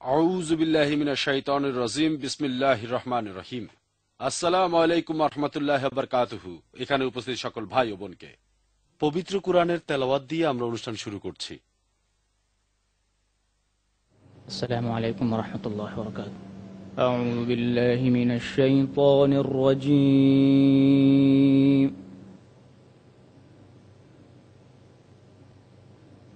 আউজবিল্লাহিমিনা শাইতানুর রাজিম বিসমিল্লাহ রহমান রহিম আসসালাম আলাইকুম রহমতুল্লাহ বরকাতহু এখানে উপস্থিত সকল ভাই ও বোনকে পবিত্র কোরআনের তেলাওয়াত দিয়ে আমরা অনুষ্ঠান শুরু করছি السلام عليكم ورحمة الله وبركاته أعوذ بالله من الشيطان الرجيم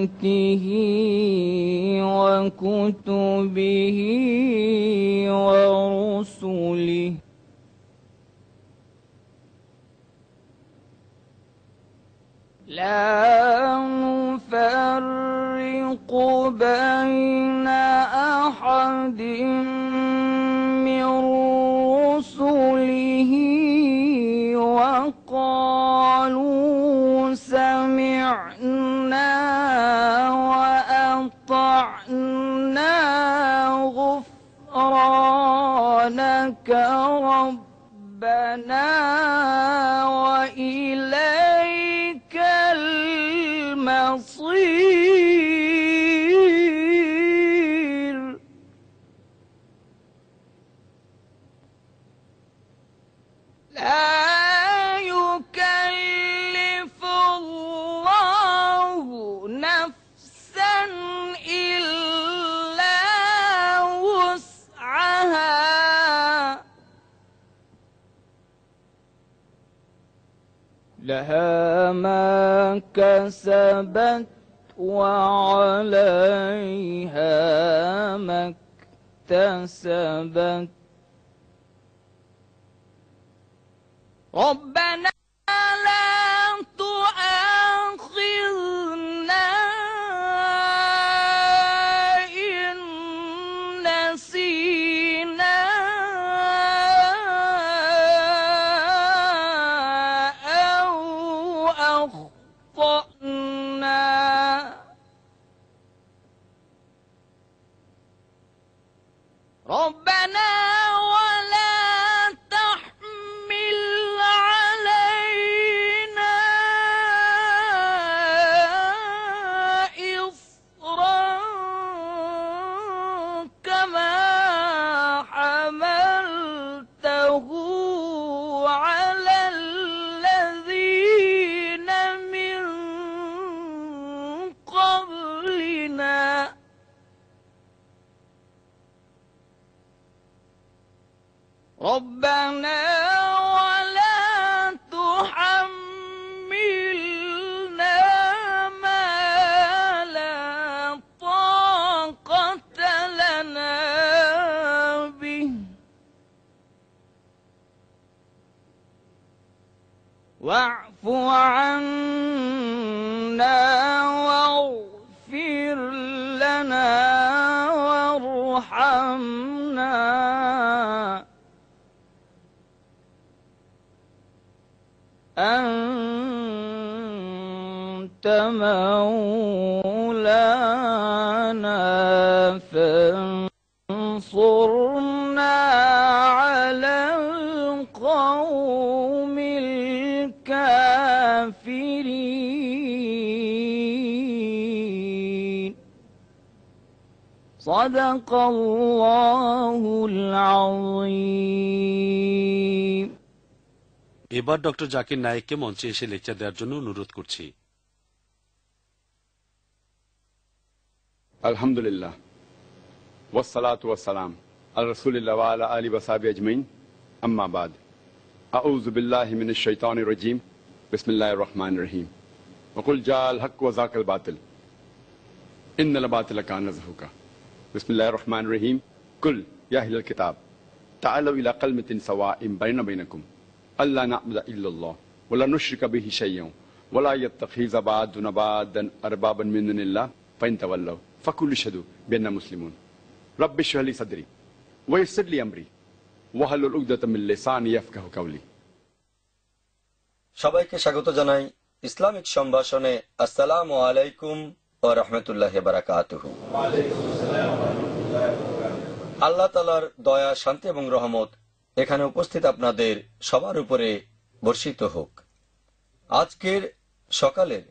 وملائكته وكتبه ورسله. لا نفرق بين أحد من رسله. وقالوا سمعنا لك ربنا كسبت وعليها ما اكتسبت. ربنا صدق الله العظيم এবার ডক্টর জাকির নায়েককে মঞ্চে এসে লেকচার দেওয়ার জন্য অনুরোধ করছি আলহামদুলিল্লাহ والصلاة والسلام على رسول الله وعلى آله وصحبه أجمعين أما بعد أعوذ بالله من الشيطان الرجيم بسم الله الرحمن الرحيم وقل جاء الحق وزاق الباطل إن الباطل كان زهوقا বিসমিল্লাহির রহমানির রহিম কুল ইয়া আহলাল কিতাব تعالوا إلى كلمة سواء بيننا وبينكم ألا نعبد إلا الله ولا نشرك به شيئا ولا يتخذ بعضنا بعضا أربابا من دون الله فإن تولوا فكلوا اشهدوا بأننا مسلمون رب اشرح لي صدري ويسر لي أمري واحلل عقدة من لساني يفقهوا قولي সবাইকে স্বাগত জানাই ইসলামিক সম্ভাষণে আসসালামু আলাইকুম ও রহমতুল্লাহ বারাকাতুহু আল্লাহ তালার দয়া, শান্তি এবং রহমত এখানে উপস্থিত আপনাদের সবার উপরে বর্ষিত হোক। আজকের সকালের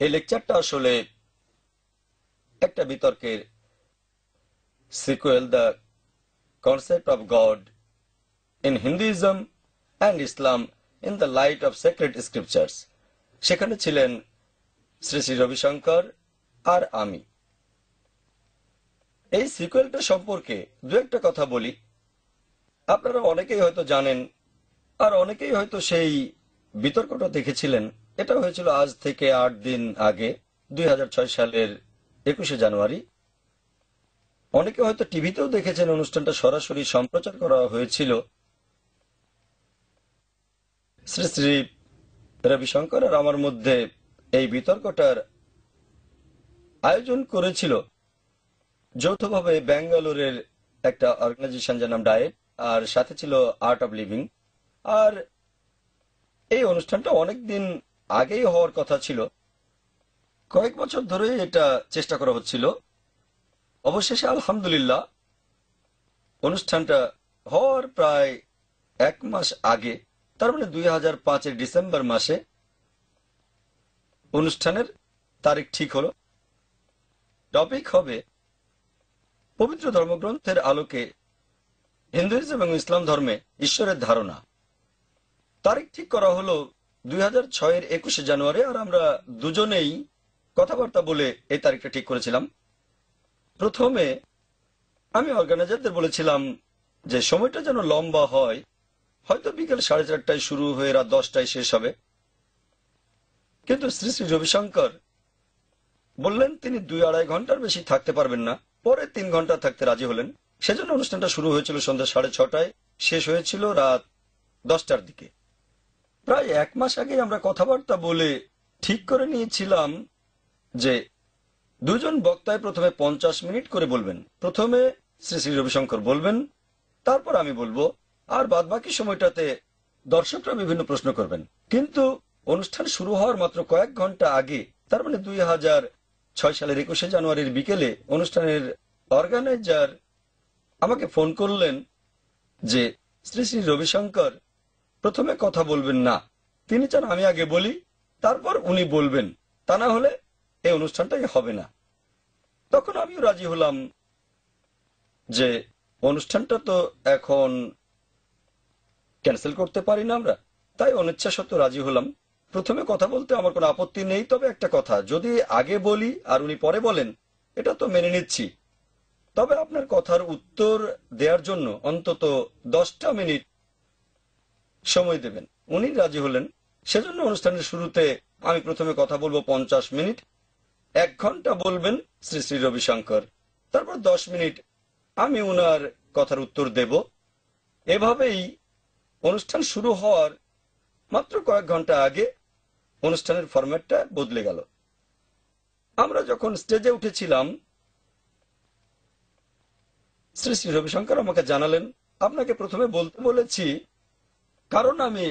এই লেকচারটা আসলে একটা বিতর্কের sequel the concept of God in Hinduism and Islam in the light of sacred scriptures সেখানে ছিলেন শ্রী শ্রী রবিশঙ্কর আর আমি। এই সিকুয়েলটা সম্পর্কে দু একটা কথা বলি। আপনারা অনেকেই হয়তো জানেন, আর অনেকেই হয়তো সেই বিতর্কটা দেখেছিলেন। এটা হয়েছিল আজ থেকে আট দিন আগে, দুই হাজার ছয় সালের একুশে জানুয়ারি। অনেকে হয়তো টিভিতেও দেখেছেন অনুষ্ঠানটা সরাসরি সম্প্রচার করা হয়েছিল। শ্রী শ্রী রবিশঙ্কর আর আমার মধ্যে এই বিতর্কটার আয়োজন করেছিল। যৌথভাবে ব্যাঙ্গালোরের একটা অর্গানাইজেশন যার নাম ডায়েট, আর সাথে ছিল আর্ট অব লিভিং আর এই অনুষ্ঠানটা অনেক দিন আগেই হওয়ার কথা ছিল। কয়েক বছর ধরে এটা চেষ্টা করা হচ্ছিল। অবশেষে আলহামদুলিল্লাহ, অনুষ্ঠানটা হওয়ার প্রায় এক মাস আগে, তার মানে দুই হাজার পাঁচের ডিসেম্বর মাসে অনুষ্ঠানের তারিখ ঠিক হলো। টপিক হবে পবিত্র ধর্মগ্রন্থের আলোকে হিন্দুইজম এবং ইসলাম ধর্মে ঈশ্বরের ধারণা। তারিখ ঠিক করা হলো দুই হাজার ছয়ের একুশে জানুয়ারি, আর আমরা দুজনেই কথাবার্তা বলে এই তারিখটা ঠিক করেছিলাম। প্রথমে আমি অর্গানাইজারদের বলেছিলাম যে সময়টা যেন লম্বা হয়, হয়তো বিকেল সাড়ে চারটায় শুরু হয়ে রাত দশটায় শেষ হবে। কিন্তু শ্রী শ্রী রবিশঙ্কর বললেন, তিনি দুই আড়াই ঘণ্টার বেশি থাকতে পারবেন না। পরে তিন ঘণ্টা থাকতে রাজি হলেন। সেজন্য অনুষ্ঠানটা শুরু হয়েছিল সন্ধ্যা সাড়ে ছটায়, শেষ হয়েছিল রাত দশটার দিকে। প্রায় এক মাস আগে আমরা কথাবার্তা বলে ঠিক করে নিয়েছিলাম যে দুজন বক্তায় প্রথমে পঞ্চাশ মিনিট করে বলবেন। প্রথমে শ্রী শ্রী রবিশঙ্কর বলবেন, তারপর আমি বলব, আর বাদ বাকি সময়টাতে দর্শকরা বিভিন্ন প্রশ্ন করবেন। কিন্তু অনুষ্ঠান শুরু হওয়ার মাত্র কয়েক ঘণ্টা আগে, তার মানে দুই হাজার ছয় সালের একুশে জানুয়ারির বিকেলে অনুষ্ঠানের অর্গানাইজার আমাকে ফোন করলেন যে, শ্রী শ্রী রবিশঙ্কর, প্রথমে কথা বলবেন না। তিনি চান আমি আগে বলি, তারপর উনি বলবেন। তা না হলে এই অনুষ্ঠানটাই হবে না। তখন আমিও রাজি হলাম যে, অনুষ্ঠানটা তো এখন ক্যান্সেল করতে পারি না আমরা। তাই অনিচ্ছা সত্ত্বেও রাজি হলাম। প্রথমে কথা বলতে আমার কোনো আপত্তি নেই, তবে একটা কথা। যদি আগে বলি আর উনি পরে বলেন, এটা তো মেনে নিচ্ছি। তবে আপনার কথার উত্তর দেওয়ার জন্য অন্তত দশটা মিনিট সময় দেবেন। উনি রাজি হলেন। সেজন্য অনুষ্ঠানের শুরুতে আমি প্রথমে কথা বলব পঞ্চাশ মিনিট। এক ঘণ্টা বলবেন শ্রী শ্রী রবিশঙ্কর। তারপর দশ মিনিট আমি উনার কথার উত্তর দেব। এভাবেই অনুষ্ঠান শুরু হওয়ার মাত্র কয়েক ঘণ্টা আগে অনুষ্ঠানের ফরম্যাটটা বদলে গেল। আমরা যখন স্টেজে উঠেছিলাম, শ্রী শ্রী রবিশঙ্কর আমাকে জানালেন, আপনাকে প্রথমে বলতে বলেছি, কারণ আমি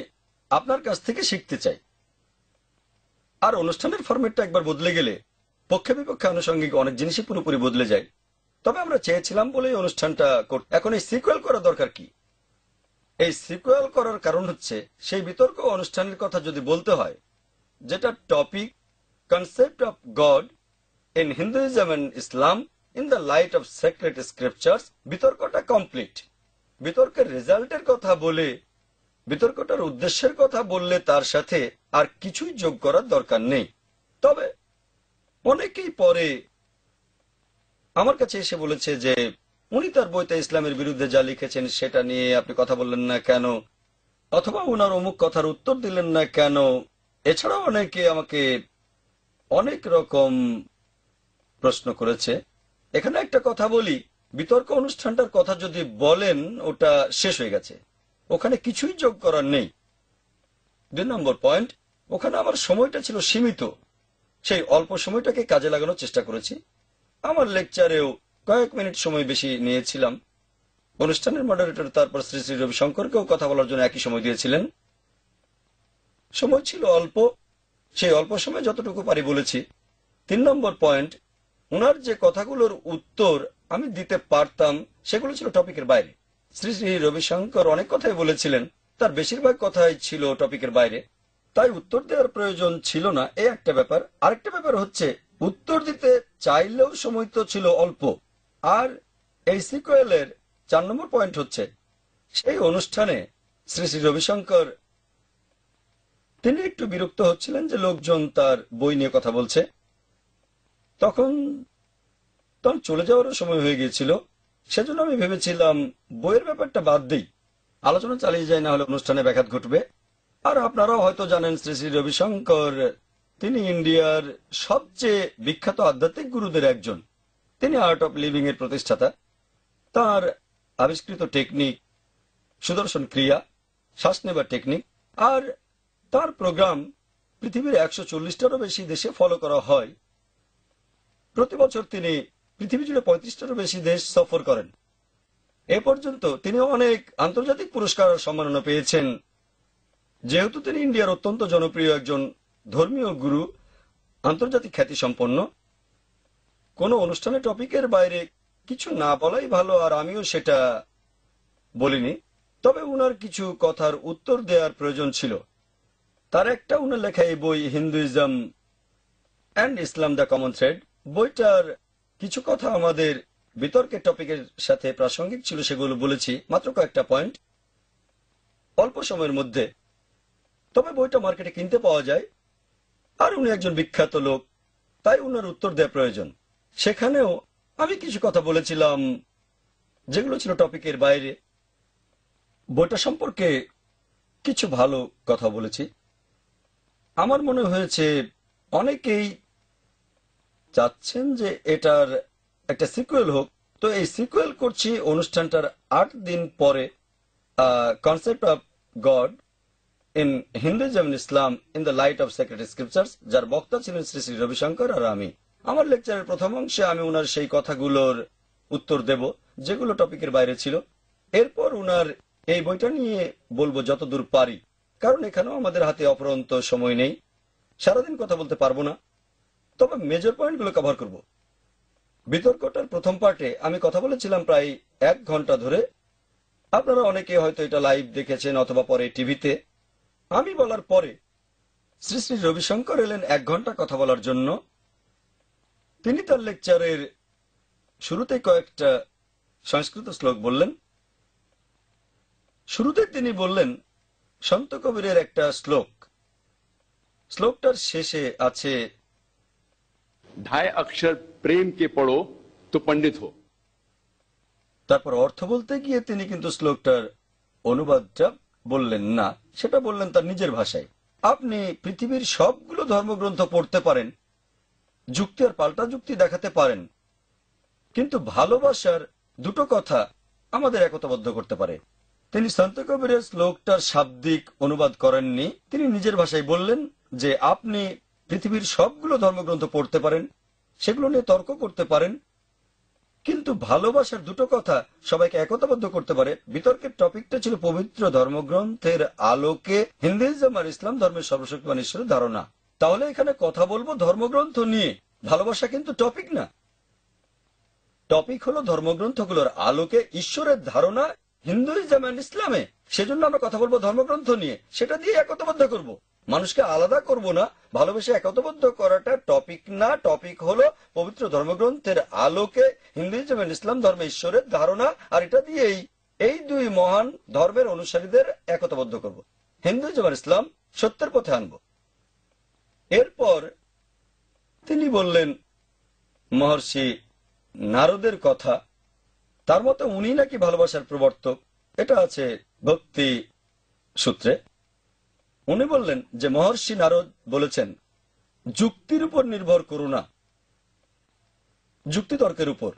আপনার কাছ থেকে শিখতে চাই। আর অনুষ্ঠানের ফরম্যাটটা একবার বদলে গেলে পক্ষে বিপক্ষে আনুষঙ্গিক অনেক জিনিসই পুরোপুরি বদলে যায়। তবে আমরা চেয়েছিলাম বলেই অনুষ্ঠানটা এখন এই সিকুয়েল করা দরকার কি? এই সিকুয়েল করার কারণ হচ্ছে, সেই বিতর্ক অনুষ্ঠানের কথা যদি বলতে হয় যেটা topic concept of God in Hinduism and Islam in the light of sacred scriptures বিতর্কটা complete বিতর্কের রেজাল্টের কথা বলে, বিতর্কটার উদ্দেশ্যের কথা বললে তার সাথে আর কিছুই যোগ করার দরকার নেই। তবে অনেকেই পরে আমার কাছে এসে বলেছে যে, উনি তার বইতে ইসলামের বিরুদ্ধে যা লিখেছেন সেটা নিয়ে আপনি কথা বললেন না কেন? অথবা ওনার অমুক কথার উত্তর দিলেন না কেন? এছাড়াও অনেকে আমাকে অনেক রকম প্রশ্ন করেছে। এখানে একটা কথা বলি, বিতর্ক অনুষ্ঠানটার কথা যদি বলেন, ওটা শেষ হয়ে গেছে। ওখানে কিছুই যোগ করার নেই। দুই নম্বর পয়েন্ট, ওখানে আমার সময়টা ছিল সীমিত। সেই অল্প সময়টাকে কাজে লাগানোর চেষ্টা করেছি। আমার লেকচারেও কয়েক মিনিট সময় বেশি নিয়েছিলাম। অনুষ্ঠানের মডারেটর তারপর শ্রী শ্রী রবিশঙ্করকেও কথা বলার জন্য একই সময় দিয়েছিলেন। সময় ছিল অল্প। সেই অল্প সময় যতটুকু পারি বলেছি। তিন নম্বর পয়েন্ট ওনার যে কথাগুলোর উত্তর আমি দিতে পারতাম, সেগুলো ছিল টপিকের বাইরে। শ্রী শ্রী রবিশঙ্কর অনেক কথাই বলেছিলেন, তার বেশিরভাগ কথাই ছিল টপিকের বাইরে। তাই উত্তর দেওয়ার প্রয়োজন ছিল না। এ একটা ব্যাপার। আরেকটা ব্যাপার হচ্ছে, উত্তর দিতে চাইলেও সময় তো ছিল অল্প। আর এই সিকুয়েলের চার নম্বর পয়েন্ট হচ্ছে, সেই অনুষ্ঠানে শ্রী শ্রী রবিশঙ্কর তিনি একটু বিরক্ত হচ্ছিলেন যে লোকজন তার বই নিয়ে কথা বলছে। তখন তখন চলে যাওয়ারও সময় হয়ে গিয়েছিল। সেজন্য আমি ভেবেছিলাম, বইয়ের ব্যাপারটা বাদ দিই। আলোচনা চালিয়ে যায়, না হলে অনুষ্ঠানে ব্যাঘাত ঘটবে। আর আপনারাও হয়তো জানেন, শ্রী শ্রী রবিশঙ্কর, তিনি ইন্ডিয়ার সবচেয়ে বিখ্যাত আধ্যাত্মিক গুরুদের একজন। তিনি আর্ট অফ লিভিং এর প্রতিষ্ঠাতা। তার আবিষ্কৃত টেকনিক সুদর্শন ক্রিয়া, শ্বাস নেবার টেকনিক আর তার প্রোগ্রাম পৃথিবীর একশো চল্লিশটারও বেশি দেশে ফলো করা হয়। প্রতি বছর তিনি পৃথিবী জুড়ে পঁয়ত্রিশটারও বেশি দেশ সফর করেন। এ পর্যন্ত তিনি অনেক আন্তর্জাতিক পুরস্কার সম্মাননা পেয়েছেন। যেহেতু তিনি ইন্ডিয়ার অত্যন্ত জনপ্রিয় একজন ধর্মীয় গুরু, আন্তর্জাতিক খ্যাতি সম্পন্ন কোনো অনুষ্ঠানে টপিকের বাইরে কিছু না বলাই ভালো আর আমিও সেটা বলিনি। তবে উনার কিছু কথার উত্তর দেওয়ার প্রয়োজন ছিল। তার একটা উনার লেখা এই বই, Hinduism and Islam the common thread বইটার কিছু কথা আমাদের বিতর্কের টপিকের সাথে প্রাসঙ্গিক ছিল সেগুলো বলেছি, মাত্র কয়েকটা পয়েন্ট। অল্প সময়ের মধ্যে। তবে বইটা মার্কেটে কিনতে পাওয়া যায়। আর উনি একজন বিখ্যাত লোক, তাই উনার উত্তর দেওয়া প্রয়োজন। সেখানেও আমি কিছু কথা বলেছিলাম, যেগুলো ছিল টপিকের বাইরে। বইটা সম্পর্কে কিছু ভালো কথা বলেছি। আমার মনে হয়েছে অনেকেই চাচ্ছেন যে এটার একটা সিকুয়েল হোক। তো এই সিকুয়েল করছি অনুষ্ঠানটার আট দিন পরে concept of God in Hinduism Islam in the light of sacred scriptures যার বক্তা ছিলেন শ্রী শ্রী রবিশঙ্কর আর আমি। আমার লেকচারের প্রথম অংশে আমি ওনার সেই কথাগুলোর উত্তর দেব, যেগুলো টপিকের বাইরে ছিল। এরপর ওনার এই বইটা নিয়ে বলব যতদূর পারি। কারণ এখানেও আমাদের হাতে অপরন্ত সময় নেই। সারাদিন কথা বলতে পারব না। তবে মেজর পয়েন্টগুলো কভার করব। বিতর্কটার প্রথম পার্টে আমি কথা বলেছিলাম প্রায় এক ঘণ্টা ধরে। আপনারা অনেকে হয়তো এটা লাইভ দেখেছেন অথবা পরে টিভিতে আমি বলার পরে শ্রী শ্রী রবিশঙ্কর এলেন এক ঘণ্টা কথা বলার জন্য। তিনি তার লেকচারের শুরুতে কয়েকটা সংস্কৃত শ্লোক বললেন। শুরুতে তিনি বললেন সন্ত কবিরের একটা শ্লোক। শ্লোকটার শেষে আছে ঢায় অক্ষর প্রেম পড়ো তো পণ্ডিত হো তারপর অর্থ বলতে গিয়ে তিনি কিন্তু শ্লোকটার অনুবাদটা বললেন না সেটা বললেন তার নিজের ভাষায়। আপনি পৃথিবীর সবগুলো ধর্মগ্রন্থ পড়তে পারেন যুক্তি আর পাল্টা যুক্তি দেখাতে পারেন কিন্তু ভালোবাসার দুটো কথা আমাদের একতাবদ্ধ করতে পারে। তিনি সন্ত কবিরের শ্লোকটার শাব্দিক অনুবাদ করেননি। তিনি নিজের ভাষায় বললেন যে, আপনি পৃথিবীর সবগুলো ধর্মগ্রন্থ পড়তে পারেন, সেগুলো নিয়ে তর্ক করতে পারেন, কিন্তু ভালোবাসার দুটো কথা সবাইকে একতাবদ্ধ করতে পারে। বিতর্কের টপিকটা ছিল পবিত্র ধর্মগ্রন্থের আলোকে হিন্দুইজম আর ইসলাম ধর্মের সর্বশক্তিমান ঈশ্বরের ধারণা। তাহলে এখানে কথা বলব ধর্মগ্রন্থ নিয়ে। ভালোবাসা কিন্তু টপিক না। টপিক হলো ধর্মগ্রন্থগুলোর আলোকে ঈশ্বরের ধারণা হিন্দুইজম অ্যান্ড ইসলামে, সেজন্য আমরা কথা বলব ধর্মগ্রন্থ নিয়ে। সেটা দিয়ে একতাবদ্ধ করব। মানুষকে আলাদা করব না, ভালোবেসে একতাবদ্ধ করাটা টপিক না। টপিক হলো পবিত্র ধর্মগ্রন্থের আলোকে হিন্দুইজম অ্যান্ড ইসলাম, ধর্মে ঈশ্বরের ধারণা, আর এটা দিয়েই এই দুই মহান ধর্মের অনুসারীদের একতাবদ্ধ করব। হিন্দুইজম আর ইসলাম, সত্যের পথে আনব। এরপর তিনি বললেন, মহর্ষি নারদের কথা। তার মতে উনি নাকি ভালোবাসার প্রবর্তক। এটা আছে ভক্তি সূত্রে। উনি বললেন যে মহর্ষি নারদ বলেছেন, যুক্তির উপর নির্ভর করো না। যুক্তিতর্কের উপর।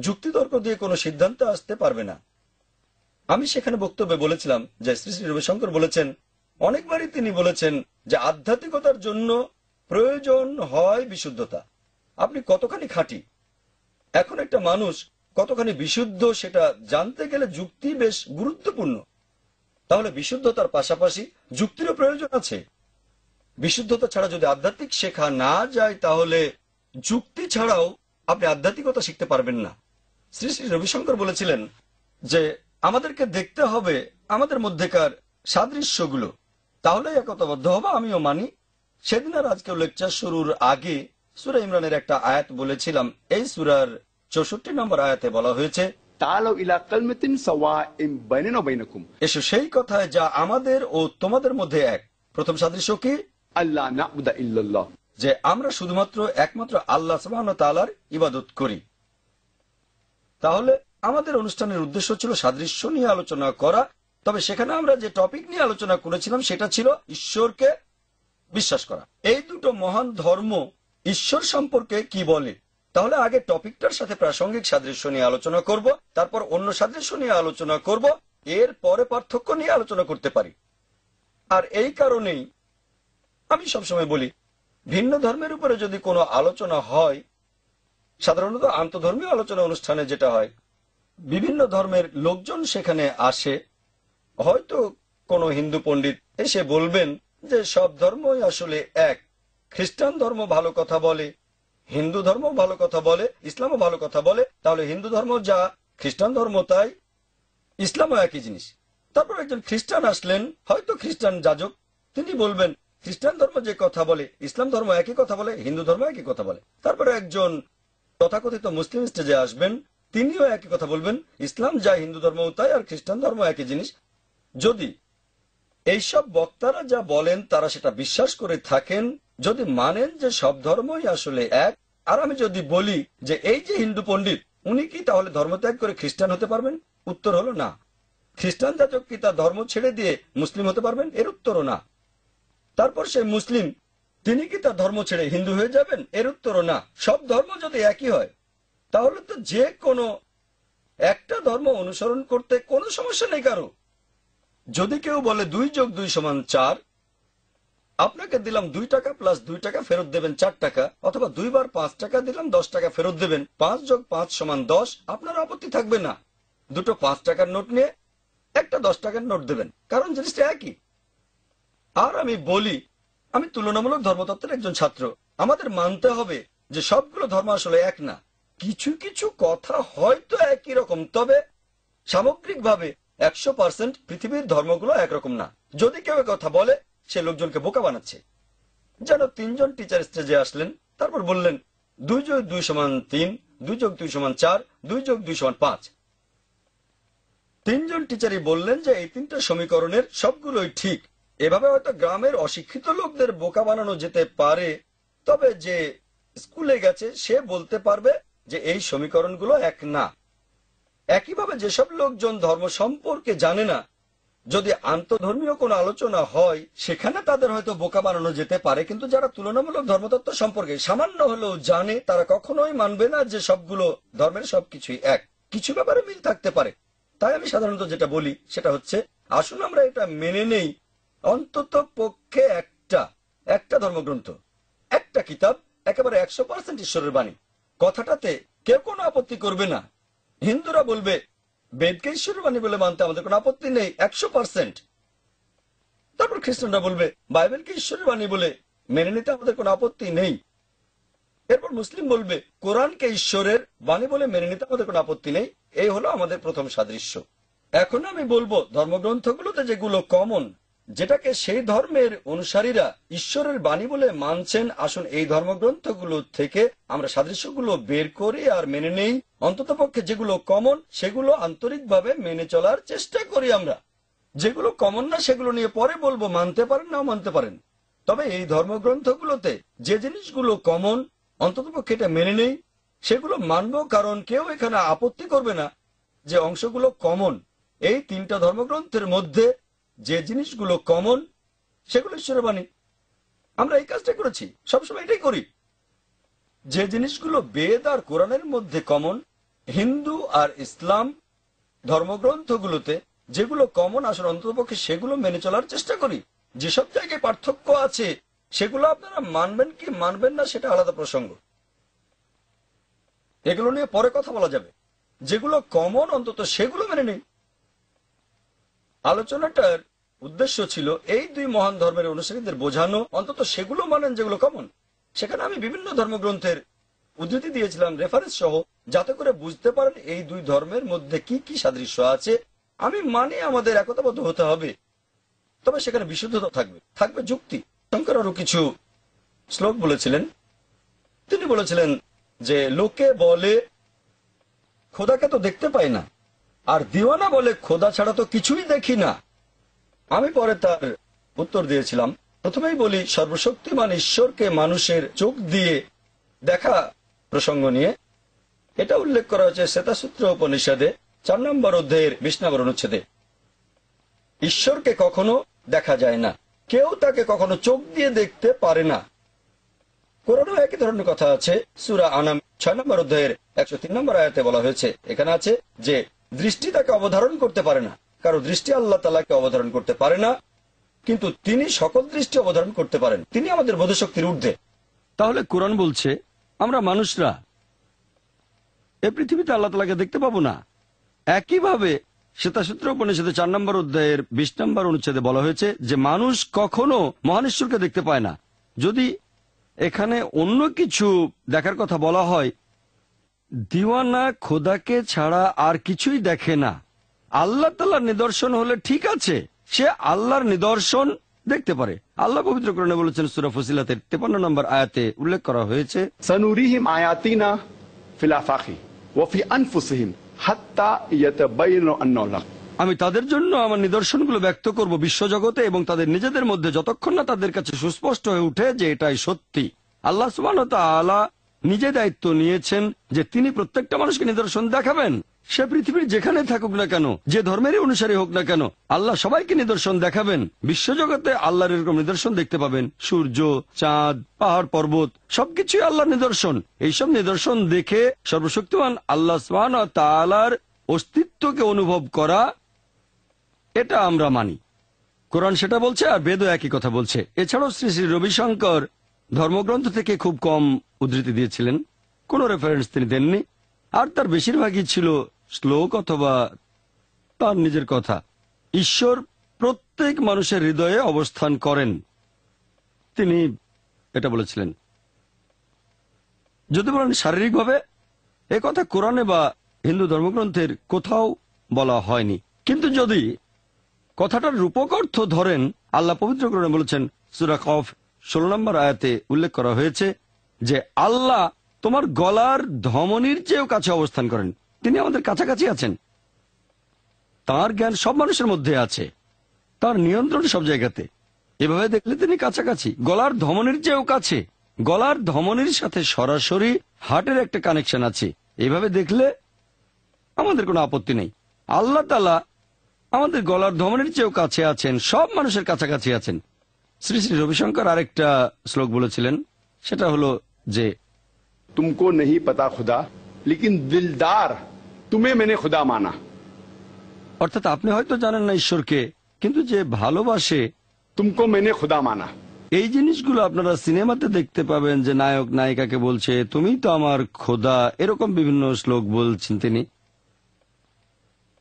যুক্তিতর্ক দিয়ে কোনো সিদ্ধান্তে আসতে পারবে না। আমি সেখানে বক্তব্যে বলেছিলাম যে শ্রী শ্রী রবিশঙ্কর বলেছেন, অনেকবারই তিনি বলেছেন যে আধ্যাত্মিকতার জন্য প্রয়োজন হয় বিশুদ্ধতা। আপনি কতখানি খাঁটি। এখন একটা মানুষ কতখানি বিশুদ্ধ সেটা জানতে গেলে যুক্তি বেশ গুরুত্বপূর্ণ। তাহলে বিশুদ্ধতার পাশাপাশি যুক্তিরও প্রয়োজন আছে। বিশুদ্ধতা ছাড়া যদি আধ্যাত্মিক শেখা না যায়, তাহলে যুক্তি ছাড়াও আপনি আধ্যাত্মিকতা শিখতে পারবেন না। শ্রী শ্রী রবিশঙ্কর বলেছিলেন যে, আমাদেরকে দেখতে হবে আমাদের মধ্যেকার সাদৃশ্যগুলো। তাহলে একতাবদ্ধ হব, আমিও মানি। সেদিন আর আজকে লেকচার শুরুর আগে সুরা ইমরানের একটা আয়াত বলেছিলাম, এই সুরার চৌষট্টি নম্বর আয়াতে বলা হয়েছে এসো সেই কথায় যা আমাদের ও তোমাদের মধ্যে এক। প্রথম সাদৃশ্য কি? আল্লাহ যে আমরা শুধুমাত্র একমাত্র আল্লাহ তালার ইবাদত করি। তাহলে আমাদের অনুষ্ঠানের উদ্দেশ্য ছিল সাদৃশ্য নিয়ে আলোচনা করা তবে সেখানে আমরা যে টপিক নিয়ে আলোচনা করেছিলাম সেটা ছিল ঈশ্বরকে বিশ্বাস করা। এই দুটো মহান ধর্ম ঈশ্বর সম্পর্কে কি বলে? তাহলে আগে টপিকটার সাথে প্রাসঙ্গিক সাদৃশ্য নিয়ে আলোচনা করব, তারপর অন্য সাদৃশ্য নিয়ে আলোচনা করব, এর পরে পার্থক্য নিয়ে আলোচনা করতে পারি। আর এই কারণেই আমি সবসময় বলি, ভিন্ন ধর্মের উপরে যদি কোনো আলোচনা হয়, সাধারণত আন্তধর্মীয় আলোচনা অনুষ্ঠানে যেটা হয়, বিভিন্ন ধর্মের লোকজন সেখানে আসে, হয়তো কোনো হিন্দু পণ্ডিত এসে বলবেন যে সব ধর্মই আসলে এক, খ্রিস্টান ধর্ম ভালো কথা বলে হিন্দু ধর্ম ভালো কথা বলে, ইসলামও ভালো কথা বলে, তাহলে হিন্দু ধর্ম যা, খ্রিস্টান ধর্ম তাই, ইসলামও একই জিনিস। তারপর একজন খ্রিস্টান আসলেন, হয়তো খ্রিস্টান যাজক, তিনি বলবেন, খ্রিস্টান ধর্ম যে কথা বলে, ইসলাম ধর্ম একই কথা বলে, হিন্দু ধর্ম একই কথা বলে। তারপরে একজন তথাকথিত মুসলিম স্টেজে আসবেন, তিনিও একই কথা বলবেন, ইসলাম যা হিন্দু ধর্ম তাই আর খ্রিস্টান ধর্ম একই জিনিস। যদি এইসব বক্তারা যা বলেন, তারা সেটা বিশ্বাস করে থাকেন যদি মানেন যে সব ধর্মই আসলে এক, আর আমি যদি বলি যে এই যে হিন্দু পণ্ডিত, উনি কি তাহলে ধর্মত্যাগ করে খ্রিস্টান হতে পারবেন? উত্তর হলো না। খ্রিস্টান যাজক কি তার ধর্ম ছেড়ে দিয়ে মুসলিম হতে পারবেন? এর উত্তরও না। তারপর সেই মুসলিম, তিনি কি তার ধর্ম ছেড়ে হিন্দু হয়ে যাবেন? এর উত্তরও না। সব ধর্ম যদি একই হয়, তাহলে তো যে কোনো একটা ধর্ম অনুসরণ করতে কোনো সমস্যা নেই কারও। যদি কেউ বলে দুই যোগ দুই সমান চার আপনাকে দিলাম দুই টাকা প্লাস দুই টাকা ফেরত দেবেন চার টাকা, অথবা দুইবার পাঁচ টাকা দিলাম, দশ টাকা ফেরত দেবেন। পাঁচ যোগ পাঁচ সমান দশ, আপনার আপত্তি থাকবে না। দুটো পাঁচ টাকার নোট নিয়ে একটা দশ টাকার নোট দেবেন। কারণ জিনিসটা একই। আর আমি বলি, আমি তুলনামূলক ধর্মতত্ত্বের একজন ছাত্র। আমাদের মানতে হবে যে সবগুলো ধর্ম আসলে এক না। কিছু কিছু কথা হয়তো একই রকম, তবে সামগ্রিকভাবে একশো পার্সেন্ট পৃথিবীর ধর্মগুলো একরকম না। যদি কেউ কথা বলে সে লোকজনকে বোকা বানাচ্ছে। যেন তিনজন টিচার স্টেজে আসলেন, তারপর বললেন, দুই যোগ দুই সমান তিন, দুই যোগ দুই সমান চার, দুই যোগ দুই সমান পাঁচ। তিনজন টিচারই বললেন যে, এই তিনটা সমীকরণের সবগুলোই ঠিক। এভাবে হয়তো গ্রামের অশিক্ষিত লোকদের বোকা বানানো যেতে পারে, তবে যে স্কুলে গেছে, সে বলতে পারবে যে, এই সমীকরণগুলো এক না। একইভাবে যেসব লোকজন ধর্ম সম্পর্কে জানে না যদি আন্তধর্মীয় কোনো আলোচনা হয়, সেখানে তাদের হয়তো বোকা বানানো যেতে পারে, কিন্তু যারা তুলনামূলক ধর্মতত্ত্ব সম্পর্কে সামান্য হলেও জানে, তারা কখনোই মানবে না যে সবগুলো ধর্মের সবকিছুই এক। কিছু ব্যাপারে মিল থাকতে পারে। তাই আমি সাধারণত যেটা বলি, সেটা হচ্ছে, আসুন আমরা এটা মেনে নেই। অন্তত পক্ষে একটা একটা ধর্মগ্রন্থ, একটা কিতাব, একেবারে একশো পার্সেন্ট ঈশ্বরের বাণী। কথাটাতে কেউ কোনো আপত্তি করবে না। হিন্দুরা বলবে বেদকে ঈশ্বরবাণী বলে মানতে আমাদের কোনো আপত্তি নেই, একশো পার্সেন্ট তারপর খ্রিস্টানরা বলবে বাইবেলকে ঈশ্বরের বাণী বলে মেনে নিতে আমাদের কোনো আপত্তি নেই। এরপর মুসলিম বলবে, কোরআনকে ঈশ্বরের বাণী বলে মেনে নিতে আমাদের কোনো আপত্তি নেই। এই হলো আমাদের প্রথম সাদৃশ্য। এখন আমি বলব, ধর্মগ্রন্থগুলোতে যেগুলো কমন যেটাকে সেই ধর্মের অনুসারীরা ঈশ্বরের বাণী বলে মানছেন, আসুন এই ধর্মগ্রন্থগুলো থেকে আমরা সাদৃশ্যগুলো বের করি আর মেনে নেই। অন্ততপক্ষে যেগুলো কমন সেগুলো আন্তরিকভাবে মেনে চলার চেষ্টা করি আমরা। যেগুলো কমন না, সেগুলো নিয়ে পরে বলব, মানতে পারেন না মানতে পারেন। তবে এই ধর্মগ্রন্থগুলোতে যে জিনিসগুলো কমন অন্ততপক্ষে এটা মেনে নেই, সেগুলো মানবো কারণ কেউ এখানে আপত্তি করবে না যে অংশগুলো কমন এই তিনটা ধর্মগ্রন্থের মধ্যে যে জিনিসগুলো কমন সেগুলো ঈশ্বরের বাণী। আমরা এই কাজটা করেছি, সবসময় এটাই করি। যে জিনিসগুলো বেদ আর কোরআনের মধ্যে কমন হিন্দু আর ইসলাম ধর্মগ্রন্থগুলোতে যেগুলো কমন আসলে অন্ততপক্ষে সেগুলো মেনে চলার চেষ্টা করি। যেসব জায়গায় পার্থক্য আছে, সেগুলো আপনারা মানবেন কি মানবেন না, সেটা আলাদা প্রসঙ্গ। এগুলো নিয়ে পরে কথা বলা যাবে। যেগুলো কমন অন্তত সেগুলো মেনে নেই আলোচনাটার উদ্দেশ্য ছিল এই দুই মহান ধর্মের অনুসারীদের বোঝানো। অন্তত সেগুলো মানেন যেগুলো কমন সেখানে আমি বিভিন্ন ধর্মগ্রন্থের উদ্ধৃতি দিয়েছিলাম রেফারেন্স সহ, যাতে করে বুঝতে পারেন এই দুই ধর্মের মধ্যে কি কি সাদৃশ্য আছে। আমি মানে আমাদের একতাবদ্ধ হতে হবে। তবে সেখানে বিশুদ্ধতা থাকবে। থাকবে যুক্তি। শঙ্কর আরও কিছু শ্লোক বলেছিলেন। তিনি বলেছিলেন যে, লোকে বলে, খোদাকে তো দেখতে পাই না। আর দিওয়ানা বলে খোদা ছাড়া তো কিছুই দেখি না। আমি পরে তার উত্তর দিয়েছিলাম। প্রথমেই বলি, সর্বশক্তিমান ঈশ্বরকে মানুষের চোখ দিয়ে দেখা প্রসঙ্গ নিয়ে। এটা উল্লেখ করা হয়েছে শ্বেতাসূত্র উপনিষদে, চার নম্বর অধ্যায়ের বিশ নম্বর অনুচ্ছেদে। ঈশ্বরকে কখনো দেখা যায় না। কেউ তাকে কখনো চোখ দিয়ে দেখতে পারে না। কোরআনও একই ধরনের কথা আছে, সুরা আনাম, ছয় নম্বর অধ্যায়ের একশো তিন নম্বর আয়াতে বলা হয়েছে। এখানে আছে যে দৃষ্টি তাকে অবধারণ করতে পারে না। কারও দৃষ্টি আল্লাহ তালাকে অবধারণ করতে পারে না, কিন্তু তিনি সকল দৃষ্টি অবধারণ করতে পারেন। তিনি আমাদের বোধশক্তির ঊর্ধ্বে। তাহলে কোরআন বলছে, আমরা মানুষরা এ পৃথিবীতে আল্লাহ তালাকে দেখতে পাবো না। একইভাবে শ্বেতাসূত্র উপনিষদে চার নম্বর অধ্যায়ের বিশ নম্বর অনুচ্ছেদে বলা হয়েছে যে, মানুষ কখনো মহানেশ্বরকে দেখতে পায় না। যদি এখানে অন্য কিছু দেখার কথা বলা হয় দিওয়ানা খোদাকে ছাড়া আর কিছুই দেখে না। আল্লাহ তাল্লাহ নিদর্শন হলে ঠিক আছে সে আল্লাহর নিদর্শন দেখতে পারে। আল্লাহ পবিত্র কোরআনে বলেছেন সুরা ফসিলাতের তেপান্ন নম্বর আয়াতে উল্লেখ করা হয়েছে সানুরিহিম আয়াতিনা ফিলাফাখি ওয়ফি আনফুসহিম হাত্তা ইয়াতাবাইনু আন্নাল্লাহ আমি তাদের জন্য আমার নিদর্শনগুলো ব্যক্ত করব বিশ্বজগতে এবং তাদের নিজেদের মধ্যে যতক্ষণ না তাদের কাছে সুস্পষ্ট হয়ে উঠে যে এটাই সত্যি। আল্লাহ সুবান নিজে দায়িত্ব নিয়েছেন যে তিনি প্রত্যেকটা মানুষকে নিদর্শন দেখাবেন। সে পৃথিবীর যেখানে থাকুক না কেন, যে ধর্মেরই অনুসারী হোক না কেন, আল্লাহ সবাইকে নিদর্শন দেখাবেন। বিশ্বজগতে আল্লাহর এরকম নিদর্শন দেখতে পাবেন। সূর্য, চাঁদ, পাহাড়, পর্বত, সবকিছুই আল্লাহর নিদর্শন। এইসব নিদর্শন দেখে সর্বশক্তিমান আল্লাহ সুবান তালার অস্তিত্বকে অনুভব করা, এটা আমরা মানি। কোরআন সেটা বলছে আর বেদও একই কথা বলছে। এছাড়াও শ্রী শ্রী রবিশঙ্কর ধর্মগ্রন্থ থেকে খুব কম উদ্ধৃতি দিয়েছিলেন। কোন রেফারেন্স তিনি দেননি। আর তার বেশিরভাগই ছিল শ্লোক অথবা তার নিজের কথা। ঈশ্বর প্রত্যেক মানুষের হৃদয়ে অবস্থান করেন। তিনি এটা বলেছিলেন। যদি বলেন শারীরিকভাবে, এ কথা কোরআনে বা হিন্দু ধর্মগ্রন্থের কোথাও বলা হয়নি। কিন্তু যদি কথাটার রূপক অর্থ ধরেন, আল্লাহ পবিত্র করণে বলেছেন, সুরা কফ ষোলো নম্বর আয়াতে উল্লেখ করা হয়েছে যে আল্লাহ তোমার গলার ধমনির চেয়েও কাছে অবস্থান করেন। তিনি আমাদের কাছাকাছি আছেন। তার জ্ঞান সব মানুষের মধ্যে আছে। তার নিয়ন্ত্রণ সব জায়গাতে। এভাবে দেখলে তিনি কাছাকাছি। গলার ধমনির চেয়েও কাছে। গলার ধমনির সাথে সরাসরি হার্টের একটা কানেকশন আছে। এভাবে দেখলে আমাদের কোনো আপত্তি নেই। আল্লাহ তালা আমাদের গলার ধমনের চেয়েও কাছে আছেন, সব মানুষের কাছাকাছি আছেন। শ্রী শ্রী রবিশঙ্কর আরেকটা শ্লোক বলেছিলেন, সেটা হলো যে তুমকো নেই পাতা খুদা লেকিন দিলদার তুমি মেনে খুদা মানা অর্থাৎ আপনি হয়তো জানেন না ঈশ্বরকে কিন্তু যে ভালোবাসে তুমকো মেনে খুদা মানা এই জিনিসগুলো আপনারা সিনেমাতে দেখতে পাবেন যে নায়ক নায়িকাকে বলছে তুমি তো আমার খোদা। এরকম বিভিন্ন শ্লোক বলছেন তিনি।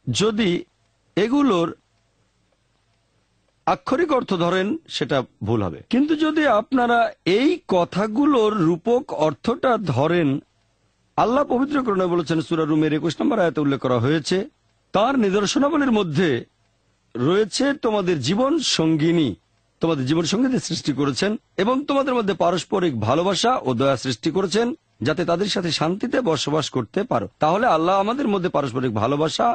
যদি এগুলোর আক্ষরিক অর্থ ধরেন, সেটা ভুল হবে। কিন্তু যদি আপনারা এই কথাগুলোর রূপক অর্থটা ধরেন, আল্লাহ পবিত্র করণে বলেছেন, সুরা রুমের একুশ নম্বর আয়তে উল্লেখ করা হয়েছে, তার নিদর্শনাবলীর মধ্যে রয়েছে তোমাদের জীবন সঙ্গিনী, তোমাদের জীবন সঙ্গীদের সৃষ্টি করেছেন এবং তোমাদের মধ্যে পারস্পরিক ভালোবাসা ও দয়া সৃষ্টি করেছেন, যাতে তাদের সাথে শান্তিতে বসবাস করতে পারো। তাহলে আল্লাহ আমাদের মধ্যে পারস্পরিক ভালোবাসা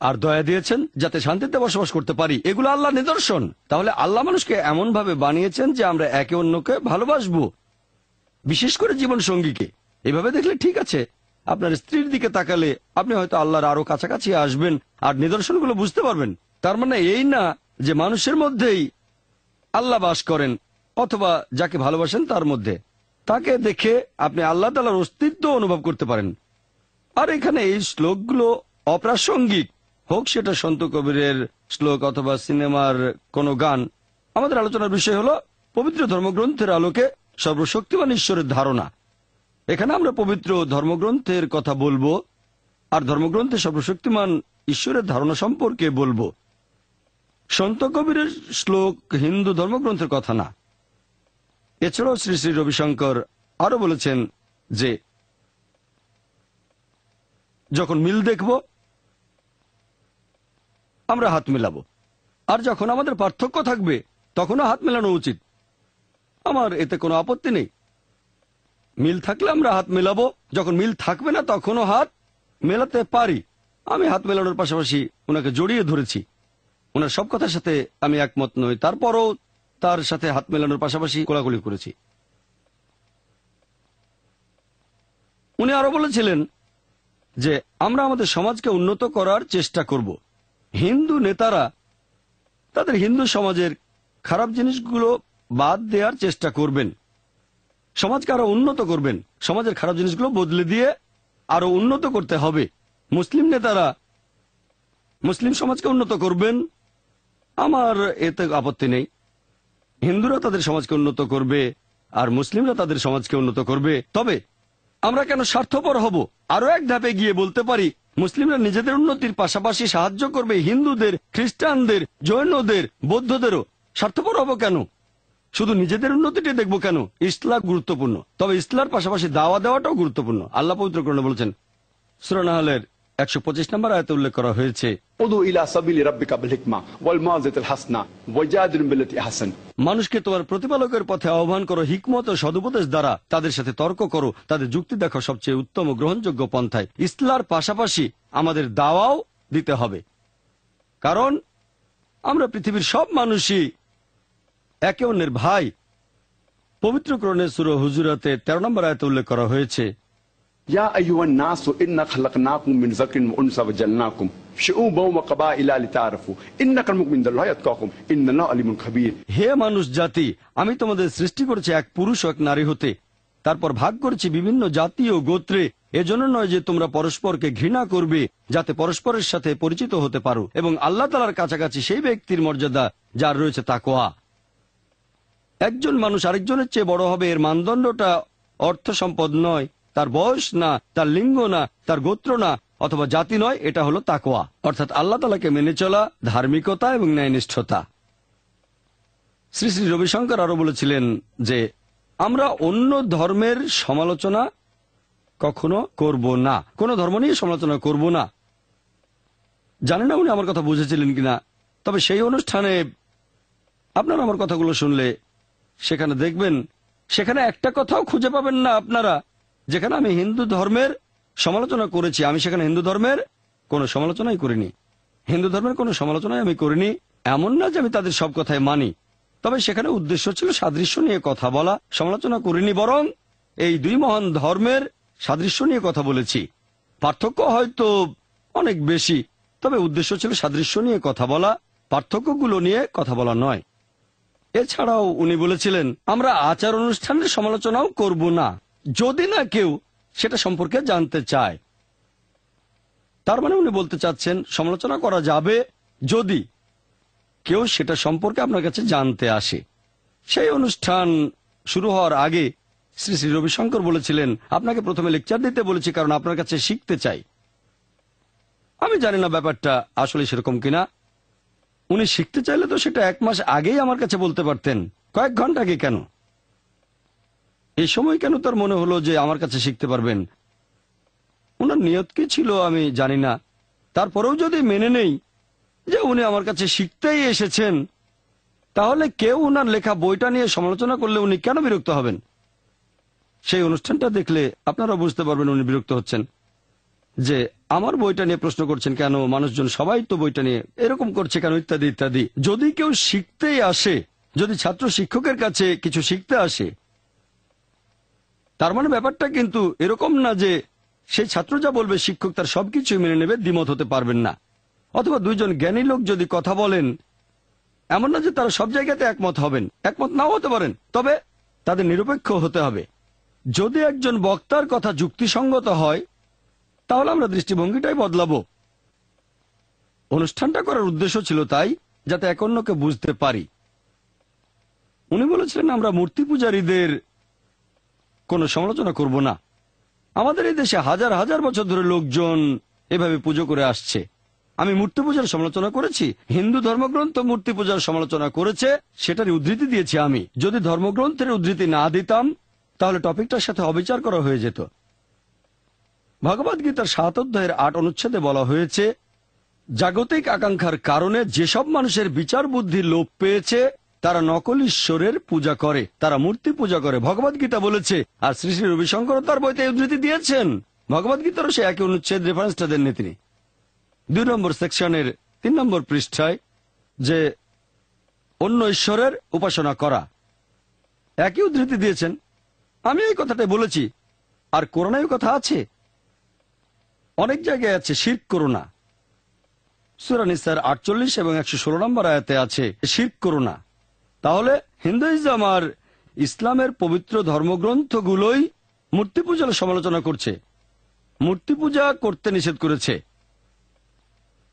আর দয়া দিয়েছেন যাতে শান্তিতে বসবাস করতে পারি। এগুলো আল্লাহ নিদর্শন। তাহলে আল্লাহ মানুষকে এমন ভাবে বানিয়েছেন যে আমরা একে অন্যকে ভালোবাসবো। বিশেষ করে জীবন সঙ্গীকে। এভাবে দেখলে ঠিক আছে, আপনার স্ত্রীর দিকে তাকালে আপনি হয়তো আল্লাহর আরও কাছাকাছি আসবেন আর নিদর্শনগুলো বুঝতে পারবেন। তার মানে এই না যে মানুষের মধ্যেই আল্লাহ বাস করেন অথবা যাকে ভালোবাসেন তার মধ্যে। তাকে দেখে আপনি আল্লাহ তালার অস্তিত্ব অনুভব করতে পারেন। আর এখানে এই শ্লোকগুলো অপ্রাসঙ্গিক। হোক সেটা সন্ত কবিরের শ্লোক অথবা সিনেমার কোনো গান। আমাদের আলোচনার বিষয় হলো পবিত্র ধর্মগ্রন্থের আলোকে সর্বশক্তিমান ঈশ্বরের ধারণা। এখানে আমরা পবিত্র ধর্মগ্রন্থের কথা বলব আর ধর্মগ্রন্থে সর্বশক্তিমান ঈশ্বরের ধারণা সম্পর্কে বলব। সন্ত কবিরের শ্লোক হিন্দু ধর্মগ্রন্থের কথা না। এছাড়াও শ্রী শ্রী রবিশঙ্কর আরও বলেছেন যে, যখন মিল দেখব আমরা হাত মেলাবো। আর যখন আমাদের পার্থক্য থাকবে, তখনও হাত মেলানো উচিত। আমার এতে কোনো আপত্তি নেই। মিল থাকলে আমরা হাত মেলাবো। যখন মিল থাকবে না, তখনও হাত মেলাতে পারি। আমি হাত মেলানোর পাশাপাশি ওনাকে জড়িয়ে ধরেছি। ওনার সব কথার সাথে আমি একমত নই। তারপরও তার সাথে হাত মেলানোর পাশাপাশি কোলাগুলি করেছি। উনি আরও বলেছিলেন যে, আমরা আমাদের সমাজকে উন্নত করার চেষ্টা করব। হিন্দু নেতারা তাদের হিন্দু সমাজের খারাপ জিনিসগুলো বাদ দেওয়ার চেষ্টা করবেন। সমাজকে আরও উন্নত করবেন। সমাজের খারাপ জিনিসগুলো বদলে দিয়ে আরও উন্নত করতে হবে। মুসলিম নেতারা মুসলিম সমাজকে উন্নত করবেন। আমার এতে আপত্তি নেই। হিন্দুরা তাদের সমাজকে উন্নত করবে আর মুসলিমরা তাদের সমাজকে উন্নত করবে। তবে আমরা কেন স্বার্থপর হব? আরও এক ধাপে গিয়ে বলতে পারি মুসলিমরা নিজেদের উন্নতির পাশাপাশি সাহায্য করবে হিন্দুদের, খ্রিস্টানদের, জৈনদের, বৌদ্ধদেরও। স্বার্থপর হব কেন? শুধু নিজেদের উন্নতিটি দেখব কেন? ইসলাম গুরুত্বপূর্ণ। তবে ইসলার পাশাপাশি দাওয়া দেওয়াটাও গুরুত্বপূর্ণ। আল্লাহ পবিত্র করণে বলেছেন সুরানাহলের একশো পঁচিশ নম্বর আয়তে উল্লেখ করা হয়েছে মানুষকে তোমার প্রতিপালকের পথে আহ্বান করো হিকমত ও সদুপদেশ দ্বারা তাদের সাথে তর্ক করো তাদের যুক্তি দেখো সবচেয়ে উত্তম গ্রহণযোগ্য পন্থায়। ইসলার পাশাপাশি আমাদের দাওয়াও দিতে হবে। কারণ আমরা পৃথিবীর সব মানুষই একে অন্যের ভাই। পবিত্রক্রণে সুর হুজুরাতে তেরো নম্বর আয়তে উল্লেখ করা হয়েছে يا ايها الناس انا خلقناكم من ذكر وانثى وجعلناكم شعوبا وقبائل لتعارفوا ان اكرمكم عند الله يتقاكم ان الله عليم خبير হে মানুষ জাতি আমি তোমাদের সৃষ্টি করেছি এক পুরুষ ও এক নারী হতে তারপর ভাগ করেছি বিভিন্ন জাতি ও গোত্রে এজন্য নয় যে তোমরা পরস্পরকে ঘৃণা করবে যাতে পরস্পরের সাথে পরিচিত হতে পারো এবং আল্লাহ তালার কাছাকাছি সেই ব্যক্তির মর্যাদা যার রয়েছে তাকোয়া একজন মানুষ আরেকজনের চেয়ে বড় হবে এর মানদণ্ডটা অর্থ সম্পদ নয় তার বয়স না, তার লিঙ্গ না, তার গোত্র না, অথবা জাতি নয়, এটা হলো তাকোয়া অর্থাৎ আল্লাহ তালাকে মেনে চলা ধার্মিকতা এবং ন্যায়নিষ্ঠতা। শ্রী শ্রী রবিশঙ্কর আরও বলেছিলেন যে, আমরা অন্য ধর্মের সমালোচনা কখনো করব না। কোন ধর্ম নিয়ে সমালোচনা করব না। জানি না উনি আমার কথা বুঝেছিলেন কিনা। তবে সেই অনুষ্ঠানে আপনারা আমার কথাগুলো শুনলে সেখানে দেখবেন, সেখানে একটা কথাও খুঁজে পাবেন না আপনারা। যেখানে আমি হিন্দু ধর্মের সমালোচনা করেছি, আমি সেখানে হিন্দু ধর্মের কোনো সমালোচনাই করিনি। হিন্দু ধর্মের কোনো সমালোচনাই আমি করিনি, এমন না যে আমি তাদের সব কথাই মানি। তবে সেখানে উদ্দেশ্য ছিল সাদৃশ্য নিয়ে কথা বলা, সমালোচনা করিনি, বরং এই দুই মহান ধর্মের সাদৃশ্য নিয়ে কথা বলেছি। পার্থক্য হয়তো অনেক বেশি, তবে উদ্দেশ্য ছিল সাদৃশ্য নিয়ে কথা বলা, পার্থক্যগুলো নিয়ে কথা বলা নয়। এছাড়াও উনি বলেছিলেন, আমরা আচার অনুষ্ঠানের সমালোচনাও করব না। যদি না কেউ সেটা সম্পর্কে জানতে চায়, তার মানে উনি বলতে চাচ্ছেন, সমালোচনা করা যাবে যদি কেউ সেটা সম্পর্কে আপনার কাছে জানতে আসে। সেই অনুষ্ঠান শুরু হওয়ার আগে শ্রী শ্রী রবিশঙ্কর বলেছিলেন, আপনাকে প্রথমে লেকচার দিতে বলেছি কারণ আপনার কাছে শিখতে চাই। আমি জানি না ব্যাপারটা আসলে সেরকম কিনা। উনি শিখতে চাইলে তো সেটা এক মাস আগেই আমার কাছে বলতে পারতেন। কয়েক ঘণ্টা আগে কেন? এই সময় কেন তার মনে হলো যে আমার কাছে শিখতে পারবেন? ওনার নিয়ত কি ছিল আমি জানি না। তারপরেও যদি মেনে নেই যে উনি আমার কাছে শিখতেই এসেছেন, তাহলে কেউ ওনার লেখা বইটা নিয়ে সমালোচনা করলে উনি কেন বিরক্ত হবেন? সেই অনুষ্ঠানটা দেখলে আপনারা বুঝতে পারবেন উনি বিরক্ত হচ্ছেন। যে আমার বইটা নিয়ে প্রশ্ন করছেন কেন, মানুষজন সবাই তো বইটা নিয়ে এরকম করছে কেন, ইত্যাদি ইত্যাদি। যদি কেউ শিখতেই আসে, যদি ছাত্র শিক্ষকের কাছে কিছু শিখতে আসে তার মানে ব্যাপারটা কিন্তু এরকম না যে সেই ছাত্র যা বলবে, শিক্ষক তার সবকিছু মেনে নেবে, দ্বিমত হতে পারবেন না। অথবা দুইজন জ্ঞানী লোক যদি কথা বলেন, এমন না যে তারা সব জায়গাতে একমত হবেন, একমত নাও হতে পারেন, তবে তাদের নিরপেক্ষ হতে হবে। যদি একজন বক্তার কথা যুক্তিসঙ্গত হয়, তাহলে আমরা দৃষ্টিভঙ্গিটাই বদলাবো। অনুষ্ঠানটা করার উদ্দেশ্য ছিল তাই, যাতে এক অন্যকে বুঝতে পারি। উনি বলেছিলেন, আমরা মূর্তি পূজারীদের কোনো সমালোচনা করব না। আমাদের এই দেশে হাজার হাজার বছর ধরে লোকজন এভাবে পুজো করে আসছে। আমি মূর্তি পূজার সমালোচনা করেছি, হিন্দু ধর্মগ্রন্থ মূর্তি পূজার সমালোচনা করেছে, সেটারই উদ্ধৃতি দিয়েছি আমি। যদি ধর্মগ্রন্থের উদ্ধৃতি না দিতাম, তাহলে টপিকটার সাথে অবিচার করা হয়ে যেত। ভগবদ গীতার সাত অধ্যায়ের আট অনুচ্ছেদে বলা হয়েছে, জাগতিক আকাঙ্ক্ষার কারণে যেসব মানুষের বিচার বুদ্ধি লোপ পেয়েছে তারা নকল ঈশ্বরের পূজা করে, তারা মূর্তি পূজা করে। ভগবদ গীতা বলেছে, আর শ্রী শ্রী রবিশঙ্কর তার বইতে উদ্ধৃতি দিয়েছেন। ভগবদ গীতারও সে একই অনুচ্ছেদ রেফারেন্সটা দেননি তিনি। দুই নম্বর সেকশনের তিন নম্বর পৃষ্ঠায় যে অন্য ঈশ্বরের উপাসনা করা। একই উদ্ধৃতি দিয়েছেন, আমি এই কথাটাই বলেছি, আর করোনায় কথা আছে। অনেক জায়গায় আছে শির্ক করোনা সুরানিসার আটচল্লিশ এবং একশো ষোলো নম্বর আয়াতে আছে শির্ক করোনা তাহলে হিন্দুইজম আর ইসলামের পবিত্র ধর্মগ্রন্থগুলোই মূর্তি পূজার সমালোচনা করছে। মূর্তি পূজা করতে নিষেধ করেছে।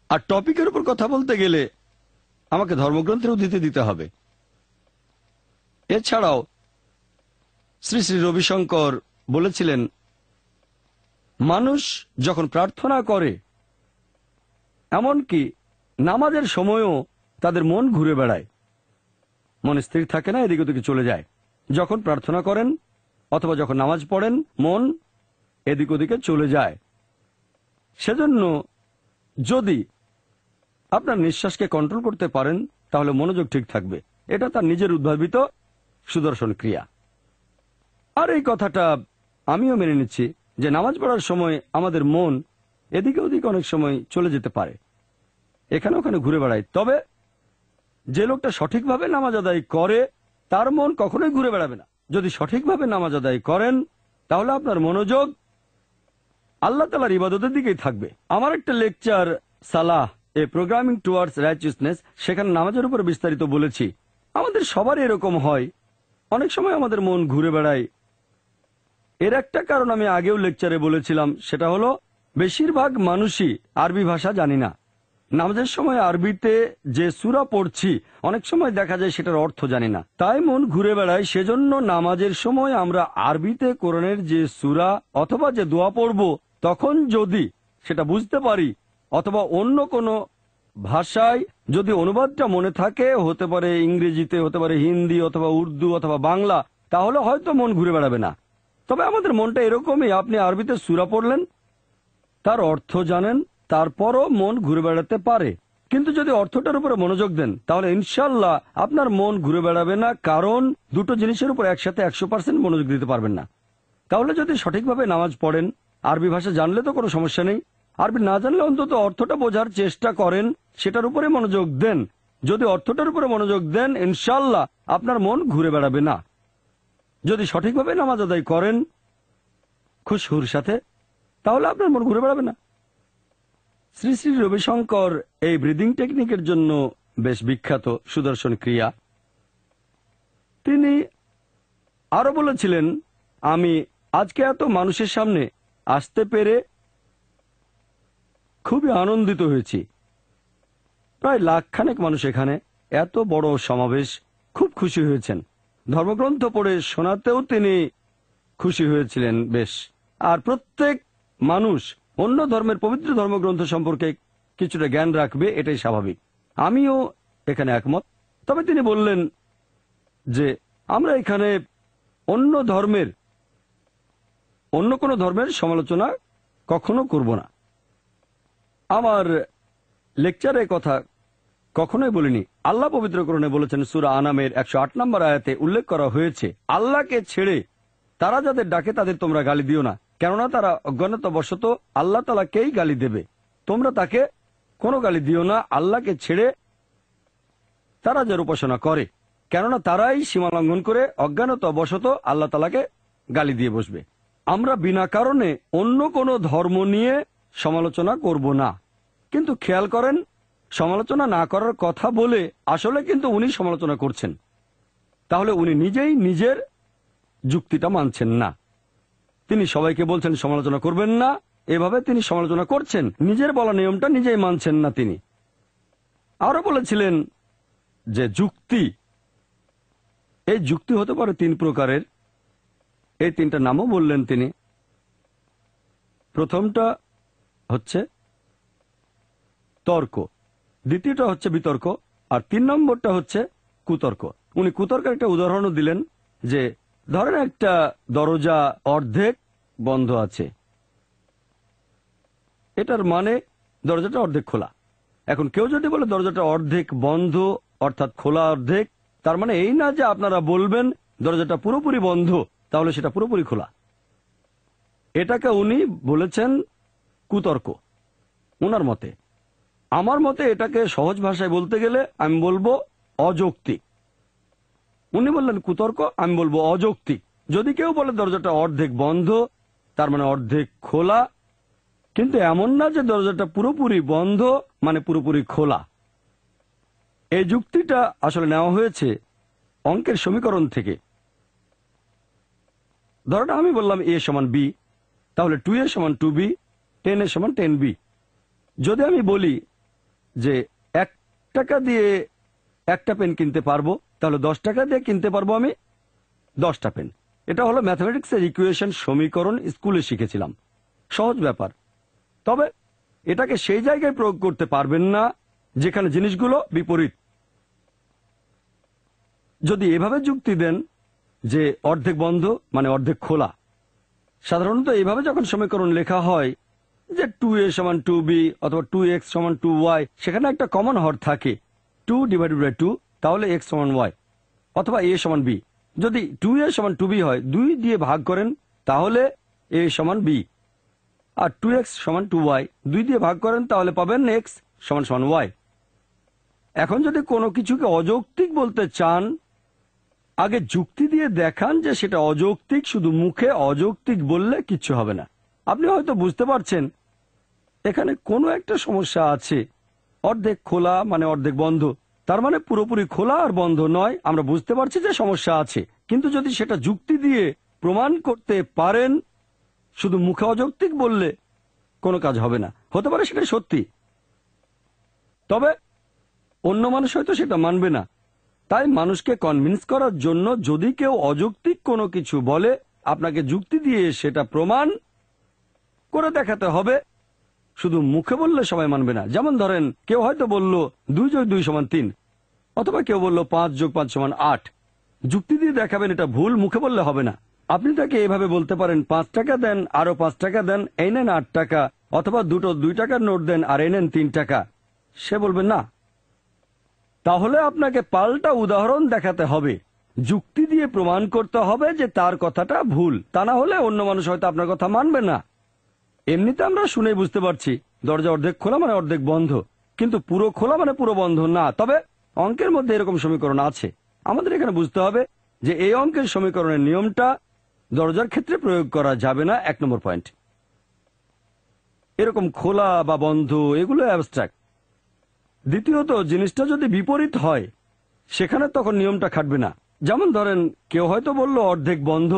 আর টপিকের উপর কথা বলতে গেলে আমাকে ধর্মগ্রন্থের উদ্ধৃতি দিতে হবে। এছাড়াও শ্রী শ্রী রবিশঙ্কর বলেছিলেন, মানুষ যখন প্রার্থনা করে, এমনকি নামাজের সময়ও তাদের মন ঘুরে বেড়ায়। মন স্থির থাকে না, এদিক ওদিকে চলে যায়। যখন প্রার্থনা করেন, অথবা যখন নামাজ পড়েন, মন এদিক ওদিকে চলে যায়। সেজন্য যদি আপনার নিঃশ্বাসকে কন্ট্রোল করতে পারেন, তাহলে মনোযোগ ঠিক থাকবে। এটা তার নিজের উদ্ভাবিত সুদর্শন ক্রিয়া। আর এই কথাটা আমিও মেনে নিচ্ছি যে নামাজ পড়ার সময় আমাদের মন এদিকে ওদিকে অনেক সময় চলে যেতে পারে। এখানে ওখানে ঘুরে বেড়ায়। তবে যে লোকটা সঠিকভাবে নামাজ আদায় করে, তার মন কখনোই ঘুরে বেড়াবে না। যদি সঠিকভাবে নামাজ আদায় করেন, তাহলে আপনার মনোযোগ আল্লাহ তালার ইবাদতের দিকেই থাকবে। আমার একটা লেকচার সালাহ, এ প্রোগ্রামিং টুয়ার্ডস রাইচিয়াসনেস সেখানে নামাজের উপর বিস্তারিত বলেছি। আমাদের সবারই এরকম হয়। অনেক সময় আমাদের মন ঘুরে বেড়ায়। এর একটা কারণ আমি আগেও লেকচারে বলেছিলাম, সেটা হলো, বেশিরভাগ মানুষই আরবি ভাষা জানি না। নামাজের সময় আরবিতে যে সুরা পড়ছি, অনেক সময় দেখা যায় সেটার অর্থ জানি না। তাই মন ঘুরে বেড়ায়, সেজন্য নামাজের সময় আমরা আরবিতে কোরআনের যে সুরা অথবা যে দোয়া পড়ব, তখন যদি সেটা বুঝতে পারি, অথবা অন্য কোনো ভাষায় যদি অনুবাদটা মনে থাকে, হতে পারে ইংরেজিতে, হতে পারে হিন্দি, অথবা উর্দু, অথবা বাংলা, তাহলে হয়তো মন ঘুরে বেড়াবে না। তবে আমাদের মনটা এরকমই, আপনি আরবিতে সুরা পড়লেন, তার অর্থ জানেন তারপরও মন ঘুরে বেড়াতে পারে। কিন্তু যদি অর্থটার উপরে মনোযোগ দেন, তাহলে ইনশাল্লাহ আপনার মন ঘুরে বেড়াবে না, কারণ দুটো জিনিসের উপর একসাথে একশো পার্সেন্ট মনোযোগ দিতে পারবেন না। তাহলে যদি সঠিকভাবে নামাজ পড়েন, আরবি ভাষা জানলে তো কোনো সমস্যা নেই। আরবি না জানলে অন্তত অর্থটা বোঝার চেষ্টা করেন, সেটার উপরে মনোযোগ দেন। যদি অর্থটার উপরে মনোযোগ দেন ইনশাল্লাহ আপনার মন ঘুরে বেড়াবে না। যদি সঠিকভাবে নামাজ আদায় করেন খুশহুর সাথে, তাহলে আপনার মন ঘুরে বেড়াবে না। শ্রী শ্রী রবিশঙ্কর এই ব্রিদিং টেকনিকের জন্য বেশ বিখ্যাত সুদর্শন ক্রিয়া। তিনি আরও বলেছিলেন, আমি আজকে এত মানুষের সামনে আসতে পেরে খুবই আনন্দিত হয়েছি। প্রায় লাখখানেক মানুষ এখানে। এত বড় সমাবেশ। খুব খুশি হয়েছেন। ধর্মগ্রন্থ পড়ে শোনাতেও তিনি খুশি হয়েছিলেন বেশ। আর প্রত্যেক মানুষ অন্য ধর্মের পবিত্র ধর্মগ্রন্থ সম্পর্কে কিছুটা জ্ঞান রাখবে, এটাই স্বাভাবিক। আমিও এখানে একমত। তবে তিনি বললেন যে, আমরা এখানে অন্য ধর্মের, অন্য কোনো ধর্মের সমালোচনা কখনো করব না। আমার লেকচারে কথা কখনোই বলিনি। আল্লাহ পবিত্রকরণে বলেছেন, সুরা আনামের একশো আট নম্বর আয়াতে উল্লেখ করা হয়েছে, আল্লাহকে ছেড়ে তারা যাদের ডাকে তাদের তোমরা গালি দিও না। কেননা তারা অজ্ঞানত বশত আল্লাহ তালাকেই গালি দেবে? তোমরা তাকে কোনো গালি দিও না, আল্লাহকে ছেড়ে তারা যার উপাসনা করে। কেননা তারাই সীমা লঙ্ঘন করে অজ্ঞানত বশত আল্লাহ তালাকে গালি দিয়ে বসবে। আমরা বিনা কারণে অন্য কোনো ধর্ম নিয়ে সমালোচনা করব না। কিন্তু খেয়াল করেন, সমালোচনা না করার কথা বলে আসলে কিন্তু উনি সমালোচনা করছেন। তাহলে উনি নিজেই নিজের যুক্তিটা মানছেন না। তিনি সবাইকে বলছেন, সমালোচনা করবেন না। এভাবে তিনি সমালোচনা করছেন। নিজের বলা নিয়মটা নিজেই মানছেন না তিনি। আরও বলেছিলেন যে যুক্তি, এই যুক্তি হতে পারে তিন প্রকারের। এই তিনটা নামও বললেন তিনি। প্রথমটা হচ্ছে তর্ক, দ্বিতীয়টা হচ্ছে বিতর্ক, আর তিন নম্বরটা হচ্ছে কুতর্ক। উনি কুতর্কের একটা উদাহরণও দিলেন যে, ধরেন একটা দরজা অর্ধেক বন্ধ আছে। এটার মানে দরজাটা অর্ধেক খোলা। এখন কেউ যদি বলে দরজাটা অর্ধেক বন্ধ, অর্থাৎ খোলা অর্ধেক, তার মানে এই না যে আপনারা বলবেন দরজাটা পুরোপুরি বন্ধ, তাহলে সেটা পুরোপুরি খোলা। এটাকে উনি বলেছেন কুতর্ক ওনার মতে। আমার মতে এটাকে সহজ ভাষায় বলতে গেলে আমি বলব অযৌক্তিক উনি বললেন কুতর্ক, আমি বলব অযৌক্তিক যদি কেউ বলে দরজাটা অর্ধেক বন্ধ তার মানে অর্ধেক খোলা। কিন্তু এমন না যে দরজাটা পুরোপুরি বন্ধ মানে পুরোপুরি খোলা। এই যুক্তিটা আসলে নেওয়া হয়েছে অঙ্কের সমীকরণ থেকে। ধরো আমি বললাম এ সমান বি, তাহলে টু এ সমান টু বি, টেন এ সমান টেন বি। যদি আমি বলি যে এক টাকা দিয়ে একটা পেন কিনতে পারব, তাহলে দশ টাকা দিয়ে কিনতে পারব আমি দশটা পেন। এটা হলো ম্যাথমেটিক্সের ইকুয়েশন সমীকরণ স্কুলে শিখেছিলাম। সহজ ব্যাপার। তবে এটাকে সেই জায়গায় প্রয়োগ করতে পারবেন না যেখানে জিনিসগুলো বিপরীত। যদি এভাবে যুক্তি দেন যে অর্ধেক বন্ধ মানে অর্ধেক খোলা, সাধারণত এইভাবে যখন সমীকরণ লেখা হয় যে টু এ সমান টু বি অথবা টু এক্স সমান টু ওয়াই সেখানে একটা কমন হর থাকে। টু ডিভাইডেড বাই টু তাহলে এক্স সমান ওয়াই অথবা এ সমান বি যদি টু এ সমান টু বি হয়, দুই দিয়ে ভাগ করেন, তাহলে এ সমান বি আর টু এক্স সমান টু ওয়াই দুই দিয়ে ভাগ করেন, তাহলে পাবেন এক্স সমান সমান ওয়াই এখন যদি কোনো কিছুকে অযৌক্তিক বলতে চান, আগে যুক্তি দিয়ে দেখান যে সেটা অযৌক্তিক, শুধু মুখে অযৌক্তিক বললে কিচ্ছু হবে না। আপনি হয়তো বুঝতে পারছেন, এখানে কোনো একটা সমস্যা আছে। অর্ধেক খোলা মানে অর্ধেক বন্ধ। তার মানে পুরোপুরি খোলা আর বন্ধ নয়। আমরা বুঝতে পারছি যে সমস্যা আছে। কিন্তু যদি সেটা যুক্তি দিয়ে প্রমাণ করতে পারেন, শুধু মুখে অযৌক্তিক বললে কোনো কাজ হবে না। হতে পারে সেটা সত্যি। তবে অন্য মানুষ হয়তো সেটা মানবে না। তাই মানুষকে কনভিন্স করার জন্য যদি কেউ অযৌক্তিক কোনো কিছু বলে, আপনাকে যুক্তি দিয়ে সেটা প্রমাণ করে দেখাতে হবে। শুধু মুখে বললে সবাই মানবে না। যেমন ধরেন, কেউ হয়তো বলল দুই যোগ দুই সমান তিন, অথবা কেউ বলল পাঁচ যোগ পাঁচ সমান আট। যুক্তি দিয়ে দেখাবেন এটা ভুল, মুখে বললে হবে না। আপনি তাকে এভাবে বলতে পারেন, পাঁচ টাকা দেন, আরও পাঁচ টাকা দেন, এই নেন আট টাকা, অথবা দুটো দুই টাকার নোট দেন, আর এই নেন তিন টাকা। সে বলবে না। তাহলে আপনাকে পাল্টা উদাহরণ দেখাতে হবে। যুক্তি দিয়ে প্রমাণ করতে হবে যে তার কথাটা ভুল। তা না হলে অন্য মানুষ হয়তো আপনার কথা মানবে না। এমনিতে আমরা শুনে বুঝতে পারছি, দরজা অর্ধেক খোলা মানে অর্ধেক বন্ধ। কিন্তু পুরো খোলা মানে পুরো বন্ধ না, তবে অঙ্কের মধ্যে এরকম সমীকরণ আছে। আমাদের এখানে বুঝতে হবে যে এই অঙ্কের সমীকরণের নিয়মটা দরজার ক্ষেত্রে প্রয়োগ করা যাবে না, এক নম্বর পয়েন্ট। এরকম খোলা বা বন্ধ, এগুলো অ্যাবস্ট্রাক্ট দ্বিতীয়ত, জিনিসটা যদি বিপরীত হয়, সেখানে তখন নিয়মটা খাটবে না। যেমন ধরেন, কেউ হয়তো বলল অর্ধেক বন্ধ,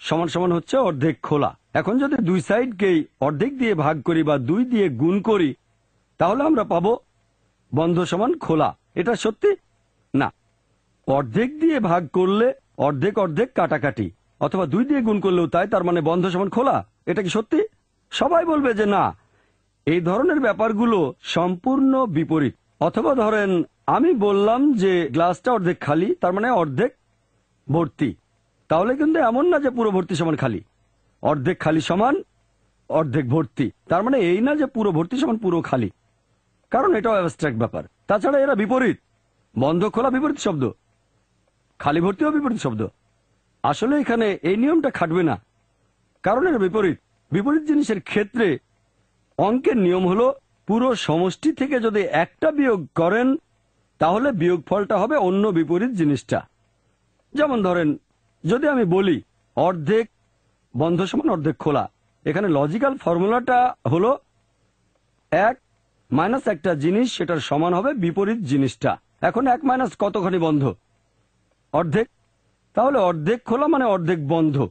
সমান সমান হচ্ছে অর্ধেক খোলা। এখন যদি দুই সাইডকেই অর্ধেক দিয়ে ভাগ করি বা দুই দিয়ে গুণ করি, তাহলে আমরা পাবো বন্ধ সমান খোলা। এটা সত্যি? না। অর্ধেক দিয়ে ভাগ করলে অর্ধেক অর্ধেক কাটাকাটি, অথবা দুই দিয়ে গুণ করলেও তাই, তার মানে বন্ধ সমান খোলা। এটা কি সত্যি? সবাই বলবে যে না। এই ধরনের ব্যাপারগুলো সম্পূর্ণ বিপরীত। অথবা ধরেন, আমি বললাম যে গ্লাসটা অর্ধেক খালি, তার মানে অর্ধেক ভর্তি। তাহলে কিন্তু এমন না যে পুরো ভর্তি সমান খালি। অর্ধেক খালি সমান, অর্ধেক ভর্তি। তার মানে এই না যে পুরো ভর্তি সমান পুরো খালি। কারণ এটাও অ্যাবস্ট্রাক্ট ব্যাপার। তাছাড়া এরা বিপরীত। বন্ধ খোলা বিপরীত শব্দ। খালি ভর্তিও বিপরীত শব্দ। আসলে এখানে এই নিয়মটা খাটবে না। কারণ এর বিপরীত। বিপরীত জিনিসের ক্ষেত্রে অঙ্কের নিয়ম হলো, পুরো সমষ্টি থেকে যদি একটা বিয়োগ করেন, তাহলে বিয়োগ ফলটা হবে অন্য বিপরীত জিনিসটা। যেমন ধরেন, যদি আমি বলি, অর্ধেক বন্ধ সমান অর্ধেক খোলা। এখানে লজিক্যাল ফর্মুলাটা হলো এক মাইনাস একটা জিনিস, সেটার সমান হবে বিপরীত জিনিসটা। এখন এক মাইনাস কতখানি বন্ধ? অর্ধেক। তাহলে অর্ধেক খোলা মানে অর্ধেক বন্ধ।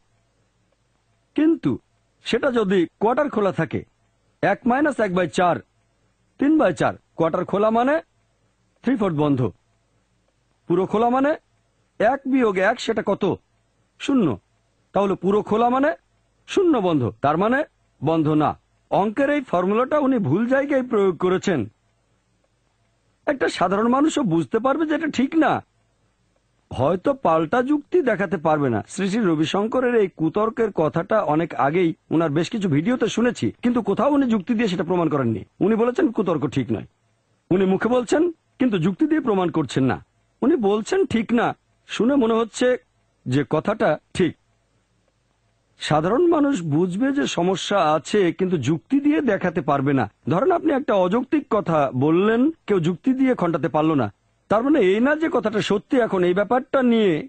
কিন্তু সেটা যদি কোয়ার্টার খোলা থাকে, এক মাইনাস এক বাই চার, তিন বাই চার কোয়ার্টার খোলা মানে থ্রি ফোর্থ বন্ধ। পুরো খোলা মানে এক বিয়োগ এক, সেটা কত? শূন্য। তাহলে পুরো খোলা মানে শূন্য বন্ধ। তার মানে বন্ধ না। অঙ্কের এই ফর্মুলাটা উনি ভুল জায়গায় প্রয়োগ করেছেন। একটা সাধারণ মানুষও বুঝতে পারবে যে এটা ঠিক না। হয়তো পাল্টা যুক্তি দেখাতে পারবে না। শ্রী শ্রী রবিশঙ্করের এই কুতর্কের কথাটা অনেক আগেই উনার বেশ কিছু ভিডিওতে শুনেছি, কিন্তু কোথাও উনি যুক্তি দিয়ে সেটা প্রমাণ করেননি। উনি বলেছেন কুতর্ক ঠিক নয়। উনি মুখে বলছেন, কিন্তু যুক্তি দিয়ে প্রমাণ করছেন না। উনি বলছেন ঠিক না। শুনে মনে হচ্ছে যে কথাটা ঠিক। সাধারণ মানুষ বুঝবে যে সমস্যা আছে, কিন্তু যুক্তি দিয়ে দেখাতে পারবে না। ধরেন আপনি একটা অযৌক্তিক কথা বললেন, কেউ যুক্তি দিয়ে খণ্ডাতে পারল না। তার মানে এই না যে কথাটা সত্যি এখন, এই ব্যাপারটা নিয়ে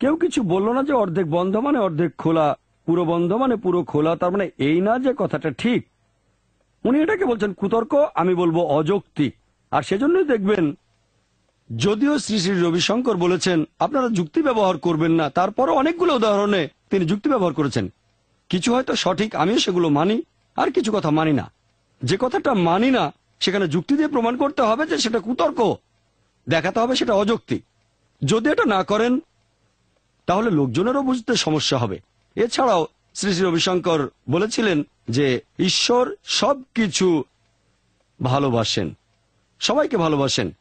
কেউ কিছু বলল না যে অর্ধেক বন্ধ মানে অর্ধেক খোলা, পুরো বন্ধ মানে পুরো খোলা, তার মানে এই না যে কথাটা ঠিক। উনি এটাকে বলছেন কুতর্ক, আমি বলব অযৌক্তিক। আর সেজন্যই দেখবেন, যদিও শ্রী শ্রী রবিশঙ্কর বলেছেন, আপনারা যুক্তি ব্যবহার করবেন না। তারপরও অনেকগুলো উদাহরণে তিনি যুক্তি ব্যবহার করেছেন। কিছু হয়তো সঠিক, আমিও সেগুলো মানি, আর কিছু কথা মানি না। যে কথাটা মানি না, সেখানে যুক্তি দিয়ে প্রমাণ করতে হবে যে সেটা কুতর্ক। দেখাতে হবে সেটা অযৌক্তিক। যদি এটা না করেন, তাহলে লোকজনেরও বুঝতে সমস্যা হবে। এছাড়াও শ্রী শ্রী রবিশঙ্কর বলেছিলেন যে ঈশ্বর সবকিছু ভালোবাসেন। সবাইকে ভালোবাসেন।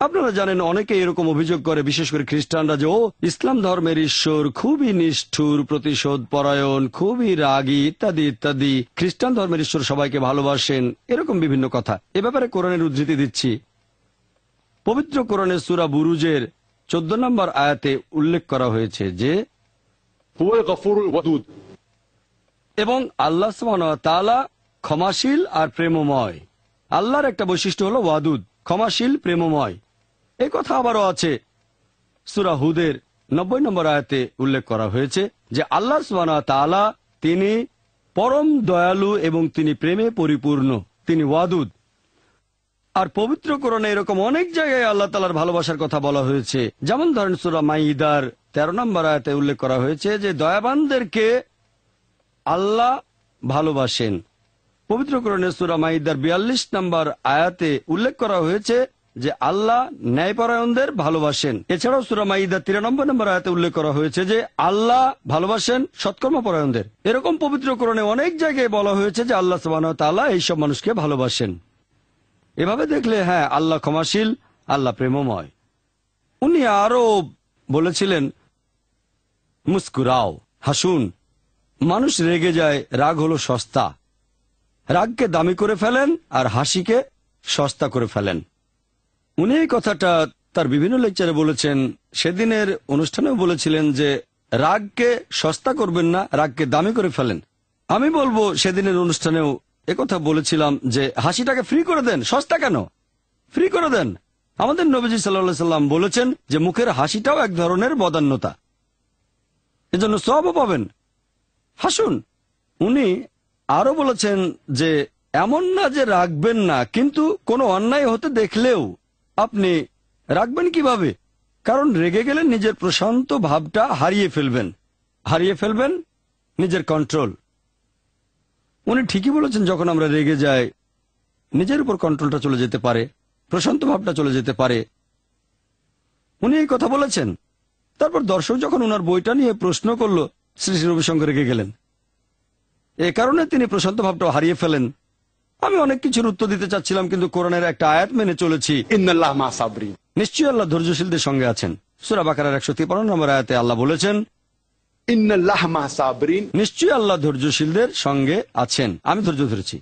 আপনারা জানেন অনেকে এরকম অভিযোগ করে বিশেষ করে খ্রিস্টানরা যে ও ইসলাম ধর্মের ঈশ্বর খুবই নিষ্ঠুর প্রতিশোধ পরায়ণ খুবই রাগী ইত্যাদি ইত্যাদি। খ্রিস্টান ধর্মের ঈশ্বর সবাইকে ভালোবাসেন। এরকম বিভিন্ন কথা। এ ব্যাপারে কোরআনের উদ্ধৃতি দিচ্ছি। পবিত্র কোরণের সুরা বুরুজের চোদ্দ নম্বর আয়াতে উল্লেখ করা হয়েছে যে এবং আল্লাহ তালা ক্ষমাশীল আর প্রেমময়। আল্লাহর একটা বৈশিষ্ট্য হলো ওয়াদুদ। ক্ষমাশীল প্রেমময়। এই কথা আবারও আছে। সুরা হুদের নব্বই নম্বর আয়াতে উল্লেখ করা হয়েছে যে আল্লাহ ওয়া তিনি পরম দয়ালু এবং তিনি প্রেমে পরিপূর্ণ, তিনি ওয়াদুদ। আর পবিত্র কোরণে এরকম অনেক জায়গায় আল্লাহ তালার ভালোবাসার কথা বলা হয়েছে। যেমন ধরেন সুরা মাইদার তেরো নম্বর আয়াতে উল্লেখ করা হয়েছে যে দয়াবানদেরকে আল্লাহ ভালোবাসেন। পবিত্র কোরণে সুরা মাইদার বিয়াল্লিশ নম্বর আয়াতে উল্লেখ করা হয়েছে যে আল্লাহ ন্যায়পরায়ণদের ভালোবাসেন। এছাড়াও সুরা মাইদার তিরানব্বই নম্বর আয়াতে উল্লেখ করা হয়েছে যে আল্লাহ ভালোবাসেন সৎকর্মপরায়ণদের। এরকম পবিত্র কোরণে অনেক জায়গায় বলা হয়েছে যে আল্লাহ সুবাহ এইসব মানুষকে ভালোবাসেন। এভাবে দেখলে হ্যাঁ আল্লাহ ক্ষমাশীল, আল্লাহ প্রেমময়। উনি আরও বলেছিলেন মুস্কুরাও হাসুন, মানুষ রেগে যায়, রাগ হলো সস্তা। রাগকে দামি করে ফেলেন আর হাসিকে সস্তা করে ফেলেন। উনি এই কথাটা তার বিভিন্ন লেকচারে বলেছেন। সেদিনের অনুষ্ঠানেও বলেছিলেন যে, রাগকে সস্তা করবেন না, রাগকে দামি করে ফেলেন। আমি বলব, সেদিনের অনুষ্ঠানেও একথা বলেছিলাম যে, হাসিটাকে ফ্রি করে দেন। সস্তা কেন? ফ্রি করে দেন। আমাদের নবীজি সাল্লা সাল্লাম বলেছেন যে, মুখের হাসিটাও এক ধরনের বদান্যতা। এজন্য সবও পাবেন। হাসুন। উনি আরও বলেছেন যে, এমন না যে রাখবেন না, কিন্তু কোনো অন্যায় হতে দেখলেও আপনি রাখবেন কীভাবে? কারণ রেগে গেলে নিজের প্রশান্ত ভাবটা হারিয়ে ফেলবেন। হারিয়ে ফেলবেন নিজের কন্ট্রোল উনি ঠিকই বলেছেন, যখন আমরা রেগে যাই, নিজের উপর কন্ট্রোলটা চলে যেতে পারে, প্রশান্ত ভাবটা চলে যেতে পারে। উনি এই কথা বলেছেন। তারপর দর্শক যখন ওনার বইটা নিয়ে প্রশ্ন করল, শ্রী শ্রী রবিশঙ্কর রেগে গেলেন। এ কারণে তিনি প্রশান্ত ভাবটা হারিয়ে ফেলেন। আমি অনেক কিছুর উত্তর দিতে চাচ্ছিলাম কিন্তু কোরআনের একটা আয়াত মেনে চলেছি। ইন্দাল্লাহ মা সাবরি। নিশ্চয়ই আল্লাহ ধৈর্যশীলদের সঙ্গে আছেন। সুরাবাকার একশো তিপ্পান্ন নম্বর আয়াতে আল্লাহ বলেছেন ইন্নাল্লাহ মা সাবরিন নিশ্চয়ই আল্লাহ ধৈর্যশীলদের সঙ্গে আছেন। আমি ধৈর্য ধরেছি।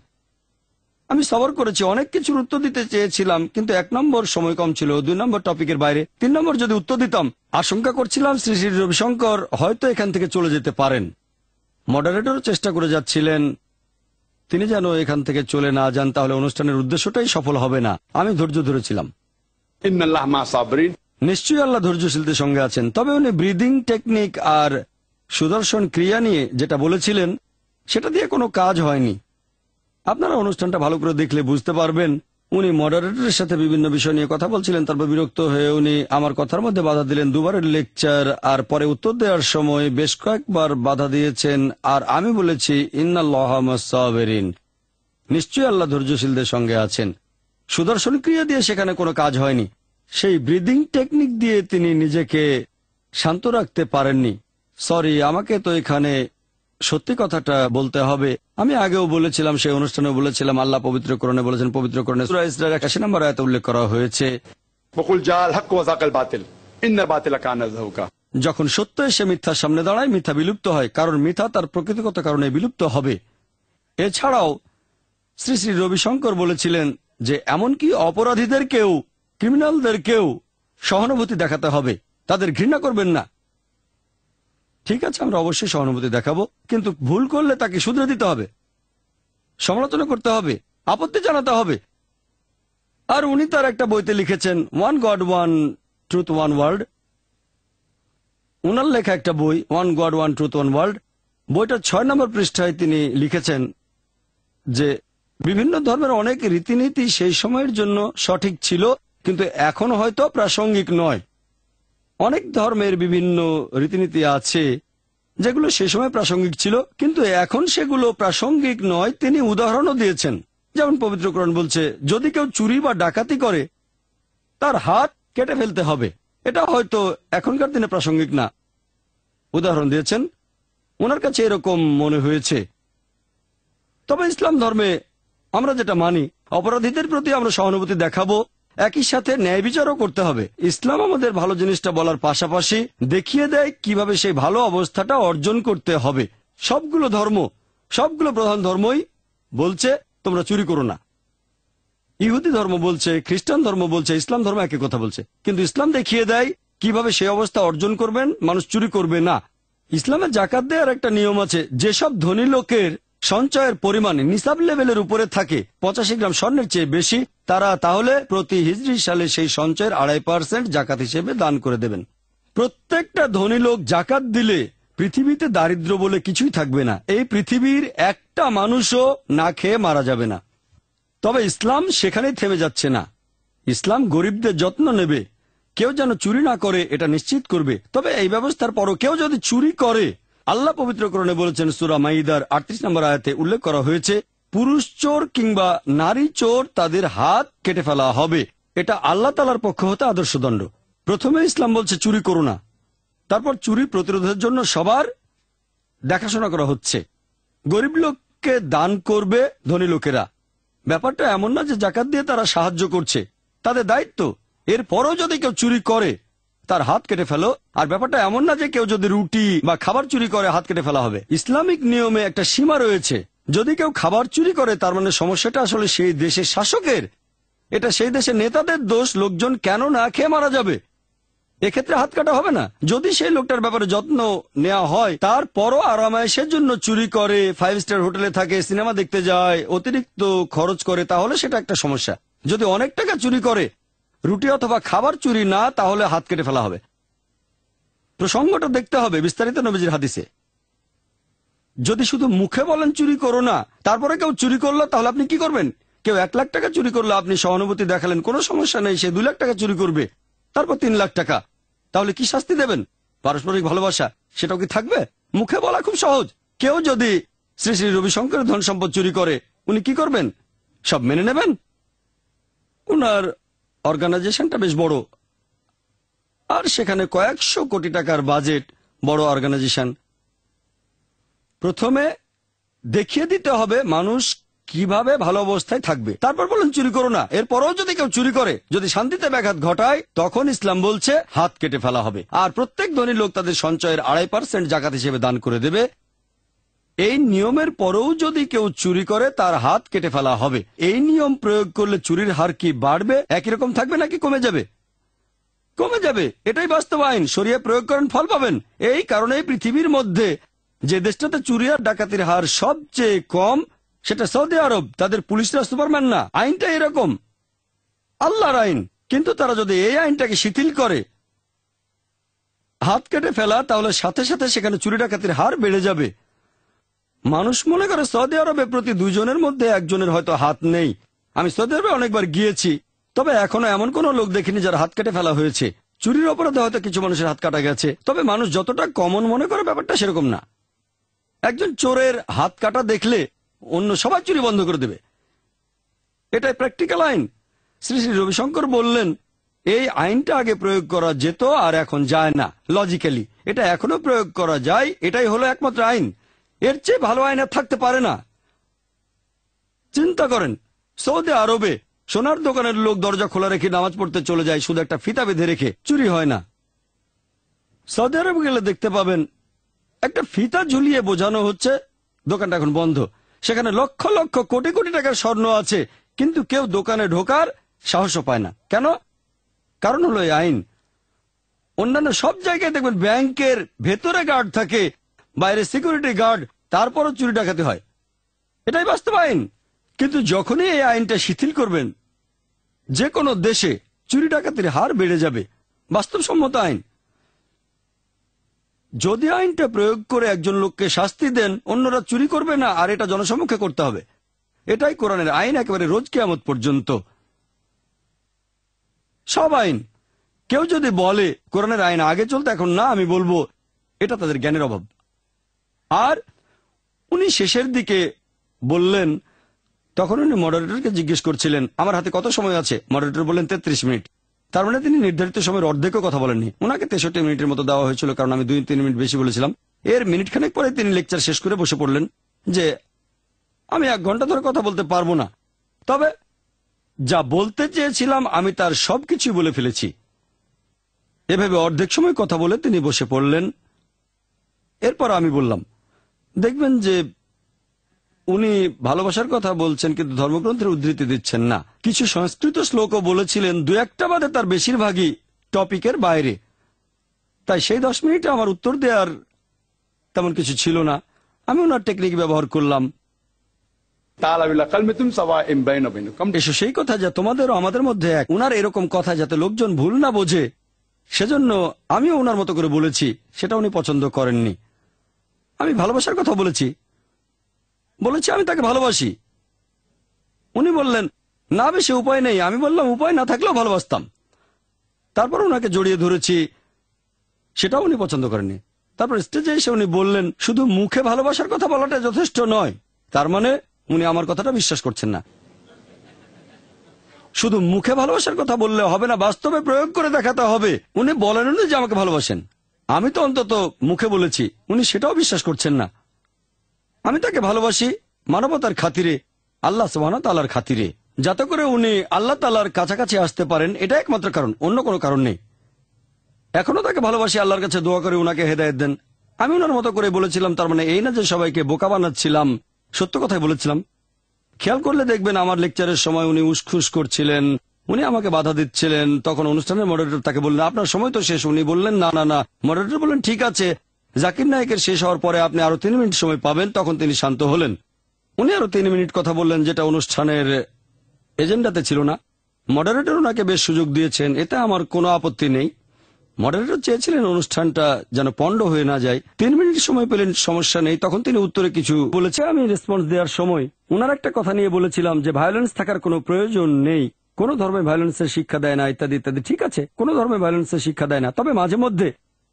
আমি সবর করেছি অনেক কিছুর উত্তর দিতে চেয়েছিলাম কিন্তু এক নম্বর সময় কম ছিল দুই নম্বর টপিকের বাইরে। তিন নম্বর যদি উত্তর দিতাম আশঙ্কা করছিলাম শ্রী শ্রী রবিশঙ্কর হয়তো এখান থেকে চলে যেতে পারেন। মডারেটর চেষ্টা করে যাচ্ছিলেন তিনি যেন এখান থেকে চলে না যান তাহলে অনুষ্ঠানের উদ্দেশ্যটাই সফল হবে না। আমি ধৈর্য ধরেছিলাম। নিশ্চয়ই আল্লাহ ধৈর্যশীলদের সঙ্গে আছেন। তবে উনি ব্রিদিং টেকনিক আর সুদর্শন ক্রিয়া নিয়ে যেটা বলেছিলেন সেটা দিয়ে কোনো কাজ হয়নি। আপনারা অনুষ্ঠানটা ভালো করে দেখলে বুঝতে পারবেন উনি মডারেটরের সাথে বিভিন্ন বিষয় নিয়ে কথা বলছিলেন, তারপর বিরক্ত হয়ে উনি আমার কথার মধ্যে বাধা দিলেন। দুবারের লেকচার আর পরে উত্তর দেওয়ার সময় বেশ কয়েকবার বাধা দিয়েছেন, আর আমি বলেছি ইন্নাল্লাহরিন নিশ্চয়ই আল্লাহ ধৈর্যশীলদের সঙ্গে আছেন। সুদর্শন ক্রিয়া দিয়ে সেখানে কোনো কাজ হয়নি। সেই ব্রিদিং টেকনিক দিয়ে তিনি নিজেকে শান্ত রাখতে পারেননি। সরি, আমাকে তো এখানে সত্যি কথাটা বলতে হবে। আমি আগেও বলেছিলাম সেই অনুষ্ঠানে বলেছিলাম আল্লাহ পবিত্র করণে বলেছেন পবিত্র করণে একাশি নম্বর আয়ত উল্লেখ করা হয়েছে। যখন সত্য এসে মিথ্যার সামনে দাঁড়ায় মিথ্যা বিলুপ্ত হয় কারণ মিথ্যা তার প্রকৃতিগত কারণে বিলুপ্ত হবে। এছাড়াও শ্রী শ্রী রবিশঙ্কর বলেছিলেন যে এমনকি অপরাধীদেরকেও ক্রিমিনালদেরকেও সহানুভূতি দেখাতে হবে। তাদের ঘৃণা করবেন না। ঠিক আছে, আমরা অবশ্যই সহানুভূতি দেখাবো, কিন্তু ভুল করলে তাকে শুধরে দিতে হবে। সমালোচনা করতে হবে, আপত্তি জানাতে হবে। আর উনি তার একটা বইতে লিখেছেন one God one truth one world উনার লেখা একটা বই one God one truth one world বইটার ছয় নম্বর পৃষ্ঠায় তিনি লিখেছেন যে, বিভিন্ন ধর্মের অনেক রীতিনীতি সেই সময়ের জন্য সঠিক ছিল, কিন্তু এখন হয়তো প্রাসঙ্গিক নয়। অনেক ধর্মের বিভিন্ন রীতিনীতি আছে, যেগুলো সে সময় প্রাসঙ্গিক ছিল, কিন্তু এখন সেগুলো প্রাসঙ্গিক নয়, তিনি উদাহরণও দিয়েছেন। যেমন পবিত্রকরণ বলছে, যদি কেউ চুরি বা ডাকাতি করে, তার হাত কেটে ফেলতে হবে। এটা হয়তো এখনকার দিনে প্রাসঙ্গিক না। উদাহরণ দিয়েছেন, ওনার কাছে এরকম মনে হয়েছে। তবে ইসলাম ধর্মে আমরা যেটা মানি, অপরাধীদের প্রতি আমরা সহানুভূতি দেখাবো একই সাথে ন্যায় বিচারও করতে হবে। ইসলাম আমাদের ভালো জিনিসটা বলার পাশাপাশি দেখিয়ে দেয় কীভাবে সেই ভালো অবস্থাটা অর্জন করতে হবে। সবগুলো ধর্ম, সবগুলো প্রধান ধর্মই বলছে, তোমরা চুরি করো না। ইহুদি ধর্ম বলছে, খ্রিস্টান ধর্ম বলছে, ইসলাম ধর্ম একই কথা বলছে। কিন্তু ইসলাম দেখিয়ে দেয় কীভাবে সেই অবস্থা অর্জন করবেন, মানুষ চুরি করবে না। ইসলামের জাকাত দেওয়ার একটা নিয়ম আছে, যেসব ধনী লোকের সঞ্চয়ের পরিমাণ নিসাব লেভেলের উপরে থাকে। পঁচাশি গ্রাম স্বর্ণের চেয়ে বেশি। তারা তাহলে প্রতি হিজড়ি সালে সেই সঞ্চয়ের আড়াই পার্সেন্ট জাকাত হিসেবে দান করে দেবেন। প্রত্যেকটা ধনী লোক জাকাত দিলে পৃথিবীতে দারিদ্র বলে কিছুই থাকবে না। এই পৃথিবীর একটা মানুষও না খেয়ে মারা যাবে না। তবে ইসলাম সেখানেই থেমে যাচ্ছে না। ইসলাম গরিবদের যত্ন নেবে। কেউ যেন চুরি না করে, এটা নিশ্চিত করবে। তবে এই ব্যবস্থার পরও কেউ যদি চুরি করে আল্লাহ পবিত্রকরণে বলেছেন, সুরা মাইদার আটত্রিশ নম্বর আয়াতে উল্লেখ করা হয়েছে, পুরুষ চোর কিংবা নারী চোর তাদের হাত কেটে ফেলা হবে। এটা আল্লাহ তালার পক্ষ হতে আদর্শদণ্ড প্রথমে ইসলাম বলছে, চুরি করো না। তারপর চুরি প্রতিরোধের জন্য সবার দেখাশোনা করা হচ্ছে। গরিব লোককে দান করবে ধনী লোকেরা। ব্যাপারটা এমন না যে জাকাত দিয়ে তারা সাহায্য করছে। তাদের দায়িত্ব। এরপরও যদি কেউ চুরি করে তার হাত কেটে ফেলো। আর ব্যাপারটা এমন না যে কেউ যদি রুটি বা খাবার চুরি করে, হাত কেটে ফেলা হবে। ইসলামিক নিয়মে একটা সীমা রয়েছে। যদি কেউ খাবার চুরি করে, তার মানে সমস্যাটা আসলে সেই দেশের শাসকের। এটা সেই দেশের নেতাদের দোষ, লোকজন কেন না খেয়ে মারা যাবে? এক্ষেত্রে হাত কাটা হবে না। যদি সেই লোকটার ব্যাপারে যত্ন নেওয়া হয়, তারপরও আরামায়েশের জন্য চুরি করে ফাইভ স্টার হোটেলে থাকে, সিনেমা দেখতে যায়, অতিরিক্ত খরচ করে, তাহলে সেটা একটা সমস্যা। যদি অনেক টাকা চুরি করে রুটি অথবা খাবার চুরি না, তাহলে হাত কেটে ফেলা হবে। প্রসঙ্গটা দেখতে হবে বিস্তারিত নবীজির হাদিসে। যদি শুধু মুখে বলেন চুরি করো না, তারপরে কেউ চুরি করল, তাহলে আপনি কি করবেন? কেউ এক লাখ টাকা চুরি করল, আপনি সহানুভূতি দেখালেন, কোনো সমস্যা নেই, সে দুই লাখ টাকা চুরি করবে, তারপর তিন লাখ টাকা। তাহলে কি শাস্তি দেবেন? পারস্পরিক ভালোবাসা, সেটাও কি থাকবে? মুখে বলা খুব সহজ। কেউ যদি শ্রী শ্রী রবিশঙ্করের ধন সম্পদ চুরি করে, উনি কি করবেন? সব মেনে নেবেন? উনার অর্গানাইজেশনটা বেশ বড়। আর সেখানে কয়েকশো কোটি টাকার বাজেট বড় অর্গানাইজেশন প্রথমে দেখিয়ে দিতে হবে মানুষ কীভাবে ভালো অবস্থায় থাকবে। তারপর বলুন, চুরি করো না। এরপরও যদি কেউ চুরি করে, যদি শান্তিতে ব্যাঘাত ঘটায়, তখন ইসলাম বলছে, হাত কেটে ফেলা হবে। আর প্রত্যেক ধনী লোক তাদের সঞ্চয়ের আড়াই পার্সেন্ট জাকাত হিসেবে দান করে দেবে। এই নিয়মের পরেও যদি কেউ চুরি করে, তার হাত কেটে ফেলা হবে। এই নিয়ম প্রয়োগ করলে চুরির হার কি বাড়বে? একই রকম থাকবে নাকি কমে যাবে? কমে যাবে। এটাই বাস্তব আইন। সরিয়ে প্রয়োগ করেন, ফল পাবেন। এই কারণে পৃথিবীর মধ্যে যে দেশটাতে চুরি আর ডাকাতির হার সবচেয়ে কম, সেটা সৌদি আরব। তাদের পুলিশরা সুপারম্যান না। আইনটা এরকম। আল্লাহর আইন। কিন্তু তারা যদি এই আইনটাকে শিথিল করে, হাত কেটে ফেলা, তাহলে সাথে সাথে সেখানে চুরি ডাকাতির হার বেড়ে যাবে। মানুষ মনে করে সৌদি আরবে প্রতি দুজনের মধ্যে একজনের হয়তো হাত নেই। আমি সৌদি আরবে অনেকবার গিয়েছি, তবে এখনও এমন কোন লোক দেখিনি যার হাত কেটে ফেলা হয়েছে। চুরির অপরাধে হয়তো কিছু মানুষের হাত কাটা গেছে, তবে মানুষ যতটা কমন মনে করে ব্যাপারটা সেরকম না। একজন চোরের হাত কাটা দেখলে অন্য সবাই চুরি বন্ধ করে দেবে। এটাই প্র্যাকটিক্যাল আইন। শ্রী শ্রী রবিশঙ্কর বললেন, এই আইনটা আগে প্রয়োগ করা যেত আর এখন যায় না লজিক্যালি এটা এখনও প্রয়োগ করা যায়, এটাই হলো একমাত্র আইন। এর চেয়ে ভালো আর থাকতে পারে না। চিন্তা করেন, সৌদি আরবে সোনার দোকানের লোক দরজা খোলা রেখে নামাজ পড়তে চলে যায়, শুধু একটা ফিতা বেঁধে রেখে, চুরি হয় না। সৌদি আরবে গেলে দেখতে পাবেন, একটা ফিতা ঝুলিয়ে বোঝানো হচ্ছে, দোকানটা এখন বন্ধ। সেখানে লক্ষ লক্ষ কোটি কোটি টাকার স্বর্ণ আছে, কিন্তু কেউ দোকানে ঢোকার সাহসও পায় না। কেন? কারণ হলো এই আইন। অন্যান্য সব জায়গায় দেখবেন ব্যাংকের ভেতরে গার্ড থাকে বাইরে সিকিউরিটি গার্ড তারপরও চুরি ডাকাতি হয়। এটাই বাস্তব আইন। কিন্তু যখনই এই আইনটা শিথিল করবেন যে কোনো দেশে চুরি ডাকাতির হার বেড়ে যাবে। বাস্তবসম্মত আইন। যদি আইনটা প্রয়োগ করে একজন লোককে শাস্তি দেন, অন্যরা চুরি করবে না, আর এটা জনসম্মুখে করতে হবে। এটাই কোরআনের আইন, একেবারে রোজ কেয়ামত পর্যন্ত। সব আইন। কেউ যদি বলে, কোরআনের আইন আগে চলতে, এখন না, আমি বলব, এটা তাদের জ্ঞানের অভাব। আর উনি শেষের দিকে বললেন, তখন উনি মডারেটরকে জিজ্ঞেস করছিলেন, আমার হাতে কত সময় আছে? মডারেটর বললেন, তেত্রিশ মিনিট। তার মানে তিনি নির্ধারিত সময়ের অর্ধেকও কথা বলেননি। ওনাকে তেষট্টি মিনিটের মতো দেওয়া হয়েছিল, কারণ আমি দুই, তিন মিনিট বেশি বলেছিলাম। এর মিনিট খানেক পরে তিনি লেকচার শেষ করে বসে পড়লেন যে, আমি এক ঘণ্টা ধরে কথা বলতে পারব না। তবে যা বলতে চেয়েছিলাম, আমি তার সবকিছু বলে ফেলেছি। এভাবে অর্ধেক সময় কথা বলে তিনি বসে পড়লেন। এরপর আমি বললাম দেখবেন যে উনি ভালোবাসার কথা বলছেন কিন্তু ধর্মগ্রন্থের উদ্ধৃতি দিচ্ছেন না। কিছু সংস্কৃত শ্লোকও বলেছিলেন দু একটা বাদে তার বেশিরভাগই টপিকের বাইরে। তাই সেই দশ মিনিটে আমার উত্তর দেওয়ার তেমন কিছু ছিল না। আমি ওনার টেকনিক ব্যবহার করলাম। সেই কথা যা তোমাদের আমাদের মধ্যে এক। উনার এরকম কথা যাতে লোকজন ভুল না বোঝে সেজন্য আমিও ওনার মতো করে বলেছি সেটা উনি পছন্দ করেননি। আমি ভালোবাসার কথা বলেছি। বলেছি আমি তাকে ভালোবাসি। উনি বললেন, না বেশি উপায় নেই। আমি বললাম, উপায় না থাকলেও ভালোবাসতাম। তারপর ওনাকে জড়িয়ে ধরেছি। সেটাও উনি পছন্দ করেননি। তারপর স্টেজে এসে উনি বললেন, শুধু মুখে ভালোবাসার কথা বলাটা যথেষ্ট নয়। তার মানে উনি আমার কথাটা বিশ্বাস করছেন না। শুধু মুখে ভালোবাসার কথা বললে হবে না, বাস্তবে প্রয়োগ করে দেখাতে হবে। উনি বলেন যে আমাকে ভালোবাসেন। আমি তো অন্তত মুখে বলেছি, উনি সেটাও বিশ্বাস করছেন না। আমি তাকে ভালোবাসি মানবতার খাতিরে, আল্লাহ সুবাহ তালার খাতিরে। যাতে করে উনি আল্লাহ তালার কাছাকাছি আসতে পারেন, এটা একমাত্র কারণ, অন্য কোনো কারণ নেই। এখনও তাকে ভালোবাসি, আল্লাহর কাছে দোয়া করে উনাকে হেদায়ত দেন। আমি ওনার মতো করে বলেছিলাম, তার মানে এই না যে সবাইকে বোকা বানাচ্ছিলাম, সত্য কথাই বলেছিলাম। খেয়াল করলে দেখবেন আমার লেকচারের সময় উনি উসখুস করছিলেন উনি আমাকে বাধা দিচ্ছিলেন। তখন অনুষ্ঠানের মডারেটর তাকে বললেন, আপনার সময় তো শেষ। উনি বললেন, না না না। মডারেটর বললেন, ঠিক আছে। জাকির নায়কের শেষ হওয়ার পরে আপনি আরও তিন মিনিট সময় পাবেন, তখন তিনি শান্ত হলেন। উনি আরও তিন মিনিট কথা বললেন, যেটা অনুষ্ঠানের এজেন্ডাতে ছিল না। মডারেটর ওনাকে বেশ সুযোগ দিয়েছেন, এতে আমার কোনো আপত্তি নেই। মডারেটর চেয়েছিলেন অনুষ্ঠানটা যেন পণ্ড হয়ে না যায়। তিন মিনিট সময় পেলেন, সমস্যা নেই। তখন তিনি উত্তরে কিছু বলেছে, আমি রেসপন্স দেওয়ার সময়। উনার একটা কথা নিয়ে বলেছিলাম যে ভায়োলেন্স থাকার কোনো প্রয়োজন নেই। কোন ধর্মে ভায়োলেন্সের শিক্ষা দেয় না, ইত্যাদি ইত্যাদি। ঠিক আছে, কোন ধর্মে ভায়োলেন্সের শিক্ষা দেয় না। তবে মাঝে মধ্যে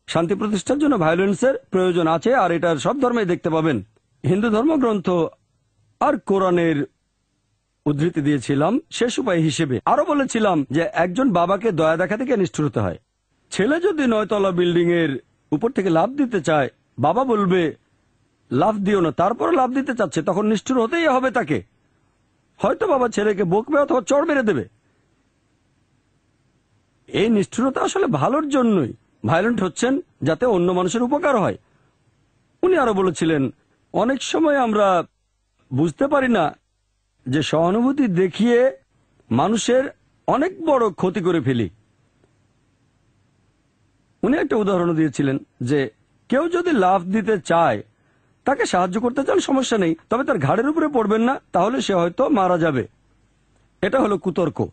শান্তি প্রতিষ্ঠার জন্য ভায়োলেন্সের প্রয়োজন আছে, আর এটা সব ধর্মে দেখতে পাবেন। হিন্দু ধর্মগ্রন্থ আর কোরআনের উদ্ধৃতি দিয়েছিলাম শেষ উপায় হিসেবে। আরও বলেছিলাম যে একজন বাবাকে দয়া দেখা থেকে নিষ্ঠুর হতে হয়। ছেলে যদি নয়তলা বিল্ডিং এর উপর থেকে লাভ দিতে চায়, বাবা বলবে লাভ দিও না। তারপর লাভ দিতে চাচ্ছে, তখন নিষ্ঠুর হতেই হবে তাকে। হয়তো বাবা ছেলেকে বকবে অথবা চড় মেরে দেবে। এই নিষ্ঠুরতা আসলে ভালোর জন্যই ভায়োলেন্ট হচ্ছেন যাতে অন্য মানুষের উপকার হয়। উনি আরও বলেছিলেন, অনেক সময় আমরা বুঝতে পারি না যে সহানুভূতি দেখিয়ে মানুষের অনেক বড় ক্ষতি করে ফেলি। উনি একটা উদাহরণ দিয়েছিলেন যে, কেউ যদি লাভ দিতে চায় তাকে সাহায্য করতে চান, সমস্যা নেই। তবে তার ঘাড়ের উপরে পড়বেন না, তাহলে সে হয়তো মারা যাবে। এটা হলো কুতর্ক।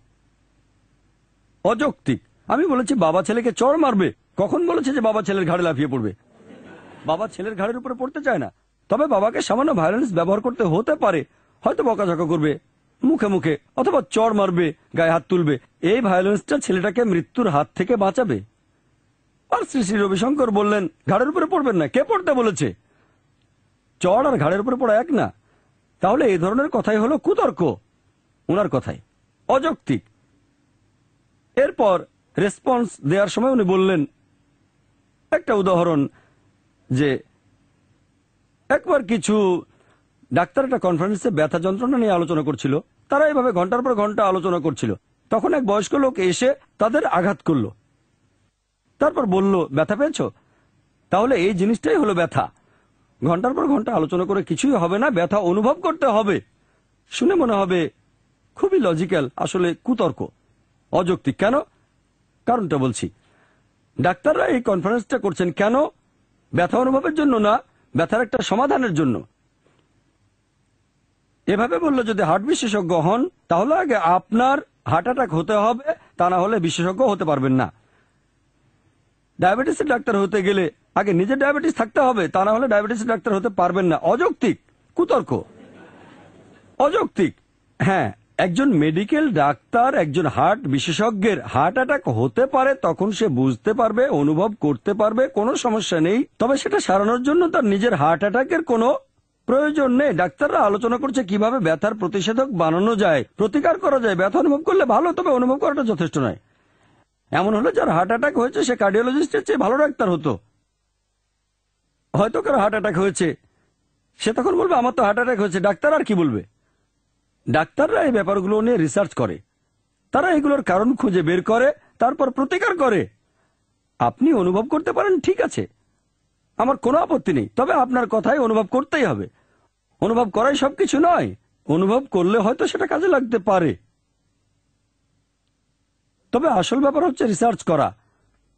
অযৌক্তিক। আমি বলেছি, বাবা ছেলেকে চড় মারবে। কখন বলেছে যে বাবা ছেলের ঘাড়ে লাফিয়ে পড়বে? বাবা ছেলের ঘাড়ের উপরে পড়তে চায় না। তবে বাবাকে সামান্য ভায়োলেন্স ব্যবহার করতে হতে পারে। হয়তো বকাঝকা করবে, মুখে মুখে, অথবা চড় মারবে, গায়ে হাত তুলবে। এই ভায়োলেন্সটা ছেলেটাকে মৃত্যুর হাত থেকে বাঁচাবে। আর শ্রী শ্রী রবিশঙ্কর বললেন, ঘাড়ের উপরে পড়বেন না। কে পড়তে বলেছে? চড় আর ঘাড়ের উপরে পড়া এক না। তাহলে এই ধরনের কথাই হলো কুতর্ক। ওনার কথাই। অযৌক্তিক। এরপর রেসপন্স দেওয়ার সময় উনি বললেন, একটা উদাহরণ যে, একবার কিছু ডাক্তার একটা কনফারেন্সে ব্যথা যন্ত্রণা নিয়ে আলোচনা করছিল। তারা এইভাবে ঘণ্টার পর ঘণ্টা আলোচনা করছিল। তখন এক বয়স্ক লোক এসে তাদের আঘাত করল। তারপর বলল, ব্যথা পেয়েছ? তাহলে এই জিনিসটাই হলো ব্যথা। ঘণ্টার পর ঘণ্টা আলোচনা করে কিছুই হবে না, ব্যথা অনুভব করতে হবে। শুনে মনে হবে খুবই লজিক্যাল আসলে কুতর্ক। অযৌক্তিক। কেন? কারণটা বলছি। ডাক্তাররা এই কনফারেন্সটা করছেন কেন? ব্যথা অনুভবের জন্য না, ব্যথার একটা সমাধানের জন্য। এভাবে বলল যদি হার্ট বিশেষজ্ঞ হন, তাহলে আগে আপনার হার্ট অ্যাটাক হতে হবে, তা না হলে বিশেষজ্ঞ হতে পারবেন না। ডায়াবেটিসের ডাক্তার হতে গেলে আগে নিজের ডায়াবেটিস থাকতে হবে, তা না হলে ডায়াবেটিস ডাক্তার হতে পারবেন না। অযৌক্তিক, কুতর্ক। অযৌক্তিক। হ্যাঁ একজন মেডিকেল ডাক্তার, একজন হার্ট বিশেষজ্ঞের হার্ট অ্যাটাক হতে পারে, তখন সে বুঝতে পারবে, অনুভব করতে পারবে, কোনো সমস্যা নেই। তবে সেটা সারানোর জন্য তার নিজের হার্ট অ্যাটাকের কোনো প্রয়োজন নেই। ডাক্তাররা আলোচনা করছে কীভাবে ব্যথার প্রতিষেধক বানানো যায়। প্রতিকার করা যায়। ব্যথা অনুভব করলে ভালো, তবে অনুভব করাটা যথেষ্ট নয়। এমন হলো যার হার্ট অ্যাটাক হয়েছে, সে কার্ডিওলজিস্টের চেয়ে ভালো ডাক্তার হতো। হয়তো কারও হার্ট অ্যাটাক হয়েছে। সে তখন বলবে, আমার তো হার্ট অ্যাটাক হয়েছে। ডাক্তার আর কি বলবে? ডাক্তাররা এই ব্যাপারগুলো নিয়ে রিসার্চ করে। তারা এগুলোর কারণ খুঁজে বের করে, তারপর প্রতিকার করে। আপনি অনুভব করতে পারেন, ঠিক আছে। আমার কোনো আপত্তি নেই, তবে আপনার কথাই অনুভব করতেই হবে। অনুভব করাই সবকিছু নয়, অনুভব করলে হয়তো সেটা কাজে লাগতে পারে। তবে আসল ব্যাপার হচ্ছে রিসার্চ করা।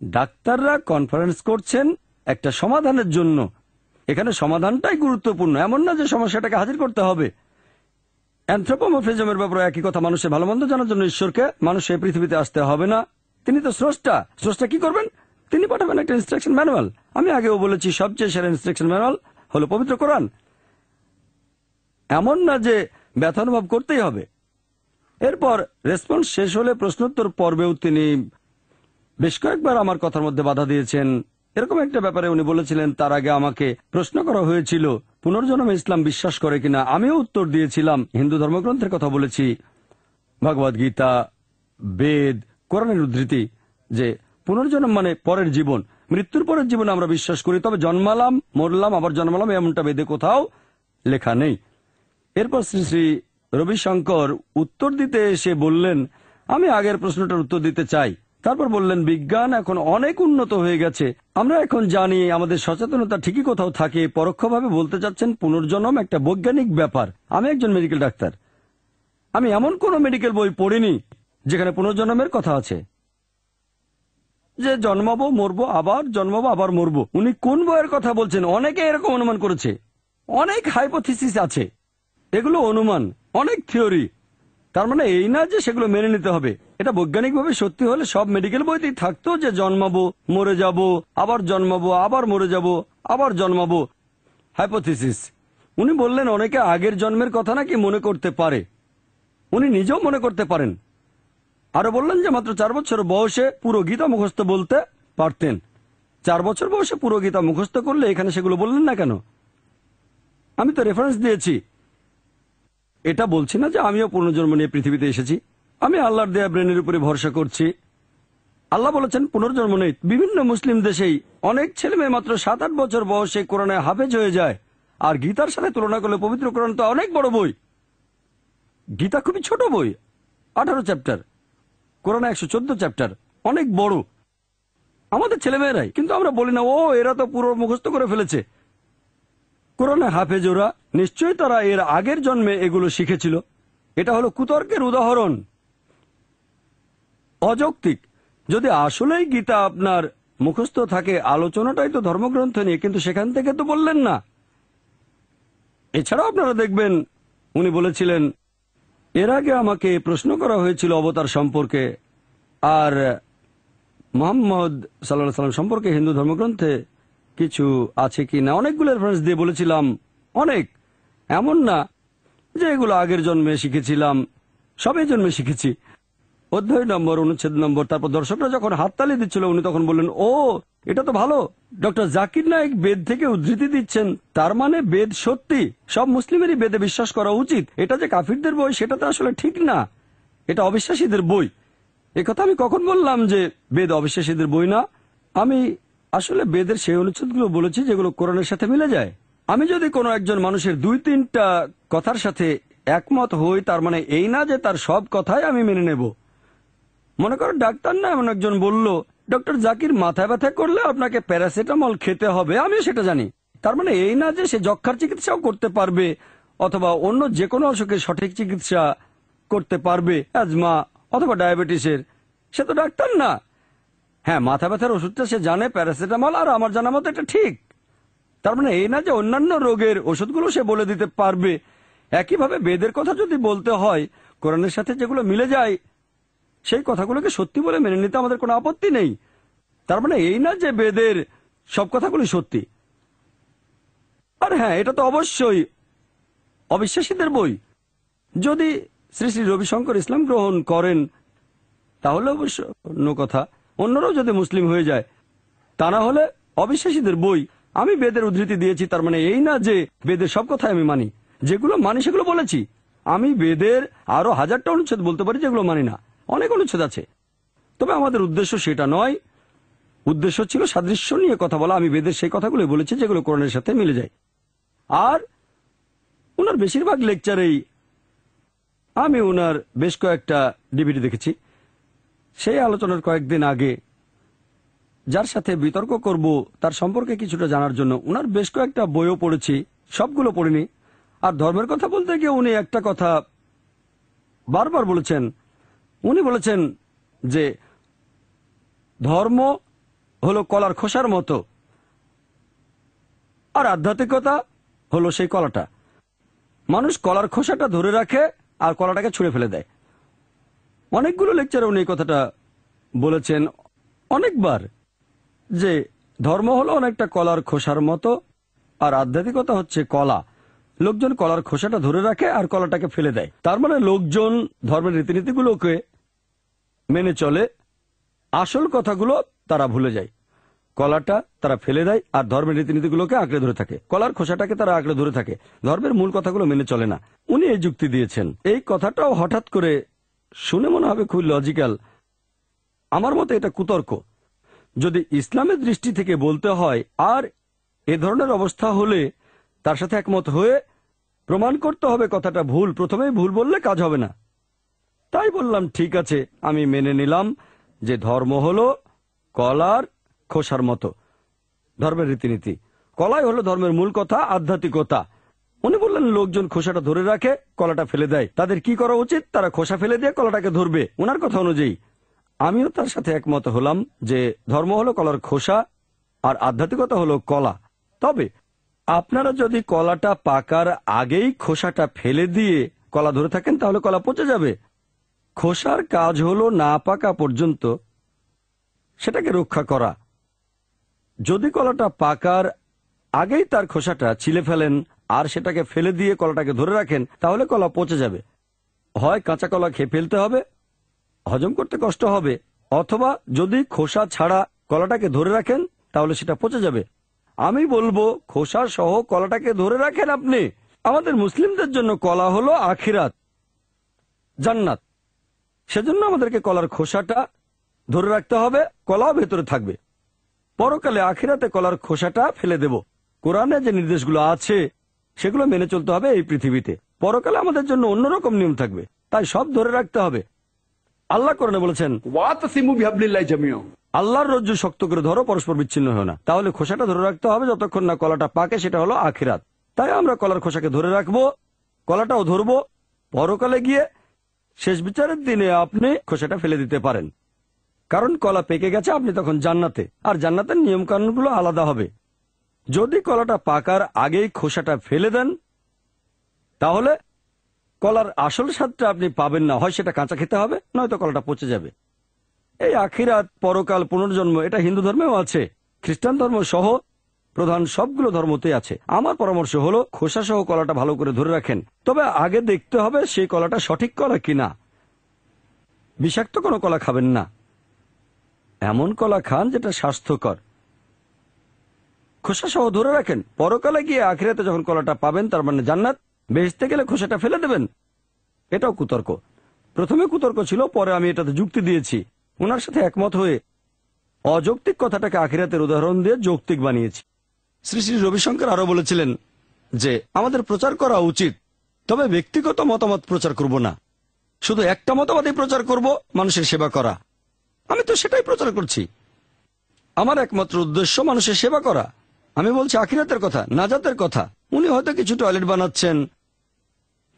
ডাক্তাররা কনফারেন্স করছেন একটা সমাধানের জন্য। এখানে সমাধানটাই গুরুত্বপূর্ণ। এমন না যে সমস্যাটাকে হাজির করতে হবে। অ্যান্থ্রোপোমোফিজমের ব্যাপারে একই কথা, মানুষের ভালো মন্দ জানার জন্য ঈশ্বরকে মানুষ এই পৃথিবীতে আসতে হবে না। তিনি তো স্রষ্টা। স্রষ্টা কি করবেন? তিনি পাঠাবেন একটা ইনস্ট্রাকশন ম্যানুয়াল আমি আগেও বলেছি, সবচেয়ে সেরা ইনস্ট্রাকশন ম্যানুয়াল হলো পবিত্র কোরআন। এমন না যে ব্যথা অনুভব করতেই হবে। এরপর রেসপন্স শেষ হলে প্রশ্নোত্তর পর্বেও তিনি বেশ কয়েকবার আমার কথার মধ্যে বাধা দিয়েছেন। এরকম একটা ব্যাপারে উনি বলেছিলেন, তার আগে আমাকে প্রশ্ন করা হয়েছিল, পুনর্জন্মে ইসলাম বিশ্বাস করে কিনা? আমিও উত্তর দিয়েছিলাম, হিন্দু ধর্মগ্রন্থের কথা বলেছি। ভগবদ গীতা, বেদ, কোরআনের উদ্ধৃতি, যে পুনর্জন্ম মানে পরের জীবন। মৃত্যুর পরের জীবন আমরা বিশ্বাস করি, তবে জন্মালাম, মরলাম, আবার জন্মালাম, এমনটা বেদে কোথাও লেখা নেই। এরপর শ্রী শ্রী রবিশঙ্কর উত্তর দিতে এসে বললেন, আমি আগের প্রশ্নটার উত্তর দিতে চাই। তারপর বললেন, বিজ্ঞান এখন অনেক উন্নত হয়ে গেছে। আমরা এখন জানি, আমাদের সচেতনতা ঠিকই কোথাও থাকে, পরোক্ষভাবে বলতে চাচ্ছেন পুনর্জন্ম একটা বৈজ্ঞানিক ব্যাপার। আমি একজন মেডিকেল ডাক্তার। আমি এমন কোন মেডিকেল বই পড়িনি যেখানে পুনর্জন্মের কথা আছে। যে জন্মাবো, মরবো, আবার জন্মাবো, আবার মরবো। উনি কোন বইয়ের কথা বলছেন? অনেকে এরকম অনুমান করেছে। অনেক হাইপোথিসিস আছে। এগুলো অনুমান, অনেক থিওরি তার মানে এই না যে সেগুলো মেনে নিতে হবে। এটা বৈজ্ঞানিকভাবে সত্যি হলে সব মেডিকেল বইতেই থাকতো যে জন্মাবো, মরে যাব, আবার জন্মাবো, আবার মরে যাব, আবার জন্মাবো। হাইপোথিসিস উনি বললেন, অনেকে আগের জন্মের কথা নাকি মনে করতে পারে। উনি নিজেও মনে করতে পারেন। আরও বললেন যে মাত্র চার বছর বয়সে পুরো গীতা মুখস্থ বলতে পারতেন। চার বছর বয়সে পুরো গীতা মুখস্থ করলে এখানে সেগুলো বললেন না কেন? আমি তো রেফারেন্স দিয়েছি। এটা বলছি না যে আমিও পুনর্জন্ম নিয়ে পৃথিবীতে এসেছি। আমি আল্লাহর দেয়া ব্রেনের উপরে ভরসা করছি। আল্লাহ বলেছেন, পুনর্জন্ম নেই। বিভিন্ন মুসলিম দেশেই অনেক ছেলে মেয়ে মাত্র সাত আট বছর বয়সে কোরআনে হাফেজ হয়ে যায়। আর গীতার সাথে তুলনা করলে পবিত্র কোরআন তো অনেক বড় বই। গীতা খুবই ছোট বই, আঠারো চ্যাপ্টার। কোরআনে একশো চোদ্দ চ্যাপ্টার, অনেক বড়। আমাদের ছেলেমেয়েরাই কিন্তু আমরা বলি না, ও, এরা তো পুরো মুখস্থ করে ফেলেছে। কোরআনে হাফেজ ওরা, নিশ্চয়ই তারা এর আগের জন্মে এগুলো শিখেছিল। এটা হলো কুতর্কের উদাহরণ। অযৌক্তিক। যদি আসলেই গীতা আপনার মুখস্থ থাকে, আলোচনাটাই তো ধর্মগ্রন্থ নিয়ে, কিন্তু সেখান থেকে তো বললেন না। এছাড়াও আপনারা দেখবেন, উনি বলেছিলেন, এর আগে আমাকে প্রশ্ন করা হয়েছিল অবতার সম্পর্কে, আর মোহাম্মদ সাল্লাহ সাল্লাম সম্পর্কে হিন্দু ধর্মগ্রন্থে কিছু আছে কি না? অনেকগুলো রেফারেন্স দিয়ে বলেছিলাম, অনেক। এমন না যে এগুলো আগের জন্মে শিখেছিলাম, সবই জন্মে শিখেছি। অধ্যায় নম্বর, অনুচ্ছেদ নম্বর, তারপর দর্শকরা যখন হাততালি দিচ্ছিল, উনি তখন বললেন, ও, এটা তো ভালো। ডক্টর জাকির নায়েক বেদ থেকে উদ্ধৃতি দিচ্ছেন। তার মানে বেদ সত্যি। সব মুসলিমেরই বেদে বিশ্বাস করা উচিত। এটা যে কাফিরদের বই, সেটা তো আসলে ঠিক না। এটা অবিশ্বাসীদের বই। কথা আমি কখন বললাম যে বেদ অবিশ্বাসীদের বই না? আমি আসলে বেদের সেই অনুচ্ছেদগুলো বলেছি যেগুলো কোরআনের সাথে মিলে যায়। আমি যদি কোনো একজন মানুষের দুই তিনটা কথার সাথে একমত হই, তার মানে এই না যে তার সব কথাই আমি মেনে নেব। মনে করো ডাক্তার না এমন একজন বলল, ডক্টর জাকির মাথা ব্যথা করলে আপনাকে প্যারাসিটামল খেতে হবে আমিও সেটা জানি। তার মানে এই না যে সে যক্ষার চিকিৎসাও করতে পারবে, অথবা অন্য যে কোনো অসুখের সঠিক চিকিৎসা করতে পারবে, অ্যাজমা অথবা ডায়াবেটিসের। সে তো ডাক্তার না। হ্যাঁ মাথা ব্যথার ওষুধটা সে জানে, প্যারাসিটামল আর আমার জানা মতো এটা ঠিক। তার মানে এই না যে অন্যান্য রোগের ওষুধগুলো সে বলে দিতে পারবে। একইভাবে বেদের কথা যদি বলতে হয়, কোরআনের সাথে যেগুলো মিলে যায় সেই কথাগুলোকে সত্যি বলে মেনে নিতে আমাদের কোনো আপত্তি নেই। তার মানে এই না যে বেদের সব কথাগুলি সত্যি। আর হ্যাঁ এটা তো অবশ্যই অবিশ্বাসীদের বই। যদি শ্রী শ্রী রবিশঙ্কর ইসলাম গ্রহণ করেন, তাহলে অবশ্য অন্য কথা। অন্যরাও যদি মুসলিম হয়ে যায়, তা না হলে অবিশ্বাসীদের বই। আমি বেদের উদ্ধৃতি দিয়েছি, তার মানে এই না যে বেদের সব কথাই আমি মানি। যেগুলো মানি সেগুলো বলেছি। আমি বেদের আরও হাজারটা অনুচ্ছেদ বলতে পারি, যেগুলো মানি না। অনেক অনুচ্ছেদ আছে। তবে আমাদের উদ্দেশ্য সেটা নয়। উদ্দেশ্য ছিল সাদৃশ্য নিয়ে কথা বলা। আমি বেদের সেই কথাগুলো বলেছি যেগুলো কোরআনের সাথে মিলে যায়। আর ওনার বেশিরভাগ লেকচারেই আমি ওনার বেশ কয়েকটা ডিভিডি দেখেছি। সেই আলোচনার কয়েকদিন আগে যার সাথে বিতর্ক করব, তার সম্পর্কে কিছুটা জানার জন্য ওনার বেশ কয়েকটা বইও পড়েছি। সবগুলো পড়িনি। আর ধর্মের কথা বলতে গিয়ে উনি একটা কথা বারবার বলেছেন উনি বলেছেন যে ধর্ম হলো কলার খোসার মতো, আর আধ্যাত্মিকতা হলো সেই কলাটা। মানুষ কলার খোসাটা ধরে রাখে আর কলাটাকে ছুঁড়ে ফেলে দেয়। অনেকগুলো লেকচারে উনি কথাটা বলেছেন অনেকবার, যে ধর্ম হলো অনেকটা কলার খোসার মতো, আর আধ্যাত্মিকতা হচ্ছে কলা। লোকজন কলার খোসাটা ধরে রাখে আর কলাটাকে ফেলে দেয়। তার মানে লোকজন ধর্মের রীতিনীতিগুলোকে মেনে চলে, আসল কথাগুলো তারা ভুলে যায়। কলাটা তারা ফেলে দেয় আর ধর্মের রীতিনীতিগুলোকে আঁকড়ে ধরে থাকে। কলার খোসাটাকে তারা আঁকড়ে ধরে থাকে। ধর্মের মূল কথাগুলো মেনে চলে না। উনি এই যুক্তি দিয়েছেন। এই কথাটাও হঠাৎ করে শুনে মনে হবে খুব লজিক্যাল। আমার মতে এটা কুতর্ক। যদি ইসলামের দৃষ্টি থেকে বলতে হয়, আর এ ধরনের অবস্থা হলে তার সাথে একমত হয়ে প্রমাণ করতে হবে কথাটা ভুল। প্রথমেই ভুল বললে কাজ হবে না। তাই বললাম, ঠিক আছে, আমি মেনে নিলাম যে ধর্ম হলো কলার খোসার মতো, ধর্মের রীতিনীতি। কলাই হলো ধর্মের মূল কথা, আধ্যাত্মিকতা। উনি বললেন, লোকজন খোসাটা ধরে রাখে, কলাটা ফেলে দেয়। তাদের কি করা উচিত? তারা খোসা ফেলে দিয়ে কলাটাকে ধরবে। ওনার কথা অনুযায়ী, আমিও তার সাথে একমত হলাম যে ধর্ম হলো কলার খোসা আর আধ্যাত্মিকতা হলো কলা। তবে আপনারা যদি কলাটা পাকার আগেই খোসাটা ফেলে দিয়ে কলা ধরে থাকেন, তাহলে কলা পচে যাবে। খোসার কাজ হলো না পাকা পর্যন্ত সেটাকে রক্ষা করা। যদি কলাটা পাকার আগেই তার খোসাটা ছিলে ফেলেন আর সেটাকে ফেলে দিয়ে কলাটাকে ধরে রাখেন, তাহলে কলা পচে যাবে। হয় কাঁচা কলা খেয়ে ফেলতে হবে, হজম করতে কষ্ট হবে, অথবা যদি খোসা ছাড়া কলাটাকে ধরে রাখেন, তাহলে সেটা পচে যাবে। আমি বলব, খোসা সহ কলাটাকে ধরে রাখেন আপনি। আমাদের মুসলিমদের জন্য কলা হলো আখিরাত, জান্নাত। সেজন্য আমাদেরকে কলার খোসাটা ধরে রাখতে হবে কলাও ভেতরে থাকবে। পরকালে আখিরাতে কলার খোসাটা ফেলে দেব। কোরআনে যে নির্দেশগুলো আছে সেগুলো মেনে চলতে হবে এই পৃথিবীতে। পরকালে আমাদের জন্য অন্যরকম নিয়ম থাকবে তাই সব ধরে রাখতে হবে। আল্লাহ কোরআনে বলেছেন আল্লাহর রজ্জু শক্ত করে ধরো পরস্পর বিচ্ছিন্ন হয় না। তাহলে খোসাটা ধরে রাখতে হবে যতক্ষণ না কলাটা পাকে সেটা হলো আখিরাত। তাই আমরা কলার খোসাকে ধরে রাখব কলাটাও ধরবো। পরকালে গিয়ে শেষ বিচারের দিনে আপনি খোসাটা ফেলে দিতে পারেন। কারণ কলা পেকে গেছে, আপনি তখন জান্নাতে। আর জান্নাতের নিয়ম কানুনগুলো আলাদা হবে। যদি কলাটা পাকার আগেই খোসাটা ফেলে দেন, তাহলে কলার আসল স্বাদটা আপনি পাবেন না। হয় সেটা কাঁচা খেতে হবে, নয়তো কলাটা পচে যাবে। এই আখিরাত, পরকাল, পুনর্জন্ম, এটা হিন্দু ধর্মেও আছে। খ্রিস্টান ধর্ম সহ প্রধান সবগুলো ধর্মতে আছে। আমার পরামর্শ হলো খোসা সহ কলাটা ভালো করে ধরে রাখেন। তবে আগে দেখতে হবে সেই কলাটা সঠিক কলা কিনা। বিষাক্ত কোনো কলা খাবেন না। এমন কলা খান যেটা স্বাস্থ্যকর। খোসা সহ ধরে রাখেন। পরকালে গিয়ে আখিরাতে যখন কলাটা পাবেন, তার মানে জান্নাত। বেচতে গেলে খোসাটা ফেলে দেবেন। এটাও কুতর্ক। প্রথমে কুতর্ক ছিল, পরে আমি এটাতে যুক্তি দিয়েছি। ওনার সাথে একমত হয়ে অযৌক্তিক কথাটাকে আখিরাতের উদাহরণ দিয়ে যৌক্তিক বানিয়েছি। শ্রী শ্রী রবিশঙ্কর আরও বলেছিলেন যে, আমাদের প্রচার করা উচিত, তবে ব্যক্তিগত মতামত প্রচার করব না। শুধু একটা মতামতই প্রচার করব, মানুষের সেবা করা। আমি তো সেটাই প্রচার করছি। আমার একমাত্র উদ্দেশ্য মানুষের সেবা করা। আমি বলছি আখিরাতের কথা, নাজাতের কথা। উনি হয়তো কিছু টয়লেট বানাচ্ছেন।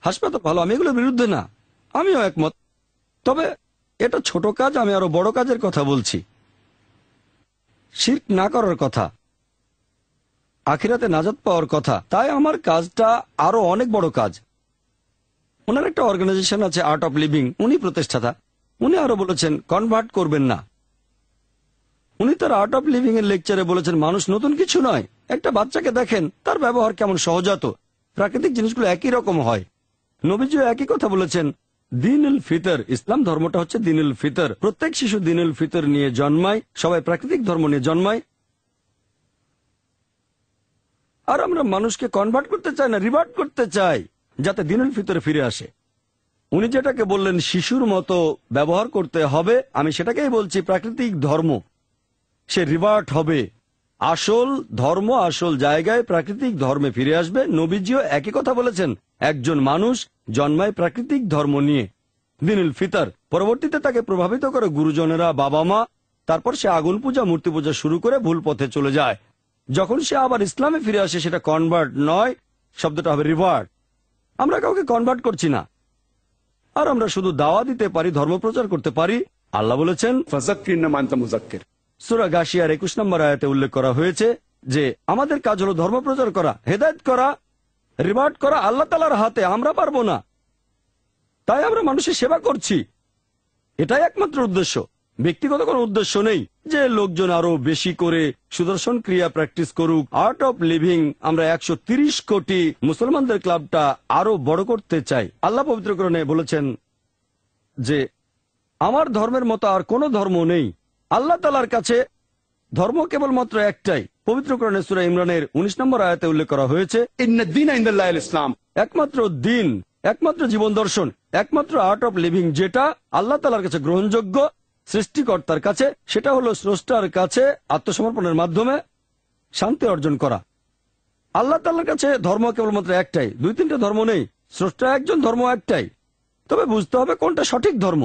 হাসপাতাল ভালো, আমি এগুলোর বিরুদ্ধে না। আমিও একমত। তবে এটা ছোট কাজ, আমি আরও বড় কাজের কথা বলছি। শির্ক না করার কথা। আখিরাতে নাজাত পাওয়ার কথা, তাই আমার কাজটা আরও অনেক বড় কাজ। ওনার একটা অর্গানাইজেশন আছে আর্ট অফ লিভিং উনি প্রতিষ্ঠাতা। উনি আরও বলেছেন কনভার্ট করবেন না। উনি তার আর্ট অফ লিভিং এর লেকচারে বলেছেন, মানুষ নতুন কিছু নয়, একটা বাচ্চাকে দেখেন, তার ব্যবহার কেমন সহজাত। প্রাকৃতিক জিনিসগুলো একই রকম হয়। নবীজিও একই কথা বলেছেন, দিনুল ফিতর, ইসলাম ধর্মটা হচ্ছে দিনুল ফিতর। প্রত্যেক শিশু দিনুল ফিতর নিয়ে জন্মায়, সবাই প্রাকৃতিক ধর্ম নিয়ে জন্মায় আর আমরা মানুষকে কনভার্ট করতে চাই না রিভার্ট করতে চাই, যাতে দিনুল ফিতরে ফিরে আসে। উনি যেটাকে বললেন, শিশুর মতো ব্যবহার করতে হবে। আমি সেটাকেই বলছি, প্রাকৃতিক ধর্ম, সে রিভার্ট হবে। আসল ধর্ম, আসল জায়গায় প্রাকৃতিক ধর্মে ফিরে আসবে। নবীজিও একই কথা বলেছেন, একজন মানুষ জন্মায় প্রাকৃতিক ধর্ম নিয়ে। দিনুল ফিতর, পরবর্তীতে তাকে প্রভাবিত করে গুরুজনেরা বাবা মা তারপর সে আগুন পূজা, মূর্তি পূজা শুরু করে ভুল পথে চলে যায়। যখন সে আবার ইসলামে ফিরে আসে সেটা কনভার্ট নয় শব্দটা হবে রিভার্ট আমরা কাউকে কনভার্ট করছি না। আর আমরা শুধু দাওয়া দিতে পারি ধর্ম প্রচার করতে পারি। আল্লাহ বলেছেন সুরা গাশিয়ার একুশ নম্বর আয়াতে উল্লেখ করা হয়েছে যে আমাদের কাজ হলো ধর্ম প্রচার করা হেদায়ত করা রিভার্ট করা আল্লাহ তালার হাতে আমরা পারব না। তাই আমরা মানুষের সেবা করছি। এটাই একমাত্র উদ্দেশ্য। ব্যক্তিগত কোনো উদ্দেশ্য নেই যে লোকজন আরও বেশি করে সুদর্শন ক্রিয়া প্র্যাকটিস করুক। আর্ট অফ লিভিং আমরা একশো তিরিশ কোটি মুসলমানদের ক্লাবটা আরও বড় করতে চাই। আল্লাহ পবিত্রকরণে বলেছেন যে আমার ধর্মের মতো আর কোনো ধর্ম নেই। আল্লাহ তালার কাছে ধর্ম কেবলমাত্র একটাই। পবিত্রকরণে সুরা ইমরানের উনিশ নম্বর আয়াতে উল্লেখ করা হয়েছে ইসলাম। একমাত্র দিন একমাত্র জীবন দর্শন একমাত্র আর্ট অফ লিভিং যেটা আল্লাহ তালার কাছে গ্রহণযোগ্য সৃষ্টিকর্তার কাছে, সেটা হলো স্রষ্টার কাছে আত্মসমর্পণের মাধ্যমে শান্তি অর্জন করা। আল্লাহ তালার কাছে ধর্ম কেবলমাত্র একটাই, দুই তিনটা ধর্ম নেই, স্রষ্টা একজন, ধর্ম একটাই। তবে বুঝতে হবে কোনটা সঠিক ধর্ম,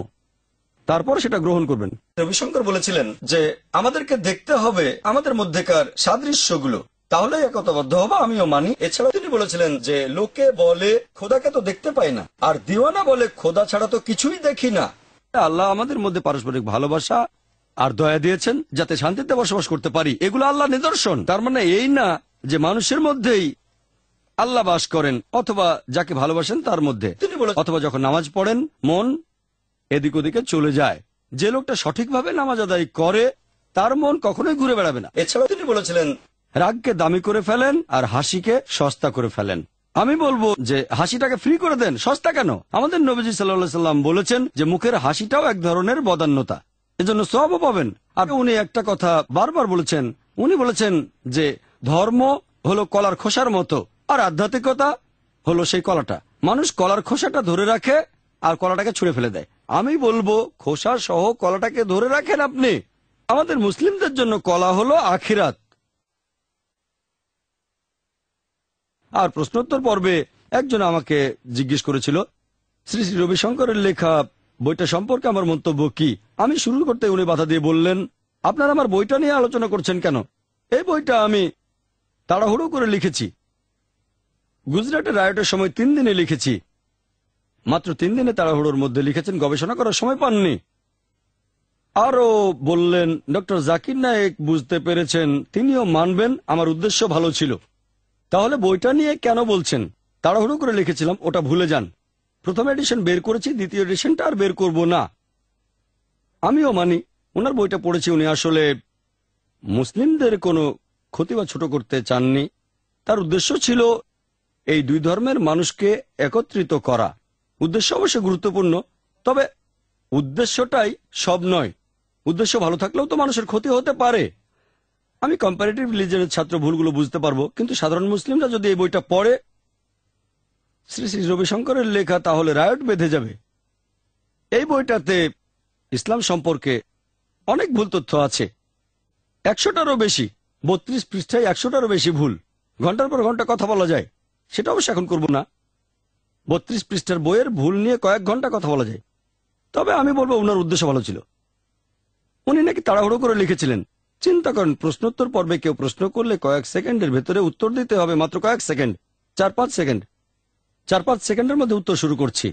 তারপর সেটা গ্রহণ করবেন। রবিশঙ্কর বলেছিলেন যে, আমাদেরকে দেখতে হবে আমাদের মধ্যেকার সাদৃশ্যগুলো তাহলে একতাবদ্ধ হব, আমিও মানি। এছাড়া তিনি বলেছিলেন যে, লোকে বলে, খোদাকে তো দেখতে পাই না, আর দিওয়ানা বলে, খোদা ছাড়া তো কিছুই দেখি না। আল্লাহ আমাদের মধ্যে পারস্পরিক ভালোবাসা আর দয়া দিয়েছেন যাতে শান্তিতে বসবাস করতে পারি। এগুলো আল্লাহ নিদর্শন। তার মানে এই না যে মানুষের মধ্যেই আল্লাহ বাস করেন অথবা যাকে ভালোবাসেন তার মধ্যে। তিনি বলেন অথবা যখন নামাজ পড়েন মন এদিক ওদিকে চলে যায়। যে লোকটা সঠিকভাবে নামাজ আদায় করে তার মন কখনোই ঘুরে বেড়াবে না। এছাড়াও তিনি বলেছিলেন রাগকে দামি করে ফেলেন আর হাসিকে সস্তা করে ফেলেন। আমি বলব যে হাসিটাকে ফ্রি করে দেন, সস্তা কেন? আমাদের নবীজি সাল্লাহ সাল্লাম বলেছেন যে মুখের হাসিটাও এক ধরনের বদান্যতা। এজন্য সবও পাবেন। আর উনি একটা কথা বারবার বলেছেন। উনি বলেছেন যে ধর্ম হলো কলার খোসার মতো, আর আধ্যাত্মিকতা হলো সেই কলাটা। মানুষ কলার খোসাটা ধরে রাখে আর কলাটাকে ছুঁড়ে ফেলে দেয়। আমি বলব, খোসা সহ কলাটাকে ধরে রাখেন আপনি। আমাদের মুসলিমদের জন্য কলা হলো আখিরাত। আর প্রশ্নোত্তর পর্বে একজন আমাকে জিজ্ঞেস করেছিল, শ্রী শ্রী রবিশঙ্করের লেখা বইটা সম্পর্কে আমার মন্তব্য কি? আমি শুরু করতে উনি বাধা দিয়ে বললেন, আপনারা আমার বইটা নিয়ে আলোচনা করছেন কেন? এই বইটা আমি তাড়াহুড়ো করে লিখেছি। গুজরাটের রায়টের সময় তিন দিনে লিখেছি। মাত্র তিন দিনে তাড়াহুড়োর মধ্যে লিখেছেন, গবেষণা করার সময় পাননি। আরও বললেন, ডক্টর জাকির নায়েক বুঝতে পেরেছেন, তিনিও মানবেন, আমার উদ্দেশ্য ভালো ছিল। তাহলে বইটা নিয়ে কেন বলছেন? তাড়াহুড়ো করে লিখেছিলাম, ওটা ভুলে যান। প্রথম এডিশন বের করেছি, দ্বিতীয় এডিশনটা আর বের করব না। আমিও মানি, ওনার বইটা পড়েছি উনি আসলে মুসলিমদের কোনো ক্ষতি বা ছোট করতে চাননি। তার উদ্দেশ্য ছিল এই দুই ধর্মের মানুষকে একত্রিত করা। উদ্দেশ্য অবশ্য গুরুত্বপূর্ণ, তবে উদ্দেশ্যটাই সব নয়। উদ্দেশ্য ভালো থাকলেও তো মানুষের ক্ষতি হতে পারে। আমি কম্পারেটিভ রিলিজনের ছাত্র, ভুলগুলো বুঝতে পারব, কিন্তু সাধারণ মুসলিমরা যদি এই বইটা পড়ে, শ্রী শ্রী রবিশঙ্করের লেখা, তাহলে রায়ট বেঁধে যাবে। এই বইটাতে ইসলাম সম্পর্কে অনেক ভুল তথ্য আছে। একশোটারও বেশি, বত্রিশ পৃষ্ঠায় একশোটারও বেশি ভুল, ঘণ্টার পর ঘণ্টা কথা বলা যায়। সেটা অবশ্য এখন করব না। বত্রিশ পৃষ্ঠার বইয়ের ভুল নিয়ে কয়েক ঘণ্টা কথা বলা যায়। তবে আমি বলব, ওনার উদ্দেশ্য ভালো ছিল। উনি নাকি তাড়াহুড়ো করে লিখেছিলেন। চিন্তা করেন, প্রশ্নোত্তর পর্বে কেউ প্রশ্ন করলে কয়েক সেকেন্ডের ভেতরে উত্তর দিতে হবে, মাত্র কয়েক সেকেন্ড। চার, পাঁচ সেকেন্ড। চার, পাঁচ সেকেন্ডের মধ্যে উত্তর শুরু করছি।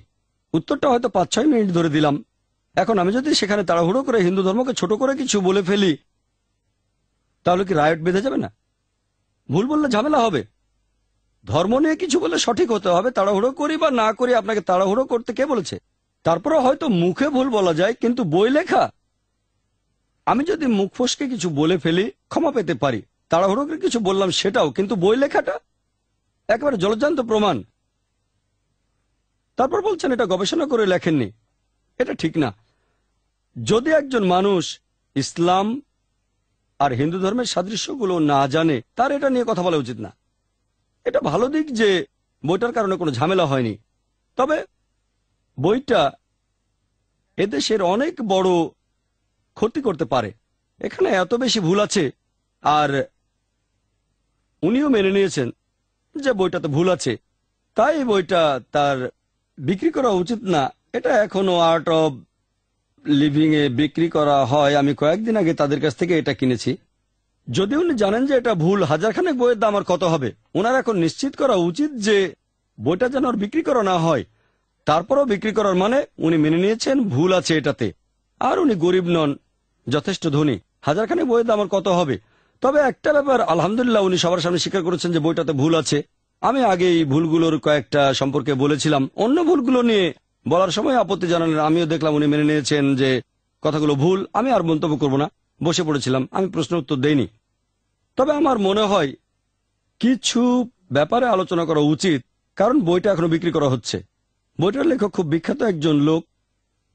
উত্তরটা হয়তো পাঁচ, ছয় মিনিট ধরে দিলাম। এখন আমি যদি সেখানে তাড়াহুড়ো করে হিন্দু ধর্মকে ছোট করে কিছু বলে ফেলি, তাহলে কি রায়ট বেঁধে যাবে না? ভুল বললে ঝামেলা হবে। ধর্ম নিয়ে কিছু বলে সঠিক হতে হবে, তাড়াহুড়ো করি বা না করি আপনাকে তাড়াহুড়ো করতে কে বলেছে? তারপরে হয়তো মুখে ভুল বলা যায়, কিন্তু বই লেখা আমি যদি মুখ ফসকে কিছু বলে ফেলি, ক্ষমা পেতে পারি। তাড়াহুড়ো করে কিছু বললাম সেটাও, কিন্তু বই লেখাটা একেবারে জলজান্ত প্রমাণ। তারপর বলছেন, এটা গবেষণা করে লেখেননি। এটা ঠিক না। যদি একজন মানুষ ইসলাম আর হিন্দু ধর্মের সাদৃশ্যগুলো না জানে, তার এটা নিয়ে কথা বলা উচিত না। এটা ভালো দিক যে বইটার কারণে কোনো ঝামেলা হয়নি। তবে বইটা এদেশের অনেক বড় ক্ষতি করতে পারে। এখানে এত বেশি ভুল আছে। আর উনিও মেনে নিয়েছেন যে বইটাতে ভুল আছে। তাই বইটা তার বিক্রি করা উচিত না। এটা এখনও আর্ট অব লিভিং এ বিক্রি করা হয়। আমি কয়েকদিন আগে তাদের কাছ থেকে এটা কিনেছি। যদি উনি জানেন যে এটা ভুল, হাজারখানেক বইয়ের দাম আর কত হবে? ওনার এখন নিশ্চিত করা উচিত যে বইটা যেন আর বিক্রি করা না হয়। তারপরও বিক্রি করার মানে উনি মেনে নিয়েছেন, ভুল আছে এটাতে। আর উনি গরিব নন। যথেষ্ট ধনী। হাজারখানে বইয়ের দাম কত হবে? তবে একটা ব্যাপার, আলহামদুলিল্লাহ উনি সবার সামনে স্বীকার করেছেন যে বইটাতে ভুল আছে। আমি আগে এই ভুলগুলোর কয়েকটা সম্পর্কে বলেছিলাম। অন্য ভুলগুলো নিয়ে বলার সময় আপত্তি জানালেন। আমিও দেখলাম উনি মেনে নিয়েছেন যে কথাগুলো ভুল। আমি আর মন্তব্য করব না। বসে পড়েছিলাম। আমি প্রশ্ন উত্তর দেইনি। তবে আমার মনে হয় কিছু ব্যাপারে আলোচনা করা উচিত, কারণ বইটা এখনও বিক্রি করা হচ্ছে। বইটার লেখক খুব বিখ্যাত একজন লোক।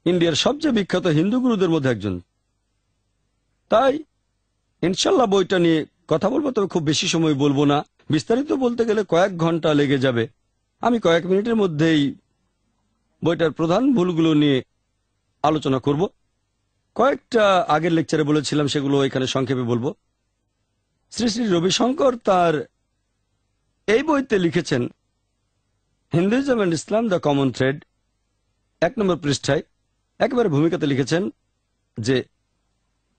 ইন্ডিয়ার সবচেয়ে বিখ্যাত হিন্দু গুরুদের মধ্যে একজন। তাই ইনশাল্লাহ বইটা নিয়ে কথা বলব, তবে খুব বেশি সময় বলব না। বিস্তারিত বলতে গেলে কয়েক ঘণ্টা লেগে যাবে। আমি কয়েক মিনিটের মধ্যেই বইটার প্রধান ভুলগুলো নিয়ে আলোচনা করব। কয়েকটা আগের লেকচারে বলেছিলাম, সেগুলো এখানে সংক্ষেপে বলব। শ্রী শ্রী রবিশঙ্কর তার এই বইতে লিখেছেন, Hinduism and Islam, the common thread এক নম্বর পৃষ্ঠায়। একেবারে ভূমিকাতে লিখেছেন যে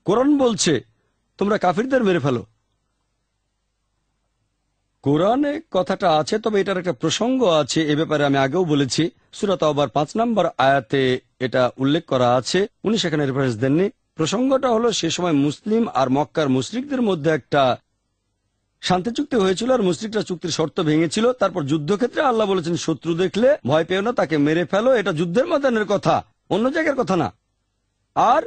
কোরআন বলছে, তোমরা কাফিরদের মেরে ফেলো। কোরআনে কথাটা আছে, তবে এটার একটা প্রসঙ্গ আছে, এ ব্যাপারে আমি আগেও বলেছি। সুরাত আবার পাঁচ নম্বর আয়াতে এটা উল্লেখ করা আছে, উনি সেখানে রেফারেন্স দেননি। প্রসঙ্গটা হলো, সে সময় মুসলিম আর মক্কার মুশরিকদের মধ্যে একটা শান্তি চুক্তি হয়েছিল, আর মুসলিকরা চুক্তির শর্ত ভেঙেছিল। তারপর যুদ্ধক্ষেত্রে আল্লাহ বলেছেন, শত্রু দেখলে ভয় পেও না, তাকে মেরে ফেলো। এটা যুদ্ধের ময়দানের কথা, অন্য জায়গার কথা না। আর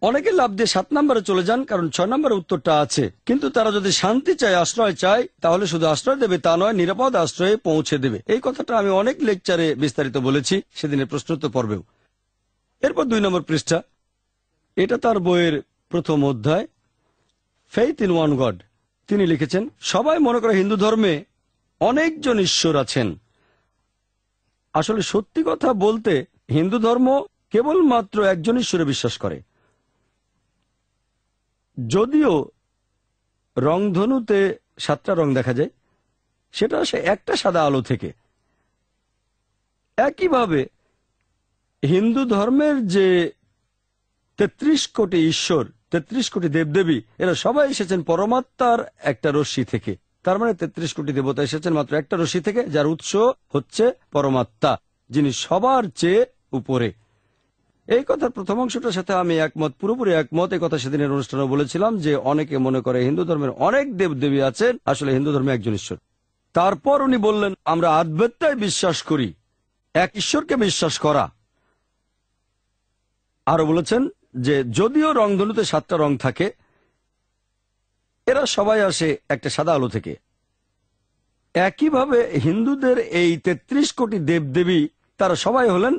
অনেকে লাভ দিয়ে সাত নম্বরে চলে যান, কারণ ছয় নম্বরে উত্তরটা আছে। কিন্তু তারা যদি শান্তি চায়, আশ্রয় চায়, তাহলে শুধু আশ্রয় দেবে তা নয়, নিরাপদ আশ্রয়ে পৌঁছে দেবে। এই কথাটা আমি অনেক লেকচারে বিস্তারিত বলেছি, সেদিনের প্রশ্নোত্তর পর্বেও। এরপর দুই নম্বর পৃষ্ঠা। এটা তার বইয়ের প্রথম অধ্যায়। ফেইথ ইন ওয়ান গড তিনি লিখেছেন, সবাই মনে করে হিন্দু ধর্মে অনেকজন ঈশ্বর আছেন। আসলে সত্যি কথা বলতে হিন্দু ধর্ম কেবলমাত্র একজন ঈশ্বরে বিশ্বাস করে। যদিও রংধনুতে সাতটা রং দেখা যায়, সেটা আসে একটা সাদা আলো থেকে। একইভাবে হিন্দু ধর্মের যে তেত্রিশ কোটি ঈশ্বর, তেত্রিশ কোটি দেবদেবী, এরা সবাই এসেছেন পরমাত্মার একটা রশ্মি থেকে। তার মানে তেত্রিশ কোটি দেবতা এসেছেন মাত্র একটা রশ্মি থেকে, যার উৎস হচ্ছে পরমাত্মা, যিনি সবার চেয়ে উপরে। এই কথার প্রথম অংশটার সাথে আমি একমত, পুরোপুরি একমত। এই কথা সেদিনের অনুষ্ঠানে বলেছিলাম যে অনেকে মনে করে হিন্দু ধর্মের অনেক দেবদেবী আছেন, আসলে হিন্দু ধর্মে একজন ঈশ্বর। তারপর উনি বললেন, আমরা আধ্যাত্মায় বিশ্বাস করি, এক ঈশ্বরকে বিশ্বাস করা। আরও বলেছেন যে, যদিও রংধনুতে সাতটা রং থাকে, এরা সবাই আসে একটা সাদা আলো থেকে। একইভাবে হিন্দুদের এই তেত্রিশ কোটি দেবদেবী, তারা সবাই হলেন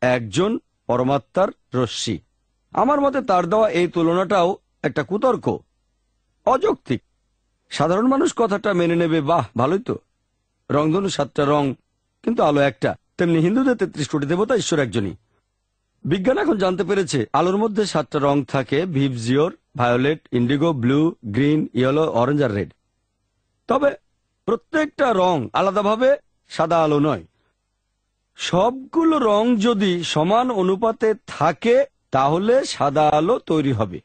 একজন পরমাত্মার রশ্মি। আমার মতে তার দেওয়া এই তুলনাটাও একটা কুতর্ক, অযৌক্তিক। সাধারণ মানুষ কথাটা মেনে নেবে, বাহ, ভালোই তো। রংধনু সাতটা রং, কিন্তু আলো একটা। তেমনি হিন্দুদের তেত্রিশ কোটি দেবতা ঈশ্বর একজনই। বিজ্ঞান এখন জানতে পেরেছে, আলোর মধ্যে সাতটা রং থাকে VIBGYOR violet, indigo, blue, green, yellow, orange আর রেড। তবে প্রত্যেকটা রং আলাদাভাবে সাদা আলো নয়। সবগুলো রং যদি সমান অনুপাতে থাকে, তাহলে সাদা আলো তৈরি হবে।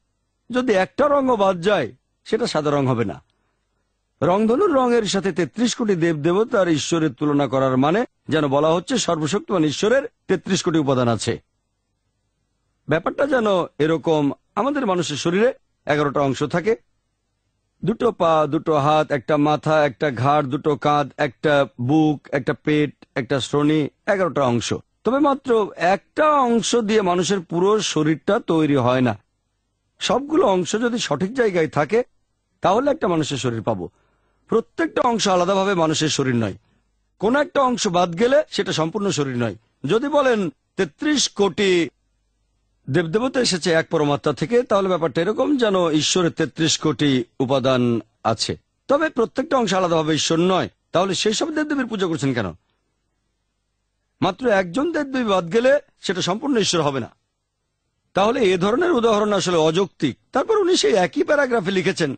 যদি একটা রঙও বাদ যায়, সেটা সাদা রং হবে না। রংধনুর রঙের সাথে তেত্রিশ কোটি দেব দেবতার ঈশ্বরের তুলনা করার মানে যেন বলা হচ্ছে সর্বশক্তিমান ঈশ্বরের তেত্রিশ কোটি উপাদান আছে। ব্যাপারটা যেন এরকম আমাদের মানুষের শরীরে এগারোটা অংশ থাকে দুটো পা, দুটো হাত, একটা মাথা, একটা ঘাড়, দুটো কাঁধ, একটা বুক, একটা পেট, একটা শ্রোণী, এগারোটা অংশ। তবে মাত্র একটা অংশ দিয়ে মানুষের পুরো শরীরটা তৈরি হয় না। সবগুলো অংশ যদি সঠিক জায়গায় থাকে, তাহলে একটা মানুষের শরীর পাবো। প্রত্যেকটা অংশ আলাদাভাবে মানুষের শরীর নয়। কোন একটা অংশ বাদ গেলে সেটা সম্পূর্ণ শরীর নয়। যদি বলেন তেত্রিশ কোটি দেবদেবতা এসেছে এক পরমাত্মা থেকে। তাহলে ব্যাপারটা এরকম যেন ঈশ্বরের তেত্রিশ কোটি উপাদান আছে। তবে প্রত্যেকটা অংশ আলাদাভাবে ঈশ্বর নয়। তাহলে সেই সব দেবদেবীর পুজো করছেন কেন? মাত্র একজন দেবদেবী বাদ গেলে সেটা সম্পূর্ণ ঈশ্বর হবে না। তাহলে এ ধরনের উদাহরণ আসলে অযৌক্তিক। তারপর উনি সেই একই প্যারাগ্রাফে লিখেছেন,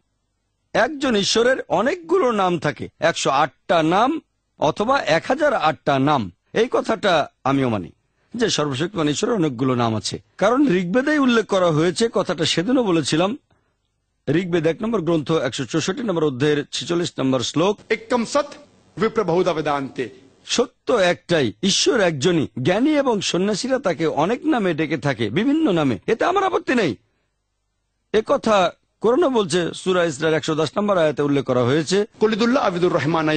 একজন ঈশ্বরের অনেকগুলো নাম থাকে। একশো আটটা নাম অথবা এক হাজার আটটা নাম। এই কথাটা আমিও মানি। যে সর্বশক্তিমান ঈশ্বরের অনেকগুলো নাম আছে। কারণ ঋগ্বেদেই উল্লেখ করা হয়েছে কথাটা সেদিনও বলেছিলাম। ঋগ্বেদ এক নম্বর গ্রন্থ একশো চৌষট্টি নম্বর অধ্যায়ের ছিচল্লিশ নম্বর শ্লোক। একম সৎ বিপ্রভৌদা সত্য একটাই ঈশ্বর একজনই। জ্ঞানী এবং সন্ন্যাসীরা তাকে অনেক নামে ডেকে থাকে বিভিন্ন নামে। এতে আমার আপত্তি নেই। কথা করোনা বলছে সুরা ইসরার একশো দশ নম্বর আয়াতে উল্লেখ করা হয়েছে কলিদুল্লাহ আবিদুর রহমান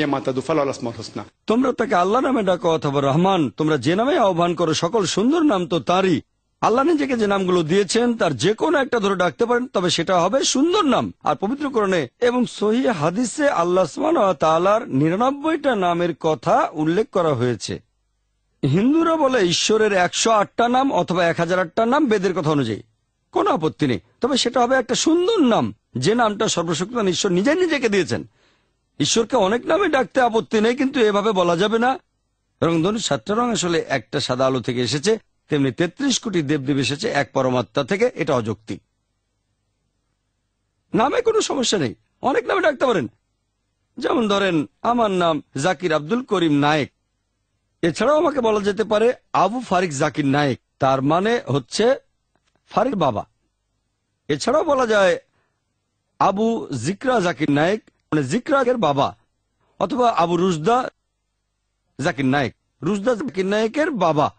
তোমরা তাকে আল্লাহ নামে ডাকো অথবা রহমান তোমরা যে নামে আহ্বান করো সকল সুন্দর নাম তো তারই। আল্লাহ নিজেকে যে নামগুলো দিয়েছেন তার যে কোনো একটা ধরে ডাকতে পারেন তবে সেটা হবে সুন্দর নাম। আর পবিত্র করণে এবং সহি হাদিসে আল্লাহ তালার নিরানব্বইটা নামের কথা উল্লেখ করা হয়েছে। হিন্দুরা বলে ঈশ্বরের একশো আটটা নাম অথবা এক হাজার আটটা নাম বেদের কথা অনুযায়ী। কোনো আপত্তি নেই। তবে সেটা হবে একটা সুন্দর নাম। যে নামটা সর্বশক্তিমান ঈশ্বর নিজে নিজেকে দিয়েছেন। ঈশ্বরকে অনেক নামে ডাকতে আপত্তি নেই, কিন্তু এভাবে বলা যাবে না। রংধনু সাতটা রং আসলে একটা সাদা আলো থেকে এসেছে। তেমনি তেত্রিশ কোটি দেবদেব এসেছে এক পরমাত্মা থেকে, এটা অযৌক্তিক নামে কোনো সমস্যা নেই। অনেক নামে ডাকতে পারেন। যেমন ধরেন, আমার নাম জাকির আব্দুল করিম নায়েক। এছাড়াও আমাকে বলা যেতে পারে আবু ফারিক জাকির নায়েক। তার মানে হচ্ছে ফারিক বাবা। এছাড়াও বলা যায়, আবু জিকরা জাকির নায়েক মানে জিকরাকের বাবা, অথবা আবু রুজদা জাকির নায়েক। রুজদা জাকির নায়েকের বাবা।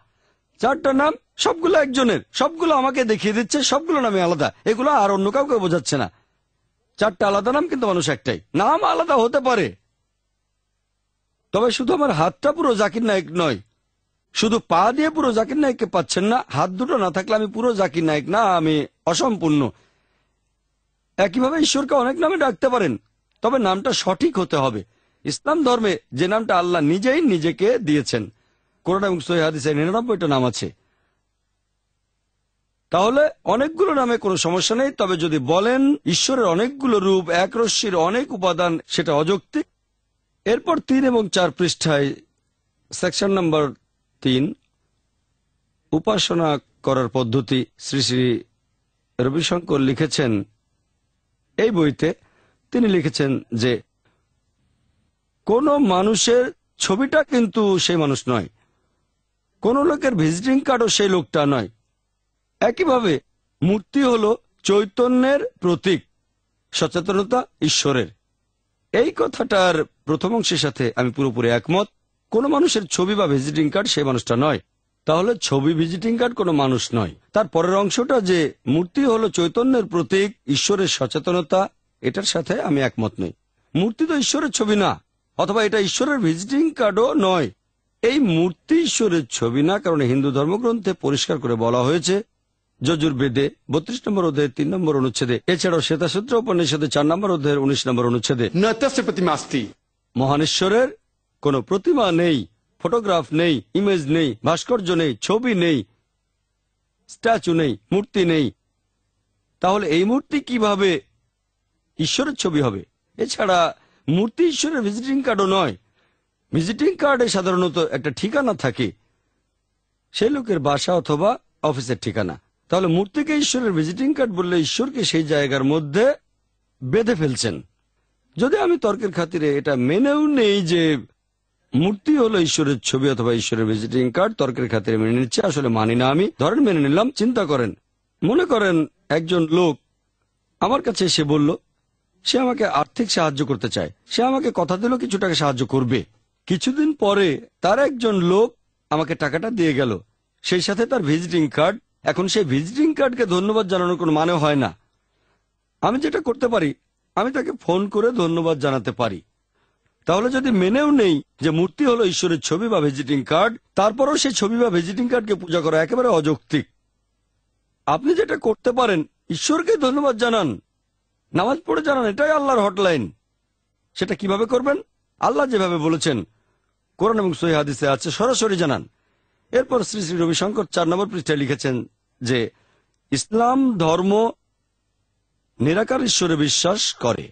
চারটা নাম, সবগুলো একজনের, সবগুলো আমাকে দেখিয়ে দিচ্ছে, সবগুলো নামে আলাদা। এগুলো আর অন্য কাউকে বোঝাচ্ছে না। চারটা আলাদা নাম, কিন্তু মানুষ একটাই। নাম আলাদা হতে পারে। তবে শুধু আমার হাতটা পুরো জাকির নায়ক নয় শুধু পা দিয়ে পুরো জাকির নায়ককে পাচ্ছেন না, হাত দুটো না থাকলে আমি পুরো জাকির নায়ক না, আমি অসম্পূর্ণ। একইভাবে ঈশ্বরকে অনেক নামে ডাকতে পারেন, তবে নামটা সঠিক হতে হবে। ইসলাম ধর্মে যে নামটা আল্লাহ নিজেই নিজেকে দিয়েছেন। কোরআন এবং সহিহাদিসে নিরানব্বইটা নাম আছে। তাহলে অনেকগুলো নামে কোনো সমস্যা নেই, তবে যদি বলেন ঈশ্বরের অনেকগুলো রূপ, এক রশ্মির অনেক উপাদান, সেটা অযৌক্তিক। এরপর তিন এবং চার পৃষ্ঠায় সেকশন নম্বর তিন, উপাসনা করার পদ্ধতি শ্রী শ্রী রবিশঙ্কর লিখেছেন। এই বইতে তিনি লিখেছেন যে, কোন মানুষের ছবিটা কিন্তু সেই মানুষ নয়। কোন লোকের ভিজিটিং কার্ডও সেই লোকটা নয়। একইভাবে মূর্তি হল চৈতন্যের প্রতীক, সচেতনতা ঈশ্বরের। এই কথাটার প্রথম অংশের সাথে আমি পুরোপুরি একমত। কোনো মানুষের ছবি বা ভিজিটিং কার্ড সেই মানুষটা নয়। তাহলে ছবি ভিজিটিং কার্ড কোনো মানুষ নয়। তার পরের অংশটা যে মূর্তি হলো চৈতন্যের প্রতীক ঈশ্বরের সচেতনতা এটার সাথে আমি একমত নই। মূর্তি তো ঈশ্বরের ছবি না অথবা এটা ঈশ্বরের ভিজিটিং কার্ডও নয়। এই মূর্তি ঈশ্বরের ছবি না কারণ হিন্দু ধর্মগ্রন্থে পরিষ্কার করে বলা হয়েছে যজুর্বেদে বত্রিশ নম্বর অধ্যায়ের তিন নম্বর অনুচ্ছেদে এছাড়াও শ্বেতাসূত্র উপনিষদে চার নম্বর অধ্যায়ের উনিশ নম্বর অনুচ্ছেদে। মহানেশ্বরের কোনো প্রতিমা নেই, ফটোগ্রাফ নেই ইমেজ নেই, ভাস্কর্য নেই, ছবি নেই স্ট্যাচু নেই, মূর্তি নেই। তাহলে এই মূর্তি কীভাবে ঈশ্বরের ছবি হবে? এছাড়া মূর্তি ঈশ্বরের ভিজিটিং কার্ডও নয়। ভিজিটিং কার্ডে সাধারণত একটা ঠিকানা থাকে, সেই লোকের বাসা অথবা অফিসের ঠিকানা। তাহলে মূর্তিকে ঈশ্বরের ভিজিটিং কার্ড বললে ঈশ্বরকে সেই জায়গার মধ্যে বেঁধে ফেলছেন। যদি আমি তর্কের খাতিরে এটা মেনেও নেই যে মূর্তি হলো ঈশ্বরের ছবি অথবা ঈশ্বরের ভিজিটিং কার্ড তর্কের খাতিরে মেনে নিচ্ছে, আসলে মানি না আমি। ধরেন মেনে নিলাম, চিন্তা করেন। মনে করেন একজন লোক আমার কাছে এসে বলল, সে আমাকে আর্থিক সাহায্য করতে চায়। সে আমাকে কথা দিল, কিছু টাকা সাহায্য করবে। কিছুদিন পরে তার একজন লোক আমাকে টাকাটা দিয়ে গেল। সেই সাথে তার ভিজিটিং কার্ড এখন সেই ভিজিটিং কার্ডকে ধন্যবাদ জানানোর কোনো মানে হয় না। আমি যেটা করতে পারি, আমি তাকে ফোন করে ধন্যবাদ জানাতে পারি। তাহলে যদি মেনেও নেই যে মূর্তি হলো ঈশ্বরের ছবি বা ভিজিটিং কার্ড তারপরও সেই ছবি বা ভিজিটিং কার্ডকে পূজা করা একেবারে অযৌক্তিক। আপনি যেটা করতে পারেন, ঈশ্বরকে ধন্যবাদ জানান। নামাজ পড়ে জানান, এটাই আল্লাহর হটলাইন সেটা কীভাবে করবেন? আল্লাহ যেভাবে বলেছেন, কোরআন এবং সহি হাদিসে আছে, সরাসরি জানান। এরপর শ্রী শ্রী রবিশঙ্কর চার নম্বর পৃষ্ঠায় লিখেছেন যে, ইসলাম ধর্ম নিরাকার ঈশ্বরে বিশ্বাস করে।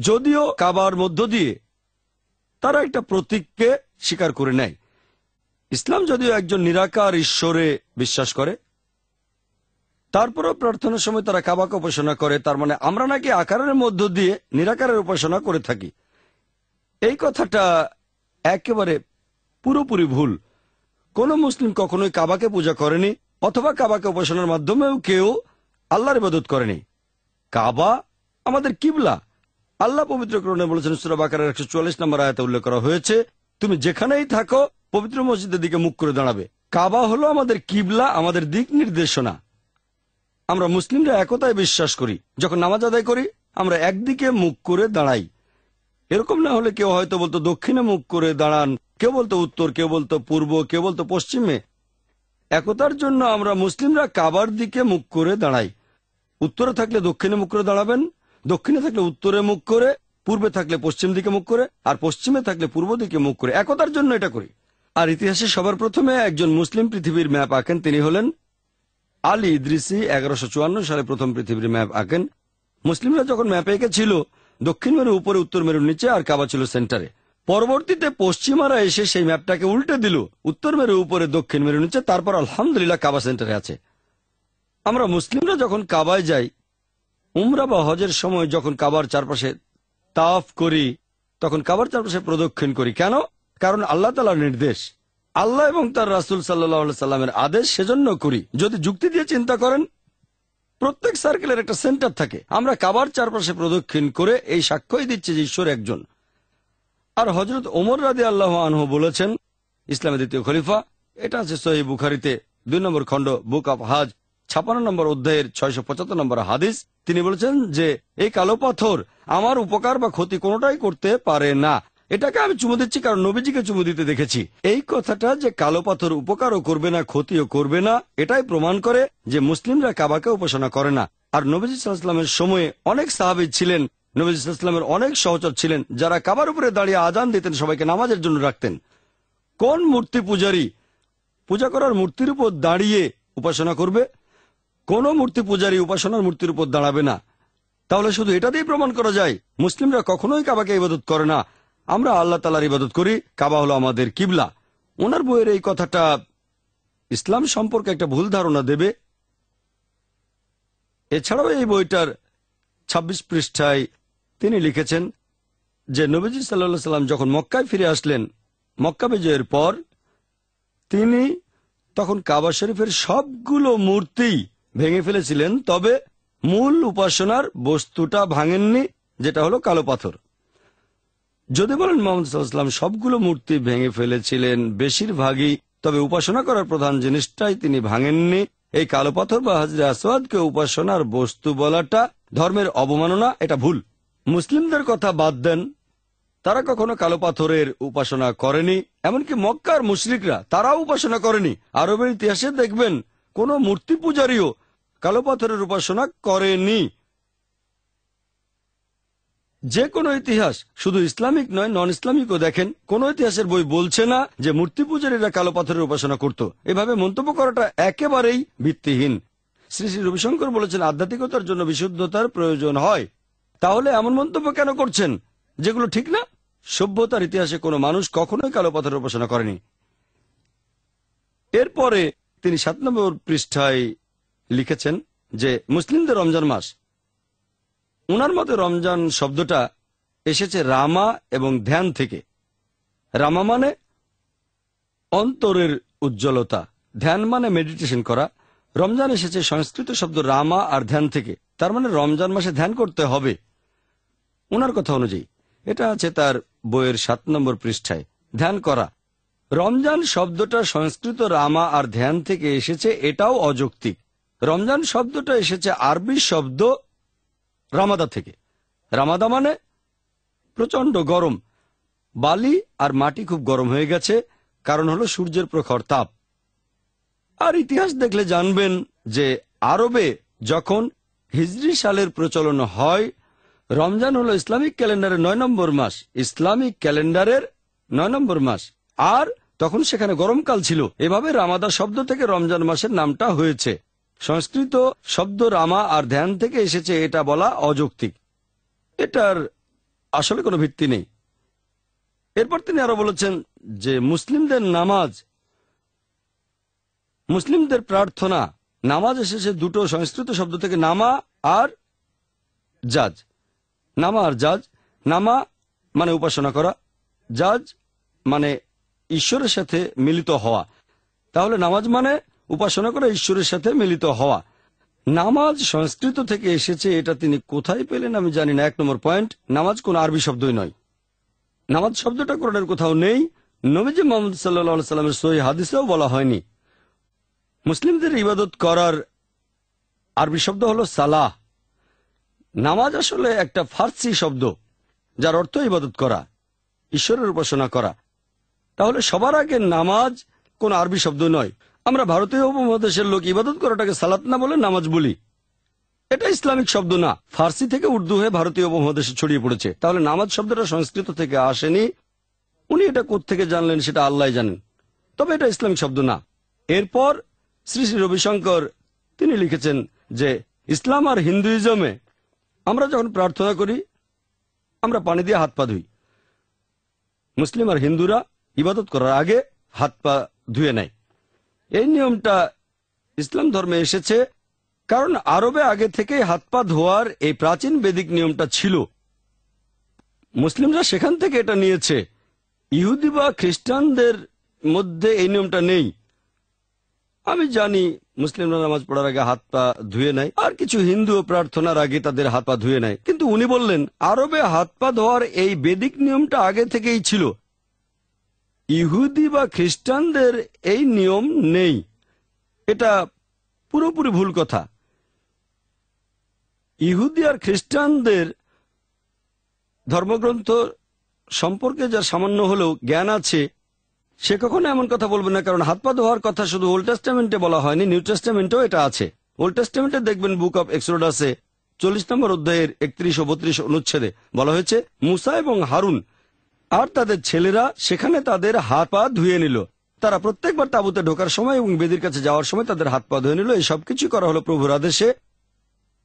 যদিও কাবার মধ্য দিয়ে তারা একটা প্রতীককে স্বীকার করে নেয়। ইসলাম যদিও একজন নিরাকার ঈশ্বরে বিশ্বাস করে, তারপরেও প্রার্থনার সময় তারা কাবাকে উপাসনা করে, তার মানে আমরা নাকি আকারের মধ্য দিয়ে নিরাকারের উপাসনা করে থাকি। এই কথাটা একেবারে পুরোপুরি ভুল। কোন মুসলিম কখনোই কাবাকে পূজা করেনি, অথবা কাবাকে উপাসনার মাধ্যমেও কেউ আল্লাহর ইবাদত করেনি। কাবা আমাদের কিবলা। আল্লাহ পবিত্র করণে বলেছেন, সুরা বাকারের একশো চুয়াল্লিশ নম্বর আয়তে উল্লেখ করা হয়েছে, তুমি যেখানেই থাকো, পবিত্র মসজিদের দিকে মুখ করে দাঁড়াবে। কাবা হলো আমাদের কিবলা, আমাদের দিক নির্দেশনা। আমরা মুসলিমরা একতায় বিশ্বাস করি। যখন নামাজ আদায় করি, আমরা একদিকে মুখ করে দাঁড়াই। এরকম না হলে কেউ হয়তো বলতো দক্ষিণে মুখ করে দাঁড়ান, কেউ বলতো উত্তর, কেউ বলতো পূর্ব, কেউ বলতো পশ্চিমে। একতার জন্য আমরা মুসলিমরা কাবার দিকে মুখ করে দাঁড়াই। উত্তরে থাকলে দক্ষিণে মুখ করে দাঁড়াবেন দক্ষিণে থাকলে উত্তরে মুখ করে, পূর্বে থাকলে পশ্চিম দিকে মুখ করে, আর পশ্চিমে থাকলে পূর্ব দিকে মুখ করে। একতার জন্য এটা করি। আর ইতিহাসে সবার প্রথমে একজন মুসলিম পৃথিবীর ম্যাপ আঁকেন, তিনি হলেন আলী ইদ্রিসি, এগারোশো সালে প্রথম পৃথিবীর ম্যাপ আঁকেন। মুসলিমরা যখন ম্যাপে এঁকেছিল, দক্ষিণ মেরু, উপরে উত্তর মেরুর নিচে, আর কাবা ছিল সেন্টারে। পরবর্তীতে পশ্চিমারা এসে সেই ম্যাপটাকে উল্টে দিল। উত্তর মেরু, উপরে দক্ষিণ মেরু নিচে, তারপর আলহামদুলিল্লাহ কাবা সেন্টারে আছে। আমরা মুসলিমরা যখন কাবায় যাই উমরা বা হজের সময় যখন কাবার চারপাশে তাফ করি, তখন কাবার চারপাশে প্রদক্ষিণ করি। কেন? কারণ আল্লাহ তালার নির্দেশ। আল্লাহ এবং তার রাসুল সাল্লাহ সাল্লামের আদেশ সেজন্য করি। যদি যুক্তি দিয়ে চিন্তা করেন, প্রত্যেক সার্কেলের একটা সেন্টার থাকে। আমরা কাবার চারপাশে প্রদক্ষিণ করে এই সাক্ষ্যই দিচ্ছি যে ঈশ্বর একজন। আর হজরত ওমর রাদি আল্লাহ আনহু বলেছেন, ইসলামের দ্বিতীয় খলিফা, এটা আছে সহি বুখারিতে, দুই নম্বর খণ্ড, বুক অফ হাজ, ছাপান্ন নম্বর অধ্যায়ের ছয়শো পঁচাত্তর নম্বর হাদিস। তিনি বলেছেন যে, এই কালো পাথর আমার উপকার বা ক্ষতি কোনোটাই করতে পারে না। এটাকে আমি চুমু দিচ্ছি কারণ নবীজিকে চুমু দিতে দেখেছি। এই কথাটা যে কালো পাথর উপকারও করবে না, ক্ষতিও করবে না, এটাই প্রমাণ করে যে মুসলিমরা কাবাকে উপাসনা করে না। আর নবীজি সাল্লামের সময়ে অনেক সাহাবি ছিলেন, নবীজি সাল্লামের অনেক সহচর ছিলেন, যারা কাবার উপরে দাঁড়িয়ে আজান দিতেন, সবাইকে নামাজের জন্য রাখতেন। কোন মূর্তি পূজারী পূজা করার মূর্তির উপর দাঁড়িয়ে উপাসনা করবে? কোন মূর্তি পূজারী উপাসনার মূর্তির উপর দাঁড়াবে না। তাহলে শুধু এটা দিয়ে প্রমাণ করা যায়, মুসলিমরা কখনোই কাবাকে ইবাদত করে না। আমরা আল্লাহ তালার ইবাদত করি, কাবা হলো আমাদের কিবলা। ওনার বইয়ের এই কথাটা ইসলাম সম্পর্কে একটা ভুল ধারণা দেবে। এছাড়াও এই বইটার ২৬ পৃষ্ঠায় তিনি লিখেছেন যে, নবীজি সাল্লা সাল্লাম যখন মক্কায় ফিরে আসলেন, মক্কা বিজয়ের পর তিনি তখন কাবা শরীফের সবগুলো মূর্তি ভেঙে ফেলেছিলেন, তবে মূল উপাসনার বস্তুটা ভাঙেননি, যেটা হলো কালো পাথর। যদি বলেন মোহাম্মদ সবগুলো মূর্তি ভেঙে ফেলেছিলেন বেশিরভাগই, তবে উপাসনা করার প্রধান জিনিসটাই তিনি ভাঙেননি। এই কালো পাথর বা হাজরে আসওয়াদকে উপাসনার বস্তু বলাটা ধর্মের অবমাননা, এটা ভুল। মুসলিমদের কথা বাদ দেন, তারা কখনো কালো পাথরের উপাসনা করেনি, এমনকি মক্কার মুশরিকরা তারাও উপাসনা করেনি। আরবের ইতিহাসে দেখবেন, কোন মূর্তি পূজারীও কালো পাথরের উপাসনা করেনি। যে কোনো ইতিহাস শুধু ইসলামিক নয় নন ইসলামিকও দেখেন। কোন ইতিহাসের বই বলছে না যে মূর্তি পূজারীরা কালো পাথরের উপাসনা করত। এভাবে মন্তব্য করাটা একেবারেই ভিত্তিহীন। শ্রী শ্রী রবিশঙ্কর বলেছেন, আধ্যাত্মিকতার জন্য বিশুদ্ধতার প্রয়োজন হয়। তাহলে এমন মন্তব্য কেন করছেন? যেগুলো ঠিক না? সভ্যতার ইতিহাসে কোনো মানুষ কখনোই কালো পাথরের উপাসনা করেনি। এরপরে তিনি সাত নম্বর পৃষ্ঠায় লিখেছেন যে, মুসলিমদের রমজান মাস। ওনার মতে রমজান শব্দটা এসেছে রামা এবং ধ্যান থেকে। রামা মানে অন্তরের উজ্জ্বলতা, ধ্যান মানে মেডিটেশন করা। রমজান এসেছে সংস্কৃত শব্দ রামা আর ধ্যান থেকে। তার মানে রমজান মাসে ধ্যান করতে হবে। ওনার কথা অনুযায়ী, এটা আছে তার বইয়ের সাত নম্বর পৃষ্ঠায়, ধ্যান করা। রমজান শব্দটা সংস্কৃত রামা আর ধ্যান থেকে এসেছে, এটাও অযৌক্তিক। রমজান শব্দটা এসেছে আরবি শব্দ রামাদা থেকে। রামাদা মানে প্রচণ্ড গরম। বালি আর মাটি খুব গরম হয়ে গেছে, কারণ হলো সূর্যের প্রখর তাপ। আর ইতিহাস দেখলে জানবেন যে আরবে যখন হিজরি সালের প্রচলন হয়, রমজান হলো ইসলামিক ক্যালেন্ডারের নয় নম্বর মাস। ইসলামিক ক্যালেন্ডারের নয় নম্বর মাস। আর তখন সেখানে গরমকাল ছিল। এভাবে রামাদা শব্দ থেকে রমজান মাসের নামটা হয়েছে। সংস্কৃত শব্দ রামা আর ধ্যান থেকে এসেছে এটা বলা অযৌক্তিক। এটার আসলে কোনো ভিত্তি নেই। এরপর তিনি আরও বলেছেন যে মুসলিমদের নামাজ, মুসলিমদের প্রার্থনা, নামাজ এসেছে দুটো সংস্কৃত শব্দ থেকে নামা আর জাজ। নামা আর জাজ, নামা মানে উপাসনা করা, জাজ মানে ঈশ্বরের সাথে মিলিত হওয়া। তাহলে নামাজ মানে উপাসনা করা ঈশ্বরের সাথে মিলিত হওয়া। নামাজ সংস্কৃত থেকে এসেছে, এটা তিনি কোথায় পেলেন আমি জানি না। এক নম্বর পয়েন্ট, নামাজ কোন আরবি শব্দই নয়। নামাজ শব্দটা কোরআনের কোথাও নেই। নবীজি মোহাম্মদ সাল্লা সাল্লামের সহি হাদিসেও বলা হয়নি। মুসলিমদের ইবাদত করার আরবি শব্দ হলো সালাহ। নামাজ আসলে একটা ফার্সি শব্দ, যার অর্থ ইবাদত করা, ঈশ্বরের উপাসনা করা। তাহলে সবার আগে নামাজ কোন আরবি শব্দ নয়। আমরা ভারতীয় উপমহাদেশের লোক ইবাদত করাটাকে সালাত না বলে নামাজ বলি। এটা ইসলামিক শব্দ না। ফার্সি থেকে উর্দু হয়ে ভারতীয় উপমহাদেশে ছড়িয়ে পড়েছে। তাহলে নামাজ শব্দটা সংস্কৃত থেকে আসেনি। উনি এটা থেকে জানলেন সেটা আল্লাহ জানেন। তবে এটা ইসলামিক শব্দ না। এরপর শ্রী শ্রী রবিশঙ্কর তিনি লিখেছেন যে, ইসলাম আর হিন্দুইজমে আমরা যখন প্রার্থনা করি, আমরা পানি দিয়ে হাত পা ধুই। মুসলিম আর হিন্দুরা ইবাদত করার আগে হাত পা ধুয়ে নেয়। এই নিয়মটা ইসলাম ধর্মে এসেছে, কারণ আরবে আগে থেকেই হাত পা ধোয়ার এই প্রাচীন বেদিক নিয়মটা ছিল। মুসলিমরা সেখান থেকে এটা নিয়েছে। ইহুদি বা খ্রিস্টানদের মধ্যে এই নিয়মটা নেই। আমি জানি মুসলিমরা নামাজ পড়ার আগে হাত পা ধুয়ে নেয়, আর কিছু হিন্দু প্রার্থনার আগে তাদের হাত পা ধুয়ে নেয়। কিন্তু উনি বললেন, আরবে হাত পা ধোয়ার এই বেদিক নিয়মটা আগে থেকেই ছিল। ইহুদি বা খ্রিস্টানদের এই নিয়ম নেই। এটা পুরোপুরি ভুল কথা। ইহুদি আর খ্রিস্টানদের ধর্মগ্রন্থ সম্পর্কে যার সামান্য হলেও জ্ঞান আছে, সে কখনো এমন কথা বলবে না, কারণ হাত পা ধোয়ার কথা শুধু ওল্ড টেস্টামেন্টে বলা হয়নি, নিউ টেস্টামেন্টেও এটা আছে। ওল্ড টেস্টামেন্টে দেখবেন বুক অব এক্সোডাসে চল্লিশ নম্বর অধ্যায়ের একত্রিশ ও বত্রিশ অনুচ্ছেদে বলা হয়েছে, মুসা এবং হারুন আর তাদের ছেলেরা সেখানে তাদের হাত পা ধুয়ে নিল। তারা প্রত্যেকবার তাবুতে ঢোকার সময় এবং বেদির কাছে যাওয়ার সময় তাদের হাত পা ধুয়ে নিল। এই সবকিছু করা হলো প্রভুর আদেশে।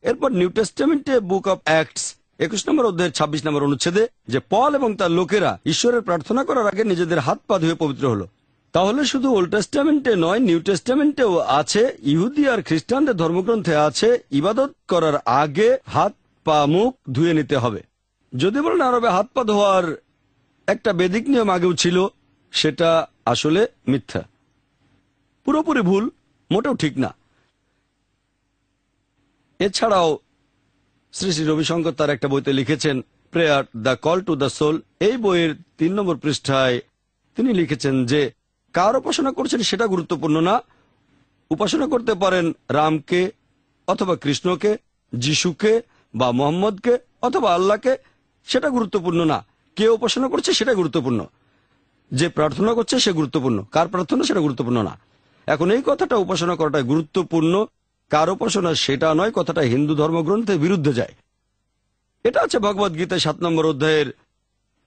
এরপর নিউ টেস্টামেন্টে বুক অব অ্যাক্টস, একুশ নম্বর অধ্যায়ের ছাব্বিশ নম্বর অনুচ্ছেদে যে পল এবং তার লোকেরা ঈশ্বরের প্রার্থনা করার আগে নিজেদের হাত পা ধুয়ে পবিত্র হলো। তাহলে শুধু ওল্ড টেস্টামেন্টে নয়, নিউ টেস্টামেন্টেও আছে, ইহুদি আর খ্রিস্টানদের ধর্মগ্রন্থে আছে, ইবাদত করার আগে হাত পা মুখ ধুয়ে নিতে হবে। যদি বলেন আরবে হাত পা ধোয়ার একটা বেদিক নিয়ম আগেও ছিল, সেটা আসলে মিথ্যা। পুরোপুরি ভুল, মোটেও ঠিক না। এছাড়াও শ্রী শ্রী রবিশঙ্কর তার একটা বইতে লিখেছেন, prayer the call to the soul এই বইয়ের তিন নম্বর পৃষ্ঠায় তিনি লিখেছেন যে, কার উপাসনা করছেন সেটা গুরুত্বপূর্ণ না। উপাসনা করতে পারেন রামকে অথবা কৃষ্ণকে, যিশুকে বা মোহাম্মদকে অথবা আল্লাহকে, সেটা গুরুত্বপূর্ণ না। কে উপাসনা করছে সেটা গুরুত্বপূর্ণ। যে প্রার্থনা করছে সে গুরুত্বপূর্ণ। কার প্রার্থনা সেটা গুরুত্বপূর্ণ না। এখন এই কথাটা উপাসনা করাটা গুরুত্বপূর্ণ। কার উপাসনা সেটা নয়, কথাটা হিন্দু ধর্মগ্রন্থের বিরুদ্ধে যায়। এটা আছে ভগবদ গীতা সাত নম্বর অধ্যায়ের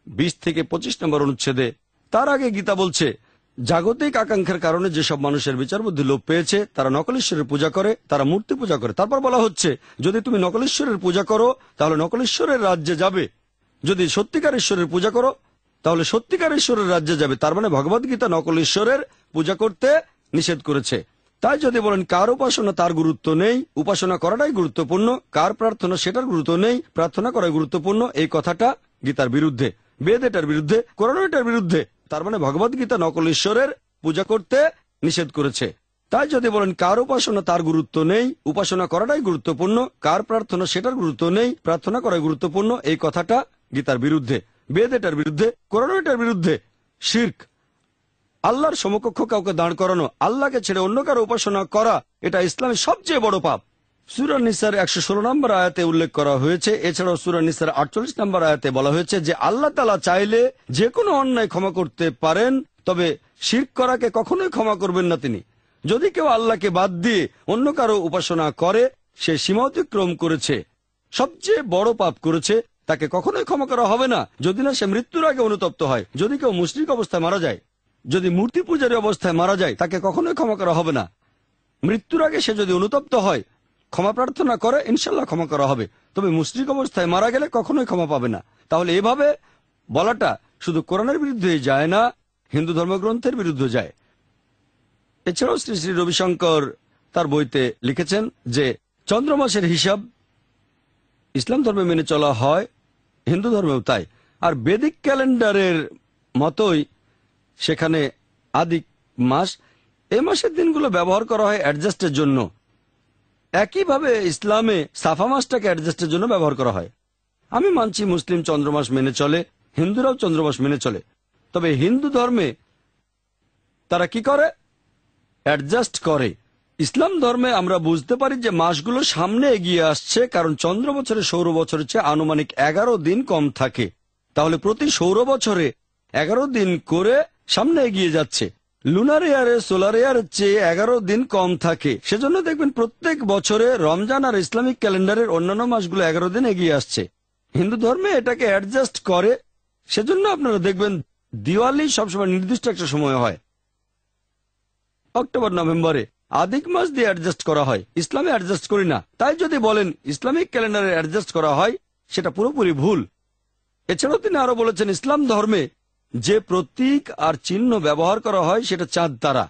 বিশ থেকে পঁচিশ নম্বর অনুচ্ছেদে। তার আগে গীতা বলছে, জাগতিক আকাঙ্ক্ষার কারণে যেসব মানুষের বিচার বুদ্ধি লোপ পেয়েছে, তারা নকলেশ্বরের পূজা করে, তারা মূর্তি পূজা করে। তারপর বলা হচ্ছে, যদি তুমি নকলেশ্বরের পূজা করো, তাহলে নকলেশ্বরের রাজ্যে যাবে। যদি সত্যিকার ঈশ্বরের পূজা করো, তাহলে সত্যিকার ঈশ্বরের রাজ্যে যাবে। তার মানে ভগবদ গীতা নকল ঈশ্বরের পূজা করতে নিষেধ করেছে। তাই যদি বলেন, কার উপাসনা তার গুরুত্ব নেই? উপাসনা করাটাই গুরুত্বপূর্ণ। কার প্রার্থনা সেটার গুরুত্ব নেই? প্রার্থনা করা গুরুত্বপূর্ণ। এই কথাটা গীতার বিরুদ্ধে, বেদ এটার বিরুদ্ধে, কোরআন এটার বিরুদ্ধে, তার মানে ভগবদ গীতা নকল ঈশ্বরের পূজা করতে নিষেধ করেছে। তাই যদি বলেন, কার উপাসনা তার গুরুত্ব নেই? উপাসনা করাটাই গুরুত্বপূর্ণ। কার প্রার্থনা সেটার গুরুত্ব নেই? প্রার্থনা করা গুরুত্বপূর্ণ। এই কথাটা গীতার বিরুদ্ধে বেদ এটার বিরুদ্ধে কোরআন এটার বিরুদ্ধে, শির্ক। আল্লাহর সমকক্ষ কাউকে দাঁড় করানো, আল্লাহকে ছেড়ে অন্য কারও উপাসনা করা, এটা ইসলামের সবচেয়ে বড় পাপ। সুরা নিসার একশো ষোলো নম্বর আয়াতে উল্লেখ করা হয়েছে, এছাড়াও সুরা নিসার আটচল্লিশ নম্বর আয়াতে বলা হয়েছে যে আল্লাহ তালা চাইলে যে কোনো অন্যায় ক্ষমা করতে পারেন, তবে শির্ক করাকে কখনোই ক্ষমা করবেন না তিনি। যদি কেউ আল্লাহকে বাদ দিয়ে অন্য কারও উপাসনা করে, সে সীমা অতিক্রম করেছে, সবচেয়ে বড় পাপ করেছে তাকে কখনোই ক্ষমা করা হবে না। যদি না, সে মৃত্যুর আগে অনুতপ্ত হয়। যদি কেউ মুশরিক অবস্থায় মারা যায়, যদি মূর্তি পূজারী অবস্থায় মারা যায়, তাকে কখনোই ক্ষমা করা হবে না। মৃত্যুর আগে সে যদি অনুতপ্ত হয়, ক্ষমা প্রার্থনা করে ইনশাল্লাহ ক্ষমা করা হবে। তবে মুশরিক অবস্থায় মারা গেলে কখনোই ক্ষমা পাবে না। তাহলে এভাবে বলাটা শুধু কোরআনের বিরুদ্ধে যায় না, হিন্দু ধর্মগ্রন্থের বিরুদ্ধে যায়। এছাড়াও শ্রী শ্রী রবিশঙ্কর তার বইতে লিখেছেন যে, চন্দ্রমাসের হিসাব ইসলাম ধর্মে মেনে চলা হয় হিন্দু ধর্মেও তাই। আর বেদিক ক্যালেন্ডারের মতোই সেখানে আদিক মাস এই মাসের দিনগুলো ব্যবহার করা হয় অ্যাডজাস্টের জন্য। একইভাবে ইসলামে সাফা মাসটাকে অ্যাডজাস্টের জন্য ব্যবহার করা হয়। আমি মানছি মুসলিম চন্দ্রমাস মেনে চলে, হিন্দুরাও চন্দ্রমাস মেনে চলে। তবে হিন্দু ধর্মে তারা কি করে? অ্যাডজাস্ট করে। ইসলাম ধর্মে আমরা বুঝতে পারি যে মাসগুলো সামনে এগিয়ে আসছে, কারণ চন্দ্র বছরে সৌর বছরের চেয়ে আনুমানিক এগারো দিন কম থাকে। তাহলে প্রতি সৌর বছরে এগারো দিন করে সামনে এগিয়ে যাচ্ছে। লুনার ইয়ারে সোলার ইয়ারের চেয়ে এগারো দিন কম থাকে। সেজন্য দেখবেন প্রত্যেক বছরে রমজান আর ইসলামিক ক্যালেন্ডারের অন্যান্য মাসগুলো এগারো দিন এগিয়ে আসছে। হিন্দু ধর্মে এটাকে অ্যাডজাস্ট করে, সেজন্য আপনারা দেখবেন দিওয়ালি সবসময় নির্দিষ্ট একটা সময় হয়। অক্টোবর, নভেম্বরে। আদিক মাস দিয়ে অ্যাডজাস্ট করা হয়। ইসলামে অ্যাডজাস্ট করি না। তাই যদি বলেন, ইসলামিক ক্যালেন্ডারে অ্যাডজাস্ট করা হয়, সেটা পুরোপুরি ভুল। এছাড়াও তিনি আরও বলেছেন, ইসলাম ধর্মে যে প্রতীক আর চিহ্ন ব্যবহার করা হয়, সেটা চাঁদ তারা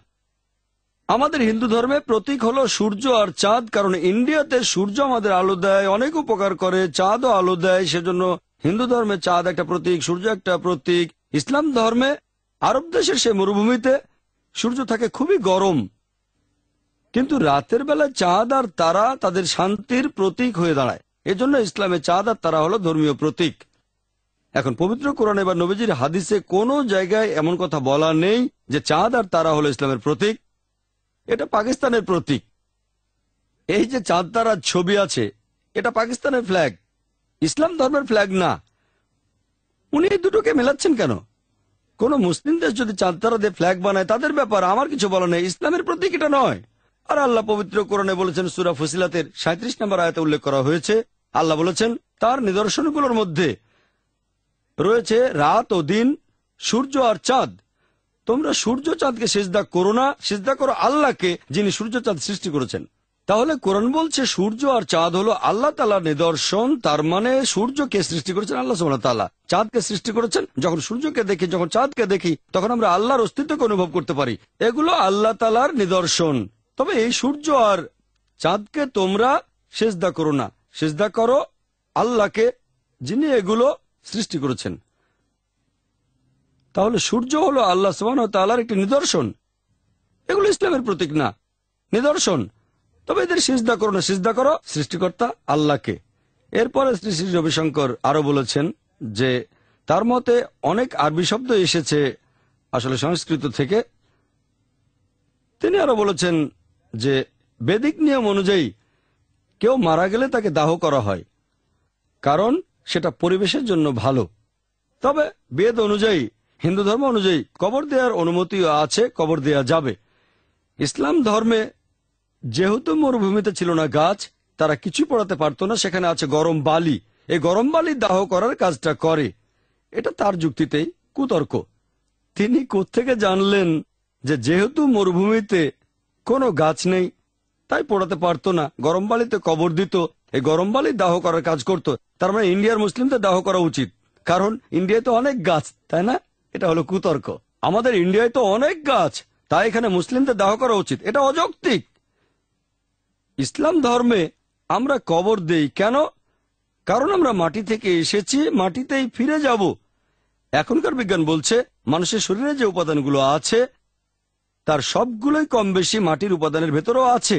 আমাদের হিন্দু ধর্মে প্রতীক হলো সূর্য আর চাঁদ, কারণ ইন্ডিয়াতে সূর্য আমাদের আলো দেয়, অনেক উপকার করে, চাঁদও আলো দেয়, সেজন্য হিন্দু ধর্মে চাঁদ একটা প্রতীক, সূর্য একটা প্রতীক। ইসলাম ধর্মে আরব দেশের সে মরুভূমিতে সূর্য থাকে খুবই গরম। কিন্তু রাতের বেলা চাঁদ আর তারা তাদের শান্তির প্রতীক হয়ে দাঁড়ায়। এজন্য ইসলামে চাঁদ আর তারা হলো ধর্মীয় প্রতীক। এখন পবিত্র কোরআনে বা নবীজির হাদিসে কোনো জায়গায় এমন কথা বলা নেই যে চাঁদ আর তারা হলো ইসলামের প্রতীক। এটা পাকিস্তানের প্রতীক। এই যে চাঁদ তারার ছবি আছে, এটা পাকিস্তানের ফ্ল্যাগ ইসলাম ধর্মের ফ্ল্যাগ না। উনি এই দুটোকে মেলাচ্ছেন কেন? কোন মুসলিম দেশ যদি চাঁদ তারা দিয়ে ফ্ল্যাগ বানায়, তাদের ব্যাপার আমার কিছু বলা নেই। ইসলামের প্রতীক এটা নয়। আর আল্লাহ পবিত্র কোরআনে বলেছেন, সুরা ফসিলাতের সাঁত্রিশ নম্বর আয়তে উল্লেখ করা হয়েছে। আল্লাহ বলেছেন, তার নিদর্শনগুলোর মধ্যে রয়েছে রাত ও দিন, সূর্য আর চাঁদ। তোমরা সূর্য চাঁদকে সেজদা করো না, সেজদা করো আল্লাহকে, যিনি সূর্য চাঁদ সৃষ্টি করেছেন। তাহলে কোরআন বলছে, সূর্য আর চাঁদ হলো আল্লাহ তালার নিদর্শন, তার মানে সূর্যকে সৃষ্টি করেছেন আল্লাহ সুবহানাহু ওয়া চাঁদকে সৃষ্টি করেছেন, যখন সূর্যকে দেখি, যখন চাঁদকে দেখি, তখন আমরা আল্লাহর অস্তিত্বকে অনুভব করতে পারি। এগুলো আল্লাহ তালার নিদর্শন। তবে এই সূর্য আর চাঁদকে তোমরা সেজদা করো না। সেজদা করো আল্লাহকে, যিনি এগুলো সৃষ্টি করেছেন। তাহলে সূর্য হলো আল্লাহ ওয়া তাআলার একটি নিদর্শন। এগুলো ইসলামের প্রতীক না। নিদর্শন। তবে এদের সিজদা করো না। সিজদা করো সৃষ্টিকর্তা আল্লাহকে। এরপরে শ্রী শ্রী রবিশঙ্কর আরও বলেছেন যে, তার মতে অনেক আরবি শব্দ এসেছে আসলে সংস্কৃত থেকে। তিনি আরও বলেছেন যে বেদিক নিয়ম অনুযায়ী কেউ মারা গেলে তাকে দাহ করা হয়, কারণ সেটা পরিবেশের জন্য ভালো। তবে বেদ অনুযায়ী, হিন্দু ধর্ম অনুযায়ী কবর দেওয়ার অনুমতিও আছে, কবর দেয়া যাবে। ইসলাম ধর্মে যেহেতু মরুভূমিতে ছিল না গাছ, তারা কিছু পড়াতে পারতো না, সেখানে আছে গরম বালি। এই গরম বালি দাহ করার কাজটা করে। এটা তার যুক্তিতেই কুতর্ক। তিনি কোত্থেকে জানলেন যে যেহেতু মরুভূমিতে কোনো গাছ নেই। তাই পোড়াতে পারতো না। গরম বালিতে কবর দিত। এই গরম বালি দাহ করার কাজ করত। তার মানে ইন্ডিয়ার মুসলিমদের দাহ করা উচিত। কারণ ইন্ডিয়ায় তো অনেক গাছ, তাই না? এটা হলো কুতর্ক। আমাদের ইন্ডিয়ায় তো অনেক গাছ। তাই এখানে মুসলিমদের দাহ করা উচিত। এটা অযৌক্তিক। ইসলাম ধর্মে আমরা কবর দেই কেন? কারণ আমরা মাটি থেকে এসেছি, মাটিতেই ফিরে যাব। এখনকার বিজ্ঞান বলছে, মানুষের শরীরে যে উপাদানগুলো আছে তার সবগুলোই কম বেশি মাটির উপাদানের ভেতরও আছে।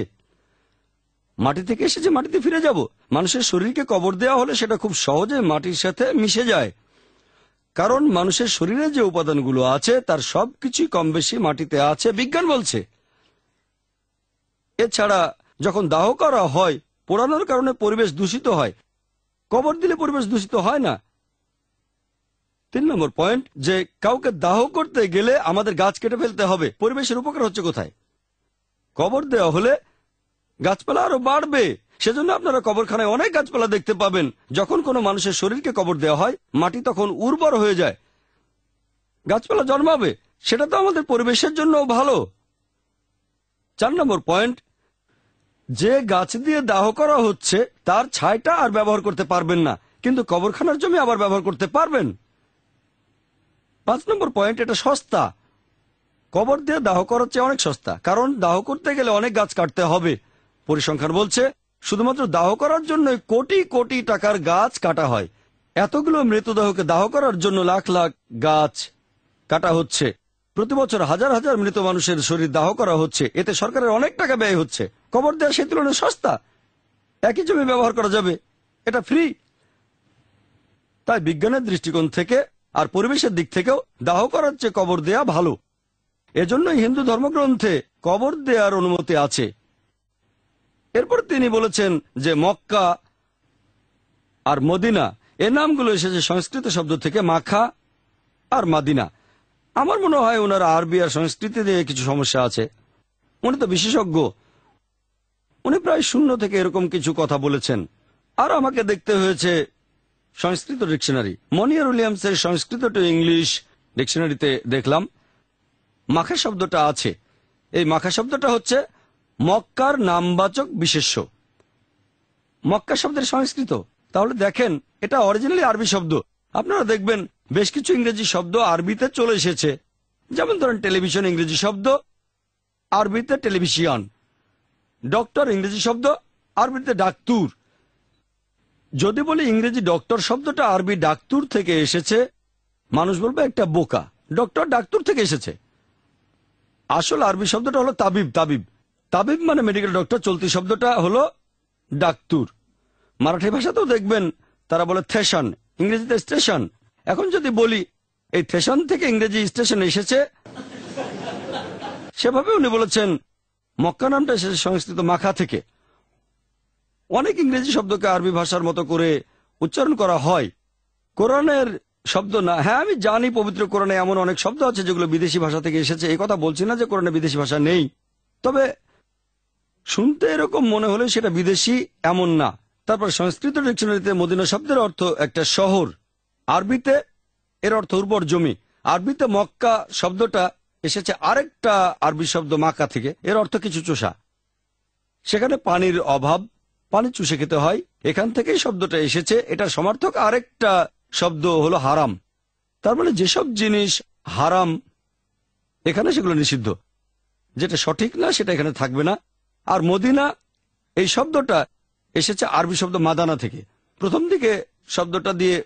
মাটি থেকে এসে যে মাটিতে ফিরে যাব, মানুষের শরীরকে কবর দেওয়া হলে সেটা খুব সহজে মাটির সাথে মিশে যায়। কারণ মানুষের শরীরে যে উপাদানগুলো আছে, তার সবকিছুই কম বেশি মাটিতে আছে, বিজ্ঞান বলছে। এছাড়া যখন দাহ করা হয়, পোড়ানোর কারণে পরিবেশ দূষিত হয়। কবর দিলে পরিবেশ দূষিত হয় না তিন নম্বর পয়েন্ট, যে কাউকে দাহ করতে গেলে আমাদের গাছ কেটে ফেলতে হবে। পরিবেশের উপকার হচ্ছে কোথায়? কবর দেওয়া হলে গাছপালা আরও বাড়বে। সেজন্য আপনারা কবরখানায় অনেক গাছপালা দেখতে পাবেন। যখন কোনো মানুষের শরীরকে কবর দেওয়া হয়, মাটি তখন উর্বর হয়ে যায়। গাছপালা জন্মাবে। সেটা তো আমাদের পরিবেশের জন্য ভালো। চার নম্বর পয়েন্ট, যে গাছ দিয়ে দাহ করা হচ্ছে, তার ছাইটা আর ব্যবহার করতে পারবেন না। কিন্তু কবরখানার জমি আবার ব্যবহার করতে পারবেন? পাঁচ নম্বর পয়েন্ট এটা সস্তা। কবর দিয়ে দাহ করার চেয়ে অনেক সস্তা। কারণ দাহ করতে গেলে অনেক গাছ কাটতে হবে। পরিসংখ্যান বলছে, শুধুমাত্র দাহ করার জন্য কোটি কোটি টাকার গাছ কাটা হয়। এতগুলো মৃতদেহকে দাহ করার জন্য লাখ লাখ গাছ কাটা হচ্ছে। প্রতি বছর হাজার হাজার মৃত মানুষের শরীর দাহ করা হচ্ছে। এতে সরকারের অনেক টাকা ব্যয় হচ্ছে। কবর দেওয়া সেই তুলনায় সস্তা। একই জমি ব্যবহার করা যাবে। এটা ফ্রি তাই বিজ্ঞানের দৃষ্টিকোণ থেকে আর পরিবেশের দিক থেকেও দাহ করার চেয়ে কবর দেয়া ভালো। এজন্যই হিন্দু ধর্মগ্রন্থে কবর দেওয়ার অনুমতি আছে। এরপর তিনি বলেছেন যে মক্কা আর মদিনা, এ নামগুলো এসেছে সংস্কৃত শব্দ থেকে মাখা আর মাদিনা। আমার মনে হয় ওনার আরবি আর সংস্কৃতি নিয়ে কিছু সমস্যা আছে। উনি তো বিশেষজ্ঞ। উনি প্রায় শূন্য থেকে এরকম কিছু কথা বলেছেন। আর আমাকে দেখতে হয়েছে সংস্কৃত ডিকশনারি। মনিয়ার উইলিয়ামসের সংস্কৃত টু ইংলিশ ডিকশনারিতে দেখলাম, মাখা শব্দটা আছে। এই মাখা শব্দটা হচ্ছে মক্কার নামবাচক বিশেষ্য। মক্কা শব্দের সংস্কৃত? তাহলে দেখেন, এটা অরিজিনালি আরবি শব্দ। আপনারা দেখবেন, বেশ কিছু ইংরেজি শব্দ আরবিতে চলে এসেছে। যেমন ধরেন, টেলিভিশন ইংরেজি শব্দ, আরবিতে টেলিভিশন ডক্টর ইংরেজি শব্দ, আরবিতে ডাক্তুর। যদি বলি ইংরেজি ডক্টর শব্দটা আরবি ডাক্তুর থেকে এসেছে, মানুষ বলবে একটা বোকা। ডক্টর ডাক্তুর থেকে এসেছে। আসল আরবি শব্দটা হলো তাবিব তাবিব। তাবিব মানে মেডিকেল ডক্টর চলতি শব্দটা হলো ডাক্তুর। মারাঠি ভাষাতেও দেখবেন তারা বলে থেশন ইংরেজিতে স্টেশন। এখন যদি বলি, এই থেশন থেকে ইংরেজি স্টেশন এসেছে সেভাবে উনি বলেছেন, মক্কা নামটা এসেছে সংস্কৃত মাখা থেকে। অনেক ইংরেজি শব্দকে আরবি ভাষার মতো করে উচ্চারণ করা হয়। কোরআনের শব্দ না হ্যাঁ আমি জানি পবিত্র কোরআনে এমন অনেক শব্দ আছে যেগুলো বিদেশি ভাষা থেকে এসেছে। এই কথা বলছি না যে কোরআনে বিদেশি ভাষা নেই। তবে শুনতে এরকম মনে হলে সেটা বিদেশি এমন না। তারপর সংস্কৃত ডিকশনারিতে মদিনা শব্দের অর্থ একটা শহর। আরবিতে এর অর্থ উর্বর জমি। আরবিতে মক্কা শব্দটা এসেছে আরেকটা আরবি শব্দ মাক্কা থেকে। এর অর্থ কিছু চোষা। সেখানে পানির অভাব পানি চুষে খেতে হয়। এখান থেকেই শব্দটা এসেছে। এটার সমার্থক আরেকটা শব্দ হলো হারাম। তার মানে যেসব জিনিস হারাম, এখানে সেগুলো নিষিদ্ধ। যেটা সঠিক না, সেটা এখানে থাকবে না। আর মদিনা, এই শব্দটা এসেছে আরবি শব্দ মাদানা থেকে। প্রথম দিকে শব্দটা দিয়ে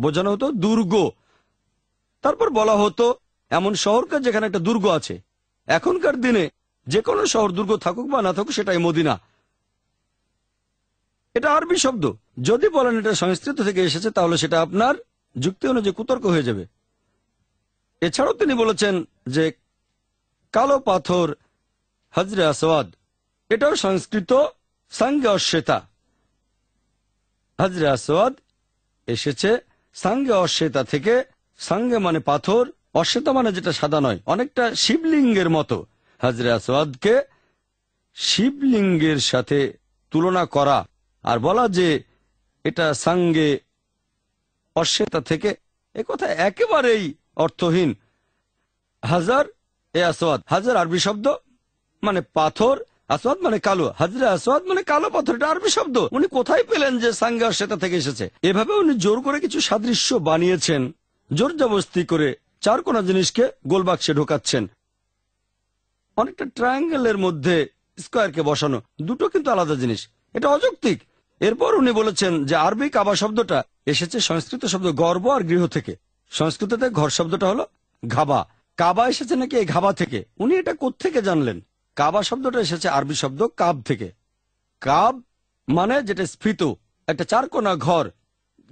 বোঝানো হতো দুর্গ। তারপর বলা হতো এমন শহরকে যেখানে একটা দুর্গ আছে। এখনকার দিনে যে কোনো শহর দুর্গ থাকুক বা না থাকুক, সেটাই মদিনা। এটা আরবি শব্দ। যদি বলেন এটা সংস্কৃত থেকে এসেছে, তাহলে সেটা আপনার যুক্তি অনুযায়ী কুতর্ক হয়ে যাবে। এছাড়াও তিনি বলেছেন যে, কালো পাথর হজরে আসওয়াদ, এটাও সংস্কৃত সাঙ্গে অশ্বেতা। হজরে আসওয়াদ এসেছে সাঙ্গে অশ্বেতা থেকে, সাঙ্গে মানে পাথর, অশ্বেতা মানে যেটা সাদা নয়, অনেকটা শিবলিঙ্গের মতো। হজরে আসওয়াদকে শিবলিঙ্গের সাথে তুলনা করা আর বলা যে এটা সাঙ্গে অশ্বেতা থেকে এ কথা একেবারেই অর্থহীন। হাজার এ আসওয়াদ। হাজার আরবি শব্দ মানে পাথর, আসওয়াদ মানে কালো। হাজরে আসওয়াদ মানে কালো পাথর, এটা আরবি শব্দ। উনি কোথায় পেলেন যে সাঙ্গে অশ্বেতা থেকে এসেছে? এভাবে উনি জোর করে কিছু সাদৃশ্য বানিয়েছেন। জোর জবস্তি করে চার কোনা জিনিসকে গোলবাক্সে ঢোকাচ্ছেন। অনেকটা ট্রায়াঙ্গেলের মধ্যে স্কোয়ারকে বসানো। দুটো কিন্তু আলাদা জিনিস। এটা অযৌক্তিক। এরপর উনি বলেছেন যে আরবি কাবা শব্দটা এসেছে সংস্কৃত শব্দ গর্ব আর গৃহ থেকে। সংস্কৃততে ঘর শব্দটা হলো ঘাবা। কাবা এসেছে নাকি এই ঘাবা থেকে? উনি এটা থেকে জানলেন? কাবা শব্দটা এসেছে আরবি শব্দ কাব থেকে। কাব মানে যেটা স্ফীত, একটা চারকোনা ঘর।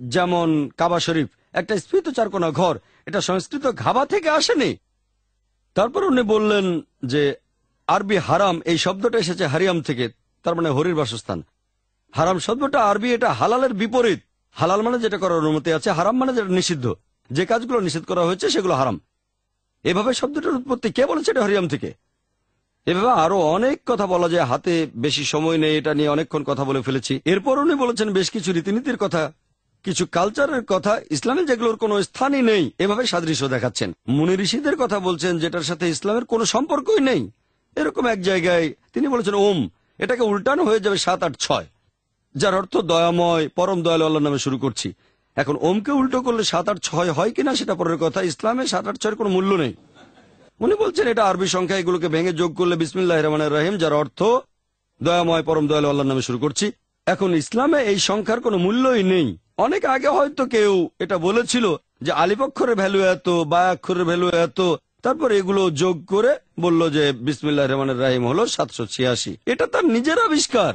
যেমন কাবা শরীফ, একটা স্ফীত চারকোনা ঘর। এটা সংস্কৃত ঘাবা থেকে আসেনি। তারপর উনি বললেন যে আরবি হারাম, এই শব্দটা এসেছে হারিয়াম থেকে, তার মানে হরির বাসস্থান। হারাম শব্দটা আরবি, এটা হালালের বিপরীত। হালাল মানে যেটা করার অনুমতি আছে, হারাম মানে যেটা নিষিদ্ধ। যে কাজগুলো নিষিদ্ধ করা হয়েছে, সেগুলো হারাম। এভাবে শব্দটার উৎপত্তি কে বলেছে এটা হরিয়াম থেকে? এভাবে আরও অনেক কথা বলা যায়, হাতে বেশি সময় নেই, এটা নিয়ে অনেকক্ষণ কথা বলে ফেলেছি। এরপর উনি বলেছেন, বেশ কিছু রীতিনীতির কথা, কিছু কালচারের কথা ইসলামে যেগুলোর কোনো স্থানই নেই। এভাবে সাদৃশ্য দেখাচ্ছেন। মুনি ঋষিদের কথা বলছেন, যেটার সাথে ইসলামের কোনো সম্পর্কই নেই। এরকম এক জায়গায় তিনি বলেছেন, ওম, এটাকে উল্টানো হয়ে যাবে সাত আট ছয়। যার অর্থ দয়াময়, পরম দয়াল আল্লাহ নামে শুরু করছি। এখন ওমকে উল্টো করলে সাত আট ছয় হয় কিনা সেটা পরের কথা। ইসলামে সাত আট ছয়ের কোনো মূল্য নেই। উনি বলছেন এটা আরবি সংখ্যা, এগুলোকে ভেঙে যোগ করলে বিসমিল্লাহ রহমান রাহিম, যার অর্থ দয়াময়, পরম দয়ালু আল্লাহ নামে শুরু করছি। এখন ইসলামে এই সংখ্যার কোনো মূল্যই নেই। অনেক আগে হয়তো কেউ এটা বলেছিল যে আলিপক্ষরের ভ্যালু এত বা অক্ষরের ভ্যালু এত। তারপর এগুলো যোগ করে বলল যে বিসমিল্লাহ রহমান রাহিম হলো সাতশো ছিয়াশি। এটা তার নিজের আবিষ্কার।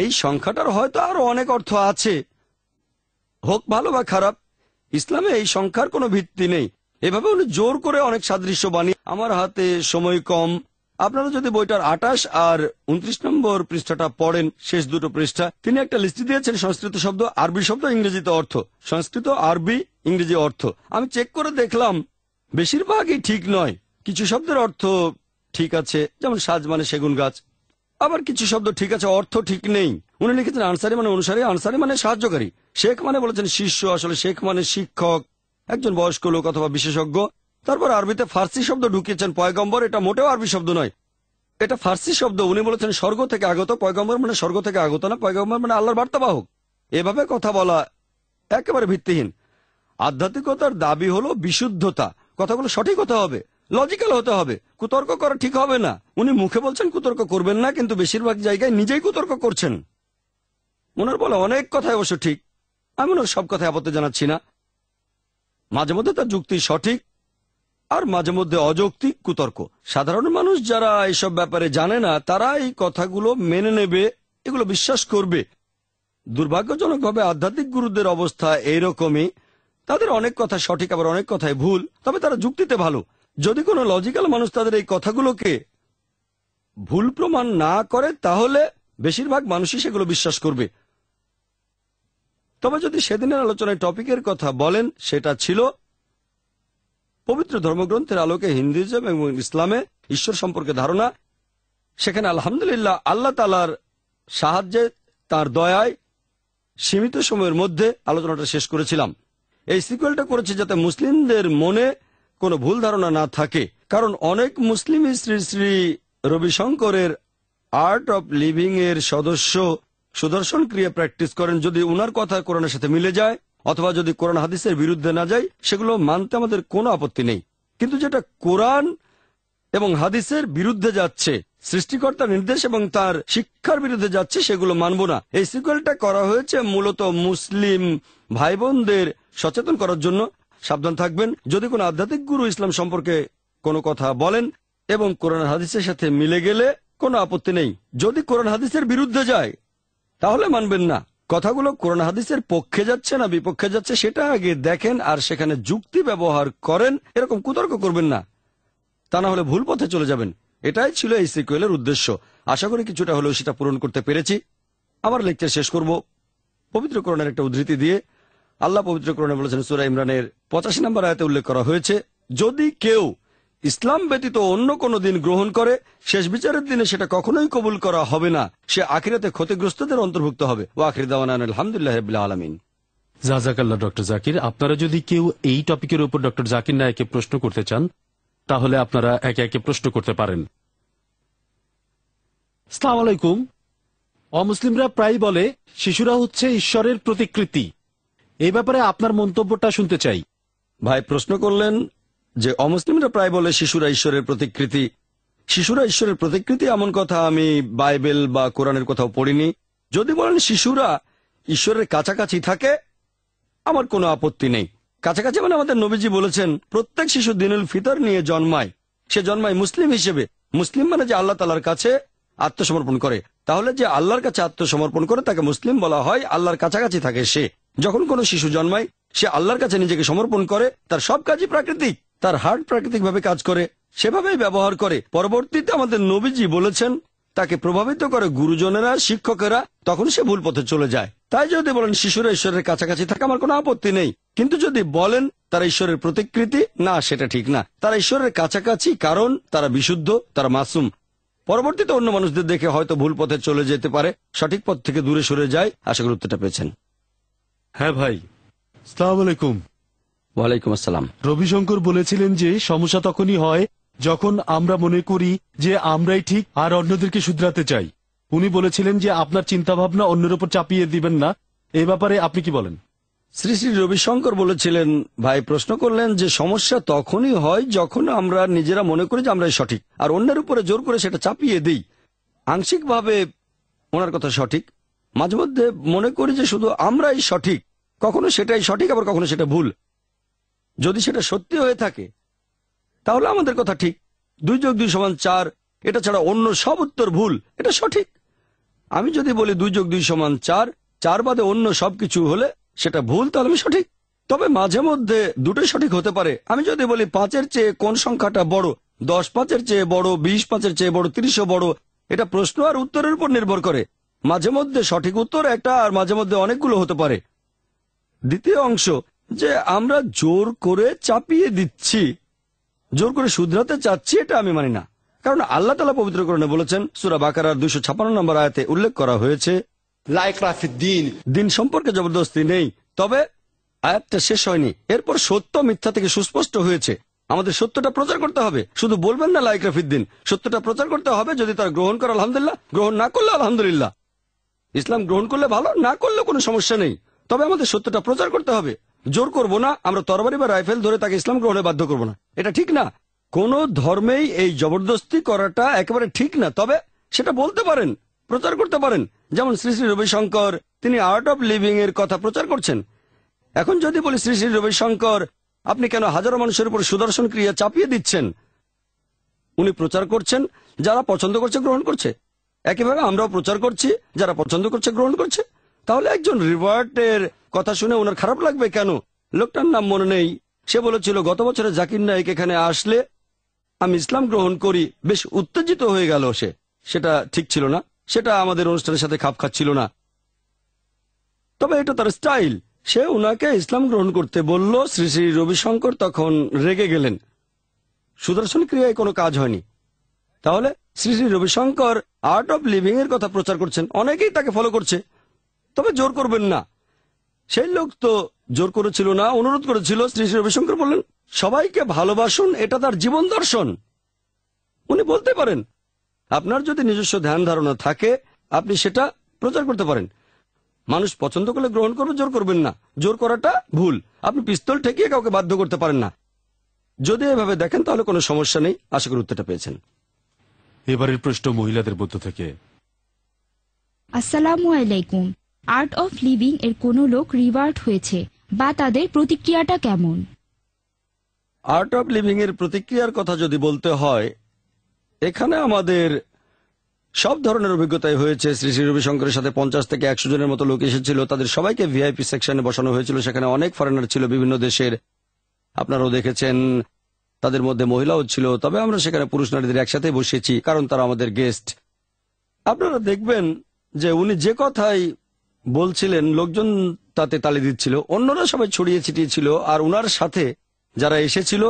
এই সংখ্যাটার হয়তো আরও অনেক অর্থ আছে। হোক ভালো বা খারাপ, ইসলামে এই সংখ্যার কোনো ভিত্তি নেই। এভাবে উনি জোর করে অনেক সাদৃশ্য বানিয়ে আমার হাতে সময় কম। আপনারা যদি বইটার আটাশ আর উনত্রিশ নম্বর পৃষ্ঠাটা পড়েন, শেষ দুটো পৃষ্ঠা, তিনি একটা লিস্ট দিয়েছেন, সংস্কৃত শব্দ, আরবি শব্দ, ইংরেজিতে অর্থ। সংস্কৃত, আরবি, ইংরেজি অর্থ। আমি চেক করে দেখলাম, বেশিরভাগই ঠিক নয়। কিছু শব্দের অর্থ ঠিক আছে, যেমন সাজ মানে সেগুন গাছ। আবার কিছু শব্দ ঠিক আছে, অর্থ ঠিক নেই। উনি লিখেছেন আনসারি মানে অনুসারী, আনসারি মানে সাহায্যকারী। শেখ মানে বলেছেন শিষ্য, আসলে শেখ মানে শিক্ষক। একজন বয়স্ক লোক অথবা বিশেষজ্ঞ। তারপর আরবিতে ফার্সি শব্দ ঢুকিয়েছেন পয়গম্বর, এটা মোটেও আরবি শব্দ নয়। এটা ফার্সি শব্দ, উনি বলেছেন স্বর্গ থেকে আগত, পয়গম্বর মানে স্বর্গ থেকে আগত না, পয়গম্বর মানে আল্লাহর বার্তাবাহক। এভাবে কথা বলা একেবারে ভিত্তিহীন। আধ্যাত্মিকতার দাবি হলো বিশুদ্ধতা। কথাগুলো সঠিক হতে হবে। লজিক্যাল হতে হবে। কুতর্ক করা ঠিক হবে না। উনি মুখে বলছেন কুতর্ক করবেন না, কিন্তু বেশিরভাগ জায়গায় নিজেই কুতর্ক করছেন। ওনার বলে অনেক কথাই অবশ্য ঠিক। আমি ওনার সব কথায় আপত্তি জানাচ্ছি না। মাঝে মধ্যে তার যুক্তি সঠিক, আর মাঝে মধ্যে অযৌক্তিক কুতর্ক। সাধারণ মানুষ যারা এইসব ব্যাপারে জানে না তারা এই কথাগুলো মেনে নেবে, এগুলো বিশ্বাস করবে। দুর্ভাগ্যজনকভাবে আধ্যাত্মিক গুরুদের অবস্থা এইরকমই। তাদের অনেক কথা সঠিক, আবার অনেক কথাই ভুল, তবে তারা যুক্তিতে ভালো। যদি কোনো লজিক্যাল মানুষ তাদের এই কথাগুলোকে ভুল প্রমাণ না করে, তাহলে বেশিরভাগ মানুষই সেগুলো বিশ্বাস করবে। তবে যদি সেদিনের আলোচনায় টপিকের কথা বলেন, সেটা ছিল পবিত্র ধর্মগ্রন্থের আলোকে হিন্দুইজম এবং ইসলামে ঈশ্বর সম্পর্কে ধারণা। সেখানে আলহামদুলিল্লাহ আল্লাহ তালার সাহায্যে তার দয়ায় সীমিত সময়ের মধ্যে আলোচনাটা শেষ করেছিলাম। এই সিকুয়েলটা করেছে যাতে মুসলিমদের মনে কোনো ভুল ধারণা না থাকে। কারণ অনেক মুসলিমই শ্রী শ্রী রবিশঙ্করের আর্ট অফ লিভিং এর সদস্য সুদর্শন ক্রিয়া প্র্যাকটিস করেন। যদি উনার কথা কোরআনের সাথে মিলে যায়, অথবা যদি কোরআন হাদিসের বিরুদ্ধে না যায়, সেগুলো মানতে আমাদের কোনো আপত্তি নেই। কিন্তু যেটা কোরআন এবং হাদিসের বিরুদ্ধে যাচ্ছে সৃষ্টিকর্তার নির্দেশ এবং তার শিক্ষার বিরুদ্ধে যাচ্ছে, সেগুলো মানব না। এই সিকুয়েলটা করা হয়েছে মূলত মুসলিম ভাই বোনদের সচেতন করার জন্য। সাবধান থাকবেন। যদি কোনো আধ্যাত্মিক গুরু ইসলাম সম্পর্কে কোনো কথা বলেন এবং কোরআন হাদিসের সাথে মিলে গেলে কোনো আপত্তি নেই। যদি কোরআন হাদিসের বিরুদ্ধে যায়, তাহলে মানবেন না। কথাগুলো কোরআন হাদিসের পক্ষে যাচ্ছে না, বিপক্ষে যাচ্ছে, সেটা আগে দেখেন আর সেখানে যুক্তি ব্যবহার করেন, এরকম কুতর্ক করবেন না। তা না হলে ভুল পথে চলে যাবেন। এটাই ছিল এই সিকুয়েলের উদ্দেশ্য। আশা করি কিছুটা হলেও সেটা পূরণ করতে পেরেছি। আমার লেকচার শেষ করব। পবিত্র করণের একটা উদ্ধৃতি দিয়ে আল্লাহ পবিত্র করণে বলেছেন, সুরা ইমরানের পঁচাশি নম্বর আয়তে উল্লেখ করা হয়েছে, যদি কেউ ইসলাম ব্যতীত অন্য কোনো দিন গ্রহণ করে, শেষ বিচারের দিনে সেটা কখনোই কবুল করা হবে না। সে আখিরাতে ক্ষতিগ্রস্তদের অন্তর্ভুক্ত হবে। ও আখির দাওয়ান আলহামদুলিল্লাহ আলমিন। জাজাকাল্লাহ, ডক্টর জাকির, আপনারা যদি কেউ এই টপিকের উপর ডক্টর জাকির নায়কে প্রশ্ন করতে চান, তাহলে আপনারা একে একে প্রশ্ন করতে পারেন। আলাইকুম। অমুসলিমরা প্রায় বলে, শিশুরা হচ্ছে ঈশ্বরের প্রতিকৃতি। এই ব্যাপারে আপনার মন্তব্যটা শুনতে চাই। ভাই, প্রশ্ন করলেন যে অমুসলিমরা প্রায় বলে শিশুরা ঈশ্বরের প্রতিকৃতি। শিশুরা ঈশ্বরের প্রতিকৃতি এমন কথা আমি বাইবেল বা কোরআনের কোথাও পড়িনি। যদি বলেন শিশুরা ঈশ্বরের কাছাকাছি থাকে, আমার কোনো আপত্তি নেই। কাছাকাছি মানে আমাদের নবীজি বলেছেন, প্রত্যেক শিশু দিনুল ফিতর নিয়ে জন্মায়। সে জন্মায় মুসলিম হিসেবে। মুসলিম মানে যে আল্লাহ তালার কাছে আত্মসমর্পণ করে। তাহলে যে আল্লাহর কাছে আত্মসমর্পণ করে তাকে মুসলিম বলা হয়, আল্লাহর কাছাকাছি থাকে সে। যখন কোনো শিশু জন্মায়, সে আল্লাহর কাছে নিজেকে সমর্পণ করে, তার সব কাজই প্রাকৃতিক, তার হার্ট প্রাকৃতিকভাবে কাজ করে, সেভাবেই ব্যবহার করে। পরবর্তীতে আমাদের নবীজি বলেছেন, তাকে প্রভাবিত করে গুরুজনেরা, শিক্ষকেরা, তখন সে ভুল পথে চলে যায়। তাই যদি বলেন, শিশুরা ঈশ্বরের কাছাকাছি থাকে আমার কোনো আপত্তি নেই। কিন্তু যদি বলেন, তারা ঈশ্বরের প্রতিকৃতি, না, সেটা ঠিক না। তারা ঈশ্বরের কাছাকাছি, কারণ তারা বিশুদ্ধ, তারা মাসুম। পরবর্তীতে অন্য মানুষদের দেখে হয়তো ভুল পথে চলে যেতে পারে, সঠিক পথ থেকে দূরে সরে যায়। আশা উত্তরটা পেয়েছেন। হ্যাঁ ভাই। সালাম আলাইকুম। ওয়ালাইকুম আসসালাম। রবিশঙ্কর বলেছিলেন যে সমস্যা তখনই হয় যখন আমরা মনে করি যে আমরাই ঠিক আর অন্যদেরকে শুধরাতে চাই। উনি বলেছিলেন যে আপনার চিন্তা ভাবনা অন্যের উপর চাপিয়ে দিবেন না। এ ব্যাপারে আপনি কি বলেন? শ্রী শ্রী রবিশঙ্কর বলেছিলেন ভাই প্রশ্ন করলেন যে সমস্যা তখনই হয় যখন আমরা নিজেরা মনে করি যে আমরাই সঠিক। আর অন্যের উপরে জোর করে সেটা চাপিয়ে দিই। আংশিকভাবে ওনার কথা সঠিক। মাঝে মধ্যে মনে করি যে শুধু আমরাই সঠিক। কখনো সেটাই সঠিক, আবার কখনো সেটা ভুল। যদি সেটা সত্যি হয়ে থাকে, তাহলে আমাদের কথা ঠিক। দুই যোগ দুই সমান চার, এটা ছাড়া অন্য সব উত্তর ভুল, এটা সঠিক। আমি যদি বলি দুই যোগ দুই সমান চার চার বাদে অন্য সবকিছু হলে সেটা ভুল, তাহলে আমি সঠিক। তবে মাঝে মধ্যে দুটোই সঠিক হতে পারে। আমি যদি বলি পাঁচের চেয়ে কোন সংখ্যাটা বড়, দশ পাঁচের চেয়ে বড়, বিশ পাঁচের চেয়ে বড়, তিরিশও বড়, এটা প্রশ্ন আর উত্তরের উপর নির্ভর করে। মাঝে মধ্যে সঠিক উত্তর একটা আর মাঝে মধ্যে অনেকগুলো হতে পারে। দ্বিতীয় অংশ যে আমরা জোর করে চাপিয়ে দিচ্ছি জোর করে শুধরাতে চাচ্ছি এটা আমি মানি না। কারণ আল্লাহ তালা পবিত্রকরণে বলেছেন সুরা বাকারার দুশো ছাপান্ন নম্বর আয়াতে উল্লেখ করা হয়েছে দিন। সম্পর্কে জবরদস্তি নেই তবে আয়াতটা শেষ হয়নি। এরপর সত্য মিথ্যা থেকে সুস্পষ্ট হয়েছে। আমাদের সত্যটা প্রচার করতে হবে। শুধু বলবেন না লাইক রাফিদ্দিন সত্যটা প্রচার করতে হবে যদি তার গ্রহণ করে আলহামদুলিল্লাহ। গ্রহণ না করলে আলহামদুলিল্লাহ। ইসলাম গ্রহণ করলে ভালো, না করলে কোনো সমস্যা নেই। তবে আমাদের সত্যটা প্রচার করতে হবে। জোর করব না, আমরা তরবারি বা রাইফেল ধরে তাকে ইসলাম গ্রহণে বাধ্য করব না। এটা ঠিক না। কোন ধর্মেই এই জবরদস্তি করাটা একেবারে ঠিক না, তবে সেটা বলতে পারেন, প্রচার করতে পারেন। যেমন শ্রী শ্রী রবিশঙ্কর, তিনি আর্ট অফ লিভিং এর কথা প্রচার করছেন। এখন যদি বলি শ্রী শ্রী রবিশঙ্কর, আপনি কেন হাজারো মানুষের উপর সুদর্শন ক্রিয়া চাপিয়ে দিচ্ছেন? উনি প্রচার করছেন, যারা পছন্দ করছে গ্রহণ করছে। একইভাবে আমরাও প্রচার করছি, যারা পছন্দ করছে গ্রহণ করছে। তাহলে একজন রিভার্টের কথা শুনে ওনার খারাপ লাগবে কেন? লোকটার নাম মনে নেই। সে বলেছিল, গত বছরে জাকির নাইক এখানে আসলে আমি ইসলাম গ্রহণ করি। বেশ উত্তেজিত হয়ে গেল সে। সেটা ঠিক ছিল না। সেটা আমাদের অনুষ্ঠানের সাথে খাপ খাচ্ছিল না। তবে এটা তার স্টাইল। সে উনাকে ইসলাম গ্রহণ করতে বলল, শ্রী শ্রী রবিশঙ্কর তখন রেগে গেলেন। সুদর্শন ক্রিয়ায় কোনো কাজ হয়নি। তাহলে Sri Sri Ravishankar Art of Living এর কথা প্রচার করছেন। অনেকেই তাকে ফলো করছে। তবে জোর করবেন না। সেই লোক তো জোর করেছিল না, অনুরোধ করেছিল, শ্রী শ্রী রবিশঙ্কর বললেন, সবাইকে ভালোবাসুন, এটা তার জীবন দর্শন। উনি বলতে পারেন, আপনার যদি নিজস্ব ধ্যান ধারণা থাকে, আপনি সেটা প্রচার করতে পারেন। মানুষ পছন্দ করলে গ্রহণ করবে জোর করবেন না। জোর করাটা ভুল। আপনি পিস্তল ঠেকিয়ে কাউকে বাধ্য করতে পারেন না। যদি এভাবে দেখেন, তাহলে কোনো সমস্যা নেই। আশা করি উত্তরটা পেয়েছেন। এবারের প্রশ্ন মহিলাদের মধ্য থেকে। আসসালামু আলাইকুম। আর্ট অফ লিভিং এর কোনো লোক রিভার্ট হয়েছে বা তাদের প্রতিক্রিয়াটা কেমন? আর্ট অফ লিভিং এর প্রতিক্রিয়ার কথা যদি বলতে হয় এখানে আমাদের সব ধরনের অভিজ্ঞতাই হয়েছে। শ্রী শ্রী রবিশঙ্করের সাথে পঞ্চাশ থেকে একশো জনের মতো লোক এসেছিল। তাদের সবাইকে ভিআইপি সেকশনে বসানো হয়েছিল। সেখানে অনেক ফরেনার ছিল বিভিন্ন দেশের। আপনারাও দেখেছেন তাদের মধ্যে মহিলাও ছিল। তবে আমরা সেখানে পুরুষ নারীদের একসাথে বসিয়েছি কারণ তারা আমাদের গেস্ট আপনারা দেখবেন যে উনি যে কথাই বলছিলেন, লোকজন তাতে তালি দিচ্ছিল। অন্যরা সবাই ছড়িয়ে ছিটিয়ে ছিল, আর উনার সাথে যারা এসেছিল,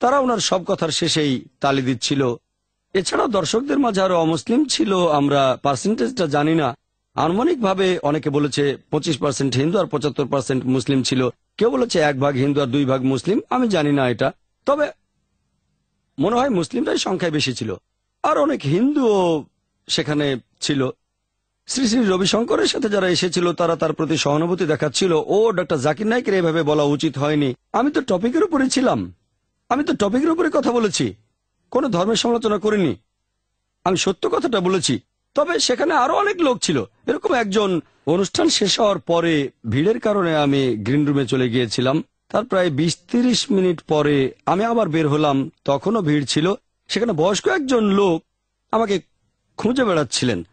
তারা ওনার সব কথার শেষেই তালি দিচ্ছিল। এছাড়াও দর্শকদের মাঝে আরও অমুসলিম ছিল, আমরা পার্সেন্টেজটা জানি না। আনুমানিকভাবে অনেকে বলেছে পঁচিশ পার্সেন্ট হিন্দু আর পঁচাত্তর পার্সেন্ট মুসলিম ছিল। কেউ বলেছে এক ভাগ হিন্দু আর দুই ভাগ মুসলিম, আমি জানি না এটা। তবে মনে হয় মুসলিমরাই সংখ্যায় বেশি ছিল। আর অনেক হিন্দুও সেখানে ছিল। শ্রী শ্রী রবিশঙ্করের সাথে যারা এসেছিল, তারা তার প্রতি সহানুভূতি দেখাচ্ছিল। ও ডক্টর জাকির নাইকের এভাবে বলা উচিত হয়নি। আমি তো টপিকের উপরে ছিলাম। আমি তো টপিকের উপরে কথা বলেছি। কোনো ধর্মের সমালোচনা করিনি। আমি সত্য কথাটা বলেছি। তবে সেখানে আরও অনেক লোক ছিল। এরকম একজন অনুষ্ঠান শেষ হওয়ার পরে ভিড়ের কারণে আমি গ্রিন রুমে চলে গিয়েছিলাম। তার প্রায় বিশ তিরিশ মিনিট পরে আমি আবার বের হলাম। তখনও ভিড় ছিল। সেখানে বয়স্ক একজন লোক আমাকে খুঁজে বেড়াচ্ছিলেন।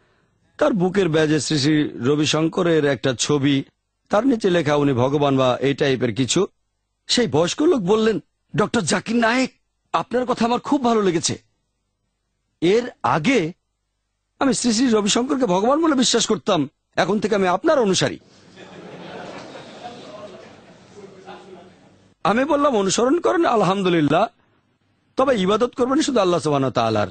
তার বুকের ব্যাজে শ্রী শ্রী রবিশঙ্করের একটা ছবি। তার নিচে লেখা, উনি ভগবান বা এই টাইপের কিছু। সেই বয়স্ক লোক বললেন, ডক্টর জাকির নায়েক, আপনার কথা আমার খুব ভালো লেগেছে। এর আগে আমি শ্রী শ্রী রবিশঙ্করকে ভগবান বলে বিশ্বাস করতাম। এখন থেকে আমি আপনার অনুসারী। আমি বললাম, অনুসরণ করেন, আলহামদুলিল্লাহ। তবে ইবাদত করবেন শুধু আল্লাহ সুবাহ তালার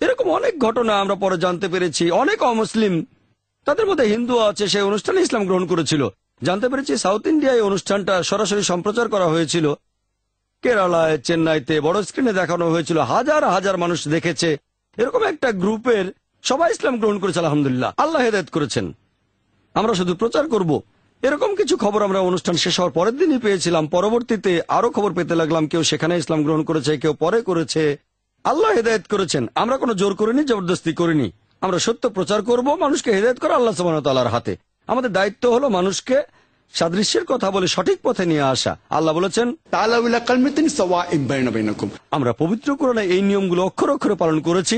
এরকম অনেক ঘটনা আমরা পরে জানতে পেরেছি। অনেক অমুসলিম, তাদের মধ্যে হিন্দু আছে, সেই অনুষ্ঠানে ইসলাম গ্রহণ করেছিল। জানতে পেরেছি সাউথ ইন্ডিয়ায় অনুষ্ঠানটা সরাসরি সম্প্রচার করা হয়েছিল। কেরালায়, চেন্নাইতে, বড় স্ক্রিনে দেখানো হয়েছিল। হাজার হাজার মানুষ দেখেছে। এরকম একটা গ্রুপের সবাই ইসলাম গ্রহণ করেছে, আলহামদুলিল্লাহ। আল্লাহ হেদায়ত করেছেন। আমরা শুধু প্রচার করব। এরকম কিছু খবর আমরা অনুষ্ঠান শেষ হওয়ার পরের দিনই পেয়েছিলাম। পরবর্তীতে আরও খবর পেতে লাগলাম কেউ সেখানে ইসলাম গ্রহণ করেছে কেউ পরে করেছে। আল্লাহ হেদায়ত করেছেন। আমরা কোনো জোর করিনি জবরদস্তি করিনি। আমরা সত্য প্রচার করব মানুষকে হেদায়ত করা আল্লাহ সুবাহতালার হাতে। আমাদের দায়িত্ব হলো মানুষকে সাদৃশ্যের কথা বলে সঠিক পথে নিয়ে আসা। আল্লাহ বলেছেন আমরা পবিত্র কোরআনে এই নিয়মগুলো অক্ষর অক্ষরে পালন করেছি।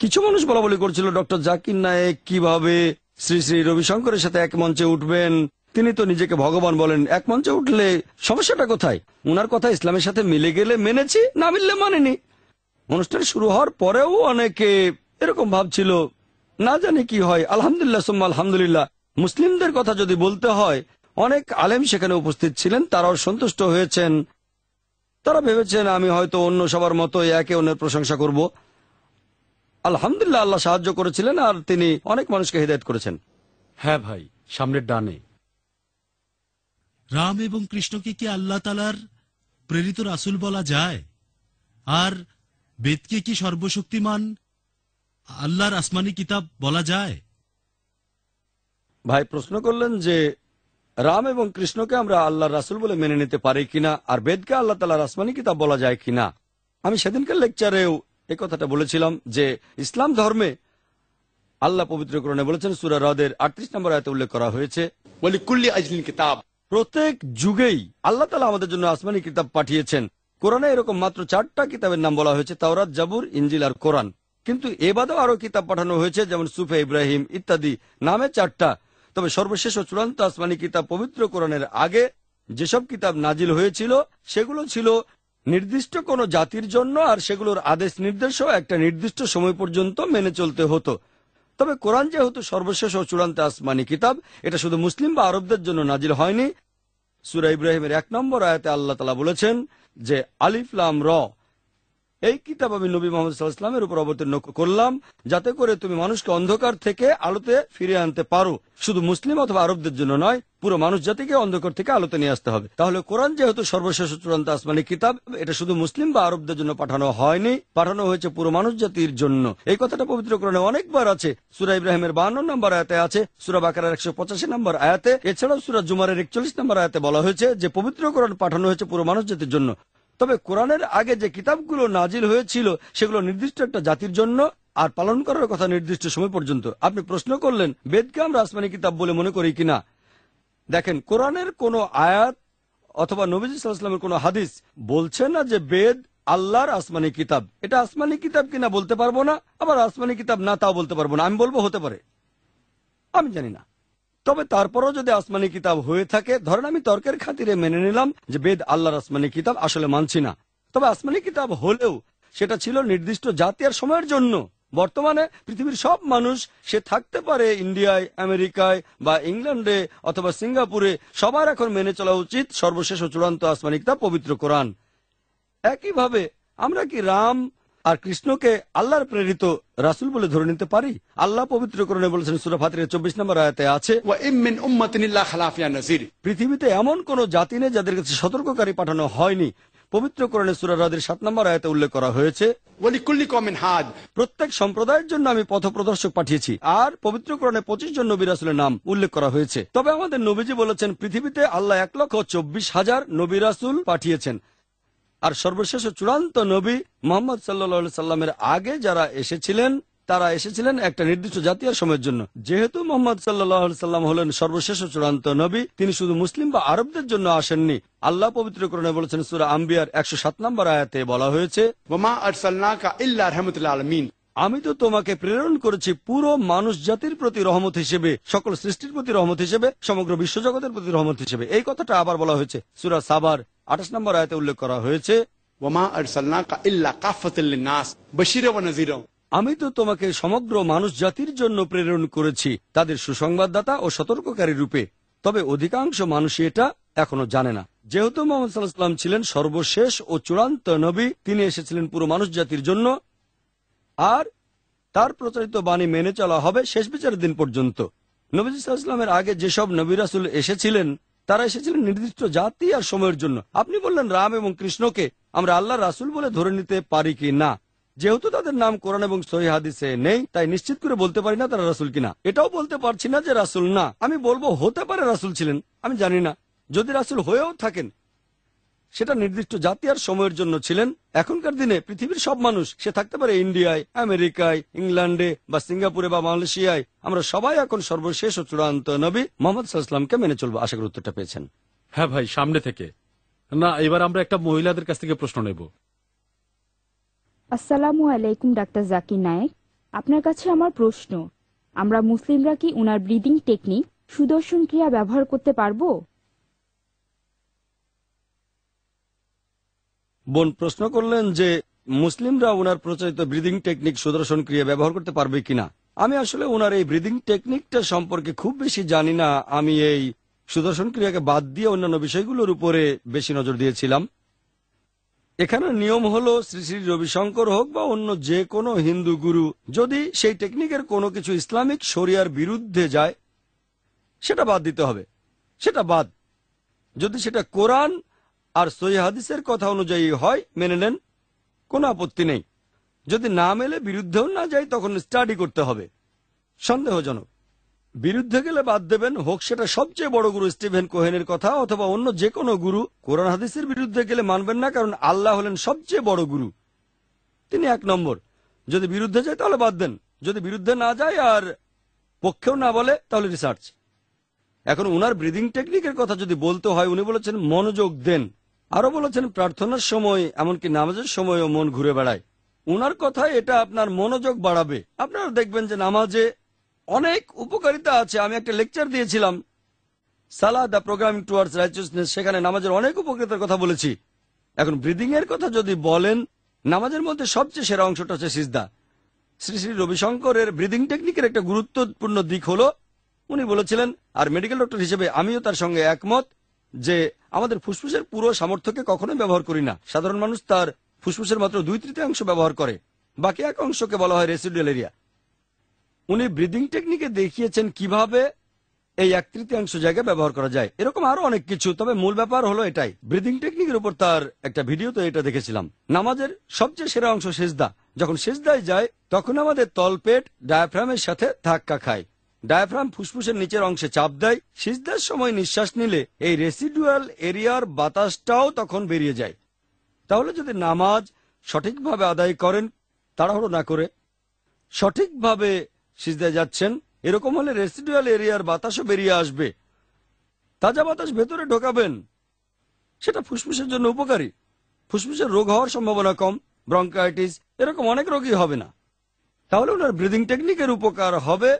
কিছু মানুষ বলা বলি করছিল ডক্টর জাকির নায়েক কীভাবে শ্রী শ্রী রবিশঙ্করের সাথে এক মঞ্চে উঠবেন। তিনি তো নিজেকে ভগবান বলেন। এক মঞ্চে উঠলে সমস্যাটা কোথায়? উনার কথা ইসলামের সাথে মিলে গেলে মেনেছি, না মিললে মানেনি। অনুষ্ঠান শুরু হওয়ার পরেও অনেকে এরকম ভাবছিল, না জানি কি হয়। আলহামদুলিল্লাহ, সুম্মা আলহামদুলিল্লাহ। মুসলিমদের কথা যদি বলতে হয়, অনেক আলেম সেখানে উপস্থিত ছিলেন, তারাও সন্তুষ্ট হয়েছেন। তারা ভেবেছেন, আমি হয়তো অন্য সবার মতো একে অন্যের প্রশংসা করব। আলহামদুলিল্লাহ আল্লাহ সাহায্য করেছিলেন আর তিনি অনেক মানুষকে হেদায়ত করেছেন। হ্যাঁ ভাই সামনের ডানে। রাম এবং কৃষ্ণকে কি আল্লাহ তালার প্রেরিত রাসুল বলা যায়? আর বেদকে কি সর্বশক্তিমান আল্লাহর আসমানি কিতাব বলা যায়? ভাই প্রশ্ন করলেন যে রাম এবং কৃষ্ণকে আমরা আল্লাহ রাসুল বলে মেনে নিতে পারি কিনা আর বেদকে আল্লাহ তালার আসমানি কিতাব বলা যায় কিনা? আমি সেদিনকার লেকচারেও এই কথাটা বলেছিলাম যে ইসলাম ধর্মে আল্লাহ পবিত্র পবিত্রকরণে বলেছেন, সুরা হ্রদের আটত্রিশ নম্বর আয়তে উল্লেখ করা হয়েছে কিতাব। প্রত্যেক যুগেই আল্লাহ তালা আমাদের জন্য আসমানি কিতাব পাঠিয়েছেন। কোরআনে এরকম মাত্র চারটা কিতাবের নাম বলা হয়েছে, তাওরাত, জাবুর ইঞ্জিল আর কোরআন। কিন্তু এবাদেও আরও কিতাব পাঠানো হয়েছে, যেমন সুফে ইব্রাহিম ইত্যাদি, নামে চারটা। তবে সর্বশেষ ও চূড়ান্ত আসমানি কিতাব পবিত্র কোরআনের আগে যেসব কিতাব নাজিল হয়েছিল, সেগুলো ছিল নির্দিষ্ট কোন জাতির জন্য আর সেগুলোর আদেশ নির্দেশও একটা নির্দিষ্ট সময় পর্যন্ত মেনে চলতে হতো। তবে কোরআন যেহেতু সর্বশেষ ও চূড়ান্ত আসমানি কিতাব, এটা শুধু মুসলিম বা আরবদের জন্য নাজিল হয়নি। সুরা ইব্রাহিমের এক নম্বর আয়াতে আল্লাহ তালা বলেছেন যে আলিফলাম র এই কিতাব আমি নবী মোহাম্মদ সাল্লাহামের উপর অবতীর্ণ করলাম, যাতে করে তুমি মানুষকে অন্ধকার থেকে আলোতে ফিরে আনতে পারো। শুধু মুসলিম অথবা আরবদের জন্য নয়, পুরো মানুষ জাতিকে অন্ধকার থেকে আলোতে নিয়ে আসতে হবে। তাহলে কোরআন যেহেতু সর্বশেষ চূড়ান্ত আসমানি কিতাব, এটা শুধু মুসলিম বা আরবদের জন্য পাঠানো হয়নি, পাঠানো হয়েছে পুরো মানুষ জাতির জন্য। এই কথাটা পবিত্র কোরআনে অনেকবার আছে। সুরা ইব্রাহিমের বাহান্ন নম্বর আয়াতে আছে, সুরা বাকারের একশো পঁচাশি নম্বর আয়াতে, এছাড়াও সুরা জুমারের একচল্লিশ নম্বর আয়াতে বলা হয়েছে যে পবিত্র কোরআন পাঠানো হয়েছে পুরো মানুষ জাতির জন্য। তবে কোরআনের আগে যে কিতাবগুলো নাজিল হয়েছিল, সেগুলো নির্দিষ্ট একটা জাতির জন্য আর পালন করার কথা নির্দিষ্ট সময় পর্যন্ত। আপনি প্রশ্ন করলেন বেদকে আমরা আসমানি কিতাব বলে মনে করি কিনা? দেখেন, কোরআনের কোন আয়াত অথবা নবীজ ইসলামের কোন হাদিস বলছে না যে বেদ আল্লাহর আসমানি কিতাব। এটা আসমানি কিতাব কিনা বলতে পারব না, আবার আসমানি কিতাব না তাও বলতে পারব না। আমি বলব হতে পারে। আমি জানি না। তবে তারপরও যদি আসমানি কিতাব হয়ে থাকে, ধরেন আমি তর্কের খাতিরে মেনে নিলাম যে বেদ আল্লাহর আসমানি কিতাব আসলে মানছি না। তবে আসমানি কিতাব হলেও সেটা ছিল নির্দিষ্ট জাতি আর সময়ের জন্য। বর্তমানে পৃথিবীর সব মানুষ, সে থাকতে পারে ইন্ডিয়ায়, আমেরিকায় বা ইংল্যান্ডে অথবা সিঙ্গাপুরে, সবার এখন মেনে চলা উচিত সর্বশেষ ও চূড়ান্ত আসমানি কিতাব পবিত্র কোরআন। একইভাবে আমরা কি রাম আর কৃষ্ণকে আল্লাহর প্রেরিত রাসুল বলে ধরে নিতে পারি? আল্লাহ পবিত্র করণে বলেছেন সুরফাতের চব্বিশ নম্বর আয়তে আছে পৃথিবীতে এমন কোন জাতি নেই যাদের কাছে সতর্ককারী পাঠানো হয়নি। পবিত্র করণে সুরারাদের সাত নম্বর আয়াতে উল্লেখ করা হয়েছে প্রত্যেক সম্প্রদায়ের জন্য আমি পথ প্রদর্শক পাঠিয়েছি আর পবিত্র করণে পঁচিশ জন নবী রাসুলের নাম উল্লেখ করা হয়েছে। তবে আমাদের নবীজি বলেছেন পৃথিবীতে আল্লাহ এক লক্ষ চব্বিশ হাজার নবী রাসুল পাঠিয়েছেন। আর সর্বশেষ চূড়ান্ত নবী মোহাম্মদ সাল্লা সাল্লামের আগে যারা এসেছিলেন, তারা এসেছিলেন একটা নির্দিষ্ট জাতীয় সময়ের জন্য। যেহেতু মোহাম্মদ সাল্লাহ সাল্লাম হলেন সর্বশেষ চূড়ান্ত নবী, তিনি শুধু মুসলিম বা আরবদের জন্য আসেননি। আল্লাহ পবিত্র করণে বলেছেন, সুরা আম্বিয়ার একশো সাত নম্বর আয়াতে বলা হয়েছে আমি তো তোমাকে প্রেরণ করেছি পুরো মানুষ জাতির প্রতি রহমত হিসেবে সকল সৃষ্টির প্রতি রহমত হিসেবে সমগ্র বিশ্বজগতের প্রতি রহমত হিসেবে। এই কথাটা আবার বলা হয়েছে। সুরা সাবার আঠাশ নম্বর আয়তে উল্লেখ করা হয়েছে আমি তো তোমাকে সমগ্র মানুষ জাতির জন্য প্রেরণ করেছি তাদের সুসংবাদদাতা ও সতর্ককারী রূপে। তবে অধিকাংশ মানুষ এটা এখনও জানে না। যেহেতু মোহাম্মদ সাল্লাহ ছিলেন সর্বশেষ ও চূড়ান্ত নবী তিনি এসেছিলেন পুরো মানুষ জাতির জন্য। আর তার প্রচারিত বাণী মেনে চলা হবে শেষ বিচারের দিন পর্যন্ত। নবী ইসলামের আগে যেসব নবী রাসুল এসেছিলেন, তারা এসেছিলেন নির্দিষ্ট জাতি আর সময়ের জন্য। আপনি বললেন রাম এবং কৃষ্ণকে আমরা আল্লাহ রাসুল বলে ধরে নিতে পারি কি না? যেহেতু তাদের নাম কোরআন এবং সহি নেই, তাই নিশ্চিত করে বলতে পারি না তারা রাসুল কিনা। এটাও বলতে পারছি না যে রাসুল না। আমি বলব হতে পারে রাসুল ছিলেন, আমি জানি না। যদি রাসুল হয়েও থাকেন সেটা নির্দিষ্ট জাতি আর সময়ের জন্য ছিলেন। এখনকার দিনে পৃথিবীর সব মানুষ সে থাকতে পারে ইন্ডিয়ায় আমেরিকায় ইংল্যান্ডে বা সিঙ্গাপুরে বা মালয়েশিয়ায়। আমরা সবাই এখন সর্বশেষ ও চূড়ান্ত নবী মোহাম্মদ সাল্লামকে মেনে চলবো আশা করি উত্তরটা পেয়েছেন। হ্যাঁ ভাই সামনে থেকে। না এবার আমরা একটা মহিলাদের কাছ থেকে প্রশ্ন নেব। আসসালামু আলাইকুম ডাক্তার জাকির নায়েক। আপনার কাছে আমার প্রশ্ন আমরা মুসলিমরা কি উনার ব্রিদিং টেকনিক সুদর্শন ক্রিয়া ব্যবহার করতে পারব? বোন প্রশ্ন করলেন যে, মুসলিমরা ওনার প্রচলিত ব্রিদিং টেকনিক সুদর্শন ক্রিয়া ব্যবহার করতে পারবে কিনা? আমি আসলে ওনার এই ব্রিদিং টেকনিকটা সম্পর্কে খুব বেশি জানি না। আমি এই সুদর্শন ক্রিয়াকে বাদ দিয়ে অন্যান্য বিষয়গুলোর উপরে বেশি নজর দিয়েছিলাম। এখানে নিয়ম হলো শ্রী শ্রী রবিশঙ্কর হোক বা অন্য যে কোনো হিন্দু গুরু, যদি সেই টেকনিকের কোনো কিছু ইসলামিক শরিয়ার বিরুদ্ধে যায়, সেটা বাদ দিতে হবে। সেটা বাদ। যদি সেটা কোরআন আর সহি হাদিসের কথা অনুযায়ী হয়, মেনে নেন, কোনো আপত্তি নেই। যদি না মেলে, বিরুদ্ধেও না যায়, তখন স্টাডি করতে হবে। সন্দেহজনক। বিরুদ্ধে গেলে বাদ দেবেন, হোক সেটা সবচেয়ে বড় গুরু স্টিভেন কোহেনের কথা, অথবা অন্য যে কোনো গুরু। কোরআন হাদিসের বিরুদ্ধে গেলে মানবেন না, কারণ আল্লাহ হলেন সবচেয়ে বড় গুরু। তিনি এক নম্বর। যদি বিরুদ্ধে যায়, তাহলে বাদ দেন। যদি বিরুদ্ধে না যায় আর পক্ষেও না বলে, তাহলে রিসার্চ এখন উনার ব্রিদিং টেকনিকের কথা যদি বলতে হয়, উনি বলেছেন, মনোযোগ দেন। আরও বলেছেন, প্রার্থনার সময়, এমনকি নামাজের সময়ও মন ঘুরে বেড়ায়। উনার কথায় এটা আপনার মনোযোগ বাড়াবে। আপনারা দেখবেন যে নামাজে অনেক উপকারিতা আছে। আমি একটা লেকচার দিয়েছিলাম সালা দ্য প্রোগ্রাম টুয়ার্ডস রাইচিয়াসনেস। সেখানে নামাজের অনেক উপকারিতার কথা বলেছি। এখন ব্রিদিং এর কথা যদি বলেন, নামাজের মধ্যে সবচেয়ে সেরা অংশটা হচ্ছে সিজদা। শ্রী শ্রী রবিশঙ্করের ব্রিদিং টেকনিকের একটা গুরুত্বপূর্ণ দিক হলো, উনি বলেছিলেন, আর মেডিকেল ডক্টর হিসেবে আমিও তার সঙ্গে একমত যে আমাদের ফুসফুসের পুরো সামর্থ্যকে কখনোই ব্যবহার করি না। সাধারণ মানুষ তার ফুসফুসের মাত্র দুই তৃতীয়াংশ ব্যবহার করে। বাকি এক অংশকে বলা হয় রেসিডুয়াল এরিয়া উনি ব্রিদিং টেকনিকে দেখিয়েছেন কীভাবে এই এক তৃতীয়াংশ জায়গা ব্যবহার করা যায়। এরকম আরও অনেক কিছু, তবে মূল ব্যাপার হলো এটাই। ব্রিদিং টেকনিকের উপর তার একটা ভিডিও তো এটা দেখেছিলাম। নামাজের সবচেয়ে সেরা অংশ সেজদা। যখন সেজদায় যায়, তখন আমাদের তলপেট ডায়াফ্রামের সাথে ধাক্কা খায়। ডায়াফ্রাম ফুসফুসের নিচের অংশে চাপ দেয়। সিজদার সময় নিঃশ্বাস নিলে এই রেসিডুয়াল এরিয়ার বাতাসটাও তখন বেরিয়ে যায়। তাহলে যদি নামাজ সঠিকভাবে আদায় করেন, তাড়াহুড়ো না করে সঠিকভাবে সিজদায় যাচ্ছেন, এরকম হলে রেসিডুয়াল এরিয়ার বাতাসও বেরিয়ে আসবে। তাজা বাতাস ভেতরে ঢোকাবেন, সেটা ফুসফুসের জন্য উপকারী। ফুসফুসের রোগ হওয়ার সম্ভাবনা কম, ব্রঙ্কাইটিস, এরকম অনেক রোগী হবে না। তাহলে ওনার ব্রিদিং টেকনিকের উপকার হবে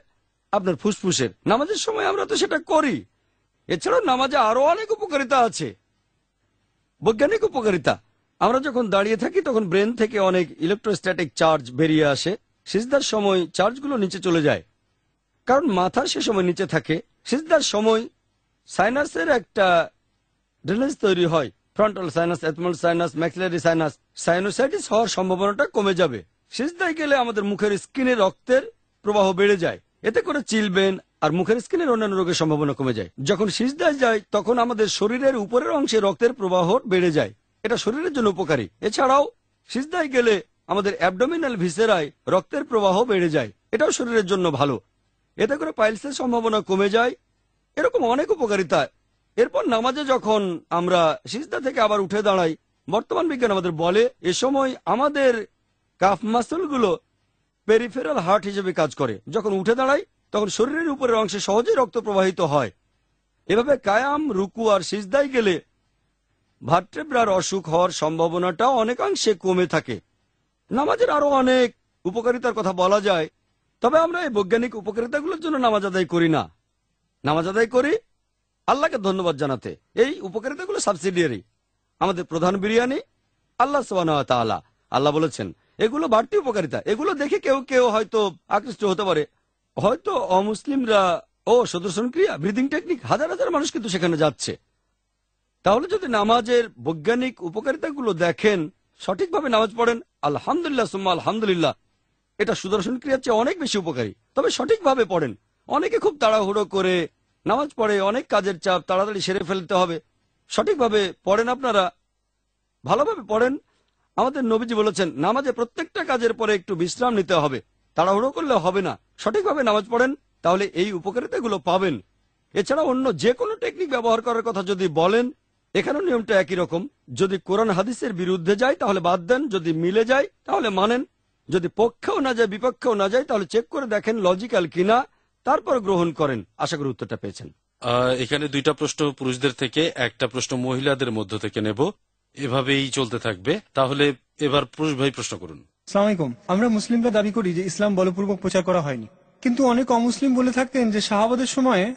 আপনার ফুসফুসের। নামাজের সময় আমরা তো সেটা করি। এছাড়াও নামাজে আরও অনেক উপকারিতা আছে। বৈজ্ঞানিক উপকারিতা। আমরা যখন দাঁড়িয়ে থাকি, তখন ব্রেন থেকে অনেক ইলেকট্রোস্ট্যাটিক চার্জ বেরিয়ে আসে। সিজদার সময় চার্জগুলো নিচে চলে যায়। কারণ মাথা সে সময় নিচে থাকে। সিজদার সময় সাইনাসের একটা ড্রেনেজ তৈরি হয়। Frontal sinus ethmoid sinus, maxillary sinus. Sinusitis হওয়ার সম্ভাবনাটা কমে যাবে। সিজদায় গেলে আমাদের মুখের স্কিনে রক্তের প্রবাহ বেড়ে যায়। এতে করে চিলবেন আর মুখের স্কিনের অন্যান্য রোগের সম্ভাবনা কমে যায়। যখন সিজদায় যায়, তখন আমাদের শরীরের উপরের অংশে রক্তের প্রবাহ বেড়ে যায়। এটা শরীরের জন্য উপকারী। এছাড়াও, সিজদায় গেলে আমাদের অ্যাবডোমিনাল ভিসেরায় রক্তের প্রবাহ বেড়ে যায়। এটাও শরীরের জন্য ভালো। এতে করে পাইলসের সম্ভাবনা কমে যায়। এরকম অনেক উপকারিতা। এরপর নামাজে যখন আমরা সিজদা থেকে আবার উঠে দাঁড়াই, বর্তমান বিজ্ঞান আমাদের বলে, এ সময় আমাদের কাফ মাসলগুলো পেরিফেরাল হার্ট হিসেবে কাজ করে। যখন উঠে দাঁড়ায়, তখন শরীরের উপরের অংশে সহজেই রক্ত প্রবাহিত হয়। এভাবে কায়াম, রুকু আর সিজদায় গেলে ভাট্রেব্রার অসুখ হওয়ার সম্ভাবনাটা অনেকাংশে কমে থাকে। নামাজের আরও অনেক উপকারিতার কথা বলা যায়, তবে আমরা এই বৈজ্ঞানিক উপকারিতাগুলোর জন্য নামাজ আদায় করি না। নামাজ আদায় করি আল্লাহকে ধন্যবাদ জানাতে। এই উপকারিতাগুলো সাবসিডিয়ারি আমাদের প্রধান বিরিয়ানি, আল্লাহ তাআলা। আল্লাহ বলেছেন এগুলো বাড়তি উপকারিতা। এগুলো দেখে কেউ কেউ হয়তো আকৃষ্ট হতে পারে। হয়তো অমুসলিমরা, ও সদর্শন ক্রিয়া ব্রিদিং টেকনিক হাজার হাজার মানুষ কিন্তু সেখানে যাচ্ছে। তাহলে যদি নামাজের বৈজ্ঞানিক উপকারিতাগুলো দেখেন, সঠিকভাবে নামাজ পড়েন, আলহামদুলিল্লাহ, সুম্মা আলহামদুলিল্লাহ, এটা সুদর্শন ক্রিয়ার চেয়ে অনেক বেশি উপকারী। তবে সঠিকভাবে পড়েন। অনেকে খুব তাড়াহুড়ো করে নামাজ পড়ে, অনেক কাজের চাপ, তাড়াতাড়ি সেরে ফেলতে হবে। সঠিকভাবে পড়েন আপনারা। ভালোভাবে পড়েন। আমাদের নবীজি বলেছেন, নামাজে প্রত্যেকটা কাজের পরে একটু বিশ্রাম নিতে হবে। তাড়াহুড়ো করলে হবে না। সঠিকভাবে নামাজ পড়েন, তাহলে এই উপকারিতাগুলো পাবেন। এছাড়া অন্য যে কোনো টেকনিক ব্যবহার করার কথা যদি বলেন, এখানেও নিয়মটা একই রকম। যদি কোরআন হাদিসের বিরুদ্ধে যায়, তাহলে বাদ দেন। যদি মিলে যায়, তাহলে মানেন। যদি পক্ষেও না যায়, বিপক্ষেও না যায়, তাহলে চেক করে দেখেন লজিক্যাল কিনা, তারপর গ্রহণ করেন। আশা করি উত্তরটা পেয়েছেন। এখানে দুইটা প্রশ্ন পুরুষদের থেকে, একটা প্রশ্ন মহিলাদের মধ্য থেকে নেব। এভাবেই চলতে থাকবে তাহলে এবার পুরুষ ভাই প্রশ্ন করুন। সালাম আলাইকুম আমরা মুসলিমরা দাবি করি যে ইসলাম বলপূর্বক প্রচার করা হয়নি। কিন্তু অনেক অমুসলিম বলে থাকতেন যে শাহাবাদের সময়ে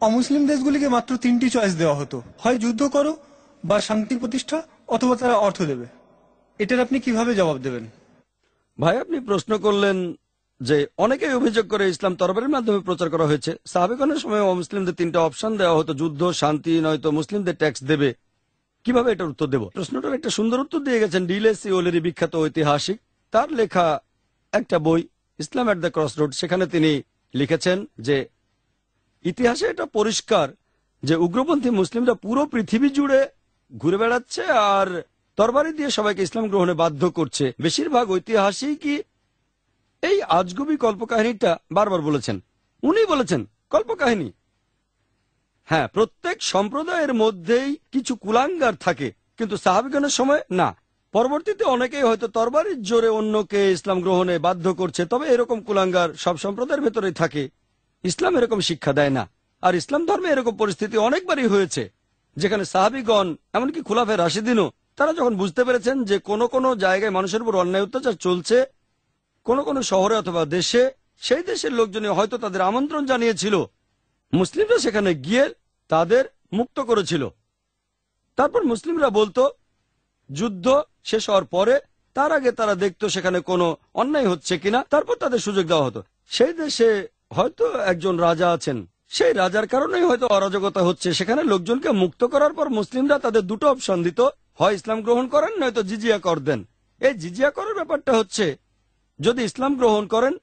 অমুসলিম দেশগুলিকে মাত্র তিনটি চয়েস দেওয়া হতো। হয় যুদ্ধ করো বা শান্তি প্রতিষ্ঠা অথবা তারা অর্থ দেবে। এটার আপনি কীভাবে জবাব দেবেন? ভাই আপনি প্রশ্ন করলেন যে অনেকেই অভিযোগ করে ইসলাম তরবারের মাধ্যমে প্রচার করা হয়েছে। সাহাবেগণের সময় মুসলিমদের তিনটা অপশন দেওয়া হতো যুদ্ধ শান্তি নয়তো মুসলিমদের ট্যাক্স দেবে। কীভাবে এটার উত্তর দেব? প্রশ্নটার একটা সুন্দর উত্তর দিয়ে গেছেন ডিলেসি ওলেরি বিখ্যাত ঐতিহাসিক। তার লেখা একটা বই, Islam at the cross road সেখানে তিনি লিখেছেন যে, ইতিহাসে এটা পরিষ্কার যে উগ্রপন্থী মুসলিমরা পুরো পৃথিবী জুড়ে ঘুরে বেড়াচ্ছে আর তরবারি দিয়ে সবাইকে ইসলাম গ্রহণে বাধ্য করছে। বেশিরভাগ ঐতিহাসিকই এই আজগুবি কল্পকাহিনীটা বারবার বলেছেন। উনি বলেছেন, কল্পকাহিনী হ্যাঁ প্রত্যেক সম্প্রদায়ের মধ্যেই কিছু কুলাঙ্গার থাকে, কিন্তু সাহাবিগণের সময় না। পরবর্তীতে অনেকেই হয়তো তরবারির জোরে অন্যকে ইসলাম গ্রহণে বাধ্য করছে, তবে এরকম কুলাঙ্গার সব সম্প্রদায়ের ভেতরেই থাকে। ইসলাম এরকম শিক্ষা দেয় না, আর ইসলাম ধর্মে এরকম পরিস্থিতি অনেকবারই হয়েছে, যেখানে সাহাবিগণ, এমনকি খুলাফে রাশিদিনও, তারা যখন বুঝতে পেরেছেন যে কোন কোন জায়গায় মানুষের উপর অন্যায় অত্যাচার চলছে, কোন কোন শহরে অথবা দেশে, সেই দেশের লোকজনে হয়তো তাদের আমন্ত্রণ জানিয়েছিল মুসলিমরা সেখানে গিয়ে তাদের মুক্ত করেছিল। তারপর মুসলিমরা বলতো, যুদ্ধ শেষ হওয়ার পরে তার আগে তারা দেখতো সেখানে কোনো অন্যায় হচ্ছে কিনা, তারপর তাদের সুযোগ দেওয়া হতো। সেই দেশে হয়তো একজন রাজা আছেন, সেই রাজার কারণেই হয়তো অরাজকতা হচ্ছে। সেখানে লোকজনকে মুক্ত করার পর মুসলিমরা তাদের দুটো অপশন দিত, হয় ইসলাম গ্রহণ করেন, নয়তো জিজিয়া কর দেন। এই জিজিয়া করার ব্যাপারটা হচ্ছে, যদি ইসলাম গ্রহণ করেন,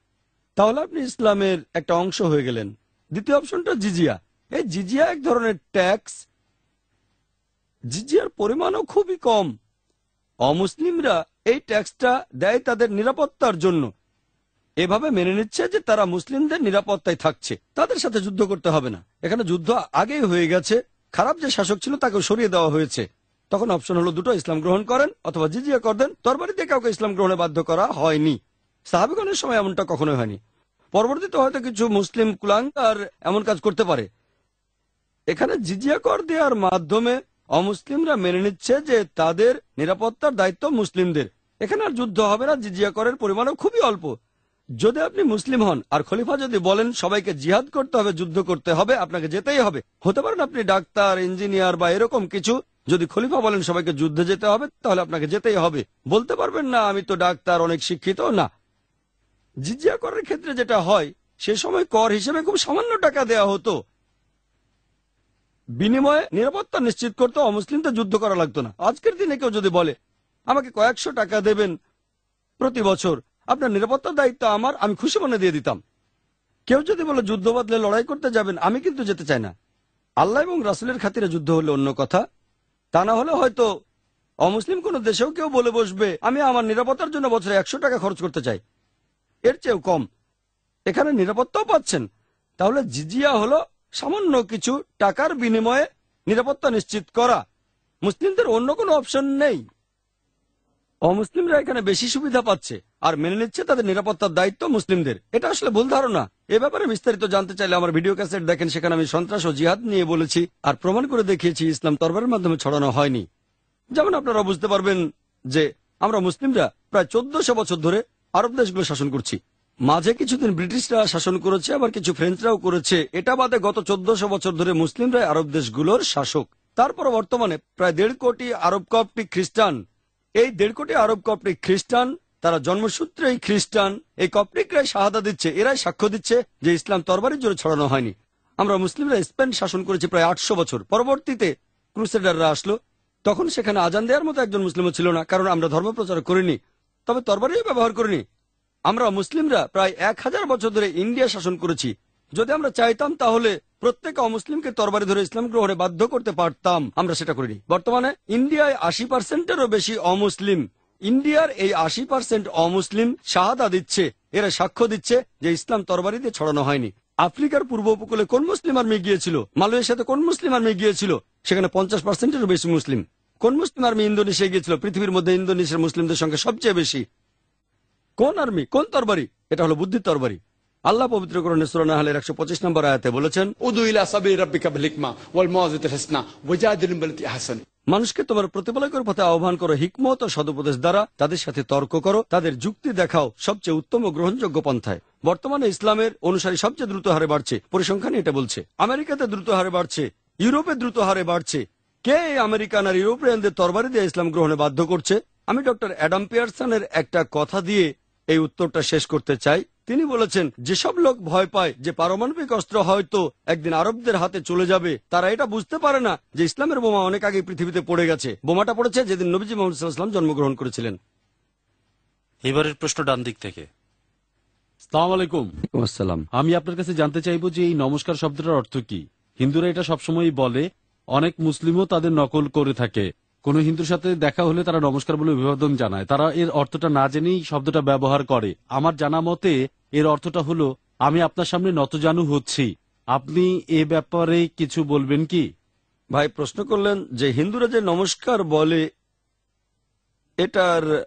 তাহলে আপনি ইসলামের একটা অংশ হয়ে গেলেন। দ্বিতীয় অপশনটা জিজিয়া। এই জিজিয়া এক ধরনের ট্যাক্স। জিজিয়ার পরিমাণও খুবই কম। অমুসলিমরা এই ট্যাক্সটা দেয় তাদের নিরাপত্তার জন্য। এভাবে মেনে নিচ্ছে যে তারা মুসলিমদের নিরাপত্তায় থাকছে। তাদের সাথে যুদ্ধ করতে হবে না। এখানে যুদ্ধ আগেই হয়ে গেছে। খারাপ যে শাসক ছিল তাকে সরিয়ে দেওয়া হয়েছে। তখন অপশন হলো দুটো, ইসলাম গ্রহণ করেন অথবা জিজিয়া কর দেন। তরবারি কাউকে ইসলাম গ্রহণে বাধ্য করা হয়নি। সাহাবিগণের সময় এমনটা কখনোই হয়নি। পরবর্তীতে হয়তো কিছু মুসলিম কুলাঙ্গার এমন কাজ করতে পারে। এখানে জিজিয়া কর দেওয়ার মাধ্যমে অমুসলিমরা মেনে নিচ্ছে যে তাদের নিরাপত্তার দায়িত্ব মুসলিমদের। এখানে আর যুদ্ধ হবে না, জিজিয়া করের পরিমাণও খুবই অল্প। যদি আপনি মুসলিম হন, আর খলিফা যদি বলেন সবাইকে জিহাদ করতে হবে, যুদ্ধ করতে হবে, আপনাকে যেতেই হবে। হতে পারেন আপনি ডাক্তার, ইঞ্জিনিয়ার বা এরকম কিছু, যদি খলিফা বলেন সবাইকে যুদ্ধে যেতে হবে, তাহলে আপনাকে যেতেই হবে। বলতে পারবেন, না, আমি তো ডাক্তার, অনেক শিক্ষিত। না জিজিয়া করের ক্ষেত্রে যেটা হয়, সে সময় কর হিসেবে খুব সামান্য টাকা দেয়া হতো। বিনিময়ে নিরাপত্তা নিশ্চিত করতে অমুসলিমদের যুদ্ধ করা লাগতো না। আজকের দিনে কেউ যদি বলে, আমাকে কয়েকশো টাকা দেবেন প্রতি বছর, আপনার নিরাপত্তার দায়িত্ব আমার, আমি খুশি মনে দিয়ে দিতাম। কেউ যদি বলে, যুদ্ধ বদলে লড়াই করতে যাবেন, আমি কিন্তু যেতে চাই না। আল্লাহ এবং রাসুলের খাতিরে যুদ্ধ হলে অন্য কথা। তা না হলে হয়তো অমুসলিম কোন দেশেও কেউ বলে বসবে, আমি আমার নিরাপত্তার জন্য বছরে একশো টাকা খরচ করতে চাই। এর চেয়েও কম। এখানে নিরাপত্তাও পাচ্ছেন। তাহলে জিজিয়া হলো সামান্য কিছু টাকার বিনিময়ে নিরাপত্তা নিশ্চিত করা। মুসলিমদের অন্য কোনো অপশন নেই। অমুসলিমরা এখানে বেশি সুবিধা পাচ্ছে আর মেনে নিচ্ছে তাদের নিরাপত্তার দায়িত্ব মুসলিমদের। এটা আসলে ভুল ধারণা। এ ব্যাপারে বিস্তারিত জানতে চাইলে আমার ভিডিও ক্যাসেট দেখেন, সেখানে আমি সন্ত্রাস ও জিহাদ নিয়ে বলেছি আর প্রমাণ করে দেখিয়েছি ইসলাম তরবারের মাধ্যমে ছড়ানো হয়নি। যেমন আপনারা বুঝতে পারবেন যে আমরা মুসলিমরা প্রায় চোদ্দশো বছর ধরে আরব দেশগুলো শাসন করছি। মাঝে কিছুদিন ব্রিটিশরা শাসন করেছে, আবার কিছু ফ্রেঞ্চরাও করেছে। এটা বাদে গত চোদ্দশো বছর ধরে মুসলিমরা আরব দেশগুলোর শাসক। তারপর বর্তমানে প্রায় দেড় কোটি আরব কপ্টিক খ্রিস্টান। এই দেড় কোটি আরব কপ্টিক খ্রিস্টান, তারা জন্মসূত্রেই খ্রিস্টান। এই কপ্টিকরাই শাহাদা দিচ্ছে, এরাই সাক্ষ্য দিচ্ছে যে ইসলাম তরবারি জোরে ছড়ানো হয়নি। আমরা মুসলিমরা স্পেন শাসন করেছি প্রায় আটশো বছর। পরবর্তীতে ক্রুসেডাররা আসলো। তখন সেখানে আজান দেওয়ার মতো একজন মুসলিমও ছিল না, কারণ আমরা ধর্ম প্রচার করিনি। তবে তরবারিও ব্যবহার করিনি। আমরা মুসলিমরা প্রায় এক হাজার বছর ধরে ইন্ডিয়া শাসন করেছি। যদি আমরা চাইতাম, তাহলে প্রত্যেক অমুসলিমকে তরবারি ধরে ইসলাম গ্রহণে বাধ্য করতে পারতাম। আমরা সেটা করিনি। বর্তমানে ইন্ডিয়ায় আশি পার্সেন্টেরও বেশি অমুসলিম। ইন্ডিয়ার এই আশি পার্সেন্ট অমুসলিম শাহাদা দিচ্ছে, এরা সাক্ষ্য দিচ্ছে যে ইসলাম তরবারিতে ছড়ানো হয়নি। আফ্রিকার পূর্ব উপকূলে কোন মুসলিম আর্মি গিয়েছিল? মালয়েশিয়াতে কোন মুসলিম আর্মি গিয়েছিল? সেখানে পঞ্চাশ পার্সেন্টেরও বেশি মুসলিম। কোন মুসলিম আর্মি ইন্দোনেশিয়া গিয়েছিল? পৃথিবীর মধ্যে ইন্দোনেশিয়ার মুসলিমদের সংখ্যা সবচেয়ে বেশি। কোন আর্মি? কোন তরবারি? এটা হলো বুদ্ধির তরবারি। আল্লাহ পবিত্র করণে সুরানাহালের একশো পঁচিশ নম্বর আয়াতে বলেছেন মানুষকে তোমার প্রতিপালকের পথে আহ্বান করো হিকমত ও সদুপদেশ দ্বারা তাদের সাথে তর্ক করো তাদের যুক্তি দেখাও সবচেয়ে উত্তম ও গ্রহণযোগ্য পন্থায়। বর্তমানে ইসলামের অনুসারী সবচেয়ে দ্রুত হারে বাড়ছে পরিসংখ্যান এটা বলছে। আমেরিকাতে দ্রুত হারে বাড়ছে ইউরোপে দ্রুত হারে বাড়ছে কে আমেরিকান আর ইউরোপিয়ানদের তরবারি দিয়ে ইসলাম গ্রহণে বাধ্য করছে? আমি ডক্টর অ্যাডাম পিয়ারসনের একটা কথা দিয়ে এই উত্তরটা শেষ করতে চাই। তিনি বলেছেন যেসব লোক ভয় পায় যে পারমাণবিক অস্ত্র হয়তো একদিন আরবদের হাতে চলে যাবে তারা এটা বুঝতে পারে না যে ইসলামের বোমা অনেক আগে পৃথিবীতে পড়ে গেছে। বোমাটা পড়েছে যেদিন নবীজি মোহাম্মদ জন্মগ্রহণ করেছিলেন। এবারের প্রশ্ন ডান দিক থেকে। সালাম আলাইকুম। আসসালাম। আমি আপনার কাছে জানতে চাইব যে এই নমস্কার শব্দটার অর্থ কি? হিন্দুরা এটা সবসময় বলে অনেক মুসলিমও তাদের নকল করে থাকে। কোন হিন্দুর সাথে দেখা হলে তারা নমস্কার বলে অভিবাদন জানায়। তারা এর অর্থটা না জেনেই শব্দটা ব্যবহার করে। আমার জানা মতে, এর অর্থটা হলো, আমি আপনার সামনে নতজানু হচ্ছি। আপনি এ ব্যাপারে কিছু বলবেন কি? ভাই, প্রশ্ন করলেন যে হিন্দুরা যে নমস্কার বলে, এটার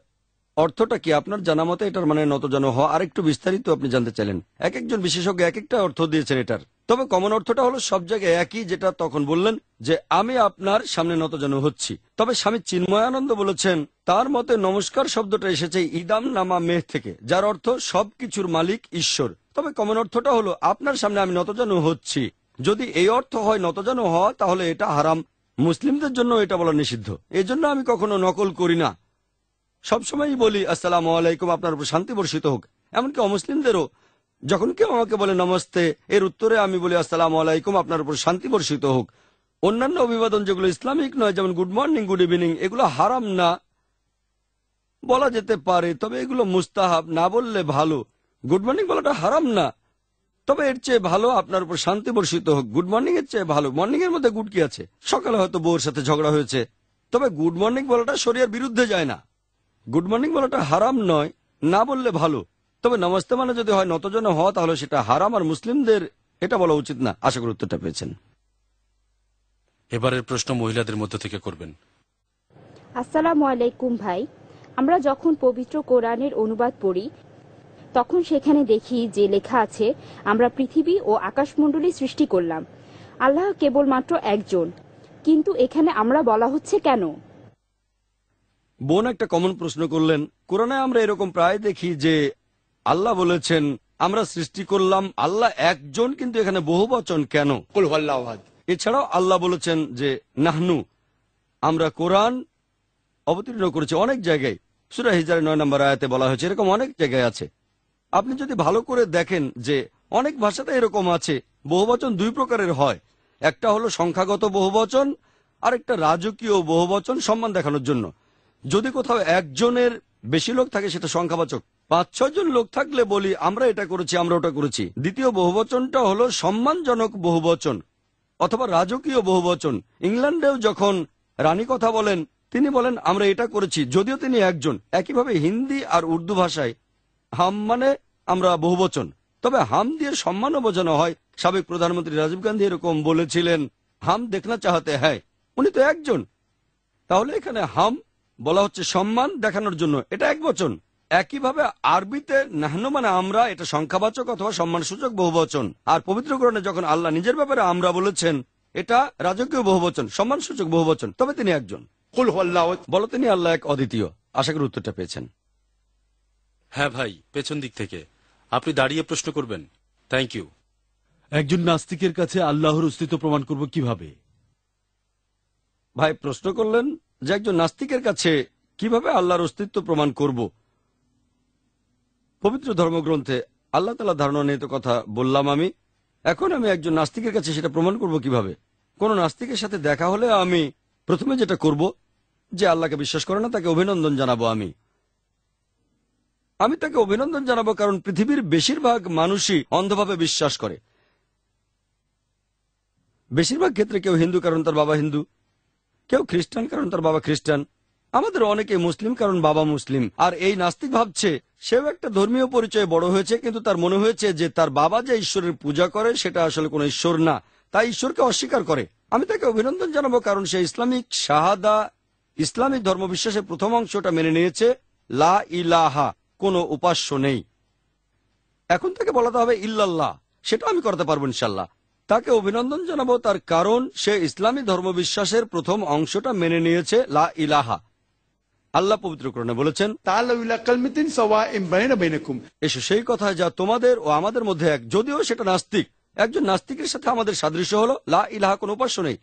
অর্থটা কি আপনার জানা মতে এটার মানে নতজন হওয়া? আর একটু বিস্তারিত আপনি জানতে চাইলেন। এক একজন বিশেষজ্ঞ এক একটা অর্থ দিয়েছেন এটার। তবে কমন অর্থটা হলো সব জায়গায় একই যেটা তখন বললেন, যে আমি আপনার সামনে নতজন হচ্ছি। তবে স্বামী চিন্ময়ানন্দ বলেছেন, তার মতে নমস্কার শব্দটা এসেছে ইদাম নামা মেহ থেকে, যার অর্থ সবকিছুর মালিক ঈশ্বর। তবে কমন অর্থটা হলো, আপনার সামনে আমি নতজন হচ্ছি। যদি এই অর্থ হয় নতজন হওয়া, তাহলে এটা হারাম। মুসলিমদের জন্য এটা বলা নিষিদ্ধ। এজন্য আমি কখনো নকল করি না। সবসময়ই বলি, আসসালাম আলাইকুম, আপনার উপর শান্তি বর্ষিত হোক। এমনকি অমুসলিমদেরও, যখন কেউ আমাকে বলে, নমস্তে, এর উত্তরে আমি বলি, আসসালাম আলাইকুম, আপনার উপর শান্তি বর্ষিত হোক। অন্যান্য অভিবাদন যেগুলো ইসলামিক নয়, যেমন গুড মর্নিং, গুড ইভিনিং, এগুলো হারাম না। বলা যেতে পারে, তবে এগুলো মুস্তাহাব, না বললে ভালো। গুড মর্নিং বলাটা হারাম না। তবে এর চেয়ে ভালো, আপনার উপর শান্তি বর্ষিত হোক। গুড মর্নিং এর চেয়ে ভালো, মর্নিং এর মধ্যে গুড কি আছে? সকালে হয়তো বউর সাথে ঝগড়া হয়েছে। তবে গুড মর্নিং বলাটা শরীরের বিরুদ্ধে যায় না। গুড মর্নিং বলাটা হারাম নয় না বললে ভালো। তবে নমস্তে মানে যদি হয় নতজন হওয়া তাহলে সেটা হারাম আর মুসলিমদের এটা বলা উচিত না। আশা করি উত্তরটা পেয়েছেন। এবারের প্রশ্ন মহিলাদের মধ্য থেকে করবেন। আসসালামু আলাইকুম ভাই। আমরা যখন পবিত্র কোরআনের অনুবাদ পড়ি তখন সেখানে দেখি যে লেখা আছে আমরা পৃথিবী ও আকাশমণ্ডলী সৃষ্টি করলাম। আল্লাহ কেবলমাত্র একজন। কিন্তু এখানে আমরা বলা হচ্ছে কেন? বোন একটা কমন প্রশ্ন করলেন কোরআনে আমরা এরকম প্রায় দেখি যে আল্লাহ বলেছেন আমরা সৃষ্টি করলাম আল্লাহ একজন কিন্তু এখানে বহু বচন কেন? এছাড়াও আল্লাহ বলেছেন যে নাহনু আমরা কোরআন অবতীর্ণ করেছি অনেক জায়গায়। সুরা হিজার নয় নম্বর আয়াতে বলা হয়েছে এরকম অনেক জায়গায় আছে। আপনি যদি ভালো করে দেখেন যে অনেক ভাষাতে এরকম আছে বহুবচন দুই প্রকারের হয়। একটা হলো সংখ্যাগত বহুবচন আর একটা রাজকীয় বহুবচন সম্মান দেখানোর জন্য। যদি কোথাও একজনের বেশি লোক থাকে, সেটা সংখ্যাবাচক। পাঁচ, ছয় জন লোক থাকলে বলি, আমরা এটা করেছি, আমরা ওটা করেছি। দ্বিতীয় বহুবচনটা হলো সম্মানজনক বহুবচন, অথবা রাজকীয় বহুবচন। ইংল্যান্ডেও যখন রানী কথা বলেন, তিনি বলেন, আমরা এটা করেছি। যদিও তিনি একজন। একইভাবে হিন্দি আর উর্দু ভাষায়, হাম মানে আমরা বহুবচন। তবে হাম দিয়ে সম্মানও বোঝানো হয়। সাবেক প্রধানমন্ত্রী রাজীব গান্ধী এরকম বলেছিলেন, হাম দেখনা চাহাতে হ্যায়। উনি তো একজন। তাহলে এখানে হাম বলা হচ্ছে সম্মান দেখানোর জন্য। এটা এক বচন। একইভাবে আরবিতে নাহনু মানে আমরা এটা সংখ্যাবাচক অথবা সম্মানসূচক বহুবচন। আর পবিত্র গ্রহণে যখন আল্লাহ নিজের ব্যাপারে আমরা বলেছেন এটা রাজকীয় বহুবচন সম্মানসূচক বহুবচন। তবে তিনি একজন। বলো তিনি আল্লাহ এক অদ্বিতীয়। আশা করি উত্তরটা পেয়েছেন। হ্যাঁ ভাই পেছন দিক থেকে। আপনি দাঁড়িয়ে প্রশ্ন করবেন। থ্যাংক ইউ একজন নাস্তিকের কাছে আল্লাহর অস্তিত্ব প্রমাণ করব কীভাবে? ভাই প্রশ্ন করলেন যে একজন নাস্তিকের কাছে কীভাবে আল্লাহর অস্তিত্ব প্রমাণ করব? পবিত্র ধর্মগ্রন্থে আল্লাহ তালা ধারণা নিয়ে তো কথা বললাম আমি। এখন আমি একজন নাস্তিকের কাছে সেটা প্রমাণ করব কীভাবে? কোন নাস্তিকের সাথে দেখা হলে আমি প্রথমে যেটা করব, যে আল্লাহকে বিশ্বাস করে না, তাকে অভিনন্দন জানাব আমি। আমি তাকে অভিনন্দন জানাব কারণ পৃথিবীর বেশিরভাগ মানুষই অন্ধভাবে বিশ্বাস করে। বেশিরভাগ ক্ষেত্রে কেউ হিন্দু, কারণ তার বাবা হিন্দু। কেউ খ্রিস্টান কারণ তার বাবা খ্রিস্টান। আমাদের অনেকে মুসলিম কারণ বাবা মুসলিম। আর এই নাস্তিক ভাবছে, সেও একটা ধর্মীয় পরিচয়ে বড় হয়েছে, কিন্তু তার মনে হয়েছে যে তার বাবা যে ঈশ্বরের পূজা করে, সেটা আসলে কোনো ঈশ্বর না। তাই ঈশ্বরকে অস্বীকার করে। আমি তাকে অভিনন্দন জানাব, কারণ সে ইসলামিক শাহাদা, ইসলামিক ধর্মবিশ্বাসের প্রথম অংশটা মেনে নিয়েছে। লা ইলাহা, কোনো উপাস্য নেই। এখন তাকে বলাতে হবে ইল্লাল্লাহ। সেটা আমি করতে পারব ইনশাল্লাহ। তাকে অভিনন্দন জানাব তার কারণ সে ইসলামী ধর্মবিশ্বাসের প্রথম অংশটা মেনে নিয়েছে লা ইলাহা। আল্লাহ পবিত্র করণে বলেছেন এসো সেই কথা যা তোমাদের ও আমাদের মধ্যে এক যদিও সেটা নাস্তিক। একজন নাস্তিকের সাথে আমাদের সাদৃশ্য হলো লা ইলাহা কোনো উপাস্য নেই।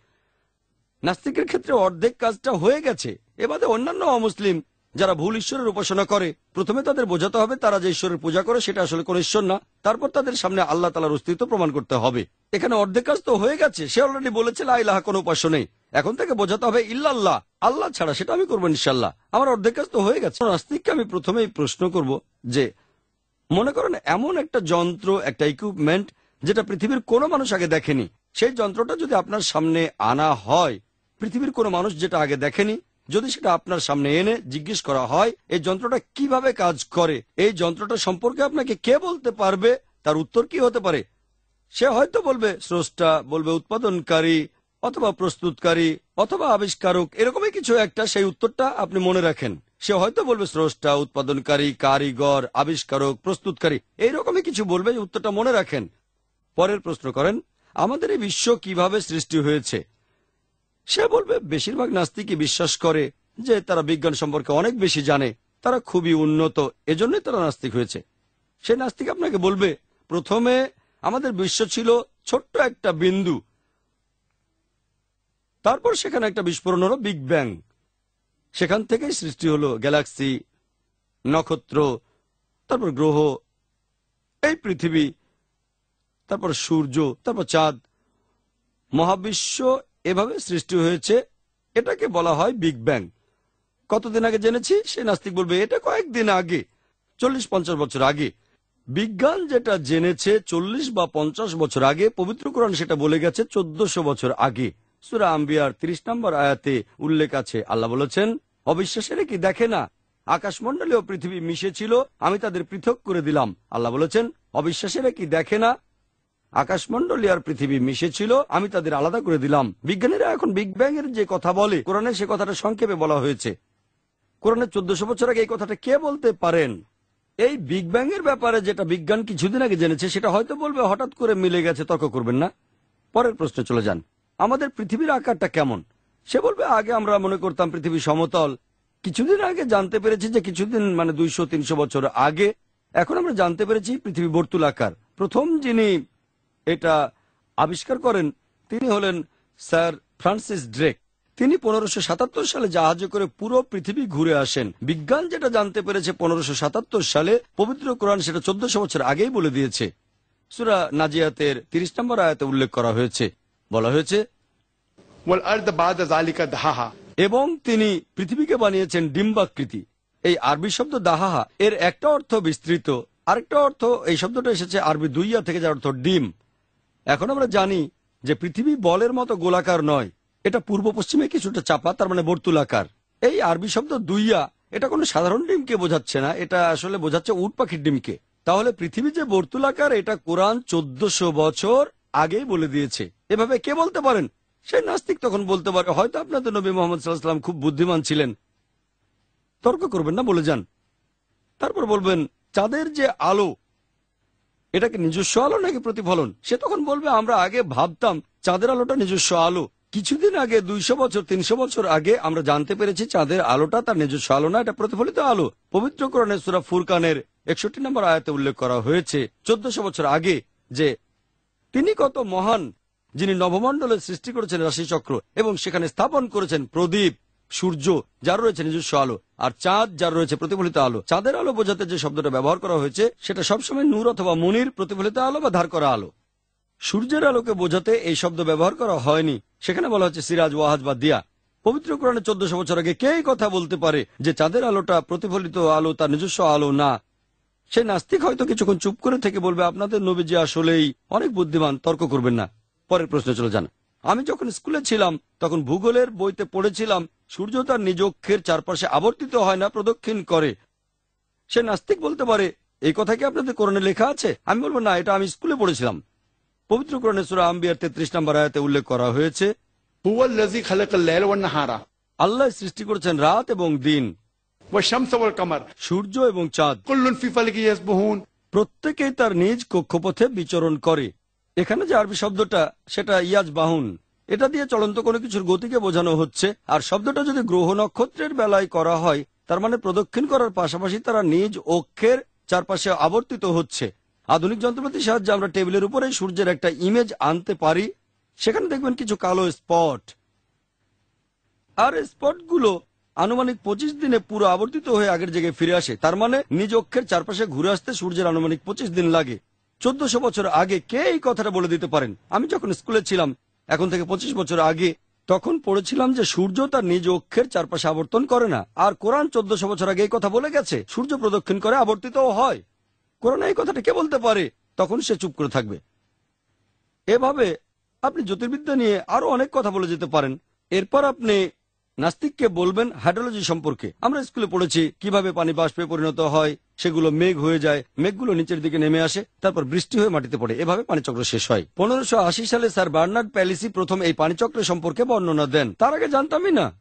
নাস্তিকের ক্ষেত্রে অর্ধেক কাজটা হয়ে গেছে। এবারে অন্যান্য অমুসলিম যারা ভুল ঈশ্বরের উপাসনা করে, প্রথমে তাদের বোঝাতে হবে তারা যে ঈশ্বরের পূজা করে সেটা আসলে কোন ঈশ্বর না। তারপর তাদের সামনে আল্লাহ তালার অস্তিত্ব প্রমাণ করতে হবে। এখানে অর্ধেক কাজ তো হয়ে গেছে, সে অলরেডি বলেছে, লা ইলাহা, কোনো উপাস্য নেই। এখন থেকে বোঝাতে হবে, ইল্লাল্লাহ, আল্লাহ ছাড়া সেটা আমি করব ইনশাল্লাহ আমার অর্ধেক কাজ তো হয়ে গেছে। নাস্তিককে আমি প্রথমেই প্রশ্ন করব যে, মনে করেন এমন একটা যন্ত্র, একটা ইকুইপমেন্ট যেটা পৃথিবীর কোনো মানুষ আগে দেখেনি। সেই যন্ত্রটা যদি আপনার সামনে আনা হয়, পৃথিবীর কোনো মানুষ যেটা আগে দেখেনি যদি সেটা আপনার সামনে এনে জিজ্ঞেস করা হয়, এই যন্ত্রটা কীভাবে কাজ করে, এই যন্ত্রটা সম্পর্কে আপনাকে কে বলতে পারবে, তার উত্তর কি হতে পারে? সে হয়তো বলবে, স্রষ্টা, বলবে উৎপাদনকারী, অথবা প্রস্তুতকারী, অথবা আবিষ্কারক, এরকমই কিছু একটা, সেই উত্তরটা আপনি মনে রাখেন। সে হয়তো বলবে, স্রষ্টা, উৎপাদনকারী, কারিগর, আবিষ্কারক, প্রস্তুতকারী, এইরকমই কিছু বলবে উত্তরটা মনে রাখেন। পরের প্রশ্ন করেন, আমাদের এই বিশ্ব কীভাবে সৃষ্টি হয়েছে? সে বলবে, বেশিরভাগ নাস্তিকই বিশ্বাস করে যে তারা বিজ্ঞান সম্পর্কে অনেক বেশি জানে। তারা খুবই উন্নত। এজন্যই তারা নাস্তিক হয়েছে। সে নাস্তিক আপনাকে বলবে, প্রথমে আমাদের বিশ্ব ছিল ছোট্ট একটা বিন্দু। তারপর সেখানে একটা বিস্ফোরণ হলো বিগ ব্যাং। সেখান থেকেই সৃষ্টি হলো গ্যালাক্সি, নক্ষত্র, তারপর গ্রহ, এই পৃথিবী, তারপর সূর্য, তারপর চাঁদ। মহাবিশ্ব এভাবে সৃষ্টি হয়েছে, এটাকে বলা হয় বিগ ব্যাং কতদিন আগে জেনেছি? সে নাস্তিক বলবে, এটা কয়েকদিন আগে, চল্লিশ পঞ্চাশ বছর আগে। বিজ্ঞান যেটা জেনেছে, চল্লিশ বা পঞ্চাশ বছর আগে, পবিত্র কোরআন সেটা বলে গেছে চোদ্দশো বছর আগে। সুরা আম্বিয়ার তিরিশ নম্বর আয়াতে উল্লেখ আছে, আল্লাহ বলেছেন, অবিশ্বাসের কি দেখে না? আকাশমণ্ডলী ও পৃথিবী মিশেছিল আমি তাদের পৃথক করে দিলাম, আল্লাহ বলেছেন, অবিশ্বাসেরা কি দেখে না? আকাশমণ্ডলী আর পৃথিবী মিশেছিল আমি তাদের আলাদা করে দিলাম। বিজ্ঞানীরা এখন বিগ ব্যাং এর যে কথা বলে, কোরআনে সে কথাটা সংক্ষেপে বলা হয়েছে। কোরআনের চোদ্দশো বছর আগে এই কথাটা কে বলতে পারেন? এই বিগ ব্যাং এর ব্যাপারে যেটা বিজ্ঞান কিছুদিন আগে জেনেছে, সেটা হয়তো বলবে, হঠাৎ করে মিলে গেছে, তর্ক করবেন না। পরের প্রশ্নে চলে যান। আমাদের পৃথিবীর আকারটা কেমন? সে বলবে, আগে আমরা মনে করতাম পৃথিবী সমতল। কিছুদিন আগে জানতে পেরেছি যে কিছুদিন মানে দুইশো, তিনশো বছর আগে, এখন আমরা জানতে পেরেছি পৃথিবী বর্তুল আকার প্রথম যিনি এটা আবিষ্কার করেন তিনি হলেন স্যার ফ্রান্সিস ড্রেক। তিনি পনেরোশো সাতাত্তর সালে জাহাজে করে পুরো পৃথিবী ঘুরে আসেন। বিজ্ঞান যেটা জানতে পেরেছে পনেরোশো সাতাত্তর সালে পবিত্র কোরআন সেটা চোদ্দশো বছর আগেই বলে দিয়েছে। সুরা নাজিয়াতের তিরিশ নম্বর আয়াতে উল্লেখ করা হয়েছে। বলা হয়েছে এবং তিনি পৃথিবীকে বানিয়েছেন ডিম্বাকৃতি। এই আরবি শব্দ দাহাহা এর একটা অর্থ বিস্তৃত। আরেকটা অর্থ এই শব্দটা এসেছে আরবি দুইয়া থেকে যার অর্থ ডিম। এখন আমরা জানি যে পৃথিবী বলের মতো গোলাকার নয়। এটা পূর্ব পশ্চিমে কিছুটা চাপা, তার মানে বর্তুলাকার। এই আরবি শব্দ দুইয়া, এটা কোনো সাধারণ ডিমকে বোঝাচ্ছে না, এটা আসলে বোঝাচ্ছে উট পাখির ডিমকে। তাহলে পৃথিবী যে বর্তুলাকার, এটা কোরআন চোদ্দশো বছর আগেই বলে দিয়েছে। এভাবে কে বলতে পারেন? সেই নাস্তিক তখন বলতে পারে, হয়তো আপনাদের নবী মোহাম্মদ সাল্লাহাম খুব বুদ্ধিমান ছিলেন। তর্ক করবেন না, বলে যান। তারপর বলবেন, চাঁদের যে আলো এটা কি নিজস্ব আলো নাকি প্রতিফলন? সে তখন বলবে, আমরা আগে ভাবতাম চাঁদের আলোটা নিজস্ব আলো। কিছুদিন আগে, দুইশো বছর, তিনশো বছর আগে আমরা জানতে পেরেছি চাঁদের আলোটা তার নিজস্ব আলো না, এটা প্রতিফলিত আলো। পবিত্র কোরআনের সুরা ফুরকানের একষট্টি নম্বর আয়াতে উল্লেখ করা হয়েছে, চোদ্দশো বছর আগে যে তিনি কত মহান, যিনি নবমণ্ডলের সৃষ্টি করেছেন রাশিচক্র এবং সেখানে স্থাপন করেছেন প্রদীপ। সূর্য, যার রয়েছে নিজস্ব আলো, আর চাঁদ, যার রয়েছে প্রতিফলিত আলো। চাঁদের আলো বোঝাতে যে শব্দটা ব্যবহার করা হয়েছে, সেটা সবসময় নূর অথবা মনির প্রতিফলিত আলো বা ধার করা আলো। সূর্যের আলোকে বোঝাতে এই শব্দ ব্যবহার করা হয়নি। সেখানে বলা হচ্ছে সিরাজ, ওয়াহাজ বা দিয়া। পবিত্র কোরআনে চোদ্দশো বছর আগে কে কথা বলতে পারে যে চাঁদের আলোটা প্রতিফলিত আলো, তার নিজস্ব আলো না? সে নাস্তিক হয়তো কিছুক্ষণ চুপ করে থেকে বলবে, আপনাদের নবীজি আসলেই অনেক বুদ্ধিমান, তর্ক করবেন না। পরের প্রশ্নে চলে যান। আমি যখন স্কুলে ছিলাম তখন ভূগোলের বইতে পড়েছিলাম সূর্য তার নিজ অক্ষের চারপাশে আবর্তিত হয় না প্রদক্ষিণ করে। সে নাস্তিক বলতে পারে এই কথা কি আপনাদের কোরআনে লেখা আছে? আমি বলব না এটা আমি স্কুলে পড়েছিলাম। পবিত্র কোরণে সুরা আম্বিয়ার তেত্রিশ নম্বর আয়াতে উল্লেখ করা হয়েছে আল্লাহ সৃষ্টি করেছেন রাত এবং দিন। সূর্য এবং চাঁদ। প্রত্যেকেই তার নিজ কক্ষপথে বিচরণ করে। এখানে যে আরবি শব্দটা, সেটা ইয়াজ বাহুন। এটা দিয়ে চলন্ত কোনো কিছুর গতিকে বোঝানো হচ্ছে, আর শব্দটা যদি গ্রহ নক্ষত্রের বেলায় করা হয়, তার মানে প্রদক্ষিণ করার পাশাপাশি তারা নিজ অক্ষের চারপাশে আবর্তিত হচ্ছে। আধুনিক যন্ত্রপাতির সাহায্যে আমরা টেবিলের উপরে সূর্যের একটা ইমেজ আনতে পারি। সেখানে দেখবেন কিছু কালো স্পট আর স্পটগুলো আনুমানিক পঁচিশ দিনে পুরো আবর্তিত হয়ে আগের জায়গায় ফিরে আসে। তার মানে নিজ অক্ষের চারপাশে ঘুরে আসতে সূর্যের আনুমানিক পঁচিশ দিন লাগে। চোদ্দশো বছর আগে কে এই কথাটা বলে দিতে পারেন? আমি যখন স্কুলে ছিলাম, এখন থেকে পঁচিশ বছর আগে, তখন পড়েছিলাম যে সূর্য তার নিজ অক্ষের চারপাশে আবর্তন করে না। আর কোরআন চোদ্দশো বছর আগে এই কথা বলে গেছে, সূর্য প্রদক্ষিণ করে আবর্তিতও হয়। কোরআন এই কথাটা কে বলতে পারে? তখন সে চুপ করে থাকবে। এভাবে আপনি জ্যোতির্বিদ্যা নিয়ে আরও অনেক কথা বলে যেতে পারেন। এরপর আপনি নাস্তিককে বলবেন হাইড্রোলজি সম্পর্কে। আমরা স্কুলে পড়েছি, কীভাবে পানি বাষ্পে পরিণত হয়, সেগুলো মেঘ হয়ে যায়, মেঘগুলো নিচের দিকে নেমে আসে, তারপর বৃষ্টি হয়ে মাটিতে পড়ে। এভাবে পানিচক্র শেষ হয়। পনেরোশো সালে স্যার বার্নার্ড প্যালিসি প্রথম এই পানিচক্র সম্পর্কে বর্ণনা দেন। তার আগে জানতামই না।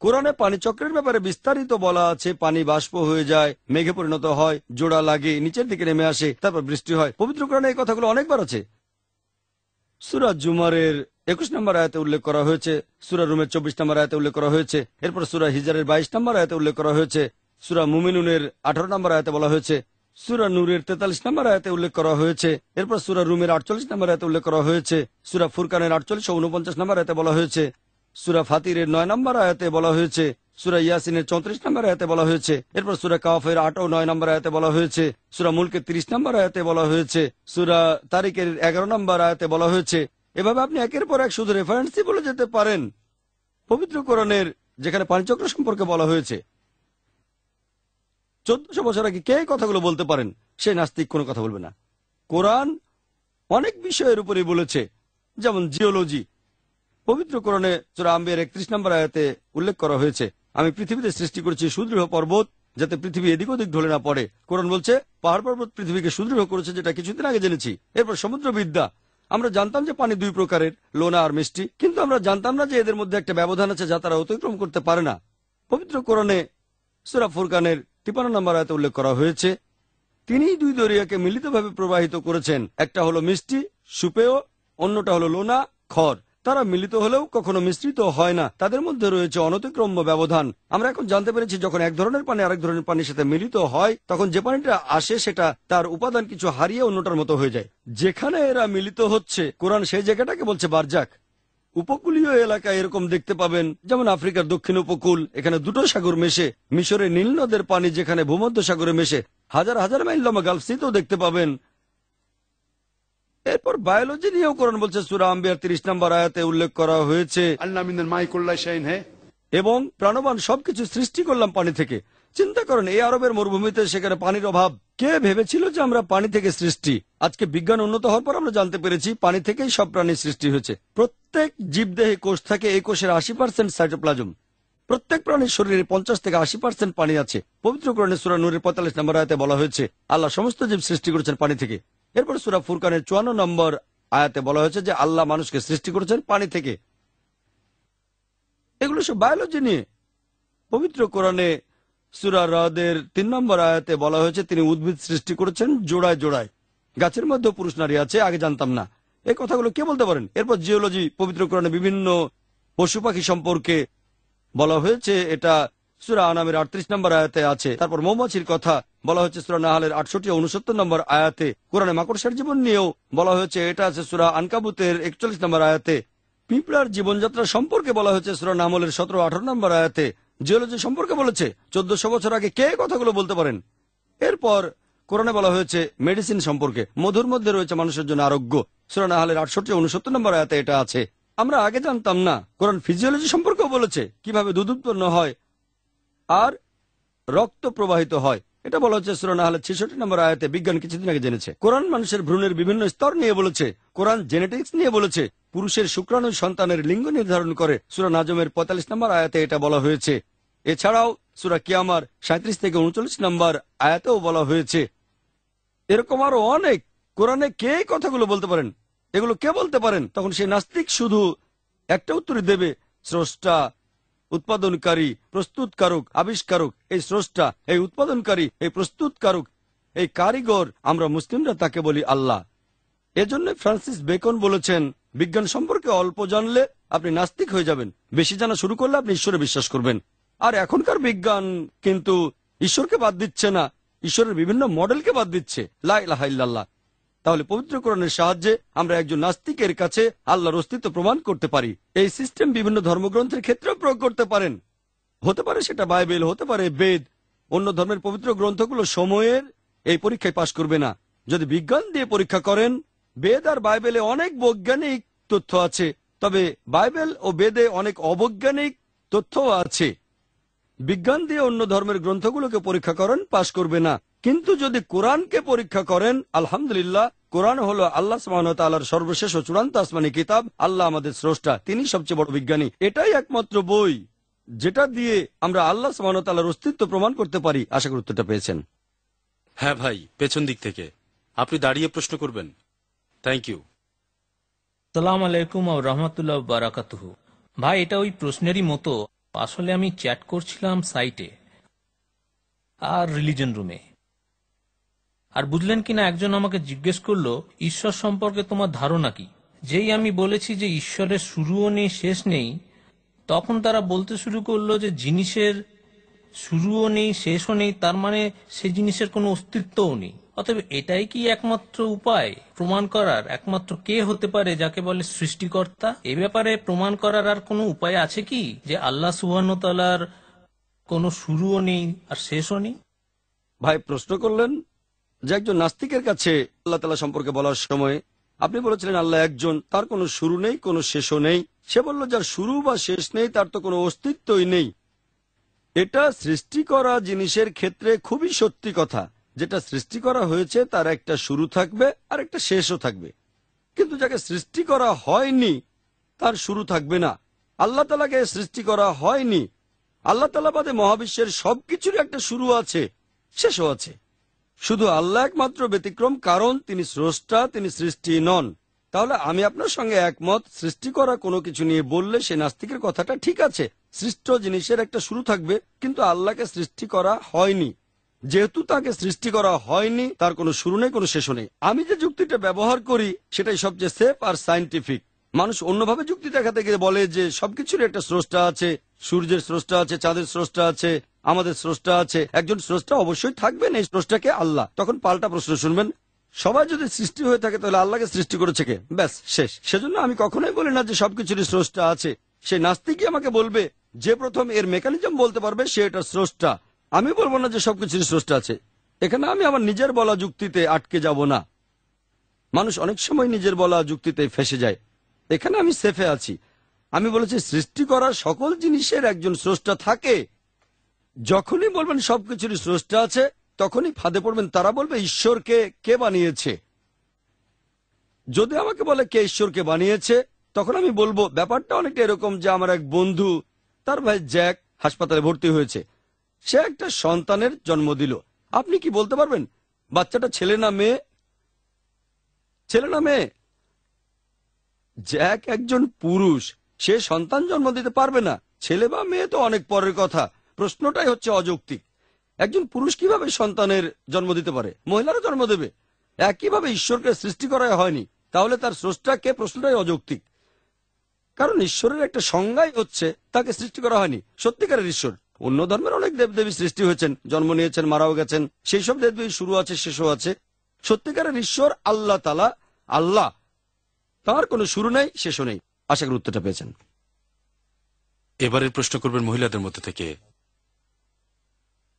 কোরআনে পানিচক্রের ব্যাপারে বিস্তারিত বলা আছে, পানি বাষ্প হয়ে যায়, মেঘে পরিণত হয়, জোড়া লাগে, নিচের দিকে নেমে আসে, তারপর বৃষ্টি হয়। পবিত্র কোরআনে এই কথাগুলো অনেকবার আছে। সুরাজ জুমারের একুশ নম্বর আয়াতে উল্লেখ করা হয়েছে সুরা রুমের চব্বিশ নম্বর আয়াতে উল্লেখ করা হয়েছে এরপর সুরা হিজারের বাইশ নম্বর আয়াতে উল্লেখ করা হয়েছে সুরা মুমিনুনের আঠারো নম্বর আয়াতে বলা হয়েছে সুরা নূরের তেতাল্লিশ নম্বর আয়াতে উল্লেখ করা হয়েছে এরপর সুরা রুমের আটচল্লিশ নম্বর আয়াতে উল্লেখ করা হয়েছে সুরা ফুরকানের আটচল্লিশ উনপঞ্চাশ নম্বর আয়াতে বলা হয়েছে সুরা ফাতিরের নয় নম্বর আয়াতে বলা হয়েছে সুরা ইয়াসিনের চৌত্রিশ নম্বর আয়াতে বলা হয়েছে এরপর সুরা কাফের আট ও নয় নম্বর আয়াতে বলা হয়েছে সুরা মুলকের তিরিশ নম্বর আয়াতে বলা হয়েছে সুরা তারিখের এগারো নম্বর আয়াতে বলা হয়েছে এভাবে আপনি একের পর এক শুধু রেফারেন্সই বলে যেতে পারেন। পবিত্র কোরআনের যেখানে পানিচক্র সম্পর্কে বলা হয়েছে। চোদ্দশো বছর আগে কে কথাগুলো বলতে পারেন? সে নাস্তিক কোনো কথা বলবে না। কোরআন অনেক বিষয়ের উপরে বলেছে, যেমন জিওলজি। পবিত্র কোরআনে চোরা আম্বের একত্রিশ নম্বর আয়াতে উল্লেখ করা হয়েছে, আমি পৃথিবীতে সৃষ্টি করেছি সুদৃঢ় পর্বত যাতে পৃথিবী এদিক ওদিক ঢলে না পড়ে। কোরআন বলছে, পাহাড় পর্বত পৃথিবীকে সুদৃঢ় করেছে যেটা কিছুদিন আগে জেনেছি। এরপর সমুদ্রবিদ্যা আমরা জানতাম যে পানি দুই প্রকারের, লোনা আর মিষ্টি, কিন্তু আমরা জানতাম না যে এদের মধ্যে একটা ব্যবধান আছে যা তারা অতিক্রম করতে পারে না। পবিত্র কোরণে সুরা ফুরকানের তিপান্ন নম্বর আয়তে উল্লেখ করা হয়েছে তিনি দুই দরিয়াকে মিলিতভাবে প্রবাহিত করেছেন। একটা হলো মিষ্টি, সুপেয়, অন্যটা হলো লোনা খর তারা মিলিত হলেও কখনো মিশ্রিত হয় না। তাদের মধ্যে রয়েছে অনতিক্রম্য ব্যবধান। আমরা এখন জানতে পেরেছি, যখন এক ধরনের পানি আরেক ধরনের পানির সাথে মিলিত হয়, তখন যে পানিটা আসে সেটা তার উপাদান কিছু হারিয়ে অন্যটার মতো হয়ে যায়। যেখানে এরা মিলিত হচ্ছে, কোরআন সেই জায়গাটাকে বলছে বারজাক। উপকূলীয় এলাকায় এরকম দেখতে পাবেন, যেমন আফ্রিকার দক্ষিণ উপকূল, এখানে দুটো সাগর মেশে মিশরের নীল নদের পানি যেখানে ভূমধ্য সাগরে মেশে, হাজার হাজার মাইল লম্বা গালফ দেখতে পাবেন। এরপর বায়োলজি নিয়েও কোরআন বলছে সুরা আম্বিয়ার তিরিশ নম্বর আয়াতে উল্লেখ করা হয়েছে। এবং প্রাণবান সবকিছু সৃষ্টি করলাম পানি থেকে। চিন্তা করেন এই আরবের মরুভূমিতে সেখানে পানির অভাব। কে ভেবেছিল যে আমরা পানি থেকে সৃষ্টি? আজকে বিজ্ঞান উন্নত হওয়ার পর আমরা জানতে পেরেছি পানি থেকেই সব প্রাণীর সৃষ্টি হয়েছে। প্রত্যেক জীবদেহে কোষ থাকে এই কোষের আশি পার্সেন্ট সাইটোপ্লাজম প্রত্যেক প্রাণীর শরীরে পঞ্চাশ থেকে আশি পার্সেন্ট পানি আছে। পবিত্র কোরআনে সুরা নূরের পঁয়তাল্লিশ নম্বর আয়তে বলা হয়েছে আল্লাহ সমস্ত জীব সৃষ্টি করেছেন পানি থেকে। এরপর সুরা ফুরকানের চুয়ান্ন নম্বর আয়াতে বলা হয়েছে যে আল্লাহ মানুষকে সৃষ্টি করেছেন পানি থেকে। এগুলো সব বায়োলজি নিয়ে। পবিত্র কোরআনে সুরা রাদের তিন নম্বর আয়াতে বলা হয়েছে, তিনি উদ্ভিদ সৃষ্টি করেছেন জোড়ায় জোড়ায়। গাছের মধ্যে পুরুষ নারী আছে, আগে জানতাম না। এই কথাগুলো কে বলতে পারেন? এরপর জিওলজি পবিত্র কোরআনে বিভিন্ন পশু পাখি সম্পর্কে বলা হয়েছে, এটা সুরা আনামের আটত্রিশ নম্বর আয়াতে আছে। তারপর মৌমাছির কথা বলা সুরা নাহালের আটষট্টি উনসত্তর নম্বর আয়াতে। কোরআনে মাকড়সার জীবন নিয়েও বলা হয়েছে, এটা আছে সুরা আনকাবুতের একচল্লিশ নম্বর আয়াতে। পিঁপড়ার জীবনযাত্রা সম্পর্কে বলা হয়েছে সুরা নামলের সতেরো আঠারো নম্বর আয়াতে। জিওলজি সম্পর্কে বলেছে, চোদ্দশো বছর আগে কে কথাগুলো বলতে পারেন? এরপর কোরআনে বলা হয়েছে, মেডিসিন সম্পর্কে। মধুর মধ্যে রয়েছে মানুষের জন্য আরোগ্য। সুরা নাহালের আটষট্টি উনসত্তর নম্বর আয়াতে এটা আছে। আমরা আগে জানতাম না, কোরআন ফিজিওলজি সম্পর্কেও বলেছে, কীভাবে দুধ উৎপন্ন হয় আর রক্ত প্রবাহিত হয়। এটা বলা হচ্ছে সুরা নাহালের ছেষট্টি নম্বর আয়াতে বিজ্ঞান কিছুদিন আগে জেনেছে। কোরআন মানুষের ভ্রূণের বিভিন্ন স্তর নিয়ে বলেছে। কোরআন জেনেটিক্স নিয়ে বলেছে। পুরুষের শুক্রাণু সন্তানের লিঙ্গ নির্ধারণ করে। সুরা আজমের পঁয়তাল্লিশ নম্বর আয়াতে এটা বলা হয়েছে। এছাড়াও সুরা কিয়ামার সাঁত্রিশ থেকে উনচল্লিশ নম্বর আয়াতেও বলা হয়েছে। এরকম আরও অনেক কোরআনে কে কথাগুলো বলতে পারেন? এগুলো কে বলতে পারেন? তখন সেই নাস্তিক শুধু একটা উত্তরই দেবে, স্রষ্টা উৎপাদনকারী প্রস্তুতকারক, আবিষ্কারক এই স্রষ্টা, এই উৎপাদনকারী এই প্রস্তুতকারক, এই কারিগর আমরা মুসলিমরা তাকে বলি আল্লাহ। এজন্য ফ্রান্সিস বেকন বলেছেন, বিজ্ঞান সম্পর্কে অল্প জানলে আপনি নাস্তিক হয়ে যাবেন, বেশি জানা শুরু করলে আপনি ঈশ্বরে বিশ্বাস করবেন। আর এখনকার বিজ্ঞান কিন্তু ঈশ্বরকে বাদ দিচ্ছে না, ঈশ্বরের বিভিন্ন মডেলকে বাদ দিচ্ছে লাইল্লাহ তাহলে পবিত্র কোরআনের সাহায্যে আমরা একজন নাস্তিকের কাছে আল্লাহর অস্তিত্ব প্রমাণ করতে পারি। এই সিস্টেম বিভিন্ন ধর্মগ্রন্থের ক্ষেত্রেও প্রয়োগ করতে পারেন। হতে পারে সেটা বাইবেল, হতে পারে বেদ। অন্য ধর্মের পবিত্র গ্রন্থগুলো সময়ের এই পরীক্ষায় পাশ করবে না। যদি বিজ্ঞান দিয়ে পরীক্ষা করেন, বেদ আর বাইবেলে অনেক বৈজ্ঞানিক তথ্য আছে, তবে বাইবেল ও বেদে অনেক অবৈজ্ঞানিক তথ্যও আছে। বিজ্ঞান দিয়ে অন্য ধর্মের গ্রন্থগুলোকে পরীক্ষা করেন, পাশ করবে না। কিন্তু যদি কোরআনকে পরীক্ষা করেন আলহামদুলিল্লাহ কোরআন হলো আল্লাহ সুবাহর সর্বশেষ ও চূড়ান্ত আসমানি কিতাব আল্লাহ আমাদের স্রষ্টা তিনি সবচেয়ে বড় বিজ্ঞানী। এটাই একমাত্র বই যেটা দিয়ে আমরা আল্লাহ সুবাহর অস্তিত্ব প্রমাণ করতে পারি। আশা করি উত্তরটা পেয়েছেন। হ্যাঁ ভাই পেছন দিক থেকে। আপনি দাঁড়িয়ে প্রশ্ন করবেন। থ্যাংক ইউ সালাম আলাইকুম ও রহমতুল্লাহ বারাকাতুহ। ভাই এটা ওই প্রশ্নেরই মতো। আসলে আমি চ্যাট করছিলাম সাইটে আর রিলিজন রুমে। আর বুঝলেন কিনা একজন আমাকে জিজ্ঞেস করল, ঈশ্বর সম্পর্কে তোমার ধারণা কি? যেই আমি বলেছি যে ঈশ্বরের শুরুও নেই, শেষ নেই, তখন তারা বলতে শুরু করল যে জিনিসের শুরুও নেই, শেষও নেই, তার মানে সে জিনিসের কোনো অস্তিত্বও নেই। অতএব এটাই কি একমাত্র উপায় প্রমাণ করার? একমাত্র কে হতে পারে যাকে বলে সৃষ্টিকর্তা? এ ব্যাপারে প্রমাণ করার আর কোনো উপায় আছে কি? যে আল্লাহ সুবাহতালার কোনো শুরুও নেই আর শেষও নেই? ভাই, প্রশ্ন করলেন? যে একজন নাস্তিকের কাছে আল্লাহ তালা সম্পর্কে বলার সময় আপনি বলেছিলেন, আল্লাহ একজন, তার কোনো শুরু নেই, কোনো শেষও নেই। সে বলল, যার শুরু বা শেষ নেই, তার তো কোনো অস্তিত্বই নেই। এটা সৃষ্টি করা জিনিসের ক্ষেত্রে খুবই সত্যি কথা। যেটা সৃষ্টি করা হয়েছে, তার একটা শুরু থাকবে, আর একটা শেষও থাকবে। কিন্তু যাকে সৃষ্টি করা হয়নি, তার শুরু থাকবে না। আল্লাহ তালাকে সৃষ্টি করা হয়নি। আল্লাহ তালা বাদে মহাবিশ্বের সবকিছুর একটা শুরু আছে, শেষও আছে। শুধু আল্লাহ একমাত্র ব্যতিক্রম, কারণ তিনি স্রষ্টা, তিনি সৃষ্টি নন। তাহলে আমি আপনার সঙ্গে একমত, সৃষ্টি করা কোনো কিছু নিয়ে বললে সে নাস্তিকের কথাটা ঠিক আছে। সৃষ্ট জিনিসের একটা শুরু থাকবে, কিন্তু আল্লাহকে সৃষ্টি করা হয়নি। যেহেতু তাকে সৃষ্টি করা হয়নি, তার কোনো শুরু নেই, কোনো শেষও নেই। আমি যে যুক্তিটা ব্যবহার করি, সেটাই সবচেয়ে সেফ আর সাইন্টিফিক মানুষ অন্যভাবে যুক্তি দেখাতে গিয়ে বলে যে সবকিছুর একটা স্রষ্টা আছে, সূর্যের স্রষ্টা আছে, চাঁদের স্রষ্টা আছে আমাদের স্রষ্টা আছে। একজন স্রষ্টা অবশ্যই থাকবেন এই স্রষ্টাকে আল্লাহ। তখন পাল্টা প্রশ্ন শুনবেন। সবাই যদি সৃষ্টি হয়ে থাকে তাহলে আল্লাহকে সৃষ্টি করেছে কে? ব্যাস, শেষ। সেজন্য আমি কখনোই বলি না যে সবকিছুরই স্রষ্টা আছে। সে নাস্তিকই আমাকে বলবে, যে প্রথম এর মেকানিজম বলতে পারবে, সে এটা স্রষ্টা। আমি বলব না যে সবকিছুরই স্রষ্টা আছে। এখানে আমি আমার নিজের বলা যুক্তিতে আটকে যাব না। মানুষ অনেক সময় নিজের বলা যুক্তিতে ফেসে যায়। এখানে আমি সেফে আছি। আমি বলেছি সৃষ্টি করা সকল জিনিসের একজন স্রষ্টা থাকে। যখনই বলবেন সবকিছুরই স্রষ্টা আছে, তখনই ফাঁদে পড়বেন। তারা বলবে, ঈশ্বরকে কে বানিয়েছে? যদি আমাকে বলে কে ঈশ্বরকে বানিয়েছে, তখন আমি বলব, ব্যাপারটা অনেকটা এরকম যে আমার এক বন্ধু, তার ভাই জ্যাক হাসপাতালে ভর্তি হয়েছে। সে একটা সন্তানের জন্ম দিল। আপনি কি বলতে পারবেন? বাচ্চাটা ছেলে না মেয়ে? ছেলে না মেয়ে? জ্যাক একজন পুরুষ, সে সন্তান জন্ম দিতে পারবে না। ছেলে বা মেয়ে তো অনেক পরের কথা। প্রশ্নটাই হচ্ছে অযৌক্তিক। একজন পুরুষ কীভাবে সন্তানের জন্ম দিতে পারে? মহিলারও জন্ম দেবে। একইভাবে ঈশ্বরকে সৃষ্টি করা হয়নি, তাহলে তার স্রষ্টাকে প্রশ্নটাই অযৌক্তিক। কারণ ঈশ্বরের একটা সংজ্ঞাই হচ্ছে, তাকে সৃষ্টি করা হয়নি। সত্যিকারের ঈশ্বর। অন্য ধর্মের অনেক দেবদেবী সৃষ্টি হয়েছেন, জন্ম নিয়েছেন, মারাও গেছেন। সেই সব দেবদেবী শুরু আছে, শেষও আছে। সত্যিকারের ঈশ্বর, আল্লাহ তালা আল্লাহ। তার কোনো শুরু নেই, শেষও নেই। আশা করি উত্তরটা পেয়েছেন। এবারের প্রশ্ন করবেন মহিলাদের মধ্যে থেকে।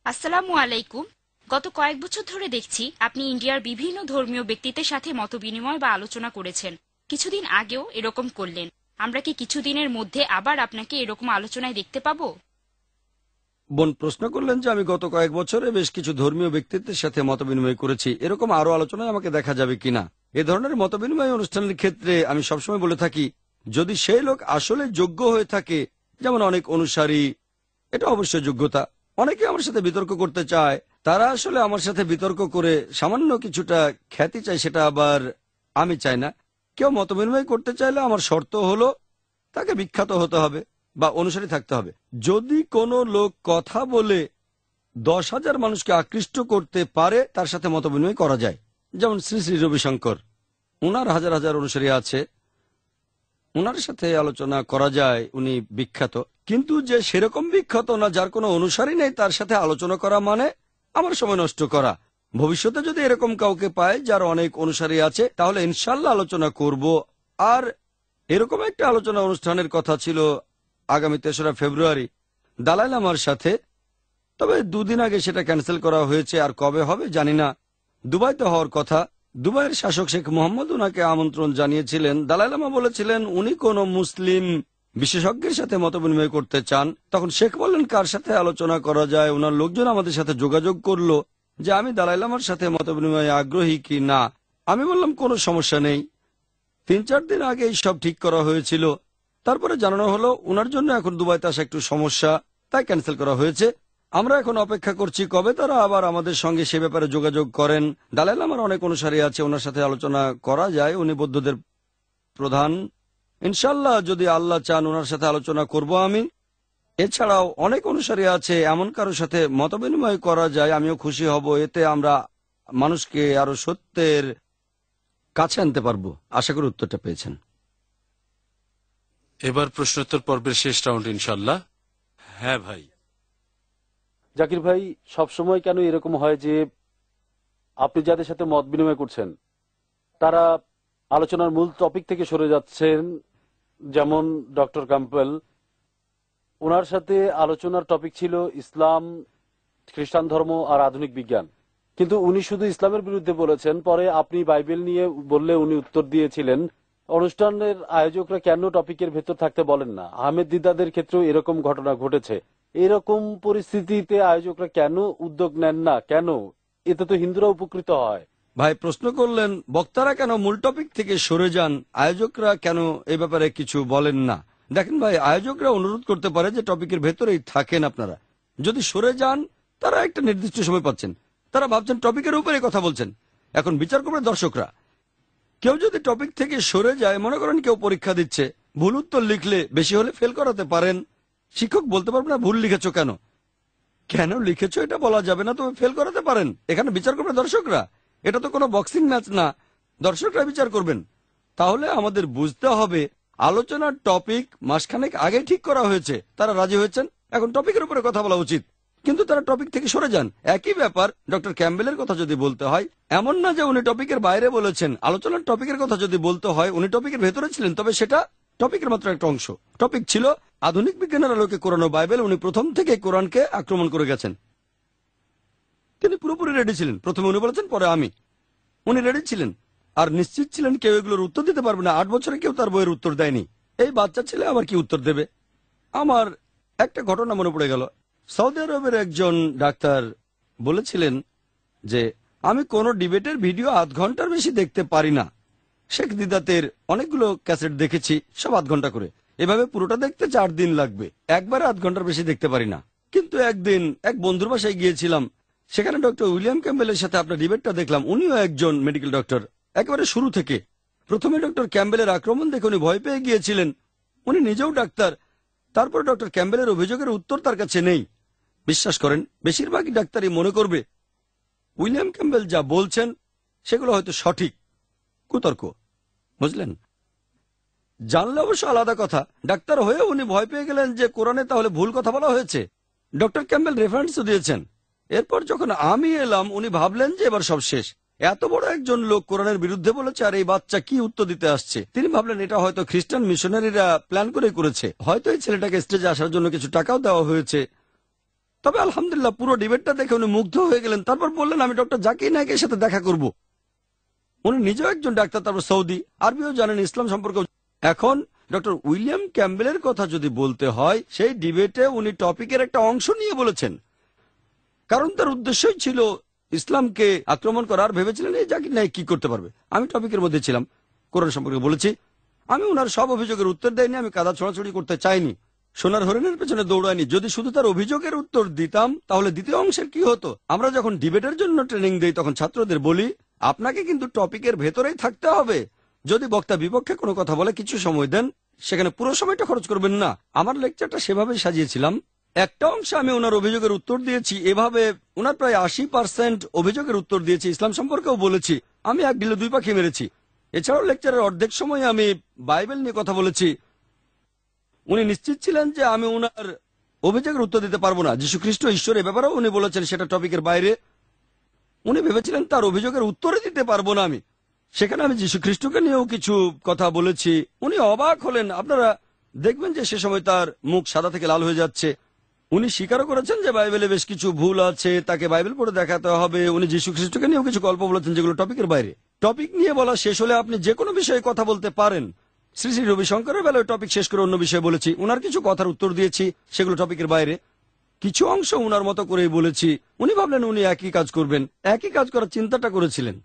আসসালামু আলাইকুম। গত কয়েক বছর ধরে দেখছি আপনি ইন্ডিয়ার বিভিন্ন ধর্মীয় ব্যক্তিত্বের সাথে মতবিনিময় বা আলোচনা করেছেন। কিছুদিন আগেও এরকম করলেন। আমরা কি কিছুদিনের মধ্যে আবার আপনাকে এরকম আলোচনায় দেখতে পাবো? বোন, প্রশ্ন করলেন যে আমি গত কয়েক বছরে বেশ কিছু ধর্মীয় ব্যক্তিত্বের সাথে মতবিনিময় করেছি। এরকম আরও আলোচনায় আমাকে দেখা যাবে কিনা? এ ধরনের মতবিনিময় অনুষ্ঠানের ক্ষেত্রে আমি সবসময় বলে থাকি, যদি সেই লোক আসলে যোগ্য হয়ে থাকে, যেমন অনেক অনুসারী, এটা অবশ্যই যোগ্যতা। অনেকে আমার সাথে বিতর্ক করতে চায়। তারা আসলে আমার সাথে বিতর্ক করে সামান্য কিছুটা খ্যাতি চায়, সেটা আবার আমি চাই না। কেউ মতবিনিময় করতে চাইলে আমার শর্ত হলো তাকে বিখ্যাত হতে হবে বা অনুসারী থাকতে হবে। যদি কোনো লোক কথা বলে দশ হাজার মানুষকে আকৃষ্ট করতে পারে, তার সাথে মতবিনিময় করা যায়। যেমন শ্রী শ্রী রবিশঙ্কর, উনার হাজার হাজার অনুসারী আছে। উনার সাথে আলোচনা করা যায়, উনি বিখ্যাত। কিন্তু যে সেরকম বিখ্যাত না যার কোনো অনুসারী নেই, তার সাথে আলোচনা করা মানে আমার সময় নষ্ট করা। ভবিষ্যতে যদি এরকম কাউকে পায় যার অনেক অনুসারী আছে, তাহলে ইনশাল্লাহ আলোচনা করব। আর এরকম একটা আলোচনা অনুষ্ঠানের কথা ছিল আগামী তেসরা ফেব্রুয়ারি দালাই লামার সাথে। তবে দুদিন আগে সেটা ক্যান্সেল করা হয়েছে, আর কবে হবে জানি না। দুবাইতে হওয়ার কথা। দুবাইয়ের শাসক শেখ মোহাম্মদ উনাকে আমন্ত্রণ জানিয়েছিলেন। দালাই লামা বলেছিলেন, উনি কোন মুসলিম বিশেষজ্ঞের সাথে মতবিনিময় করতে চান, তখন শেখ বললেন কার সাথে আলোচনা করা যায়? ওনার লোকজন আমাদের সাথে যোগাযোগ করল যে আমি দালাই লামার সাথে মতবিনিময়ে আগ্রহী কি না? আমি বললাম, কোনো সমস্যা নেই। তিন চার দিন আগে সব ঠিক করা হয়েছিল। তারপরে জানানো হলো ওনার জন্য এখন দুবাইতে আসা একটু সমস্যা, তাই ক্যান্সেল করা হয়েছে। আমরা এখন অপেক্ষা করছি কবে তারা আবার আমাদের সঙ্গে সে ব্যাপারে যোগাযোগ করেন। দালাল আমার অনেক অনুসারী আছে, ওনার সাথে আলোচনা করা যায়। উনি বৌদ্ধদের প্রধান। ইনশাল্লাহ যদি আল্লাহ চান ওনার সাথে আলোচনা করব আমি। এছাড়াও অনেক অনুসারী আছে এমন কারোর সাথে মতবিনিময় করা যায় আমিও খুশি হব। এতে আমরা মানুষকে আরও সত্যের কাছে আনতে পারব। আশা করি উত্তরটা পেয়েছেন। এবার প্রশ্নোত্তর পর্বের শেষ রাউন্ড ইনশাল্লাহ। হ্যাঁ ভাই। জাকির ভাই সবসময় কেন এরকম হয় যে আপনি যাদের সাথে মত বিনিময় করছেন তারা আলোচনার মূল টপিক থেকে সরে যাচ্ছেন যেমন ডক্টর কাম্পেল ওনার সাথে আলোচনার টপিক ছিল ইসলাম, খ্রিস্টান ধর্ম আর আধুনিক বিজ্ঞান। কিন্তু উনি শুধু ইসলামের বিরুদ্ধে বলেছেন, পরে আপনি বাইবেল নিয়ে বললে উনি উত্তর দিয়েছিলেন, অনুষ্ঠানের আয়োজকরা কেন টপিকের ভেতর থাকতে বলেন না? আহমেদ দিদাদের ক্ষেত্রেও এরকম ঘটনা ঘটেছে। এরকম পরিস্থিতিতে আয়োজকরা কেন উদ্যোগ নেন না? কেন? এতে তো হিন্দুরা উপকৃত হয়। ভাই, প্রশ্ন করলেন, বক্তারা কেন মূল টপিক থেকে সরে যান? আয়োজকরা কেন এ ব্যাপারে কিছু বলেন না? দেখেন ভাই, আয়োজকরা অনুরোধ করতে পারে যে টপিকের ভেতরেই থাকেন আপনারা। যদি সরে যান, তারা একটা নির্দিষ্ট সময় পাচ্ছেন। তারা ভাবছেন টপিকের উপরে কথা বলছেন। এখন বিচার করবে দর্শকরা। কেউ যদি টপিক থেকে সরে যায়, মনে করেন কেউ পরীক্ষা দিচ্ছে, ভুল উত্তর লিখলে বেশি হলে ফেল করাতে পারেন। শিক্ষক বলতে পারবে না, ভুল লিখেছ কেন? কেন লিখেছ এটা বলা যাবে না, তবে ফেল করাতে পারেন। এখানে বিচার করবে দর্শকরা। এটা তো কোনো বক্সিং ম্যাচ না। দর্শকরা বিচার করবেন। তাহলে আমাদের বুঝতে হবে, আলোচনার টপিক মাসখানেক আগে ঠিক করা হয়েছে। তারা রাজি হয়েছেন, এখন টপিকের উপরে কথা বলা উচিত। কিন্তু তারা টপিক থেকে সরে যান। একই ব্যাপার ডক্টর ক্যাম্বেলের কথা যদি বলতে হয়, এমন না যে উনি টপিকের বাইরে বলেছেন, আলোচনার টপিকের কথা যদি বলতে হয়, উনি টপিকের ভেতরে ছিলেন, তবে সেটা টপিকের মাত্র একটা অংশ। টপিক ছিল, আধুনিক বিজ্ঞানের আলোকে কোরআন বাইবেল উনি প্রথম থেকে কোরআনকে আক্রমণ করে গেছেন। তিনি পুরোপুরি রেডি ছিলেন। প্রথমে উনি বলেছেন, পরে আমি। উনি রেডি ছিলেন। আর নিশ্চিত ছিলেন কেউ এগুলোর উত্তর দিতে পারবে না। আট বছরে কেউ তার বইয়ের উত্তর দেয়নি। এই বাচ্চা ছেলে আবার কি উত্তর দেবে? আমার একটা ঘটনা মনে পড়ে গেল। সৌদি আরবের একজন ডাক্তার বলেছিলেন যে, আমি কোন ডিবেটের ভিডিও আধ ঘণ্টার বেশি দেখতে পারি না। শেখ দিদাতের অনেকগুলো ক্যাসেট দেখেছি, সব আধ ঘণ্টা করে। এভাবে পুরোটা দেখতে চার দিন লাগবে। একবারে আধ ঘণ্টার বেশি দেখতে পারি না। কিন্তু একদিন এক বন্ধুর বাসায় গিয়েছিলাম। সেখানে ডক্টর উইলিয়াম ক্যাম্বেলের সাথে আপনার ডিবেটটা দেখলাম। উনিও একজন মেডিকেল ডক্টর। একেবারে শুরু থেকে। প্রথমে ডক্টর ক্যাম্বেলের আক্রমণ দেখে উনি ভয় পেয়ে গিয়েছিলেন। উনি নিজেও ডাক্তার। তারপর ডক্টর ক্যাম্বেলের অভিযোগের উত্তর তার কাছে নেই। বিশ্বাস করেন, বেশিরভাগই ডাক্তারই মনে করবে। উইলিয়াম ক্যাম্বেল যা বলছেন, সেগুলো হয়তো সঠিক। কুতর্ক। বুঝলেন? জানলে অবশ্য আলাদা কথা। ডাক্তার হয়ে উনি ভয় পেয়ে গেলেন যে কোরআনে তাহলে ভুল কথা বলা হয়েছে। ডক্টর ক্যাম্বেল রেফারেন্সও দিয়েছেন। এরপর যখন আমি এলাম, উনি ভাবলেন যে এবার সব শেষ। এত বড় একজন লোক কোরআনের বিরুদ্ধে বলেছে, আর এই বাচ্চা কি উত্তর দিতে আসছে? তিনি ভাবলেন, এটা হয়তো খ্রিস্টান মিশনারিরা প্ল্যান করে করেছে। হয়তো এই ছেলেটাকে স্টেজে আসার জন্য কিছু টাকাও দেওয়া হয়েছে। তবে আলহামদুলিল্লাহ, পুরো ডিবেটটা দেখে উনি মুগ্ধ হয়ে গেলেন। তারপর বললেন, আমি ডক্টর জাকির নায়কের সাথে দেখা করব। উনি নিজেও একজন ডাক্তার, তারপর সৌদি। আরবিও জানেন, ইসলাম সম্পর্কে। এখন ডক্টর উইলিয়াম ক্যাম্বেলের কথা যদি বলতে হয়, সেই ডিবেটে উনি টপিকের একটা অংশ নিয়ে বলেছেন। কারণ তার উদ্দেশ্যই ছিল ইসলামকে আক্রমণ করার ভেবেছিলেন, এই জাকির নায়ক কি করতে পারবে? আমি টপিকের মধ্যে ছিলাম, কোরআন সম্পর্কে বলেছি। আমি ওনার সব অভিযোগের উত্তর দেয়নি আমি কাদা ছড়াছড়ি করতে চাইনি। সোনার হরিণের পেছনে দৌড়ায়নি যদি শুধু তার অভিযোগের উত্তর দিতাম, তাহলে দ্বিতীয় অংশের কি হতো? আমরা যখন ডিবেটের জন্য ট্রেনিং দেই, তখন ছাত্রদের বলি, আপনাকে কিন্তু টপিকের ভেতরেই থাকতে হবে। যদি বক্তা বিপক্ষে কোনো কথা বলে, কিছু সময় দেন, সেখানে পুরো সময়টা খরচ করবেন না। আমার লেকচারটা সেভাবে সাজিয়েছিলাম। একটা অংশে আমি ওনার অভিযোগের উত্তর দিয়েছি, এভাবে ওনার প্রায় আশি পার্সেন্ট অভিযোগের উত্তর দিয়েছি, ইসলাম সম্পর্কেও বলেছি। আমি এক ঢিলে দুই পাখি মেরেছি। এছাড়াও লেকচারের অর্ধেক সময় আমি বাইবেল নিয়ে কথা বলেছি। উনি নিশ্চিত ছিলেন যে আমি ওনার অভিযোগের উত্তর দিতে পারব না। যীশু খ্রিস্ট ঈশ্বর এ ব্যাপারেও উনি বলেছেন সেটা টপিকের বাইরে। উনি ভেবেছিলেন তার অভিযোগের উত্তরে দিতে পারব না আমি। সেখানে আমি যীশু খ্রিস্টকে নিয়েও কিছু কথা বলেছি। উনি অবাক হলেন। আপনারা দেখবেন যে সে সময় তার মুখ সাদা থেকে লাল হয়ে যাচ্ছে। উনি স্বীকারও করেছেন যে বাইবেলে বেশ কিছু ভুল আছে, তাকে বাইবেল পড়ে দেখাতে হবে। উনি যীশু খ্রিস্টকে নিয়েও কিছু গল্প বলেছেন যেগুলো টপিকের বাইরে। টপিক নিয়ে বলা শেষ হলে আপনি যে কোনো বিষয়ে কথা বলতে পারেন। শ্রী শ্রী রবিশঙ্করের বেলায় টপিক শেষ করে অন্য বিষয়ে বলেছি। উনার কিছু কথার উত্তর দিয়েছি, সেগুলো টপিকের বাইরে। কিছু অংশ উনার মতো করেই বলেছি। উনি ভাবলেন উনি একই কাজ করবেন। একই কাজ করার চিন্তাটা করেছিলেন।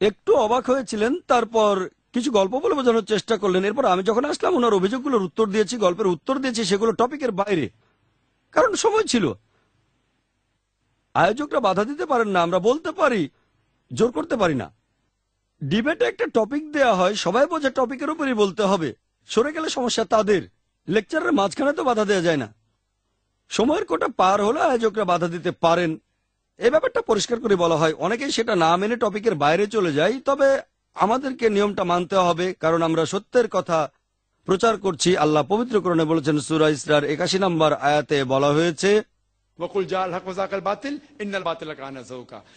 একটু অবাক হয়েছিলেন, তারপর কিছু গল্প বলে বোঝানোর চেষ্টা করলেন। এরপর আমি যখন আসলাম ওনার অভিযোগগুলোর উত্তর দিয়েছি, গল্পের উত্তর দিয়েছি, সেগুলো টপিকের বাইরে। কারণ সময় ছিল। আয়োজকরা বাধা দিতে পারেন না, আমরা বলতে পারি, জোর করতে পারি না। ডিবেটে একটা টপিক দেয়া হয়, সবাই বোঝে টপিকের উপরই বলতে হবে। সরে গেলে সমস্যা তাদের। লেকচারের মাঝখানে তো বাধা দেওয়া যায় না। সময়ের কোটা পার হলে আয়োজকরা বাধা দিতে পারেন। এ ব্যাপারটা পরিষ্কার করে বলা হয়। অনেকেই সেটা না মেনে টপিকের বাইরে চলে যায়, তবে আমাদেরকে নিয়মটা মানতে হবে, কারণ আমরা সত্যের কথা প্রচার করছি আল্লাহ পবিত্র করণে বলেছেন সুরা ইসরার একাশি নম্বর আয়াতে বলা হয়েছে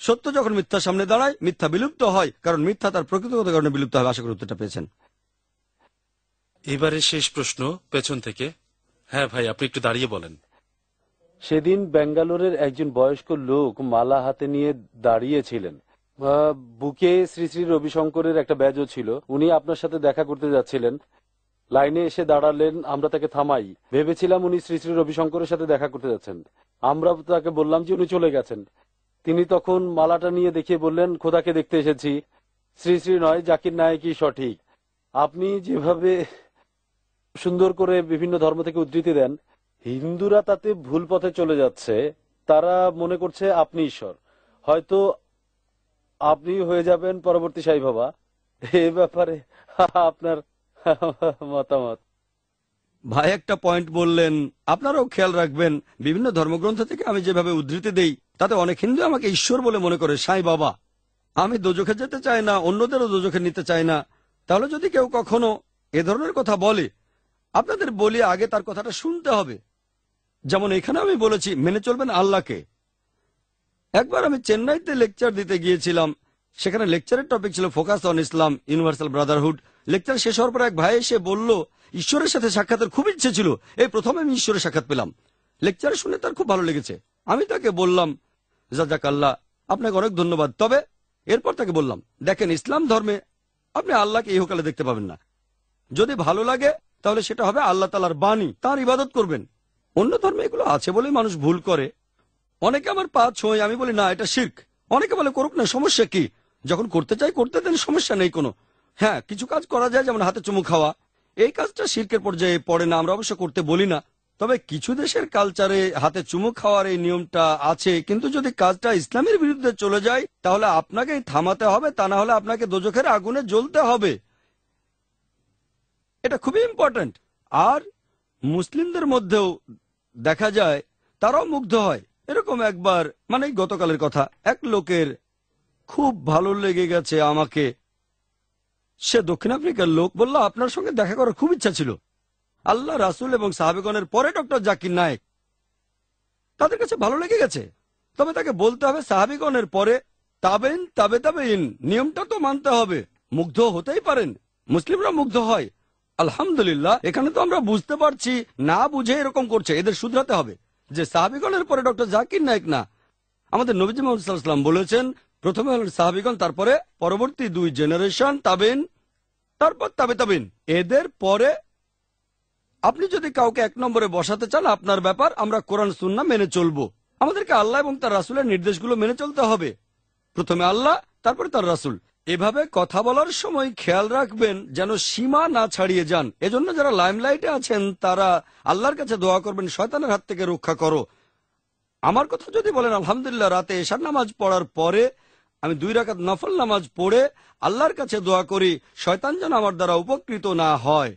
সত্য যখন মিথ্যা সামনে দাঁড়ায় মিথ্যা বিলুপ্ত হয় কারণ মিথ্যা তার প্রকৃতিগত কারণে বিলুপ্ত হবে আশা করি উত্তরটা পেয়েছেন। এবারে শেষ প্রশ্ন পেছন থেকে। হ্যাঁ ভাই আপনি একটু দাঁড়িয়ে বলেন। সেদিন ব্যাঙ্গালোরের একজন বয়স্ক লোক মালা হাতে নিয়ে দাঁড়িয়েছিলেন। বুকে শ্রী শ্রী রবিশঙ্করের একটা ব্যাজও ছিল। উনি আপনার সাথে দেখা করতে যাচ্ছিলেন। লাইনে এসে দাঁড়ালেন, আমরা তাকে থামাই। ভেবেছিলাম উনি শ্রী শ্রী রবিশঙ্করের সাথে দেখা করতে যাচ্ছেন। আমরা তাকে বললাম যে উনি চলে গেছেন। তিনি তখন মালাটা নিয়ে দেখিয়ে বললেন, খোদাকে দেখতে এসেছি। শ্রী শ্রী নয়, জাকির নায়কই সঠিক। আপনি যেভাবে সুন্দর করে বিভিন্ন ধর্ম থেকে উদ্ধৃতি দেন, হিন্দুরা তাতে ভুল পথে চলে যাচ্ছে। তারা মনে করছে আপনি ঈশ্বর। হয়তো আপনি হয়ে যাবেন পরবর্তী সাই বাবা। এ ব্যাপারে আপনার মতামত। ভাই, একটা পয়েন্ট বললেন, আপনারাও খেয়াল রাখবেন, বিভিন্ন ধর্মগ্রন্থ থেকে আমি যেভাবে উদ্ধৃতি দেই, তাতে অনেক হিন্দু আমাকে ঈশ্বর বলে মনে করে, সাই বাবা, আমি দোজখে যেতে চাই না, অন্যদেরও দোজখে নিতে চাই না। তাহলে যদি কেউ কখনো এ ধরনের কথা বলে, আপনাদের বলি আগে তার কথাটা শুনতে হবে। যেমন এখানে আমি বলেছি, মেনে চলবেন আল্লাহকে। একবার আমি চেন্নাইতে লেকচার দিতে গিয়েছিলাম, সেখানে লেকচারের টপিক ছিল focus on Islam universal brotherhood lecture শেষ হওয়ার পর এক ভাই এসে বলল, ঈশ্বরের সাথে সাক্ষাতের খুব ইচ্ছে ছিল। এই প্রথম আমি ঈশ্বরের সাক্ষাৎ পেলাম। লেকচার শুনে তার খুব ভালো লেগেছে। আমি তাকে বললাম জাজাক আল্লাহ আপনাকে অনেক ধন্যবাদ। তবে এরপর তাকে বললাম, দেখেন, ইসলাম ধর্মে আপনি আল্লাহকে ইহকালে দেখতে পাবেন না। যদি ভালো লাগে, তাহলে সেটা হবে আল্লাহ তালার বাণী। তার ইবাদত করবেন। অন্য ধর্মে এগুলো আছে বলেই মানুষ ভুল করে। অনেকে আমার পা ছোঁয়, আমি বলি, না, এটা শির্ক। অনেকে বলে, করুক না, সমস্যা কি? যখন করতে চাই, করতে দেন, সমস্যা নেই কোনো। হ্যাঁ কিছু কাজ করা যায়, যেমন হাতে চুমু খাওয়া। এই কাজটা শির্কের পর্যায়ে পড়ে না, আমরা অবশ্য করতে বলি না। তবে কিছু দেশের কালচারে হাতে চুমু খাওয়ার এই নিয়মটা আছে, কিন্তু যদি কাজটা ইসলামের বিরুদ্ধে চলে যায়, তাহলে আপনাকেই থামাতে হবে, তা না হলে আপনাকে দোজখের আগুনে জ্বলতে হবে। এটা খুবই ইম্পর্ট্যান্ট আর মুসলিমদের মধ্যেও দেখা যায়, তারাও মুগ্ধ হয়। এরকম একবার মানে গতকালের কথা, এক লোকের খুব ভালো লেগে গেছে আমাকে। সে দক্ষিণ আফ্রিকার লোক বলল, আপনার সঙ্গে দেখা করার খুব ইচ্ছা ছিল। আল্লাহ রাসুল এবং সাহাবেগণের পরে ডক্টর জাকির নায়েক। তাদের কাছে ভালো লেগে গেছে। তবে তাকে বলতে হবে, সাহাবিগণের পরে তাবেন তাবে তাবে ইন নিয়মটা তো মানতে হবে। মুগ্ধ হতেই পারেন, মুসলিমরা মুগ্ধ হয়। আলহামদুলিল্লাহ, এখানে তো আমরা বুঝতে পারছি, না বুঝে এরকম করছে, এদের শুধরাতে হবে। যে সাহাবিগণের পরে ডক্টর জাকির নায়েক না, আমাদের নবীজি মোহাম্মদ বলেছেন প্রথমে হলেন সাহাবিগণ, তারপরে পরবর্তী দুই জেনারেশন তাবেন, তারপর তাবে তাবেন। এদের পরে আপনি যদি কাউকে এক নম্বরে বসাতে চান, আপনার ব্যাপার আমরা কোরআন সুন্না মেনে চলবো। আমাদেরকে আল্লাহ এবং তার রাসুলের নির্দেশগুলো মেনে চলতে হবে। প্রথমে আল্লাহ, তারপরে তার রাসুল। এভাবে কথা বলার সময় খেয়াল রাখবেন যেন সীমা না ছাড়িয়ে যান। এজন্য যারা লাইমলাইটে আছেন, তারা আল্লাহর কাছে দোয়া করবেন, শয়তানের হাত থেকে রক্ষা করো। আমার কথা যদি বলেন, আলহামদুলিল্লাহ, রাতে এশার নামাজ পড়ার পরে আমি দুই রাকাত নফল নামাজ পড়ে আল্লাহর কাছে দোয়া করি, শয়তান যেন আমার দ্বারা উপকৃত না হয়।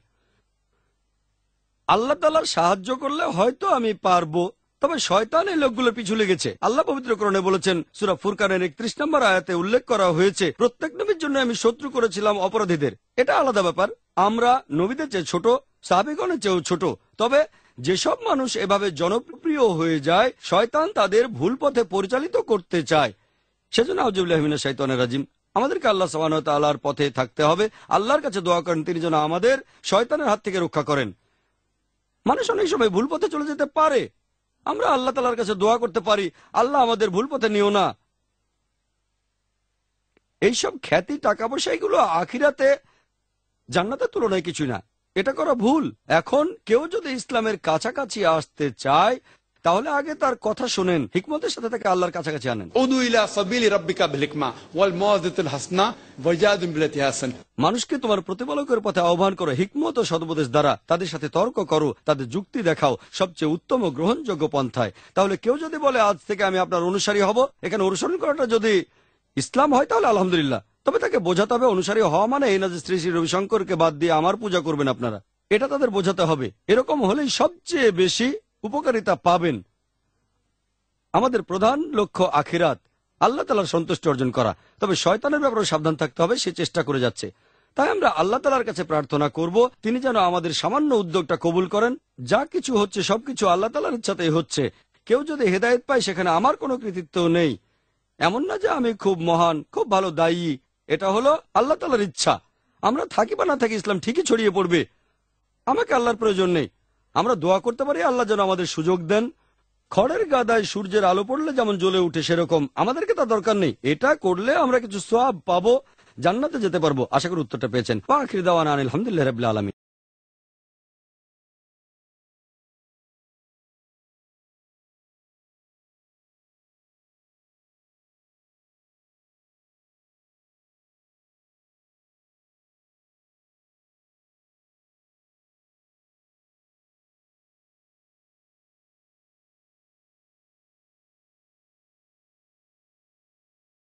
আল্লাহ তালার সাহায্য করলে হয়তো আমি পারব, তবে শয়তান এই লোকগুলোর পিছু লেগেছে। আল্লাহ পবিত্রকরণে বলেছেন, সুরা ফুরকানের একত্রিশ নম্বর আয়াতে উল্লেখ করা হয়েছে, প্রত্যেক নবীর জন্য আমি শত্রু করেছিলাম অপরাধীদের। এটা আলাদা ব্যাপার। আমরা নবীদের চেয়ে ছোট, সাহাবিগণের চেয়েও ছোট। তবে যেসব মানুষ এভাবে জনপ্রিয় হয়ে যায়, শয়তান তাদের ভুল পথে পরিচালিত করতে চায়। সেজন্য আউজুবিল্লাহমিনা শৈতানের রাজিম। আমাদেরকে আল্লাহ সবান তাল্লাহর পথে থাকতে হবে। আল্লাহর কাছে দোয়া করেন, তিনি যেন আমাদের শয়তানের হাত থেকে রক্ষা করেন। মানুষ অনেক সময় ভুল পথে চলে যেতে পারে। আমরা আল্লাহ তালার কাছে দোয়া করতে পারি, আল্লাহ আমাদের ভুল পথে নিও না। এইসব খ্যাতি টাকা পয়সা এগুলো আখিরাতে জান্নাতের তুলনায় কিছুই না। এটা করা ভুল। এখন কেউ যদি ইসলামের কাছাকাছি আসতে চায় তাহলে আগে তার কথা শোনেন হিকমতের সাথে তাকে আল্লাহর কাছাকাছি আনেন। উদু ইলা সাবিলি রাব্বিকা বিল হিকমা ওয়াল মাওয়াযাতিল হাসনা ওয়াজাদুম বিল্লাতি হাসান। মানুষকে তোমার প্রতিপালকের পথে আহ্বান করো হিকমত ও সদবদেশ দ্বারা। তাদের সাথে তর্ক করো তাদের যুক্তি দেখাও সবচেয়ে উত্তম ও গ্রহণযোগ্য পন্থায়। তাহলে কেউ যদি বলে আজ থেকে আমি আপনার অনুসারী হব এখানে অনুসরণ করাটা যদি ইসলাম হয় তাহলে আলহামদুলিল্লাহ। তবে তাকে বোঝাতে হবে অনুসারী হওয়া মানে এই না যে শ্রী শ্রী রবিশঙ্করকে বাদ দিয়ে আমার পূজা করবেন আপনারা। এটা তাদের বোঝাতে হবে। এরকম হলেই সবচেয়ে বেশি উপকারিতা পাবেন। আমাদের প্রধান লক্ষ্য আখিরাত। আল্লাহ তালার সন্তুষ্টি অর্জন করা। তবে শয়তানের ব্যাপারে সাবধান থাকতে হবে, সে চেষ্টা করে যাচ্ছে। তাই আমরা আল্লাহ তালার কাছে প্রার্থনা করব, তিনি যেন আমাদের সামান্য উদ্যোগটা কবুল করেন। যা কিছু হচ্ছে, সবকিছু আল্লাহ তালার ইচ্ছাতেই হচ্ছে। কেউ যদি হেদায়েত পায়, সেখানে আমার কোনো কৃতিত্ব নেই। এমন না যে আমি খুব মহান, খুব ভালো দায়ী। এটা হলো আল্লাহ তালার ইচ্ছা। আমরা থাকি বা না থাকি, ইসলাম ঠিকই ছড়িয়ে পড়বে। আমাকে আল্লাহর প্রয়োজন নেই। আমরা দোয়া করতে পারি, আল্লাহ যেন আমাদের সুযোগ দেন। খড়ের গাদায় সূর্যের আলো পড়লে যেমন জ্বলে উঠে সেরকম। আমাদেরকে তা দরকার নেই। এটা করলে আমরা কিছু সব পাবো, জান্নাতে যেতে পারব। আশা করি উত্তরটা পেয়েছেন। আলহামদুলিল্লাহ রবিল্লা আলমী